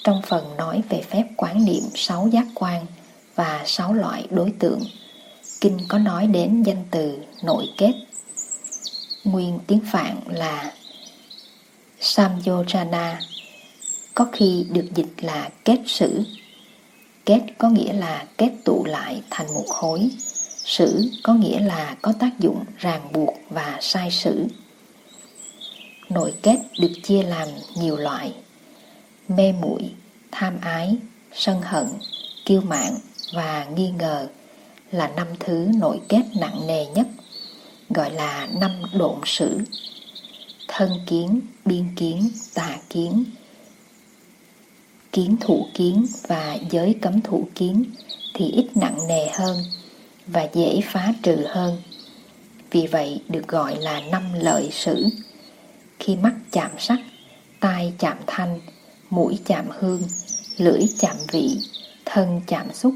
A: Trong phần nói về phép quán niệm sáu giác quan và sáu loại đối tượng Kinh có nói đến danh từ nội kết. Nguyên tiếng Phạn là Samyojana, có khi được dịch là kết sử. Kết có nghĩa là kết tụ lại thành một khối, sử có nghĩa là có tác dụng ràng buộc và sai sử. Nội kết được chia làm nhiều loại. Mê muội, tham ái, sân hận, kiêu mạn và nghi ngờ là năm thứ nội kết nặng nề nhất, gọi là năm độn sử. Thân kiến, biên kiến, tà kiến, kiến thủ kiến và giới cấm thủ kiến thì ít nặng nề hơn và dễ phá trừ hơn. Vì vậy được gọi là năm lợi sử. Khi mắt chạm sắc, tai chạm thanh, mũi chạm hương, lưỡi chạm vị, thân chạm xúc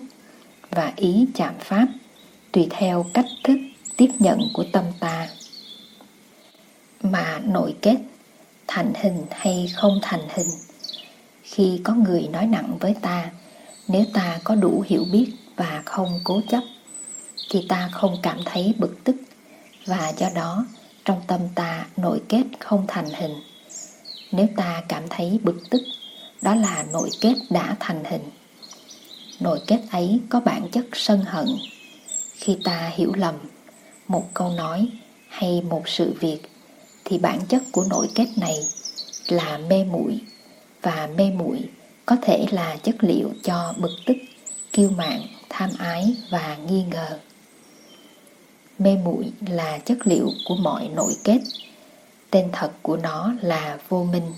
A: và ý chạm pháp tùy theo cách thức tiếp nhận của tâm ta. Mà nội kết thành hình hay không thành hình khi có người nói nặng với ta nếu ta có đủ hiểu biết và không cố chấp khi ta không cảm thấy bực tức. Và do đó, trong tâm ta nội kết không thành hình. Nếu ta cảm thấy bực tức, đó là nội kết đã thành hình. Nội kết ấy có bản chất sân hận. Khi ta hiểu lầm, một câu nói hay một sự việc, thì bản chất của nội kết này là mê muội. Và mê muội có thể là chất liệu cho bực tức, kiêu mạn, tham ái và nghi ngờ mê muội là chất liệu của mọi nội kết. Tên thật của nó là vô minh.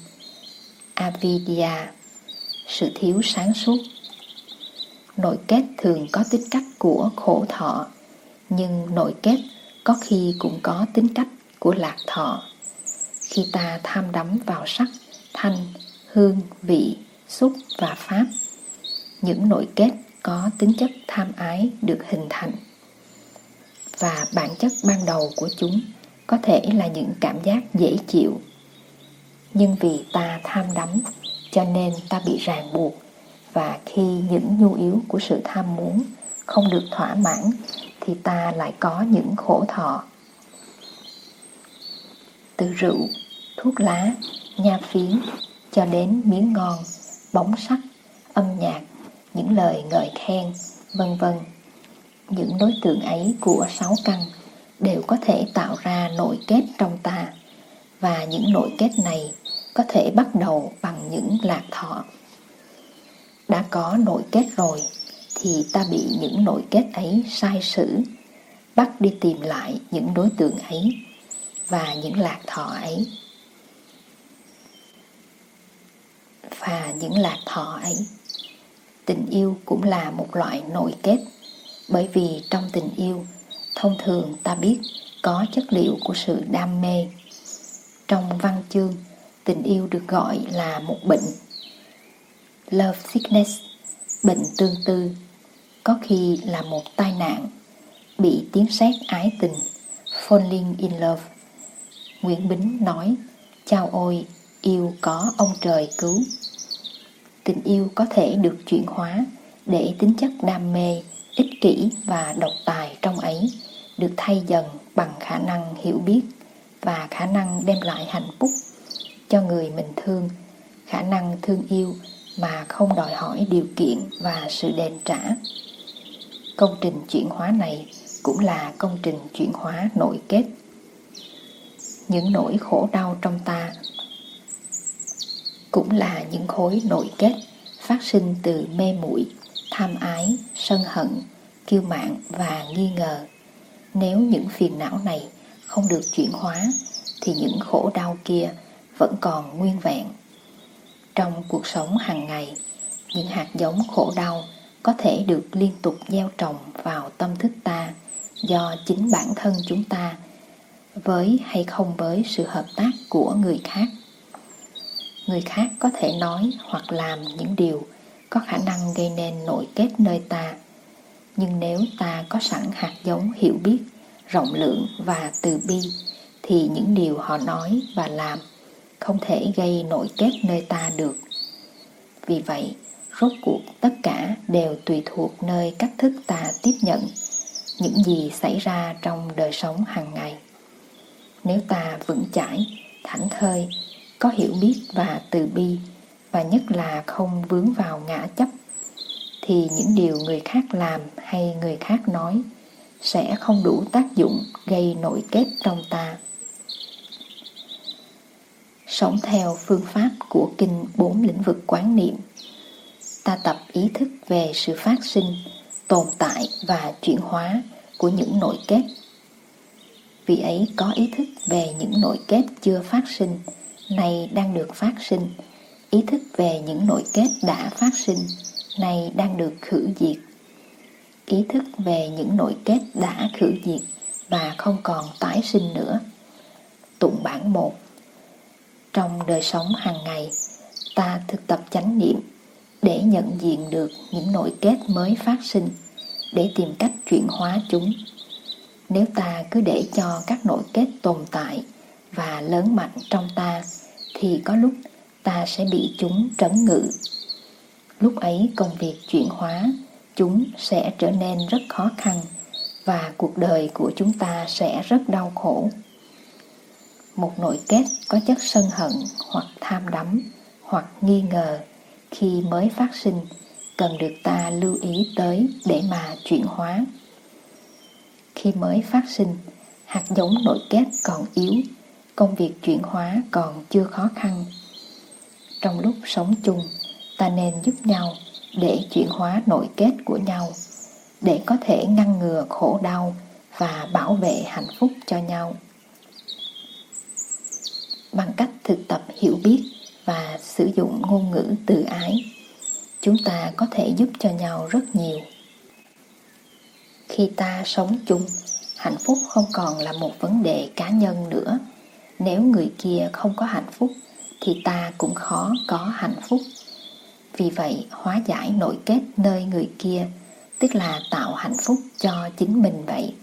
A: Avidya, sự thiếu sáng suốt. Nội kết thường có tính cách của khổ thọ, nhưng nội kết có khi cũng có tính cách của lạc thọ. Khi ta tham đắm vào sắc, thanh, hương, vị, xúc và pháp, những nội kết có tính chất tham ái được hình thành và bản chất ban đầu của chúng có thể là những cảm giác dễ chịu. Nhưng vì ta tham đắm, cho nên ta bị ràng buộc, và khi những nhu yếu của sự tham muốn không được thỏa mãn, thì ta lại có những khổ thọ. Từ rượu, thuốc lá, nha phiến, cho đến miếng ngon, bóng sắc âm nhạc, những lời ngợi khen, vân vân những đối tượng ấy của sáu căn đều có thể tạo ra nội kết trong ta. Và những nội kết này có thể bắt đầu bằng những lạc thọ. Đã có nội kết rồi, thì ta bị những nội kết ấy sai sử, bắt đi tìm lại những đối tượng ấy và những lạc thọ ấy. Và những lạc thọ ấy, tình yêu cũng là một loại nội kết bởi vì trong tình yêu, thông thường ta biết có chất liệu của sự đam mê. Trong văn chương, tình yêu được gọi là một bệnh. Love sickness, bệnh tương tư, có khi là một tai nạn, bị tiếng sét ái tình, falling in love. Nguyễn bính nói, chao ôi, yêu có ông trời cứu. Tình yêu có thể được chuyển hóa để tính chất đam mê ích kỷ và độc tài trong ấy, được thay dần bằng khả năng hiểu biết và khả năng đem lại hạnh phúc cho người mình thương, khả năng thương yêu mà không đòi hỏi điều kiện và sự đền trả. Công trình chuyển hóa này cũng là công trình chuyển hóa nội kết. Những nỗi khổ đau trong ta cũng là những khối nội kết phát sinh từ mê muội tham ái, sân hận, kiêu mạn và nghi ngờ. Nếu những phiền não này không được chuyển hóa, thì những khổ đau kia vẫn còn nguyên vẹn. Trong cuộc sống hàng ngày, những hạt giống khổ đau có thể được liên tục gieo trồng vào tâm thức ta do chính bản thân chúng ta, với hay không với sự hợp tác của người khác. Người khác có thể nói hoặc làm những điều có khả năng gây nên nội kết nơi ta. Nhưng nếu ta có sẵn hạt giống hiểu biết rộng lượng và từ bi thì những điều họ nói và làm không thể gây nội kết nơi ta được. Vì vậy rốt cuộc tất cả đều tùy thuộc nơi cách thức ta tiếp nhận những gì xảy ra trong đời sống hàng ngày. Nếu ta vững chãi, thảnh thơi, có hiểu biết và từ bi, và nhất là không vướng vào ngã chấp, thì những điều người khác làm hay người khác nói sẽ không đủ tác dụng gây nội kết trong ta. Sống theo phương pháp của kinh bốn lĩnh vực quán niệm, ta tập ý thức về sự phát sinh, tồn tại và chuyển hóa của những nội kết. Vì ấy có ý thức về những nội kết chưa phát sinh, này đang được phát sinh, ý thức về những nội kết đã phát sinh, này đang được khử diệt. Ý thức về những nội kết đã khử diệt và không còn tái sinh nữa. Tụng bản 1 Trong đời sống hàng ngày, ta thực tập chánh niệm để nhận diện được những nội kết mới phát sinh, để tìm cách chuyển hóa chúng. Nếu ta cứ để cho các nội kết tồn tại và lớn mạnh trong ta, thì có lúc ta sẽ bị chúng trấn ngự Lúc ấy công việc chuyển hóa chúng sẽ trở nên rất khó khăn và cuộc đời của chúng ta sẽ rất đau khổ. Một nội kết có chất sân hận hoặc tham đắm hoặc nghi ngờ khi mới phát sinh cần được ta lưu ý tới để mà chuyển hóa. Khi mới phát sinh, hạt giống nội kết còn yếu, công việc chuyển hóa còn chưa khó khăn. Trong lúc sống chung, ta nên giúp nhau để chuyển hóa nội kết của nhau để có thể ngăn ngừa khổ đau và bảo vệ hạnh phúc cho nhau. Bằng cách thực tập hiểu biết và sử dụng ngôn ngữ từ ái chúng ta có thể giúp cho nhau rất nhiều. Khi ta sống chung hạnh phúc không còn là một vấn đề cá nhân nữa. Nếu người kia không có hạnh phúc thì ta cũng khó có hạnh phúc vì vậy, hóa giải nội kết nơi người kia, tức là tạo hạnh phúc cho chính mình vậy.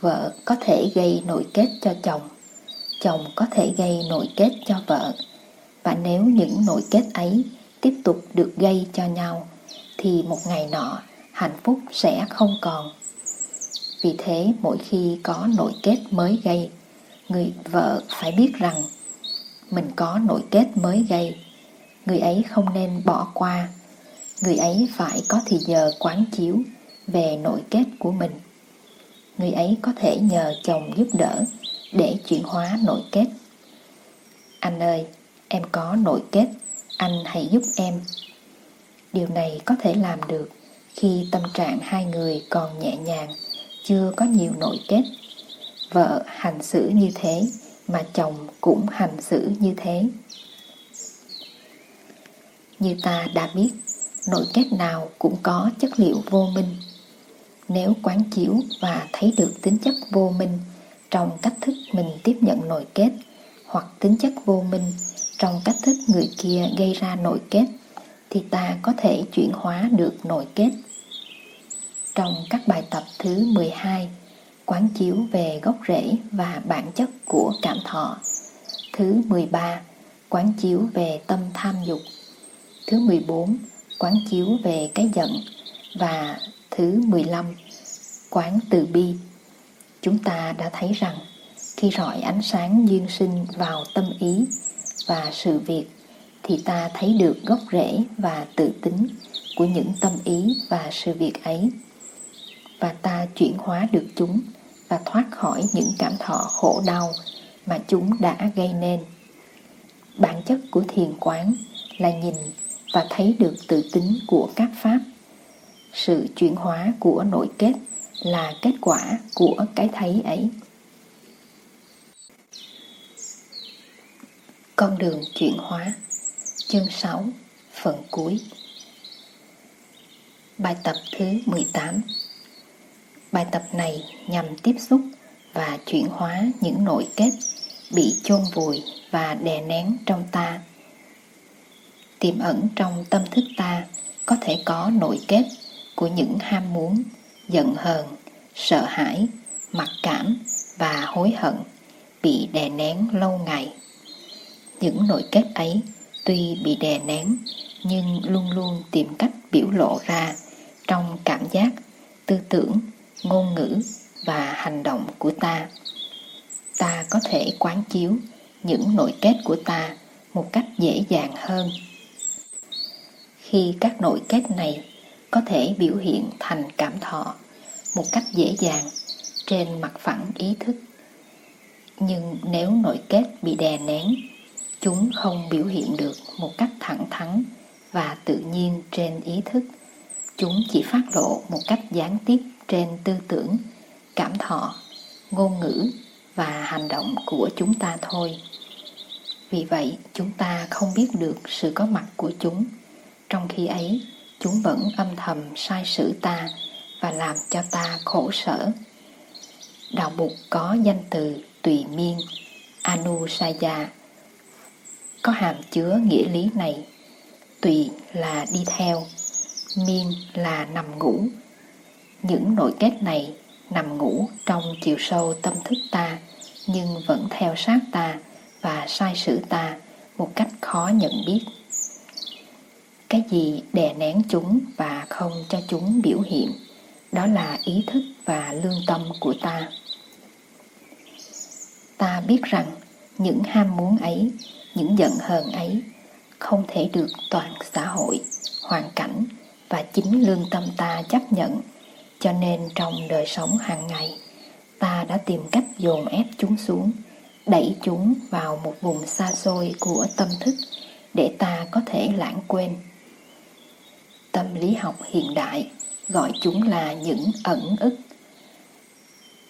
A: Vợ có thể gây nội kết cho chồng, chồng có thể gây nội kết cho vợ, và nếu những nội kết ấy tiếp tục được gây cho nhau, thì một ngày nọ hạnh phúc sẽ không còn. Vì thế mỗi khi có nội kết mới gây, người vợ phải biết rằng mình có nội kết mới gây. Người ấy không nên bỏ qua. Người ấy phải có thì giờ quán chiếu về nội kết của mình. Người ấy có thể nhờ chồng giúp đỡ để chuyển hóa nội kết. Anh ơi, em có nội kết. Anh hãy giúp em. Điều này có thể làm được khi tâm trạng hai người còn nhẹ nhàng, chưa có nhiều nội kết. Vợ hành xử như thế mà chồng cũng hành xử như thế như ta đã biết, nội kết nào cũng có chất liệu vô minh. Nếu quán chiếu và thấy được tính chất vô minh trong cách thức mình tiếp nhận nội kết hoặc tính chất vô minh trong cách thức người kia gây ra nội kết thì ta có thể chuyển hóa được nội kết. Trong các bài tập thứ 12, quán chiếu về gốc rễ và bản chất của cảm thọ. Thứ 13, quán chiếu về tâm tham dục. Thứ 14 Quán chiếu về cái giận. Và thứ 15 Quán từ bi. Chúng ta đã thấy rằng Khi rọi ánh sáng duyên sinh vào tâm ý Và sự việc Thì ta thấy được gốc rễ và tự tính Của những tâm ý và sự việc ấy. Và ta chuyển hóa được chúng và thoát khỏi những cảm thọ khổ đau Mà chúng đã gây nên Bản chất của thiền quán là nhìn và thấy được tự tính của các pháp. Sự chuyển hóa của nội kết là kết quả của cái thấy ấy. Con đường chuyển hóa Chương 6 Phần cuối Bài tập thứ 18 Bài tập này nhằm tiếp xúc và chuyển hóa những nội kết bị chôn vùi và đè nén trong ta tiềm ẩn trong tâm thức ta có thể có nội kết của những ham muốn, giận hờn, sợ hãi, mặc cảm và hối hận bị đè nén lâu ngày. Những nội kết ấy tuy bị đè nén nhưng luôn luôn tìm cách biểu lộ ra trong cảm giác, tư tưởng, ngôn ngữ và hành động của ta. ta có thể quán chiếu những nội kết của ta một cách dễ dàng hơn. Khi các nội kết này có thể biểu hiện thành cảm thọ một cách dễ dàng trên mặt phẳng ý thức. Nhưng nếu nội kết bị đè nén, chúng không biểu hiện được một cách thẳng thắn và tự nhiên trên ý thức, chúng chỉ phát lộ một cách gián tiếp trên tư tưởng, cảm thọ, ngôn ngữ và hành động của chúng ta thôi. Vì vậy, chúng ta không biết được sự có mặt của chúng. Trong khi ấy, chúng vẫn âm thầm sai sử ta và làm cho ta khổ sở. Đạo bục có danh từ tùy miên, anusaya. Có hàm chứa nghĩa lý này. Tùy là đi theo, miên là nằm ngủ những nội kết này nằm ngủ trong chiều sâu tâm thức ta, nhưng vẫn theo sát ta và sai sử ta một cách khó nhận biết. Cái gì đè nén chúng và không cho chúng biểu hiện, đó là ý thức và lương tâm của ta. Ta biết rằng những ham muốn ấy, những giận hờn ấy không thể được toàn xã hội, hoàn cảnh và chính lương tâm ta chấp nhận cho nên trong đời sống hàng ngày, ta đã tìm cách dồn ép chúng xuống, đẩy chúng vào một vùng xa xôi của tâm thức để ta có thể lãng quên. Tâm lý học hiện đại gọi chúng là những ẩn ức.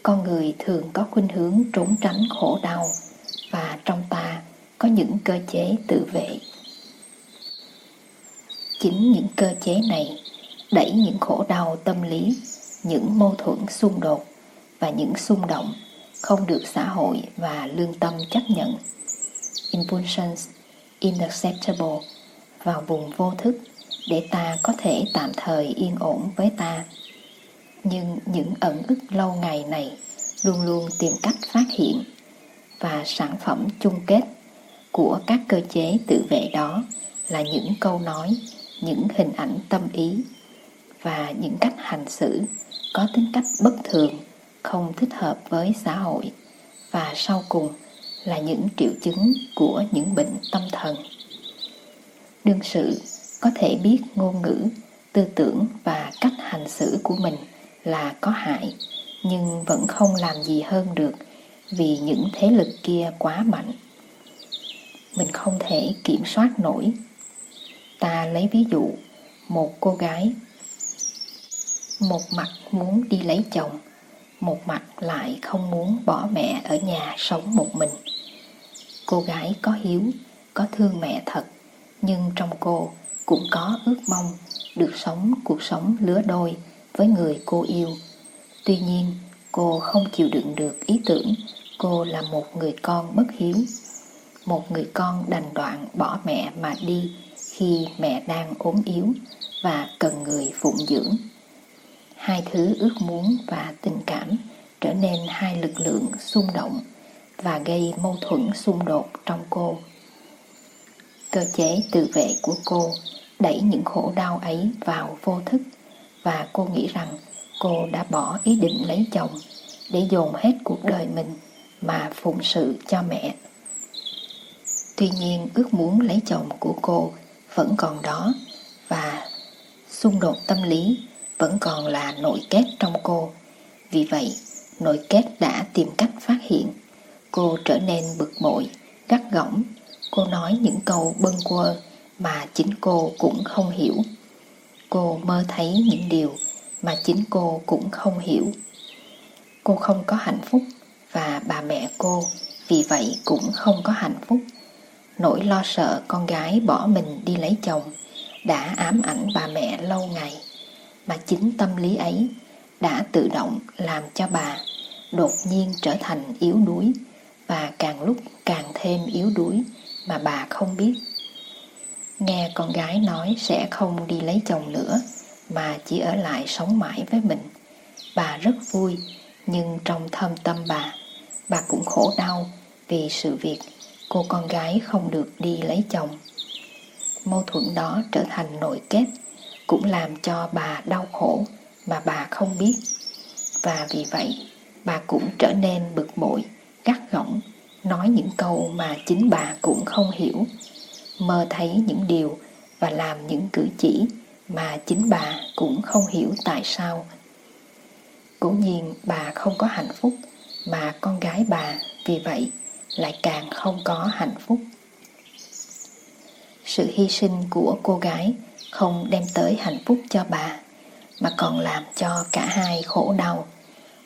A: Con người thường có khuynh hướng trốn tránh khổ đau và trong ta có những cơ chế tự vệ. Chính những cơ chế này đẩy những khổ đau tâm lý những mâu thuẫn xung đột và những xung động không được xã hội và lương tâm chấp nhận. Impulsions inacceptable vào vùng vô thức để ta có thể tạm thời yên ổn với ta. Nhưng những ẩn ức lâu ngày này luôn luôn tìm cách phát hiện và sản phẩm chung kết của các cơ chế tự vệ đó là những câu nói, những hình ảnh tâm ý và những cách hành xử có tính cách bất thường, không thích hợp với xã hội, và sau cùng là những triệu chứng của những bệnh tâm thần. Đương sự có thể biết ngôn ngữ, tư tưởng và cách hành xử của mình là có hại, nhưng vẫn không làm gì hơn được vì những thế lực kia quá mạnh. Mình không thể kiểm soát nổi. Ta lấy ví dụ, một cô gái một mặt muốn đi lấy chồng, một mặt lại không muốn bỏ mẹ ở nhà sống một mình. Cô gái có hiếu, có thương mẹ thật, nhưng trong cô cũng có ước mong được sống cuộc sống lứa đôi với người cô yêu. Tuy nhiên, cô không chịu đựng được ý tưởng cô là một người con bất hiếu. Một người con đành đoạn bỏ mẹ mà đi khi mẹ đang ốm yếu và cần người phụng dưỡng hai thứ ước muốn và tình cảm trở nên hai lực lượng xung động và gây mâu thuẫn xung đột trong cô. Cơ chế tự vệ của cô đẩy những khổ đau ấy vào vô thức và cô nghĩ rằng cô đã bỏ ý định lấy chồng để dồn hết cuộc đời mình mà phụng sự cho mẹ. Tuy nhiên, ước muốn lấy chồng của cô vẫn còn đó và xung đột tâm lý vẫn còn là nội kết trong cô. Vì vậy, nội kết đã tìm cách phát hiện. Cô trở nên bực bội, gắt gỏng. Cô nói những câu bâng quơ mà chính cô cũng không hiểu. Cô mơ thấy những điều mà chính cô cũng không hiểu. Cô không có hạnh phúc và bà mẹ cô vì vậy cũng không có hạnh phúc. Nỗi lo sợ con gái bỏ mình đi lấy chồng đã ám ảnh bà mẹ lâu ngày mà chính tâm lý ấy đã tự động làm cho bà đột nhiên trở thành yếu đuối và càng lúc càng thêm yếu đuối mà bà không biết. Nghe con gái nói sẽ không đi lấy chồng nữa mà chỉ ở lại sống mãi với mình, bà rất vui, nhưng trong thâm tâm bà bà cũng khổ đau vì sự việc cô con gái không được đi lấy chồng. Mâu thuẫn đó trở thành nội kết cũng làm cho bà đau khổ mà bà không biết và vì vậy bà cũng trở nên bực bội gắt gỏng, nói những câu mà chính bà cũng không hiểu, mơ thấy những điều và làm những cử chỉ mà chính bà cũng không hiểu tại sao. Cố nhiên bà không có hạnh phúc mà con gái bà vì vậy lại càng không có hạnh phúc. Sự hy sinh của cô gái không đem tới hạnh phúc cho bà, mà còn làm cho cả hai khổ đau.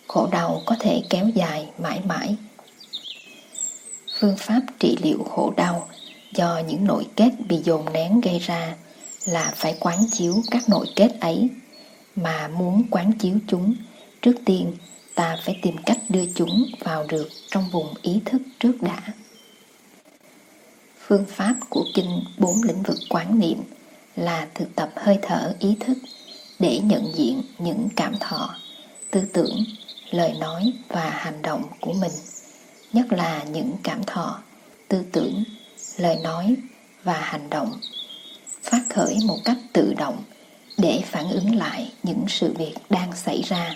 A: Khổ đau có thể kéo dài mãi mãi. Phương pháp trị liệu khổ đau do những nội kết bị dồn nén gây ra là phải quán chiếu các nội kết ấy, mà muốn quán chiếu chúng, trước tiên ta phải tìm cách đưa chúng vào được trong vùng ý thức trước đã phương pháp của kinh bốn lĩnh vực quán niệm là thực tập hơi thở ý thức để nhận diện những cảm thọ, tư tưởng, lời nói và hành động của mình, nhất là những cảm thọ, tư tưởng, lời nói và hành động. Phát khởi một cách tự động để phản ứng lại những sự việc đang xảy ra.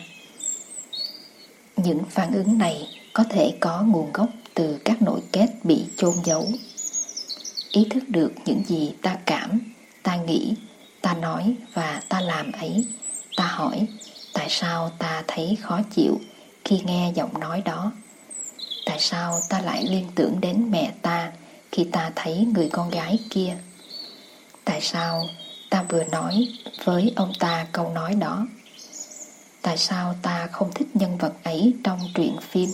A: Những phản ứng này có thể có nguồn gốc từ các nội kết bị chôn giấu. Ý thức được những gì ta cảm ta nghĩ, ta nói và ta làm ấy. Ta hỏi, tại sao ta thấy khó chịu khi nghe giọng nói đó? Tại sao ta lại liên tưởng đến mẹ ta khi ta thấy người con gái kia? Tại sao ta vừa nói với ông ta câu nói đó? Tại sao ta không thích nhân vật ấy trong truyện phim?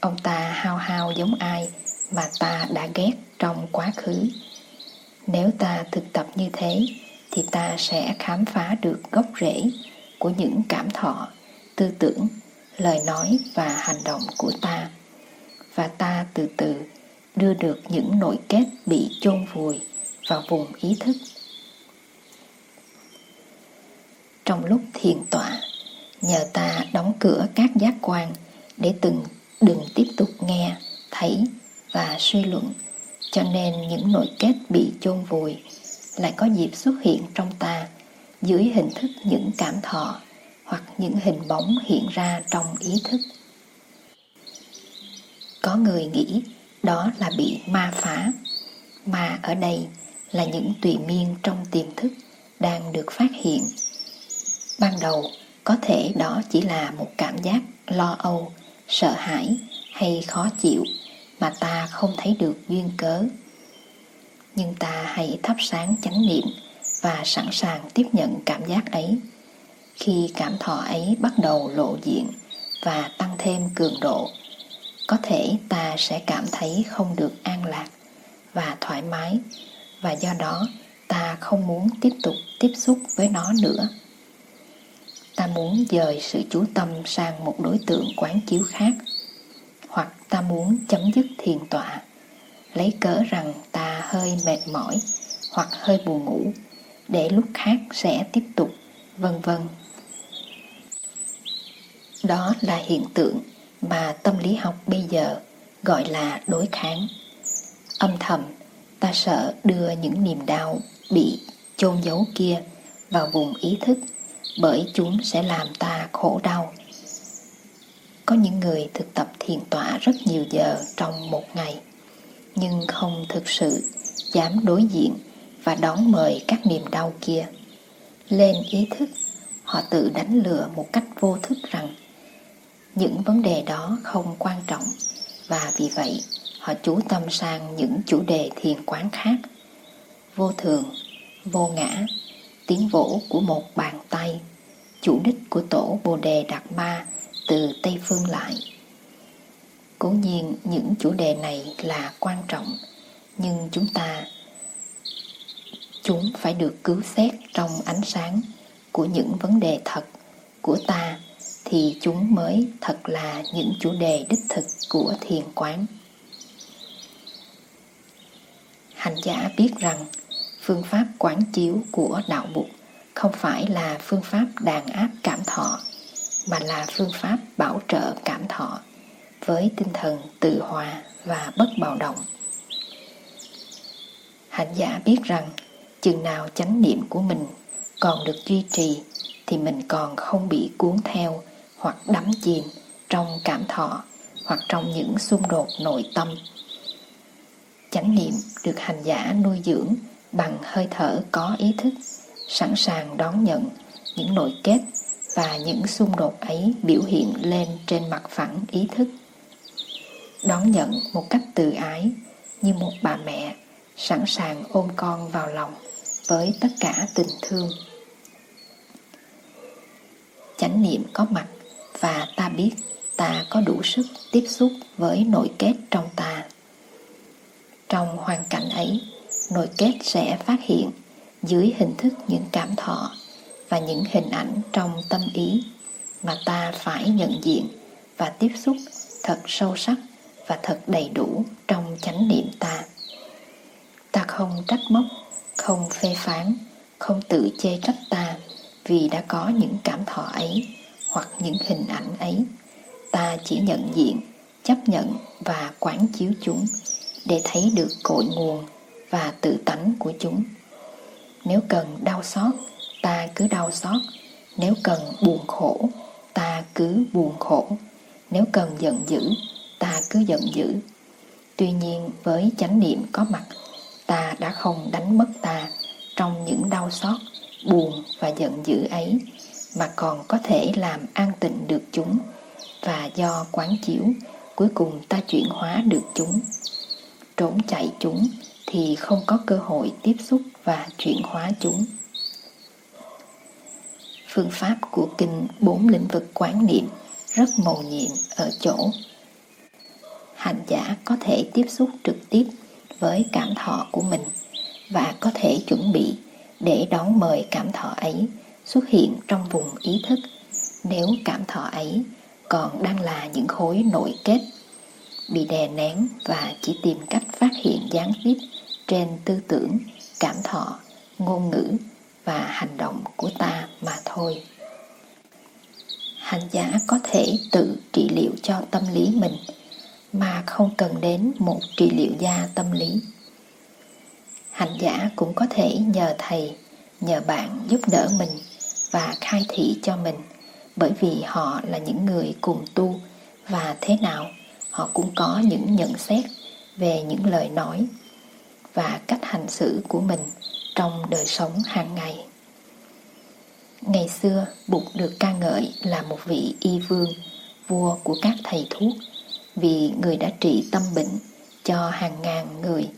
A: Ông ta hao hao giống ai mà ta đã ghét trong quá khứ? Nếu ta thực tập như thế, thì ta sẽ khám phá được gốc rễ của những cảm thọ, tư tưởng, lời nói và hành động của ta. Và ta từ từ đưa được những nội kết bị chôn vùi vào vùng ý thức. Trong lúc thiền tọa, nhờ ta đóng cửa các giác quan để từng, đừng tiếp tục nghe, thấy và suy luận cho nên những nội kết bị chôn vùi lại có dịp xuất hiện trong ta, dưới hình thức những cảm thọ hoặc những hình bóng hiện ra trong ý thức. Có người nghĩ đó là bị ma phá, mà ở đây là những tùy miên trong tiềm thức đang được phát hiện. Ban đầu có thể đó chỉ là một cảm giác lo âu, sợ hãi hay khó chịu mà ta không thấy được duyên cớ. Nhưng ta hãy thắp sáng chánh niệm và sẵn sàng tiếp nhận cảm giác ấy. Khi cảm thọ ấy bắt đầu lộ diện và tăng thêm cường độ, có thể ta sẽ cảm thấy không được an lạc và thoải mái, và do đó ta không muốn tiếp tục tiếp xúc với nó nữa. Ta muốn dời sự chú tâm sang một đối tượng quán chiếu khác ta muốn chấm dứt thiền tọa. Lấy cớ rằng ta hơi mệt mỏi hoặc hơi buồn ngủ, để lúc khác sẽ tiếp tục, vân vân. Đó là hiện tượng mà tâm lý học bây giờ gọi là đối kháng. Âm thầm, ta sợ đưa những niềm đau bị chôn giấu kia vào vùng ý thức, bởi chúng sẽ làm ta khổ đau có những người thực tập thiền tọa rất nhiều giờ trong một ngày, nhưng không thực sự dám đối diện và đón mời các niềm đau kia. Lên ý thức, họ tự đánh lừa một cách vô thức rằng những vấn đề đó không quan trọng và vì vậy họ chú tâm sang những chủ đề thiền quán khác. Vô thường, vô ngã, tiếng vỗ của một bàn tay, chủ đích của tổ bồ đề đạt ma từ tây phương lại. Cố nhiên, những chủ đề này là quan trọng, nhưng chúng ta, chúng phải được cứu xét trong ánh sáng của những vấn đề thật của ta thì chúng mới thật là những chủ đề đích thực của thiền quán. Hành giả biết rằng phương pháp quán chiếu của đạo Bụt không phải là phương pháp đàn áp cảm thọ mà là phương pháp bảo trợ cảm thọ với tinh thần tự hòa và bất bạo động. Hạnh giả biết rằng chừng nào chánh niệm của mình còn được duy trì thì mình còn không bị cuốn theo hoặc đắm chìm trong cảm thọ hoặc trong những xung đột nội tâm. Chánh niệm được hành giả nuôi dưỡng bằng hơi thở có ý thức, sẵn sàng đón nhận những nội kết và những xung đột ấy biểu hiện lên trên mặt phẳng ý thức. Đón nhận một cách từ ái như một bà mẹ sẵn sàng ôm con vào lòng với tất cả tình thương. Chánh niệm có mặt và ta biết ta có đủ sức tiếp xúc với nội kết trong ta. Trong hoàn cảnh ấy, nội kết sẽ phát hiện dưới hình thức những cảm thọ và những hình ảnh trong tâm ý mà ta phải nhận diện và tiếp xúc thật sâu sắc và thật đầy đủ trong chánh niệm ta. Ta không trách móc, không phê phán, không tự chê trách ta vì đã có những cảm thọ ấy hoặc những hình ảnh ấy. Ta chỉ nhận diện, chấp nhận và quán chiếu chúng để thấy được cội nguồn và tự tánh của chúng. Nếu cần đau xót, ta cứ đau xót. Nếu cần buồn khổ, ta cứ buồn khổ. Nếu cần giận dữ, ta cứ giận dữ. Tuy nhiên với chánh niệm có mặt, ta đã không đánh mất ta trong những đau xót, buồn và giận dữ ấy, mà còn có thể làm an tịnh được chúng, và do quán chiếu, cuối cùng ta chuyển hóa được chúng. Trốn chạy chúng thì không có cơ hội tiếp xúc và chuyển hóa chúng. Phương pháp của kinh bốn lĩnh vực quán niệm rất mầu nhiệm ở chỗ. Hành giả có thể tiếp xúc trực tiếp với cảm thọ của mình và có thể chuẩn bị để đón mời cảm thọ ấy xuất hiện trong vùng ý thức. Nếu cảm thọ ấy còn đang là những khối nội kết bị đè nén và chỉ tìm cách phát hiện gián tiếp trên tư tưởng, cảm thọ, ngôn ngữ và hành động của ta mà thôi. Hành giả có thể tự trị liệu cho tâm lý mình mà không cần đến một trị liệu gia tâm lý. Hành giả cũng có thể nhờ thầy, nhờ bạn giúp đỡ mình và khai thị cho mình bởi vì họ là những người cùng tu và thế nào họ cũng có những nhận xét về những lời nói và cách hành xử của mình trong đời sống hàng ngày. Ngày xưa, Bụt được ca ngợi là một vị y vương, vua của các thầy thuốc, vì người đã trị tâm bệnh cho hàng ngàn người,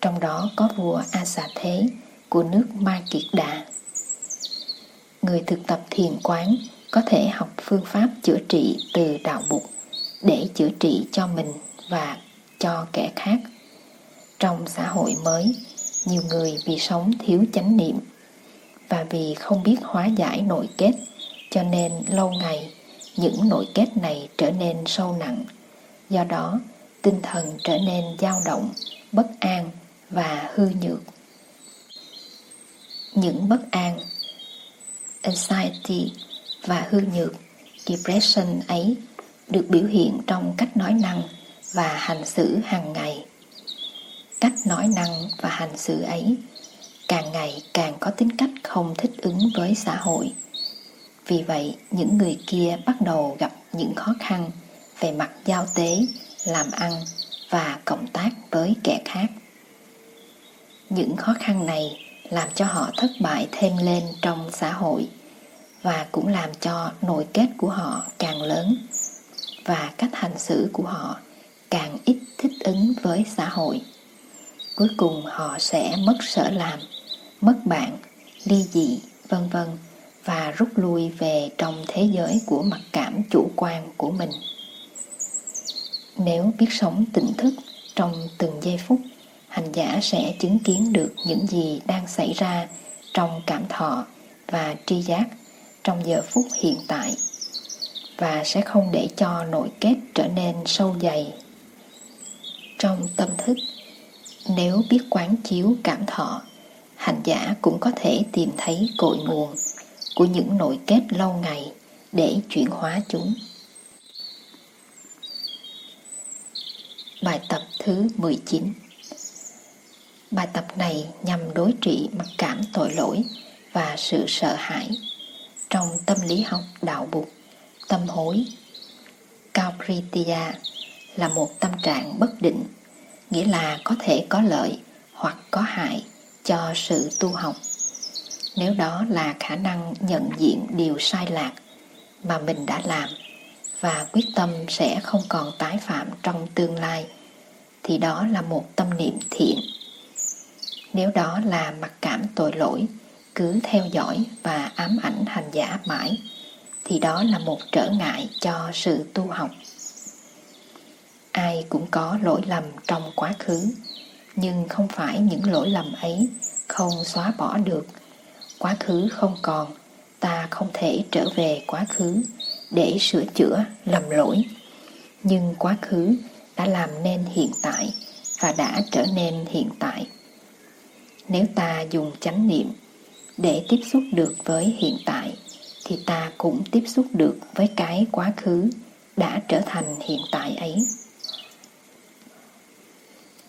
A: trong đó có vua A Xà Thế của nước Ma Kiệt Đà. Người thực tập thiền quán có thể học phương pháp chữa trị từ đạo Bụt để chữa trị cho mình và cho kẻ khác. Trong xã hội mới, nhiều người vì sống thiếu chánh niệm và vì không biết hóa giải nội kết cho nên lâu ngày những nội kết này trở nên sâu nặng. Do đó, tinh thần trở nên dao động, bất an và hư nhược. Những bất an, anxiety và hư nhược, depression ấy được biểu hiện trong cách nói năng và hành xử hàng ngày. Cách nói năng và hành xử ấy càng ngày càng có tính cách không thích ứng với xã hội. Vì vậy, những người kia bắt đầu gặp những khó khăn về mặt giao tế, làm ăn và cộng tác với kẻ khác. Những khó khăn này làm cho họ thất bại thêm lên trong xã hội và cũng làm cho nội kết của họ càng lớn và cách hành xử của họ càng ít thích ứng với xã hội cuối cùng họ sẽ mất sở làm mất bạn ly dị vân vân và rút lui về trong thế giới của mặc cảm chủ quan của mình nếu biết sống tỉnh thức trong từng giây phút hành giả sẽ chứng kiến được những gì đang xảy ra trong cảm thọ và tri giác trong giờ phút hiện tại và sẽ không để cho nội kết trở nên sâu dày. Trong tâm thức, nếu biết quán chiếu cảm thọ, hành giả cũng có thể tìm thấy cội nguồn của những nội kết lâu ngày để chuyển hóa chúng. Bài tập thứ 19 Bài tập này nhằm đối trị mặc cảm tội lỗi và sự sợ hãi trong tâm lý học đạo Bụt tâm hối Kaupritya là một tâm trạng bất định, nghĩa là có thể có lợi hoặc có hại cho sự tu học. Nếu đó là khả năng nhận diện điều sai lạc mà mình đã làm và quyết tâm sẽ không còn tái phạm trong tương lai, thì đó là một tâm niệm thiện. Nếu đó là mặc cảm tội lỗi, cứ theo dõi và ám ảnh hành giả mãi, thì đó là một trở ngại cho sự tu học. Ai cũng có lỗi lầm trong quá khứ, nhưng không phải những lỗi lầm ấy không xóa bỏ được. Quá khứ không còn, ta không thể trở về quá khứ để sửa chữa lầm lỗi. Nhưng quá khứ đã làm nên hiện tại và đã trở nên hiện tại. Nếu ta dùng chánh niệm để tiếp xúc được với hiện tại thì ta cũng tiếp xúc được với cái quá khứ đã trở thành hiện tại ấy.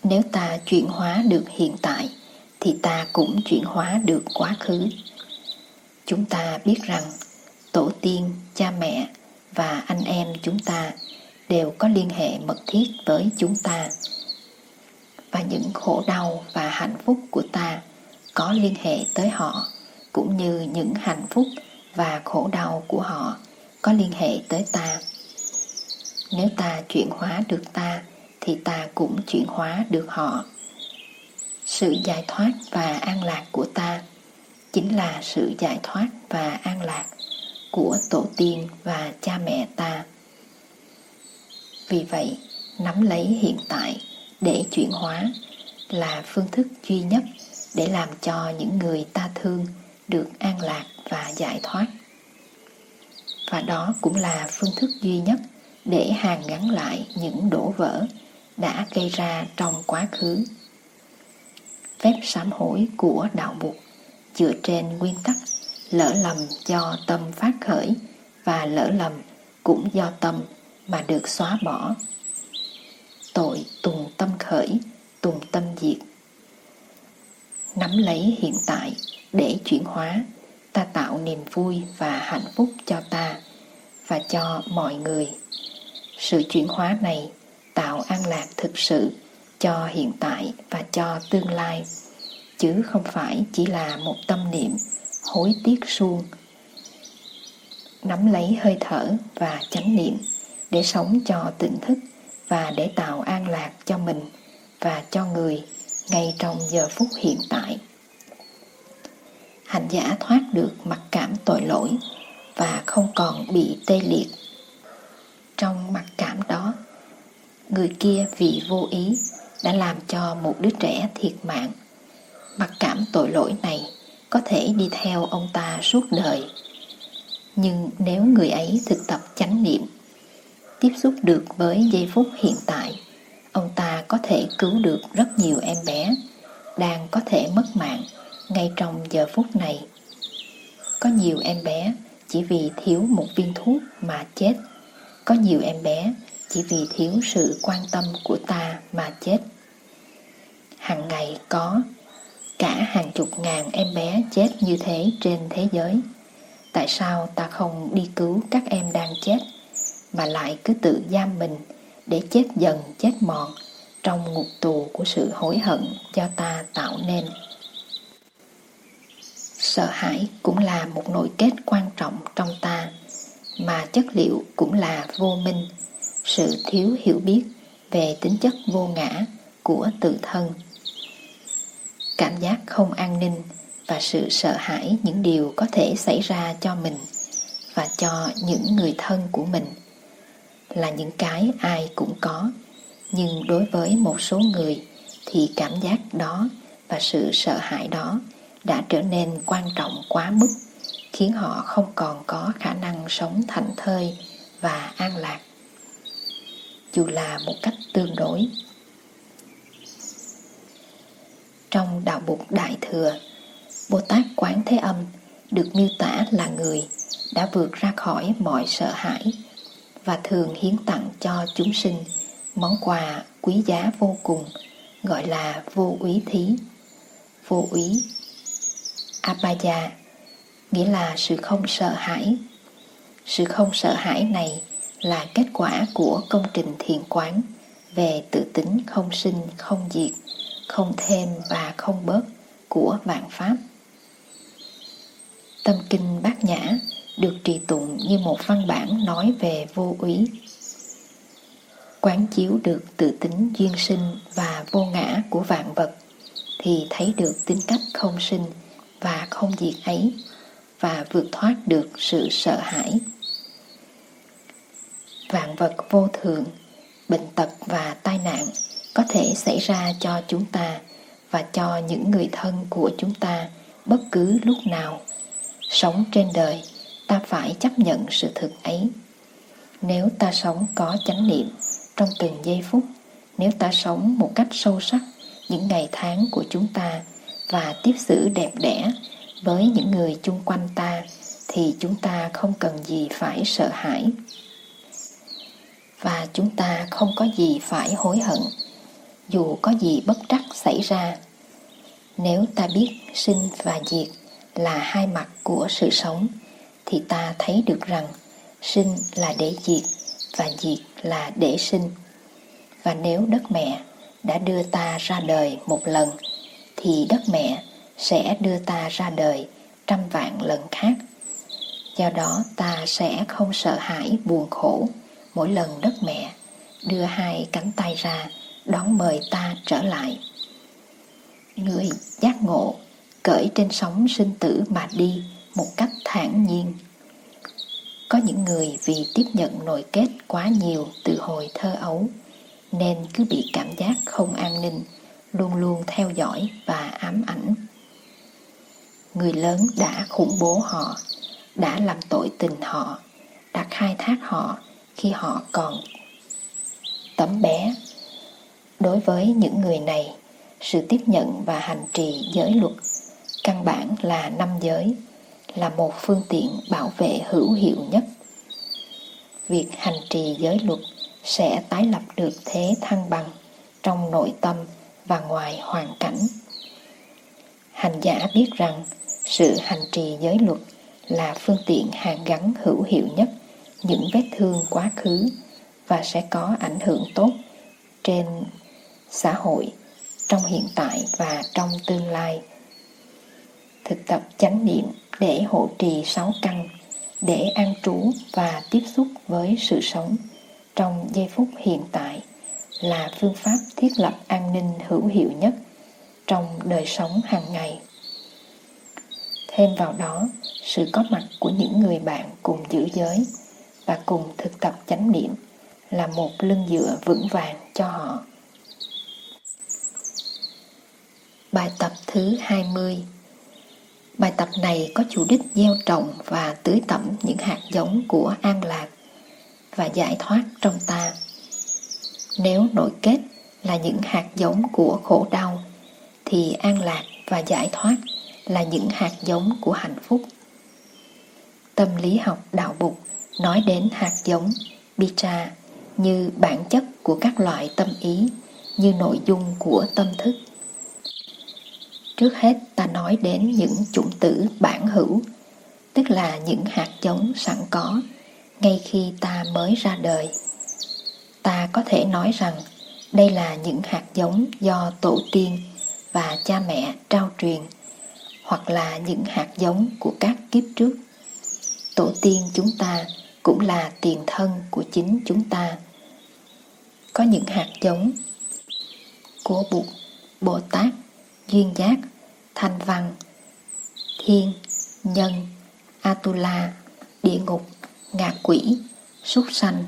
A: Nếu ta chuyển hóa được hiện tại thì ta cũng chuyển hóa được quá khứ. Chúng ta biết rằng tổ tiên, cha mẹ và anh em chúng ta đều có liên hệ mật thiết với chúng ta và những khổ đau và hạnh phúc của ta có liên hệ tới họ cũng như những hạnh phúc và khổ đau của họ có liên hệ tới ta nếu ta chuyển hóa được ta thì ta cũng chuyển hóa được họ. Sự giải thoát và an lạc của ta chính là sự giải thoát và an lạc của tổ tiên và cha mẹ ta. Vì vậy, nắm lấy hiện tại để chuyển hóa là phương thức duy nhất để làm cho những người ta thương được an lạc và giải thoát. Và đó cũng là phương thức duy nhất để hàn gắn lại những đổ vỡ đã gây ra trong quá khứ. Phép sám hối của đạo Phật dựa trên nguyên tắc lỡ lầm do tâm phát khởi và lỡ lầm cũng do tâm mà được xóa bỏ. Tội tùng tâm khởi, tùng tâm diệt. Nắm lấy hiện tại để chuyển hóa, ta tạo niềm vui và hạnh phúc cho ta và cho mọi người. Sự chuyển hóa này tạo an lạc thực sự cho hiện tại và cho tương lai, chứ không phải chỉ là một tâm niệm hối tiếc suông. Nắm lấy hơi thở và chánh niệm để sống cho tỉnh thức và để tạo an lạc cho mình và cho người ngay trong giờ phút hiện tại. Hành giả thoát được mặc cảm tội lỗi và không còn bị tê liệt. Trong mặc cảm đó người kia vì vô ý đã làm cho một đứa trẻ thiệt mạng. Mặc cảm tội lỗi này có thể đi theo ông ta suốt đời. Nhưng nếu người ấy thực tập chánh niệm, tiếp xúc được với giây phút hiện tại, ông ta có thể cứu được rất nhiều em bé đang có thể mất mạng ngay trong giờ phút này. Có nhiều em bé chỉ vì thiếu một viên thuốc mà chết. Có nhiều em bé chỉ vì thiếu sự quan tâm của ta mà chết. Hàng ngày có cả hàng chục ngàn em bé chết như thế trên thế giới. Tại sao ta không đi cứu các em đang chết mà lại cứ tự giam mình để chết dần, chết mòn trong ngục tù của sự hối hận do ta tạo nên? Sợ hãi cũng là một nội kết quan trọng trong ta, mà chất liệu cũng là vô minh sự thiếu hiểu biết về tính chất vô ngã của tự thân. Cảm giác không an ninh và sự sợ hãi những điều có thể xảy ra cho mình và cho những người thân của mình là những cái ai cũng có, nhưng đối với một số người thì cảm giác đó và sự sợ hãi đó đã trở nên quan trọng quá mức, khiến họ không còn có khả năng sống thảnh thơi và an lạc dù là một cách tương đối. Trong đạo bục đại thừa bồ tát quán thế âm được miêu tả là người đã vượt ra khỏi mọi sợ hãi và thường hiến tặng cho chúng sinh món quà quý giá vô cùng, gọi là vô úy thí. Vô úy apaya nghĩa là sự không sợ hãi. Sự không sợ hãi này là kết quả của công trình thiền quán về tự tính không sinh, không diệt, không thêm và không bớt của vạn pháp. Tâm kinh bát nhã được trì tụng như một văn bản nói về vô úy. Quán chiếu được tự tính duyên sinh và vô ngã của vạn vật thì thấy được tính cách không sinh và không diệt ấy và vượt thoát được sự sợ hãi. Vạn vật vô thường, bệnh tật và tai nạn có thể xảy ra cho chúng ta và cho những người thân của chúng ta bất cứ lúc nào. Sống trên đời, ta phải chấp nhận sự thực ấy. Nếu ta sống có chánh niệm trong từng giây phút, nếu ta sống một cách sâu sắc những ngày tháng của chúng ta và tiếp xử đẹp đẽ với những người chung quanh ta thì chúng ta không cần gì phải sợ hãi và chúng ta không có gì phải hối hận, dù có gì bất trắc xảy ra. Nếu ta biết sinh và diệt là hai mặt của sự sống, thì ta thấy được rằng sinh là để diệt và diệt là để sinh. Và nếu đất mẹ đã đưa ta ra đời một lần, thì đất mẹ sẽ đưa ta ra đời trăm vạn lần khác. Do đó ta sẽ không sợ hãi buồn khổ mỗi lần đất mẹ đưa hai cánh tay ra đón mời ta trở lại. Người giác ngộ cởi trên sóng sinh tử mà đi một cách thản nhiên. Có những người vì tiếp nhận nội kết quá nhiều từ hồi thơ ấu nên cứ bị cảm giác không an ninh, luôn luôn theo dõi và ám ảnh. Người lớn đã khủng bố họ, đã làm tội tình họ, đã khai thác họ khi họ còn tấm bé. Đối với những người này, sự tiếp nhận và hành trì giới luật căn bản là năm giới, là một phương tiện bảo vệ hữu hiệu nhất. Việc hành trì giới luật sẽ tái lập được thế thăng bằng trong nội tâm và ngoài hoàn cảnh. Hành giả biết rằng sự hành trì giới luật là phương tiện hàn gắn hữu hiệu nhất những vết thương quá khứ và sẽ có ảnh hưởng tốt trên xã hội trong hiện tại và trong tương lai. Thực tập chánh niệm để hộ trì sáu căn, để an trú và tiếp xúc với sự sống trong giây phút hiện tại là phương pháp thiết lập an ninh hữu hiệu nhất trong đời sống hàng ngày. Thêm vào đó, sự có mặt của những người bạn cùng giữ giới và cùng thực tập chánh niệm là một lưng dựa vững vàng cho họ. Bài tập thứ 20 Bài tập này có chủ đích gieo trồng và tưới tẩm những hạt giống của an lạc và giải thoát trong ta. Nếu nội kết là những hạt giống của khổ đau, thì an lạc và giải thoát là những hạt giống của hạnh phúc. Tâm lý học đạo bục nói đến hạt giống Bitra như bản chất của các loại tâm ý, như nội dung của tâm thức. Trước hết ta nói đến những chủng tử bản hữu, tức là những hạt giống sẵn có ngay khi ta mới ra đời. Ta có thể nói rằng đây là những hạt giống do tổ tiên và cha mẹ trao truyền hoặc là những hạt giống của các kiếp trước. Tổ tiên chúng ta cũng là tiền thân của chính chúng ta. Có những hạt giống của Bụt, Bồ Tát, Duyên Giác, Thanh Văn, Thiên, Nhân, Atula, Địa Ngục, Ngạ Quỷ, Súc Sanh,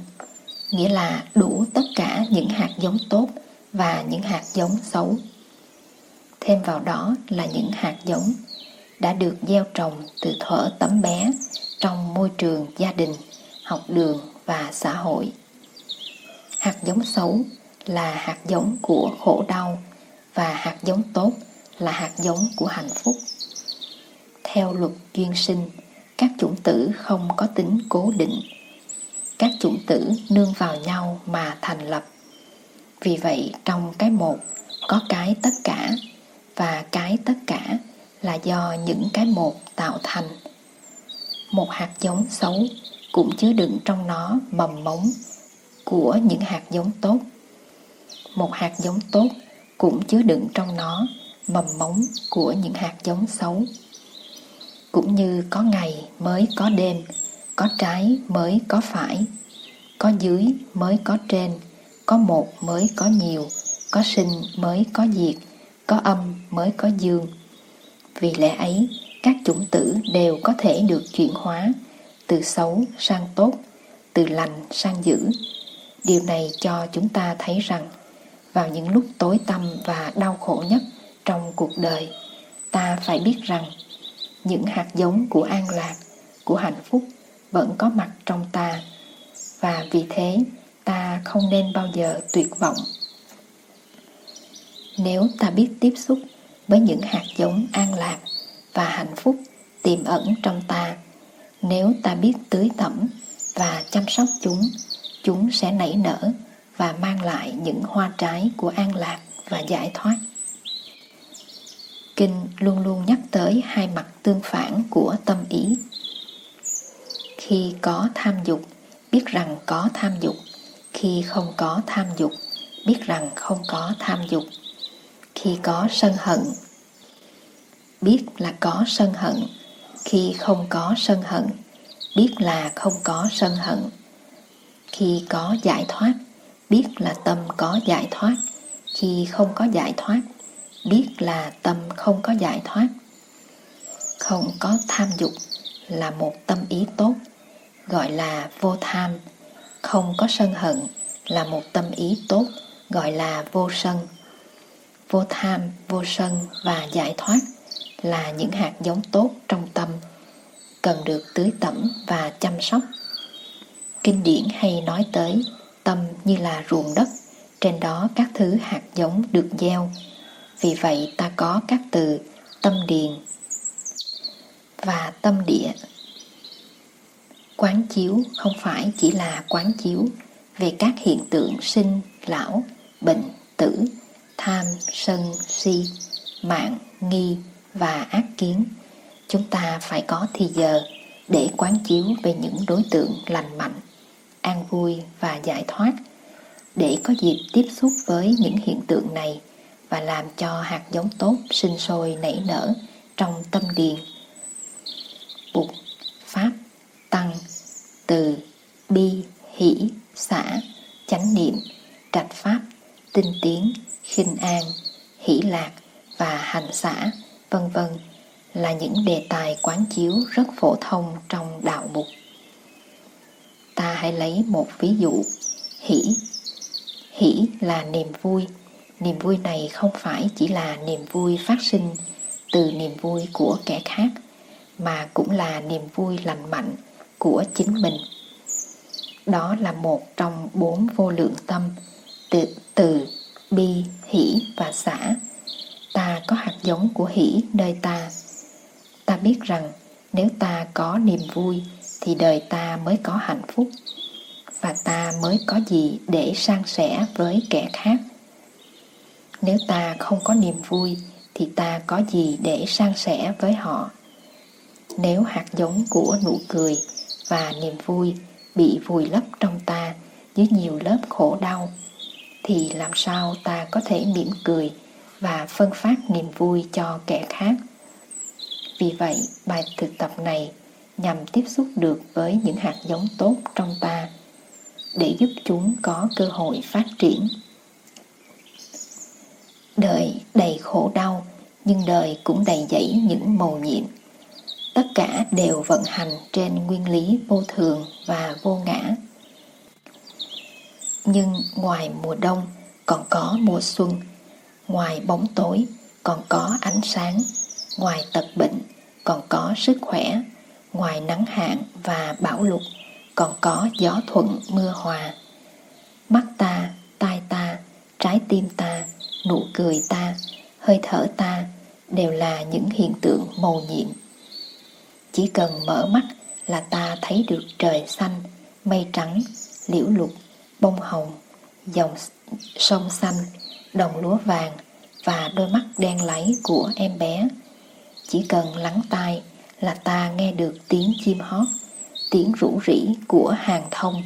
A: nghĩa là đủ tất cả những hạt giống tốt và những hạt giống xấu. Thêm vào đó là những hạt giống đã được gieo trồng từ thuở tấm bé trong môi trường gia đình, học đường và xã hội. Hạt giống xấu là hạt giống của khổ đau và hạt giống tốt là hạt giống của hạnh phúc. Theo luật duyên sinh, các chủng tử không có tính cố định. Các chủng tử nương vào nhau mà thành lập. Vì vậy trong cái một có cái tất cả và cái tất cả là do những cái một tạo thành. Một hạt giống xấu cũng chứa đựng trong nó mầm mống của những hạt giống tốt. một hạt giống tốt cũng chứa đựng trong nó mầm mống của những hạt giống xấu. Cũng như có ngày mới có đêm, có trái mới có phải, có dưới mới có trên, có một mới có nhiều, có sinh mới có diệt, có âm mới có dương. Vì lẽ ấy, các chủng tử đều có thể được chuyển hóa từ xấu sang tốt, từ lành sang dữ. Điều này cho chúng ta thấy rằng vào những lúc tối tăm và đau khổ nhất trong cuộc đời, ta phải biết rằng những hạt giống của an lạc, của hạnh phúc vẫn có mặt trong ta và vì thế ta không nên bao giờ tuyệt vọng. Nếu ta biết tiếp xúc với những hạt giống an lạc và hạnh phúc tiềm ẩn trong ta, nếu ta biết tưới tẩm và chăm sóc chúng, chúng sẽ nảy nở và mang lại những hoa trái của an lạc và giải thoát. Kinh luôn luôn nhắc tới hai mặt tương phản của tâm ý. Khi có tham dục, biết rằng có tham dục. Khi không có tham dục, biết rằng không có tham dục. Khi có sân hận, biết là có sân hận. Khi không có sân hận, biết là không có sân hận. Khi có giải thoát, biết là tâm có giải thoát. Khi không có giải thoát, biết là tâm không có giải thoát không có tham dục là một tâm ý tốt gọi là vô tham không có sân hận là một tâm ý tốt gọi là vô sân vô tham vô sân và giải thoát là những hạt giống tốt trong tâm cần được tưới tẩm và chăm sóc kinh điển hay nói tới tâm như là ruộng đất trên đó các thứ hạt giống được gieo vì vậy ta có các từ tâm điền và tâm địa. Quán chiếu không phải chỉ là quán chiếu về các hiện tượng sinh, lão, bệnh, tử, tham, sân, si, mạng, nghi và ác kiến. Chúng ta phải có thì giờ để quán chiếu về những đối tượng lành mạnh, an vui và giải thoát, để có dịp tiếp xúc với những hiện tượng này và làm cho hạt giống tốt sinh sôi nảy nở trong tâm điền. Bụt, Pháp, Tăng, Từ, Bi, Hỷ, Xã, Chánh Niệm, Trạch Pháp, Tinh Tiến, khinh An, Hỷ Lạc và Hành Xã, vân vân là những đề tài quán chiếu rất phổ thông trong đạo mục. Ta hãy lấy một ví dụ, hỷ. Hỷ là niềm vui, niềm vui này không phải chỉ là niềm vui phát sinh từ niềm vui của kẻ khác mà cũng là niềm vui lành mạnh của chính mình đó là một trong bốn vô lượng tâm từ, từ bi hỷ và xã ta có hạt giống của hỷ nơi ta. Ta biết rằng nếu ta có niềm vui thì đời ta mới có hạnh phúc, và ta mới có gì để san sẻ với kẻ khác. Nếu ta không có niềm vui thì ta có gì để san sẻ với họ? Nếu hạt giống của nụ cười và niềm vui bị vùi lấp trong ta dưới nhiều lớp khổ đau, thì làm sao ta có thể mỉm cười và phân phát niềm vui cho kẻ khác vì vậy bài thực tập này nhằm tiếp xúc được với những hạt giống tốt trong ta để giúp chúng có cơ hội phát triển Đời đầy khổ đau, nhưng đời cũng đầy dẫy những mầu nhiệm. Tất cả đều vận hành trên nguyên lý vô thường và vô ngã. Nhưng ngoài mùa đông còn có mùa xuân, ngoài bóng tối còn có ánh sáng, ngoài tật bệnh còn có sức khỏe, ngoài nắng hạn và bão lụt còn có gió thuận mưa hòa. Mắt ta, tai ta, trái tim ta nụ cười ta, hơi thở ta đều là những hiện tượng màu nhiệm. Chỉ cần mở mắt là ta thấy được trời xanh, mây trắng, liễu lục, bông hồng, dòng sông xanh, đồng lúa vàng và đôi mắt đen láy của em bé. Chỉ cần lắng tai là ta nghe được tiếng chim hót, tiếng rủ rỉ của hàng thông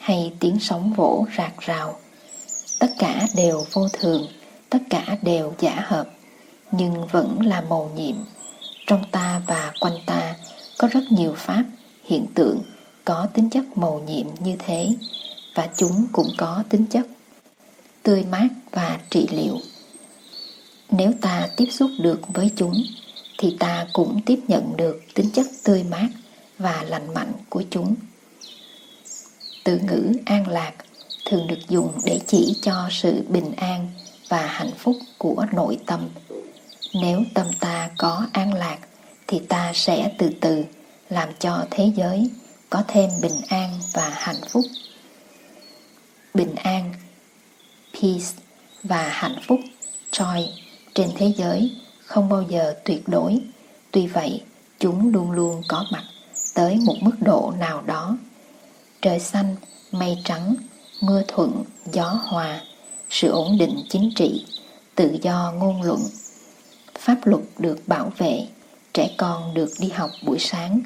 A: hay tiếng sóng vỗ rạc rào tất cả đều vô thường, tất cả đều giả hợp, nhưng vẫn là màu nhiệm. Trong ta và quanh ta có rất nhiều pháp, hiện tượng có tính chất màu nhiệm như thế, và chúng cũng có tính chất tươi mát và trị liệu. Nếu ta tiếp xúc được với chúng, thì ta cũng tiếp nhận được tính chất tươi mát và lành mạnh của chúng. Từ ngữ an lạc thường được dùng để chỉ cho sự bình an và hạnh phúc của nội tâm. Nếu tâm ta có an lạc thì ta sẽ từ từ làm cho thế giới có thêm bình an và hạnh phúc. Bình an, peace và hạnh phúc, joy trên thế giới không bao giờ tuyệt đối. Tuy vậy, chúng luôn luôn có mặt tới một mức độ nào đó. Trời xanh, mây trắng, mưa thuận, gió hòa, sự ổn định chính trị, tự do ngôn luận. Pháp luật được bảo vệ, trẻ con được đi học buổi sáng,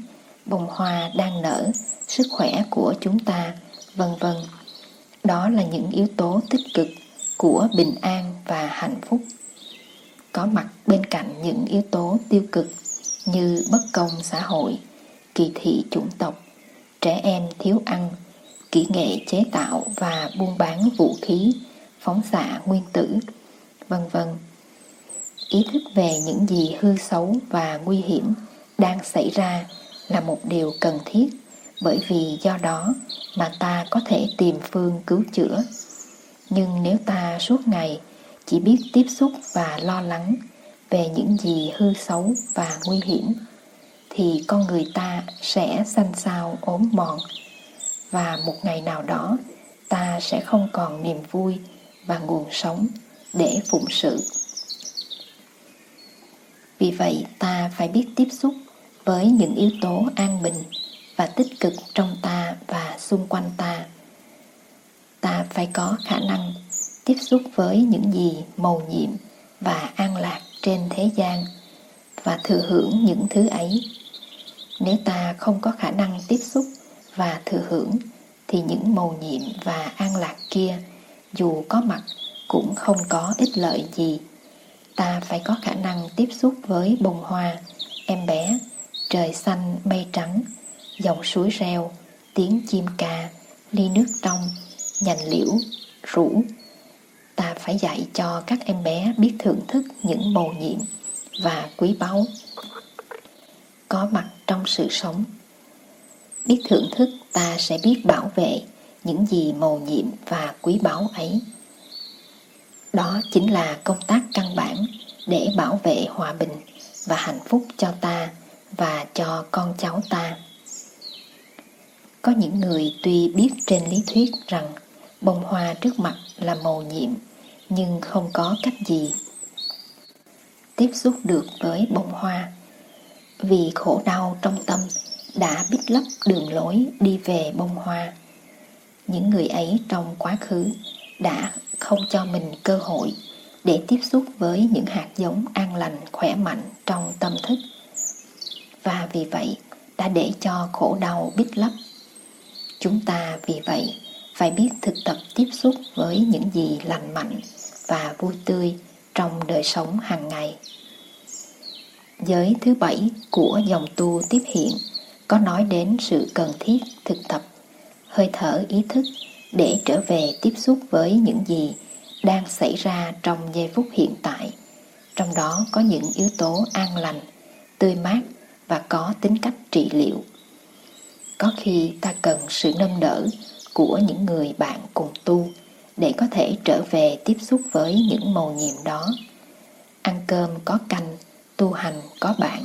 A: bông hoa đang nở, sức khỏe của chúng ta, vân vân. Đó là những yếu tố tích cực của bình an và hạnh phúc. Có mặt bên cạnh những yếu tố tiêu cực như bất công xã hội, kỳ thị chủng tộc, trẻ em thiếu ăn, kỹ nghệ chế tạo và buôn bán vũ khí, phóng xạ nguyên tử, vân vân. Ý thức về những gì hư xấu và nguy hiểm đang xảy ra là một điều cần thiết bởi vì do đó mà ta có thể tìm phương cứu chữa. Nhưng nếu ta suốt ngày chỉ biết tiếp xúc và lo lắng về những gì hư xấu và nguy hiểm, thì con người ta sẽ xanh xao, ốm mòn và một ngày nào đó, ta sẽ không còn niềm vui và nguồn sống để phụng sự. Vì vậy, ta phải biết tiếp xúc với những yếu tố an bình và tích cực trong ta và xung quanh ta. Ta phải có khả năng tiếp xúc với những gì màu nhiệm và an lạc trên thế gian và thừa hưởng những thứ ấy. Nếu ta không có khả năng tiếp xúc và thừa hưởng thì những màu nhiệm và an lạc kia dù có mặt cũng không có ích lợi gì. Ta phải có khả năng tiếp xúc với bông hoa, em bé, trời xanh mây trắng, dòng suối reo, tiếng chim ca, ly nước trong, nhành liễu, rủ. Ta phải dạy cho các em bé biết thưởng thức những màu nhiệm và quý báu. Có mặt trong sự sống. Biết thưởng thức ta sẽ biết bảo vệ những gì màu nhiệm và quý báu ấy. Đó chính là công tác căn bản để bảo vệ hòa bình và hạnh phúc cho ta và cho con cháu ta có những người tuy biết trên lý thuyết rằng bông hoa trước mặt là màu nhiệm, nhưng không có cách gì tiếp xúc được với bông hoa vì khổ đau trong tâm đã bít lấp đường lối đi về bông hoa. Những người ấy trong quá khứ đã không cho mình cơ hội để tiếp xúc với những hạt giống an lành, khỏe mạnh trong tâm thức. Và vì vậy đã để cho khổ đau bít lấp. Chúng ta vì vậy phải biết thực tập tiếp xúc với những gì lành mạnh và vui tươi trong đời sống hàng ngày. Giới thứ bảy của dòng tu tiếp hiện có nói đến sự cần thiết thực tập, hơi thở ý thức để trở về tiếp xúc với những gì đang xảy ra trong giây phút hiện tại trong đó có những yếu tố an lành, tươi mát và có tính cách trị liệu có khi ta cần sự nâng đỡ của những người bạn cùng tu để có thể trở về tiếp xúc với những màu nhiệm đó ăn cơm có canh tu hành có bạn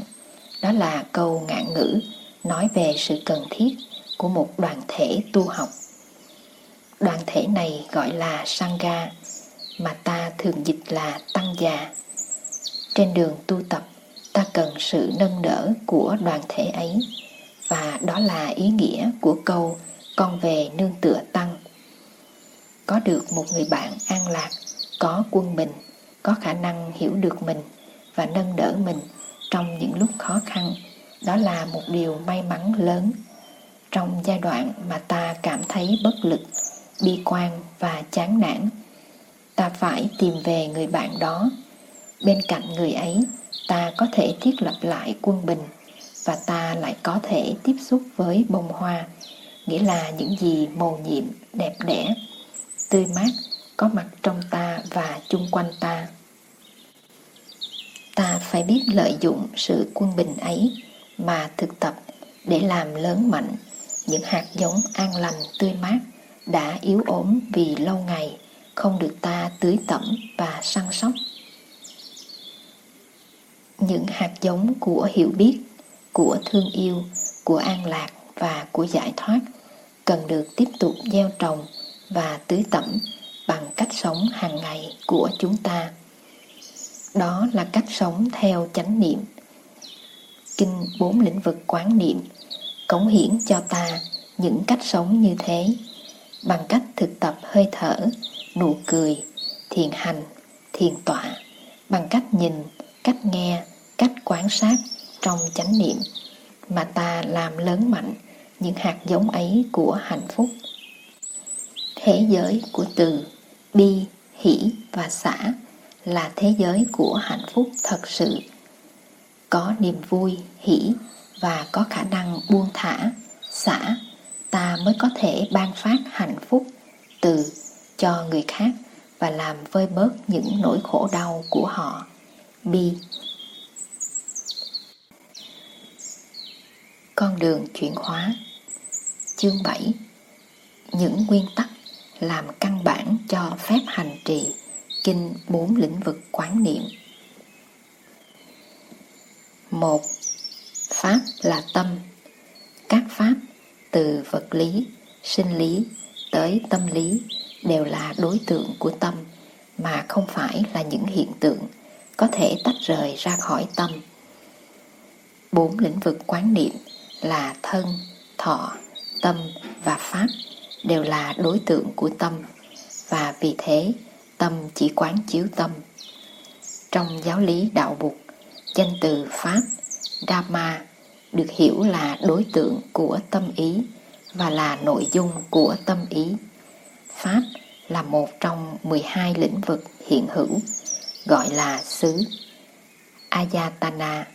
A: đó là câu ngạn ngữ nói về sự cần thiết của một đoàn thể tu học. Đoàn thể này gọi là Sangha, mà ta thường dịch là tăng già. Trên đường tu tập, ta cần sự nâng đỡ của đoàn thể ấy, và đó là ý nghĩa của câu con về nương tựa tăng. Có được một người bạn an lạc, có quân bình, có khả năng hiểu được mình và nâng đỡ mình trong những lúc khó khăn đó là một điều may mắn lớn trong giai đoạn mà ta cảm thấy bất lực bi quan và chán nản ta phải tìm về người bạn đó. Bên cạnh người ấy, ta có thể thiết lập lại quân bình và ta lại có thể tiếp xúc với bông hoa, nghĩa là những gì màu nhiệm, đẹp đẽ, tươi mát có mặt trong ta và chung quanh ta. Ta phải biết lợi dụng sự quân bình ấy mà thực tập để làm lớn mạnh những hạt giống an lành tươi mát đã yếu ốm vì lâu ngày không được ta tưới tẩm và săn sóc. Những hạt giống của hiểu biết, của thương yêu, của an lạc và của giải thoát cần được tiếp tục gieo trồng và tưới tẩm bằng cách sống hàng ngày của chúng ta. Đó là cách sống theo chánh niệm. Kinh bốn lĩnh vực quán niệm cống hiến cho ta những cách sống như thế bằng cách thực tập hơi thở, nụ cười, thiền hành, thiền tọa, bằng cách nhìn, cách nghe, cách quan sát trong chánh niệm mà ta làm lớn mạnh những hạt giống ấy của hạnh phúc. Thế giới của từ bi, hỷ và xả là thế giới của hạnh phúc thật sự. Có niềm vui, hỷ và có khả năng buông thả, xả, ta mới có thể ban phát hạnh phúc từ cho người khác và làm vơi bớt những nỗi khổ đau của họ. Bi Con đường chuyển hóa. Chương 7 Những nguyên tắc làm căn bản cho phép hành trì Kinh bốn lĩnh vực quán niệm. Một Pháp là tâm. Các pháp từ vật lý, sinh lý tới tâm lý đều là đối tượng của tâm mà không phải là những hiện tượng có thể tách rời ra khỏi tâm. Bốn lĩnh vực quán niệm là thân, thọ, tâm và pháp đều là đối tượng của tâm và vì thế tâm chỉ quán chiếu tâm. Trong giáo lý đạo Bụt, danh từ pháp Dharma được hiểu là đối tượng của tâm ý và là nội dung của tâm ý. Pháp là một trong 12 lĩnh vực hiện hữu, gọi là xứ. Ayatana,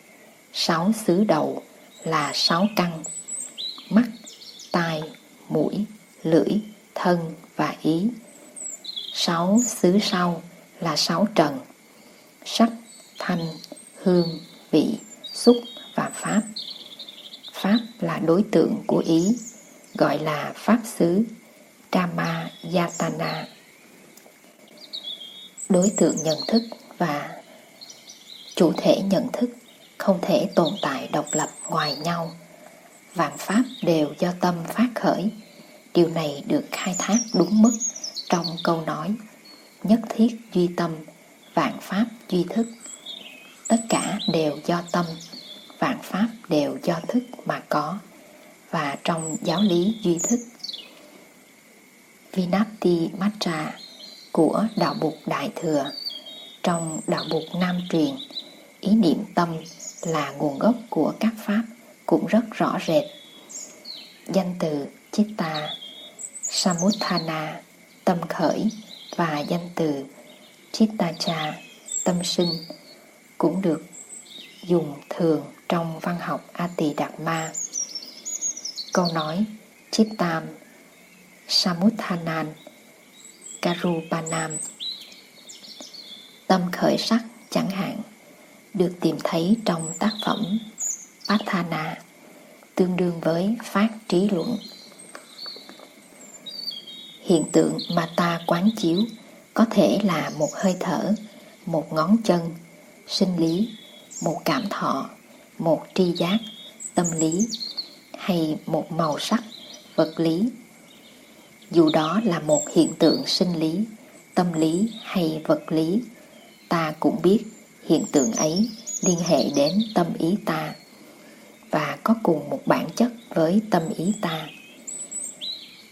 A: sáu xứ đầu là sáu căn, mắt, tai, mũi, lưỡi, thân và ý. Sáu xứ sau là sáu trần, sắc, thanh, hương, vị, xúc và pháp. Pháp là đối tượng của ý, gọi là Pháp xứ Kama Yatana. Đối tượng nhận thức và chủ thể nhận thức không thể tồn tại độc lập ngoài nhau. Vạn Pháp đều do tâm phát khởi. Điều này được khai thác đúng mức trong câu nói nhất thiết duy tâm, vạn Pháp duy thức. Tất cả đều do tâm vạn pháp đều do thức mà có và trong giáo lý duy thức Vinati Matra của Đạo bục Đại Thừa trong Đạo bục Nam Truyền ý niệm tâm là nguồn gốc của các pháp cũng rất rõ rệt danh từ Chitta Samuthana tâm khởi và danh từ Chittacha, tâm sinh cũng được dùng thường trong văn học A Tỳ Đạt Ma. Câu nói Chittam Samuthanan Karupanam, Tâm khởi sắc chẳng hạn được tìm thấy trong tác phẩm Pathana tương đương với phát trí luận. Hiện tượng mà ta quán chiếu có thể là một hơi thở, một ngón chân, sinh lý, một cảm thọ, một tri giác, tâm lý hay một màu sắc, vật lý. Dù đó là một hiện tượng sinh lý, tâm lý hay vật lý, ta cũng biết hiện tượng ấy liên hệ đến tâm ý ta và có cùng một bản chất với tâm ý ta.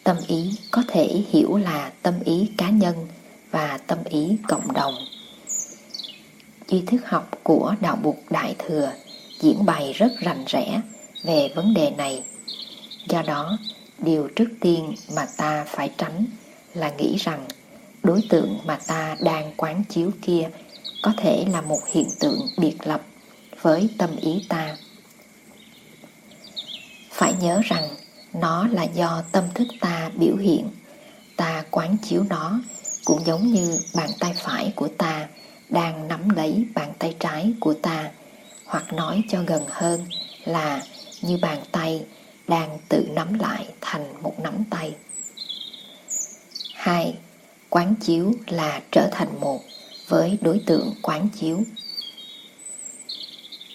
A: Tâm ý có thể hiểu là tâm ý cá nhân và tâm ý cộng đồng. Duy thức học của Đạo bục Đại Thừa diễn bày rất rành rẽ về vấn đề này. Do đó, điều trước tiên mà ta phải tránh là nghĩ rằng đối tượng mà ta đang quán chiếu kia có thể là một hiện tượng biệt lập với tâm ý ta phải nhớ rằng nó là do tâm thức ta biểu hiện ta quán chiếu nó cũng giống như bàn tay phải của ta đang nắm lấy bàn tay trái của ta hoặc nói cho gần hơn là như bàn tay đang tự nắm lại thành một nắm tay. hai, Quán chiếu là trở thành một với đối tượng quán chiếu.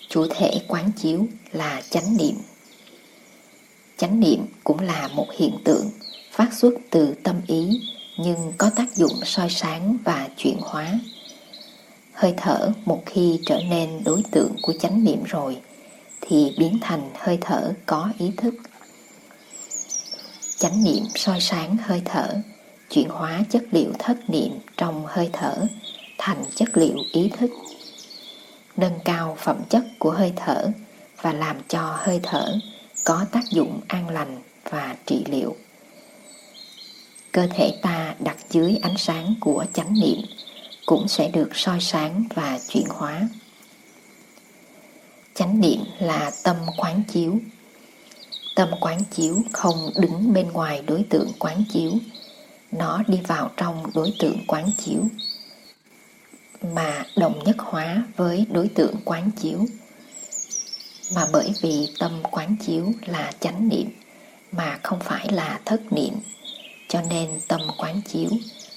A: Chủ thể quán chiếu là chánh niệm. Chánh niệm cũng là một hiện tượng phát xuất từ tâm ý nhưng có tác dụng soi sáng và chuyển hóa. Hơi thở một khi trở nên đối tượng của chánh niệm rồi thì biến thành hơi thở có ý thức. Chánh niệm soi sáng hơi thở, chuyển hóa chất liệu thất niệm trong hơi thở thành chất liệu ý thức. Nâng cao phẩm chất của hơi thở và làm cho hơi thở có tác dụng an lành và trị liệu. Cơ thể ta đặt dưới ánh sáng của chánh niệm cũng sẽ được soi sáng và chuyển hóa. Chánh niệm là tâm quán chiếu. Tâm quán chiếu không đứng bên ngoài đối tượng quán chiếu, nó đi vào trong đối tượng quán chiếu mà đồng nhất hóa với đối tượng quán chiếu. Mà bởi vì tâm quán chiếu là chánh niệm, mà không phải là thất niệm, cho nên tâm quán chiếu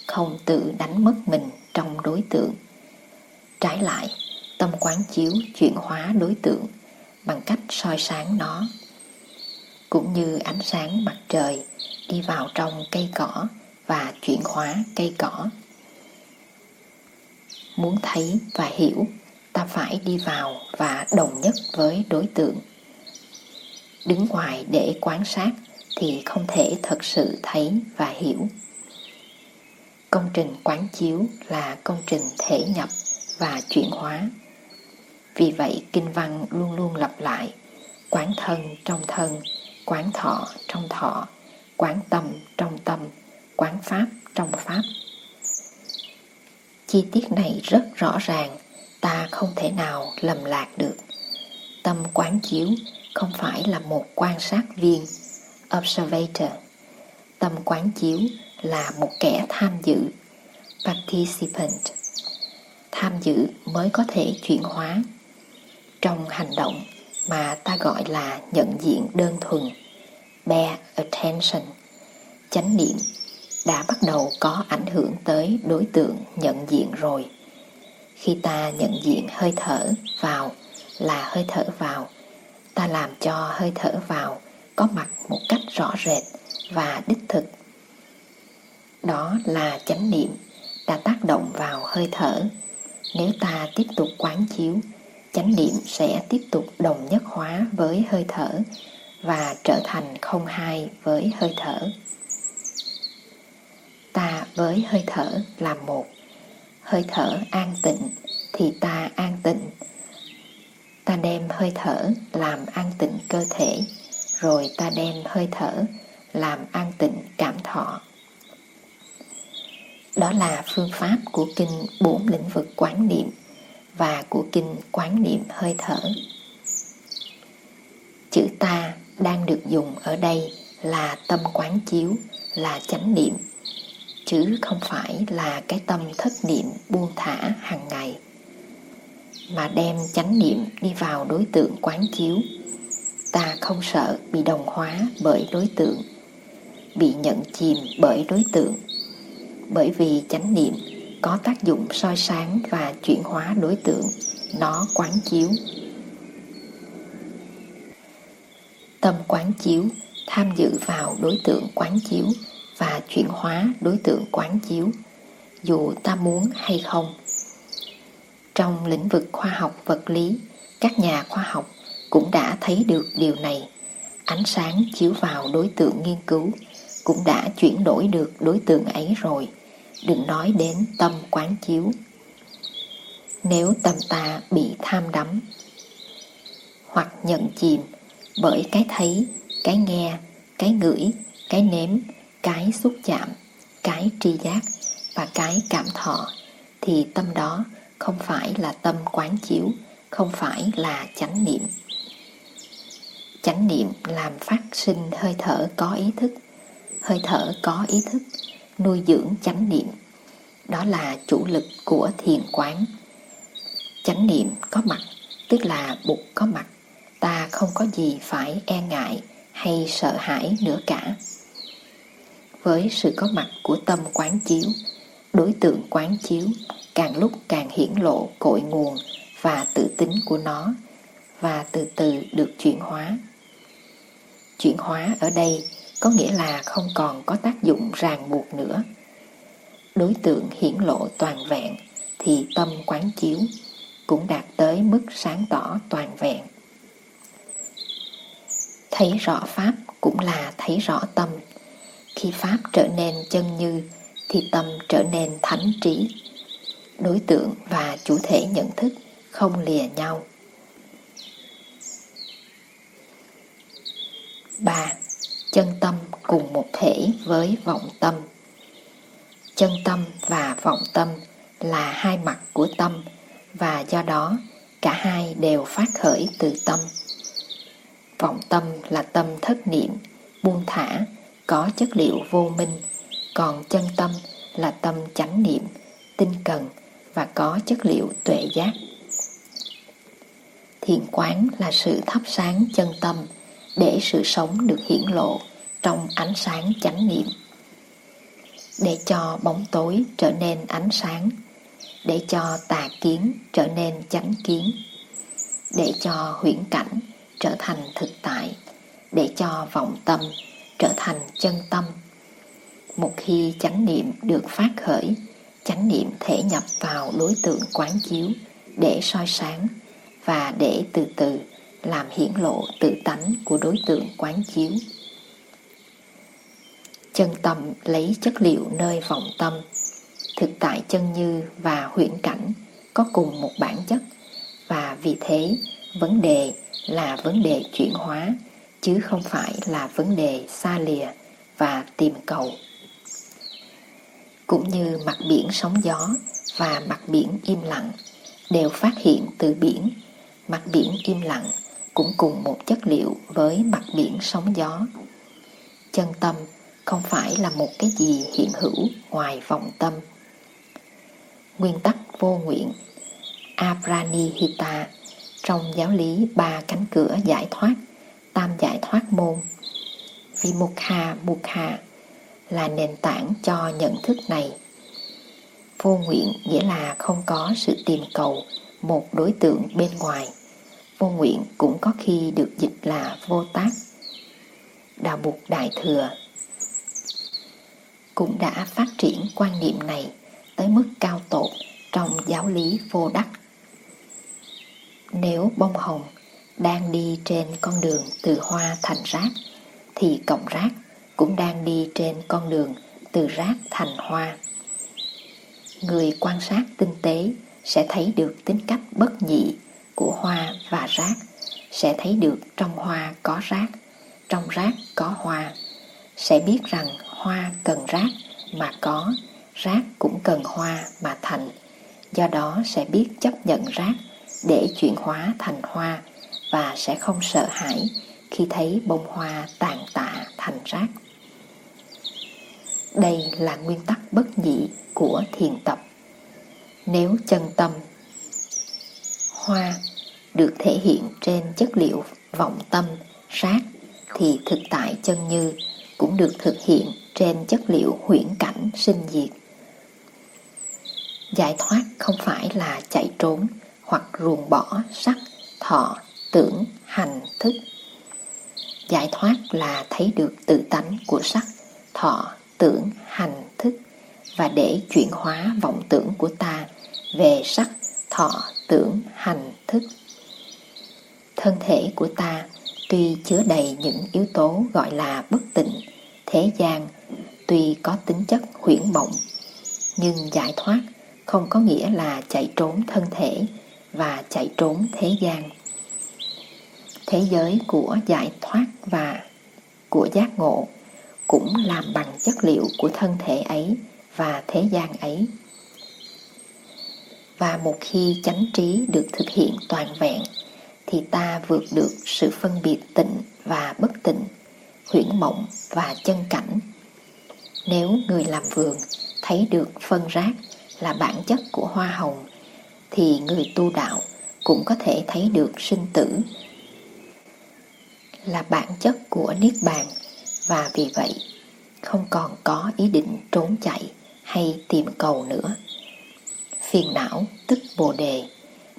A: không tự đánh mất mình trong đối tượng. Trái lại, tâm quán chiếu chuyển hóa đối tượng bằng cách soi sáng nó, cũng như ánh sáng mặt trời đi vào trong cây cỏ và chuyển hóa cây cỏ muốn thấy và hiểu, ta phải đi vào và đồng nhất với đối tượng. Đứng ngoài để quan sát thì không thể thật sự thấy và hiểu. Công trình quán chiếu là công trình thể nhập và chuyển hóa. Vì vậy kinh văn luôn luôn lặp lại, quán thân trong thân, quán thọ trong thọ, quán tâm trong tâm, quán pháp trong pháp chi tiết này rất rõ ràng, ta không thể nào lầm lạc được. Tâm quán chiếu không phải là một quan sát viên. Observator, tâm quán chiếu là một kẻ tham dự. Participant, tham dự mới có thể chuyển hóa. Trong hành động mà ta gọi là nhận diện đơn thuần bare attention, chánh niệm đã bắt đầu có ảnh hưởng tới đối tượng nhận diện rồi. Khi ta nhận diện hơi thở vào là hơi thở vào. Ta làm cho hơi thở vào có mặt một cách rõ rệt và đích thực. Đó là chánh niệm đã tác động vào hơi thở. Nếu ta tiếp tục quán chiếu, chánh niệm sẽ tiếp tục đồng nhất hóa với hơi thở và trở thành không hai với hơi thở ta với hơi thở là một. Hơi thở an tịnh thì ta an tịnh. Ta đem hơi thở làm an tịnh cơ thể, rồi ta đem hơi thở làm an tịnh cảm thọ. Đó là phương pháp của kinh bốn lĩnh vực quán niệm và của kinh quán niệm hơi thở. Chữ ta đang được dùng ở đây là tâm quán chiếu, là chánh niệm chứ không phải là cái tâm thất niệm buông thả hàng ngày, mà đem chánh niệm đi vào đối tượng quán chiếu. Ta không sợ bị đồng hóa bởi đối tượng, bị nhận chìm bởi đối tượng. Bởi vì chánh niệm có tác dụng soi sáng và chuyển hóa đối tượng, nó quán chiếu. Tâm quán chiếu, tham dự vào đối tượng quán chiếu và chuyển hóa đối tượng quán chiếu, dù ta muốn hay không. Trong lĩnh vực khoa học vật lý, các nhà khoa học cũng đã thấy được điều này. Ánh sáng chiếu vào đối tượng nghiên cứu cũng đã chuyển đổi được đối tượng ấy rồi. Đừng nói đến tâm quán chiếu. Nếu tâm ta bị tham đắm hoặc nhận chìm bởi cái thấy, cái nghe, cái ngửi, cái nếm cái xúc chạm cái tri giác và cái cảm thọ thì tâm đó không phải là tâm quán chiếu, không phải là chánh niệm. Chánh niệm làm phát sinh hơi thở có ý thức, hơi thở có ý thức, nuôi dưỡng chánh niệm. Đó là chủ lực của thiền quán. Chánh niệm có mặt, tức là bụt có mặt, ta không có gì phải e ngại hay sợ hãi nữa cả. Với sự có mặt của tâm quán chiếu, đối tượng quán chiếu càng lúc càng hiển lộ cội nguồn và tự tính của nó và từ từ được chuyển hóa. Chuyển hóa ở đây có nghĩa là không còn có tác dụng ràng buộc nữa. Đối tượng hiển lộ toàn vẹn thì tâm quán chiếu cũng đạt tới mức sáng tỏ toàn vẹn. Thấy rõ Pháp cũng là thấy rõ tâm. Khi Pháp trở nên chân như thì tâm trở nên thánh trí. Đối tượng và chủ thể nhận thức không lìa nhau. 3. Chân tâm cùng một thể với vọng tâm Chân tâm và vọng tâm là hai mặt của tâm và do đó cả hai đều phát khởi từ tâm. Vọng tâm là tâm thất niệm, buông thả, có chất liệu vô minh, còn chân tâm là tâm chánh niệm, tinh cần và có chất liệu tuệ giác. Thiền quán là sự thắp sáng chân tâm để sự sống được hiển lộ trong ánh sáng chánh niệm. Để cho bóng tối trở nên ánh sáng, để cho tà kiến trở nên chánh kiến, để cho huyễn cảnh trở thành thực tại, để cho vọng tâm trở thành chân tâm. Một khi chánh niệm được phát khởi, chánh niệm thể nhập vào đối tượng quán chiếu để soi sáng và để từ từ làm hiển lộ tự tánh của đối tượng quán chiếu. Chân tâm lấy chất liệu nơi vọng tâm, thực tại chân như và huyễn cảnh có cùng một bản chất và vì thế vấn đề là vấn đề chuyển hóa chứ không phải là vấn đề xa lìa và tìm cầu. Cũng như mặt biển sóng gió và mặt biển im lặng đều phát hiện từ biển, mặt biển im lặng cũng cùng một chất liệu với mặt biển sóng gió. Chân tâm không phải là một cái gì hiện hữu ngoài vọng tâm. Nguyên tắc vô nguyện Apranihita trong giáo lý ba cánh cửa giải thoát, tam giải thoát môn. Vimukha Mukha là nền tảng cho nhận thức này. Vô nguyện nghĩa là không có sự tìm cầu một đối tượng bên ngoài. Vô nguyện cũng có khi được dịch là vô tác. Đạo Bụt Đại Thừa cũng đã phát triển quan niệm này tới mức cao tột trong giáo lý vô đắc. Nếu bông hồng đang đi trên con đường từ hoa thành rác, thì cọng rác cũng đang đi trên con đường từ rác thành hoa. Người quan sát tinh tế sẽ thấy được tính cách bất nhị của hoa và rác, sẽ thấy được trong hoa có rác, trong rác có hoa, sẽ biết rằng hoa cần rác mà có, rác cũng cần hoa mà thành. Do đó sẽ biết chấp nhận rác để chuyển hóa thành hoa và sẽ không sợ hãi khi thấy bông hoa tàn tạ thành rác. Đây là nguyên tắc bất nhị của thiền tập. Nếu chân tâm hoa được thể hiện trên chất liệu vọng tâm, rác thì thực tại chân như cũng được thực hiện trên chất liệu huyễn cảnh sinh diệt. Giải thoát không phải là chạy trốn hoặc ruồng bỏ sắc, thọ, tưởng, hành, thức. Giải thoát là thấy được tự tánh của sắc, thọ, tưởng, hành, thức và để chuyển hóa vọng tưởng của ta về sắc, thọ, tưởng, hành, thức. Thân thể của ta tuy chứa đầy những yếu tố gọi là bất tịnh, thế gian, tuy có tính chất huyễn mộng, nhưng giải thoát không có nghĩa là chạy trốn thân thể và chạy trốn thế gian. Thế giới của giải thoát và của giác ngộ cũng làm bằng chất liệu của thân thể ấy và thế gian ấy. Và một khi chánh trí được thực hiện toàn vẹn, thì ta vượt được sự phân biệt tịnh và bất tịnh, huyễn mộng và chân cảnh. Nếu người làm vườn thấy được phân rác là bản chất của hoa hồng, thì người tu đạo cũng có thể thấy được sinh tử là bản chất của Niết Bàn và vì vậy không còn có ý định trốn chạy hay tìm cầu nữa. Phiền não tức Bồ Đề,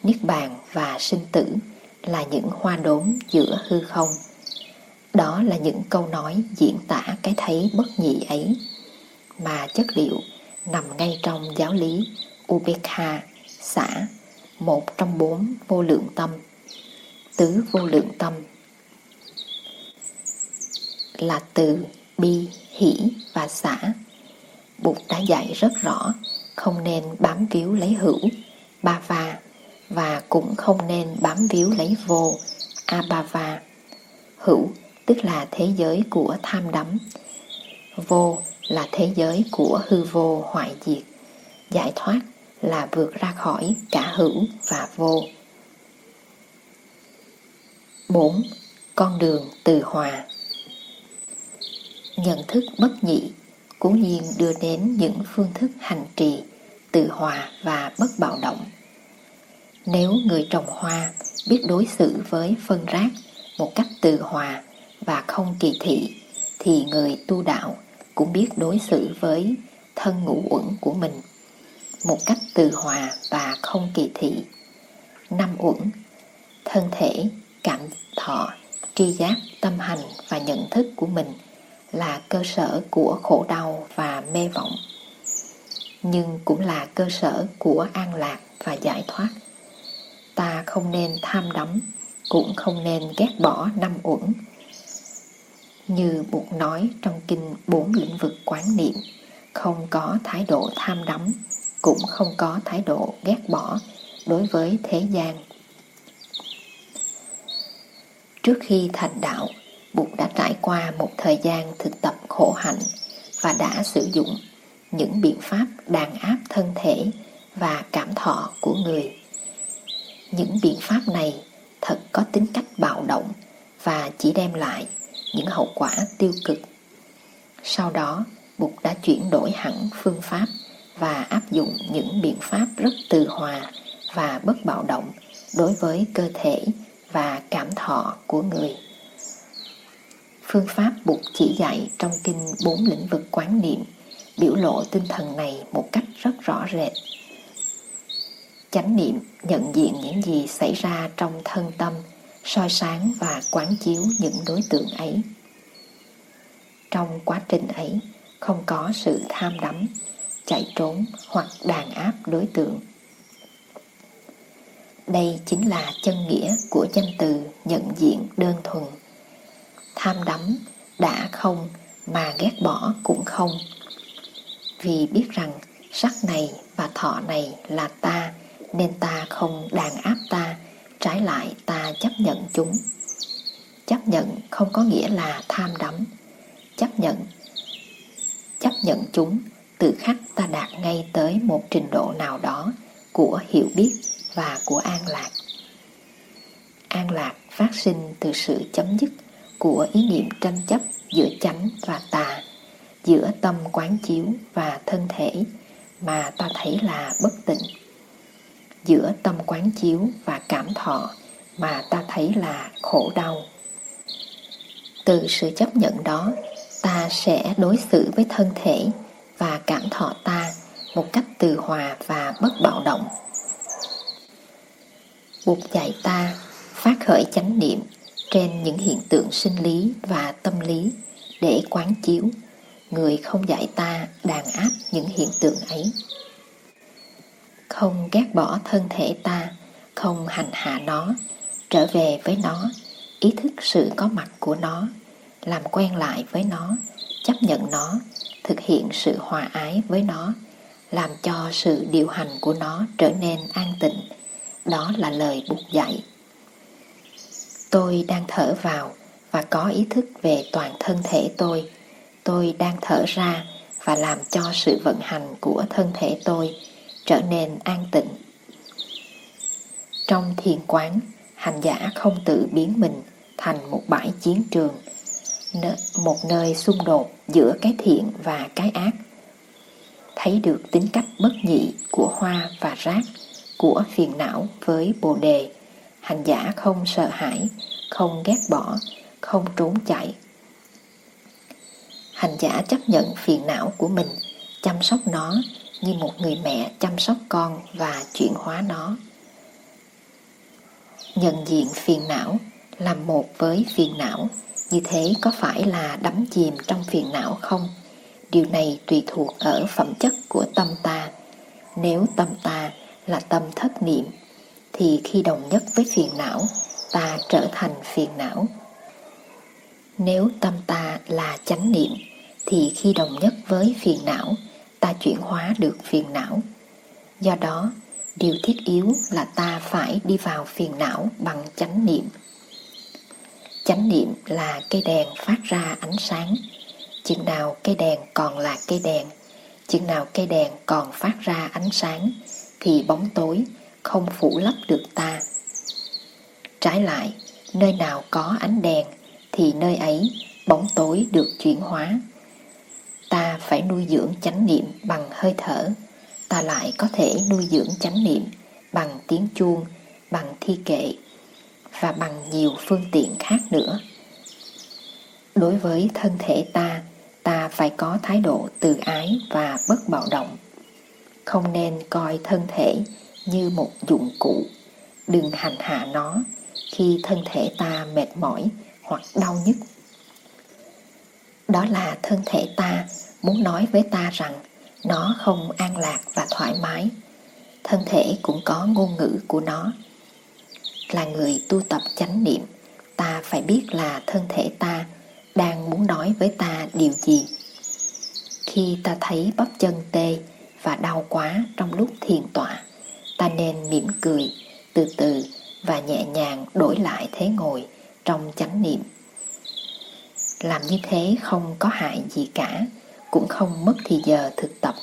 A: Niết Bàn và sinh tử là những hoa đốm giữa hư không. Đó là những câu nói diễn tả cái thấy bất nhị ấy mà chất liệu nằm ngay trong giáo lý Ubekha, xã, một trong bốn vô lượng tâm. Tứ vô lượng tâm là từ bi, hỷ và xã. Bụt đã dạy rất rõ không nên bám víu lấy hữu, ba va, và cũng không nên bám víu lấy vô, abava. Hữu tức là thế giới của tham đắm. Vô là thế giới của hư vô hoại diệt. Giải thoát là vượt ra khỏi cả hữu và vô. 4. Con đường từ hòa Nhận thức bất nhị cố nhiên đưa đến những phương thức hành trì từ hòa và bất bạo động. Nếu người trồng hoa biết đối xử với phân rác một cách từ hòa và không kỳ thị, thì người tu đạo cũng biết đối xử với thân ngũ uẩn của mình một cách từ hòa và không kỳ thị. Năm uẩn, thân thể, cảm thọ, tri giác, tâm hành và nhận thức của mình là cơ sở của khổ đau và mê vọng, nhưng cũng là cơ sở của an lạc và giải thoát. Ta không nên tham đắm, cũng không nên ghét bỏ năm uẩn. Như buộc nói trong kinh bốn lĩnh vực quán niệm, không có thái độ tham đắm, cũng không có thái độ ghét bỏ đối với thế gian. Trước khi thành đạo Bụt đã trải qua một thời gian thực tập khổ hạnh và đã sử dụng những biện pháp đàn áp thân thể và cảm thọ của người. Những biện pháp này thật có tính cách bạo động và chỉ đem lại những hậu quả tiêu cực. Sau đó, Bụt đã chuyển đổi hẳn phương pháp và áp dụng những biện pháp rất từ hòa và bất bạo động đối với cơ thể và cảm thọ của người. Phương pháp Bụt chỉ dạy trong kinh bốn lĩnh vực quán niệm biểu lộ tinh thần này một cách rất rõ rệt. Chánh niệm nhận diện những gì xảy ra trong thân tâm, soi sáng và quán chiếu những đối tượng ấy. Trong quá trình ấy, không có sự tham đắm, chạy trốn hoặc đàn áp đối tượng. Đây chính là chân nghĩa của danh từ nhận diện đơn thuần tham đắm, đã không, mà ghét bỏ cũng không. Vì biết rằng sắc này và thọ này là ta, nên ta không đàn áp ta, trái lại ta chấp nhận chúng. Chấp nhận không có nghĩa là tham đắm. Chấp nhận chấp nhận chúng tự khắc ta đạt ngay tới một trình độ nào đó của hiểu biết và của an lạc. An lạc phát sinh từ sự chấm dứt của ý niệm tranh chấp giữa chánh và tà, giữa tâm quán chiếu và thân thể mà ta thấy là bất tịnh, giữa tâm quán chiếu và cảm thọ mà ta thấy là khổ đau. Từ sự chấp nhận đó, ta sẽ đối xử với thân thể và cảm thọ ta một cách từ hòa và bất bạo động. Bụt dạy ta phát khởi chánh niệm trên những hiện tượng sinh lý và tâm lý để quán chiếu. Người không dạy ta đàn áp những hiện tượng ấy. Không ghét bỏ thân thể ta, không hành hạ nó, trở về với nó, ý thức sự có mặt của nó, làm quen lại với nó, chấp nhận nó, thực hiện sự hòa ái với nó, làm cho sự điều hành của nó trở nên an tịnh. Đó là lời buộc dạy. Tôi đang thở vào và có ý thức về toàn thân thể tôi. Tôi đang thở ra và làm cho sự vận hành của thân thể tôi trở nên an tịnh. Trong thiền quán, hành giả không tự biến mình thành một bãi chiến trường, một nơi xung đột giữa cái thiện và cái ác. Thấy được tính cách bất nhị của hoa và rác, của phiền não với bồ đề, hành giả không sợ hãi, không ghét bỏ, không trốn chạy. Hành giả chấp nhận phiền não của mình, chăm sóc nó như một người mẹ chăm sóc con và chuyển hóa nó. Nhận diện phiền não, làm một với phiền não, như thế có phải là đắm chìm trong phiền não không? Điều này tùy thuộc ở phẩm chất của tâm ta. Nếu tâm ta là tâm thất niệm, thì khi đồng nhất với phiền não, ta trở thành phiền não. Nếu tâm ta là chánh niệm, thì khi đồng nhất với phiền não, ta chuyển hóa được phiền não. Do đó, điều thiết yếu là ta phải đi vào phiền não bằng chánh niệm. Chánh niệm là cây đèn phát ra ánh sáng. Chừng nào cây đèn còn là cây đèn, chừng nào cây đèn còn phát ra ánh sáng, thì bóng tối không phủ lấp được ta. Trái lại, nơi nào có ánh đèn, thì nơi ấy bóng tối được chuyển hóa. Ta phải nuôi dưỡng chánh niệm bằng hơi thở. Ta lại có thể nuôi dưỡng chánh niệm bằng tiếng chuông bằng thi kệ và bằng nhiều phương tiện khác nữa. Đối với thân thể ta ta phải có thái độ từ ái và bất bạo động. Không nên coi thân thể như một dụng cụ. Đừng hành hạ nó khi thân thể ta mệt mỏi hoặc đau nhức. Đó là thân thể ta muốn nói với ta rằng nó không an lạc và thoải mái. Thân thể cũng có ngôn ngữ của nó. Là người tu tập chánh niệm, ta phải biết là thân thể ta đang muốn nói với ta điều gì. Khi ta thấy bắp chân tê và đau quá trong lúc thiền tọa ta nên mỉm cười, từ từ và nhẹ nhàng đổi lại thế ngồi trong chánh niệm. Làm như thế không có hại gì cả, cũng không mất thì giờ thực tập.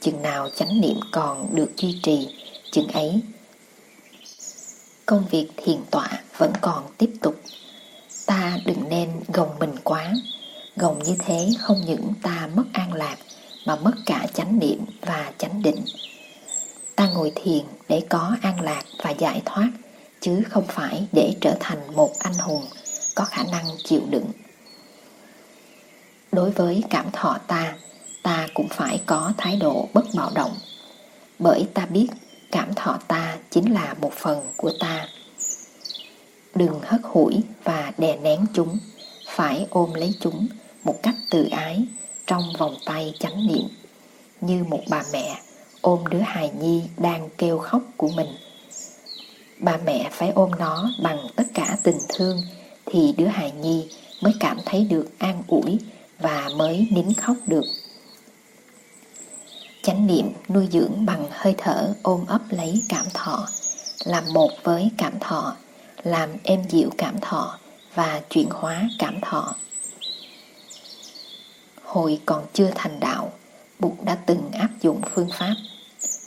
A: Chừng nào chánh niệm còn được duy trì, chừng ấy, công việc thiền tọa vẫn còn tiếp tục. Ta đừng nên gồng mình quá. Gồng như thế không những ta mất an lạc, mà mất cả chánh niệm và chánh định ta ngồi thiền để có an lạc và giải thoát, chứ không phải để trở thành một anh hùng có khả năng chịu đựng. Đối với cảm thọ ta ta cũng phải có thái độ bất bạo động, bởi ta biết cảm thọ ta chính là một phần của ta. Đừng hất hủi và đè nén chúng, phải ôm lấy chúng một cách từ ái trong vòng tay chánh niệm, như một bà mẹ ôm đứa hài nhi đang kêu khóc của mình bà mẹ phải ôm nó bằng tất cả tình thương thì đứa hài nhi mới cảm thấy được an ủi và mới nín khóc được. Chánh niệm nuôi dưỡng bằng hơi thở ôm ấp lấy cảm thọ, làm một với cảm thọ, làm êm dịu cảm thọ và chuyển hóa cảm thọ. Hồi còn chưa thành đạo, Bụt đã từng áp dụng phương pháp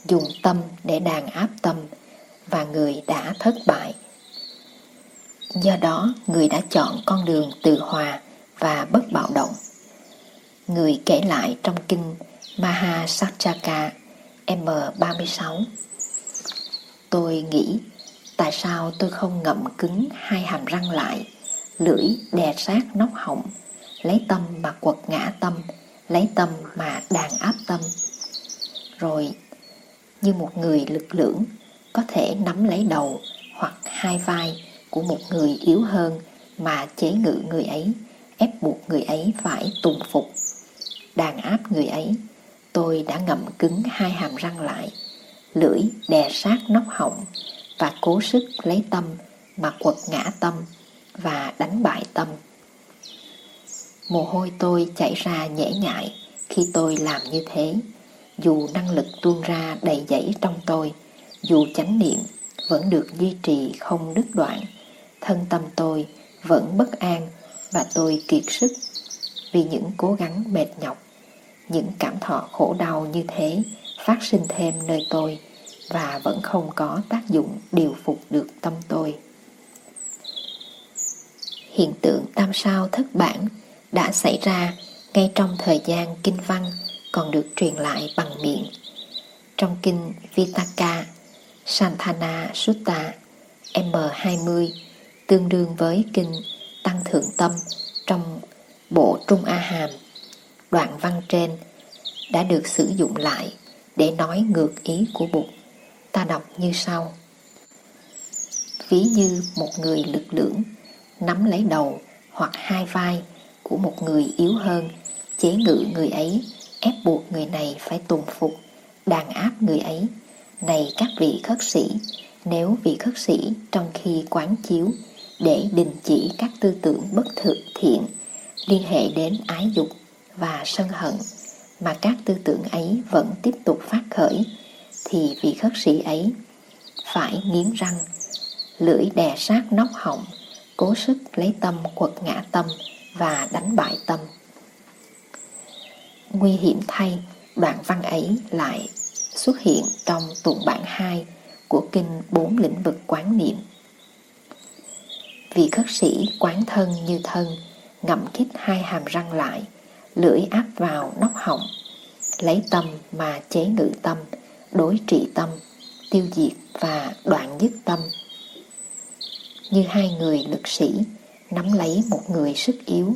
A: dùng tâm để đàn áp tâm và người đã thất bại. Do đó, người đã chọn con đường từ hòa và bất bạo động. Người kể lại trong kinh Mahasachaka M36 Tôi nghĩ tại sao tôi không ngậm cứng hai hàm răng lại, lưỡi đè sát nóc họng, lấy tâm mà quật ngã tâm, lấy tâm mà đàn áp tâm. Rồi như một người lực lưỡng có thể nắm lấy đầu hoặc hai vai của một người yếu hơn mà chế ngự người ấy, ép buộc người ấy phải tùng phục. Đàn áp người ấy tôi đã ngậm cứng hai hàm răng lại lưỡi đè sát nóc họng và cố sức lấy tâm mà quật ngã tâm và đánh bại tâm. Mồ hôi tôi chảy ra nhễ nhại khi tôi làm như thế dù năng lực tuôn ra đầy dẫy trong tôi, dù chánh niệm vẫn được duy trì không đứt đoạn, thân tâm tôi vẫn bất an và tôi kiệt sức vì những cố gắng mệt nhọc, những cảm thọ khổ đau như thế phát sinh thêm nơi tôi và vẫn không có tác dụng điều phục được tâm tôi. Hiện tượng tam sao thất bản đã xảy ra ngay trong thời gian kinh văn còn được truyền lại bằng miệng. Trong kinh Vitaka, Santana Sutta M20 tương đương với kinh Tăng Thượng Tâm trong bộ Trung A Hàm. Đoạn văn trên đã được sử dụng lại để nói ngược ý của Bụt. Ta đọc như sau. Ví như một người lực lưỡng nắm lấy đầu hoặc hai vai của một người yếu hơn, chế ngự người ấy, ép buộc người này phải tùng phục, đàn áp người ấy. Này các vị khất sĩ, nếu vị khất sĩ trong khi quán chiếu để đình chỉ các tư tưởng bất thực thiện liên hệ đến ái dục và sân hận mà các tư tưởng ấy vẫn tiếp tục phát khởi thì vị khất sĩ ấy phải nghiến răng lưỡi đè sát nóc họng cố sức lấy tâm quật ngã tâm và đánh bại tâm nguy hiểm thay, đoạn văn ấy lại xuất hiện trong tụng bản 2 của kinh bốn lĩnh vực quán niệm. Vị khất sĩ quán thân như thân, ngậm kít hai hàm răng lại, lưỡi áp vào nóc họng, lấy tâm mà chế ngự tâm, đối trị tâm, tiêu diệt và đoạn dứt tâm. Như hai người lực sĩ nắm lấy một người sức yếu,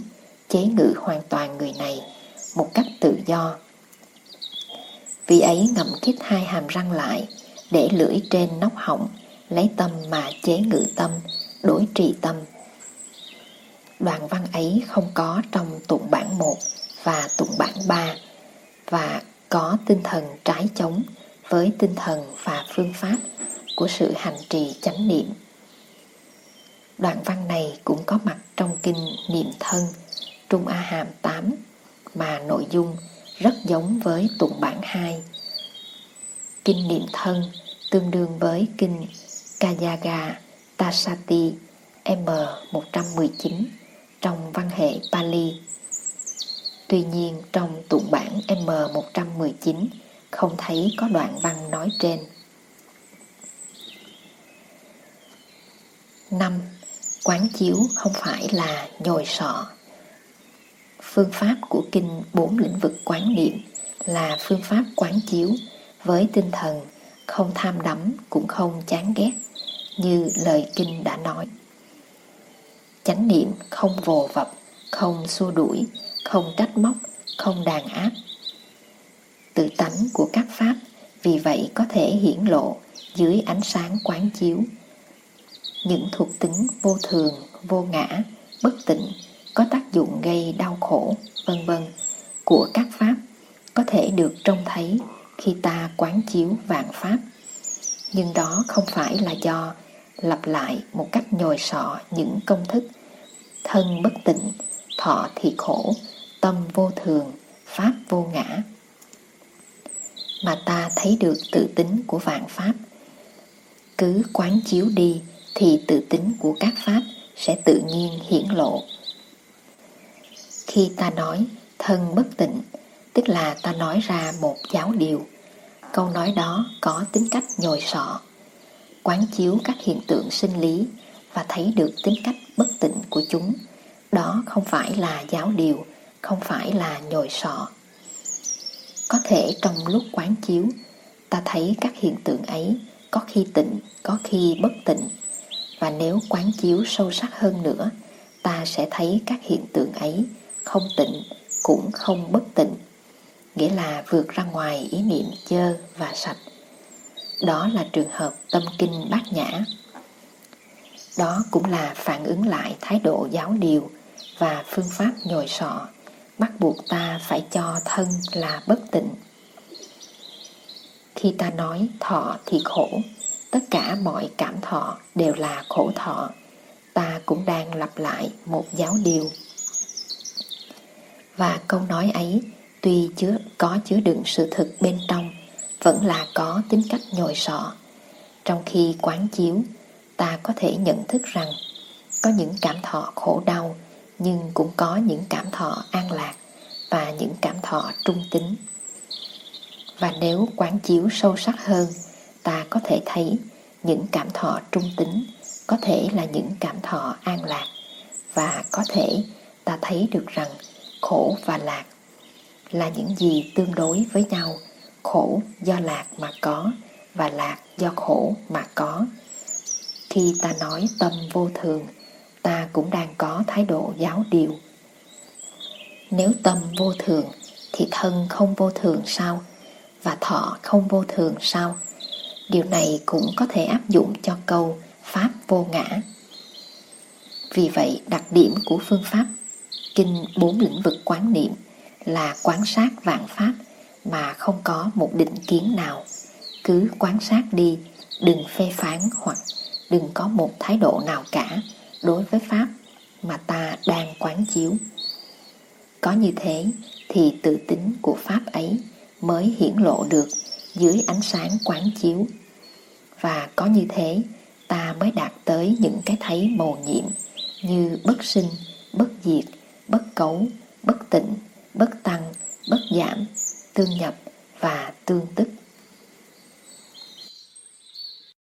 A: chế ngự hoàn toàn người này một cách tự do. Vị ấy ngậm kít hai hàm răng lại, để lưỡi trên nóc họng, lấy tâm mà chế ngự tâm, đối trị tâm. Đoạn văn ấy không có trong tụng bản 1 và tụng bản 3 và có tinh thần trái chống với tinh thần và phương pháp của sự hành trì chánh niệm. Đoạn văn này cũng có mặt trong kinh Niệm Thân, Trung A Hàm 8 mà nội dung rất giống với tụng bản 2. Kinh Niệm Thân tương đương với kinh Kayaga Tasati M119 trong văn hệ Pali. Tuy nhiên, trong tụng bản M119 không thấy có đoạn văn nói trên. 5. Quán chiếu không phải là nhồi sọ. Phương pháp của kinh bốn lĩnh vực quán niệm là phương pháp quán chiếu với tinh thần không tham đắm cũng không chán ghét, như lời kinh đã nói. Chánh niệm không vồ vập, không xua đuổi, không trách móc, không đàn áp. Tự tánh của các pháp vì vậy có thể hiển lộ dưới ánh sáng quán chiếu. Những thuộc tính vô thường, vô ngã, bất tịnh có tác dụng gây đau khổ, vân vân, của các pháp có thể được trông thấy khi ta quán chiếu vạn pháp. Nhưng đó không phải là do lặp lại một cách nhồi sọ những công thức thân bất tịnh, thọ thì khổ, tâm vô thường, pháp vô ngã. Mà ta thấy được tự tính của vạn pháp. Cứ quán chiếu đi thì tự tính của các pháp sẽ tự nhiên hiển lộ khi ta nói, thân bất tịnh, tức là ta nói ra một giáo điều. Câu nói đó có tính cách nhồi sọ, quán chiếu các hiện tượng sinh lý và thấy được tính cách bất tịnh của chúng. Đó không phải là giáo điều, không phải là nhồi sọ. Có thể trong lúc quán chiếu, ta thấy các hiện tượng ấy có khi tịnh, có khi bất tịnh. Và nếu quán chiếu sâu sắc hơn nữa, ta sẽ thấy các hiện tượng ấy không tịnh cũng không bất tịnh, nghĩa là vượt ra ngoài ý niệm dơ và sạch. Đó là trường hợp tâm kinh bát nhã. Đó cũng là phản ứng lại thái độ giáo điều và phương pháp nhồi sọ, bắt buộc ta phải cho thân là bất tịnh. Khi ta nói thọ thì khổ, tất cả mọi cảm thọ đều là khổ thọ, ta cũng đang lặp lại một giáo điều và câu nói ấy tuy chứa có chứa đựng sự thực bên trong vẫn là có tính cách nhồi sọ trong khi quán chiếu ta có thể nhận thức rằng có những cảm thọ khổ đau nhưng cũng có những cảm thọ an lạc và những cảm thọ trung tính. Và nếu quán chiếu sâu sắc hơn, ta có thể thấy những cảm thọ trung tính có thể là những cảm thọ an lạc và có thể ta thấy được rằng khổ và lạc là những gì tương đối với nhau. Khổ do lạc mà có và lạc do khổ mà có. Khi ta nói tâm vô thường, ta cũng đang có thái độ giáo điều. Nếu tâm vô thường, thì thân không vô thường sao? Và thọ không vô thường sao? Điều này cũng có thể áp dụng cho câu pháp vô ngã. Vì vậy, đặc điểm của phương pháp kinh bốn lĩnh vực quán niệm là quán sát vạn pháp mà không có một định kiến nào. Cứ quán sát đi, đừng phê phán hoặc đừng có một thái độ nào cả đối với pháp mà ta đang quán chiếu. Có như thế thì tự tính của pháp ấy mới hiển lộ được dưới ánh sáng quán chiếu. Và có như thế, ta mới đạt tới những cái thấy mầu nhiệm như bất sinh, bất diệt bất cấu bất tịnh bất tăng bất giảm tương nhập và tương tức.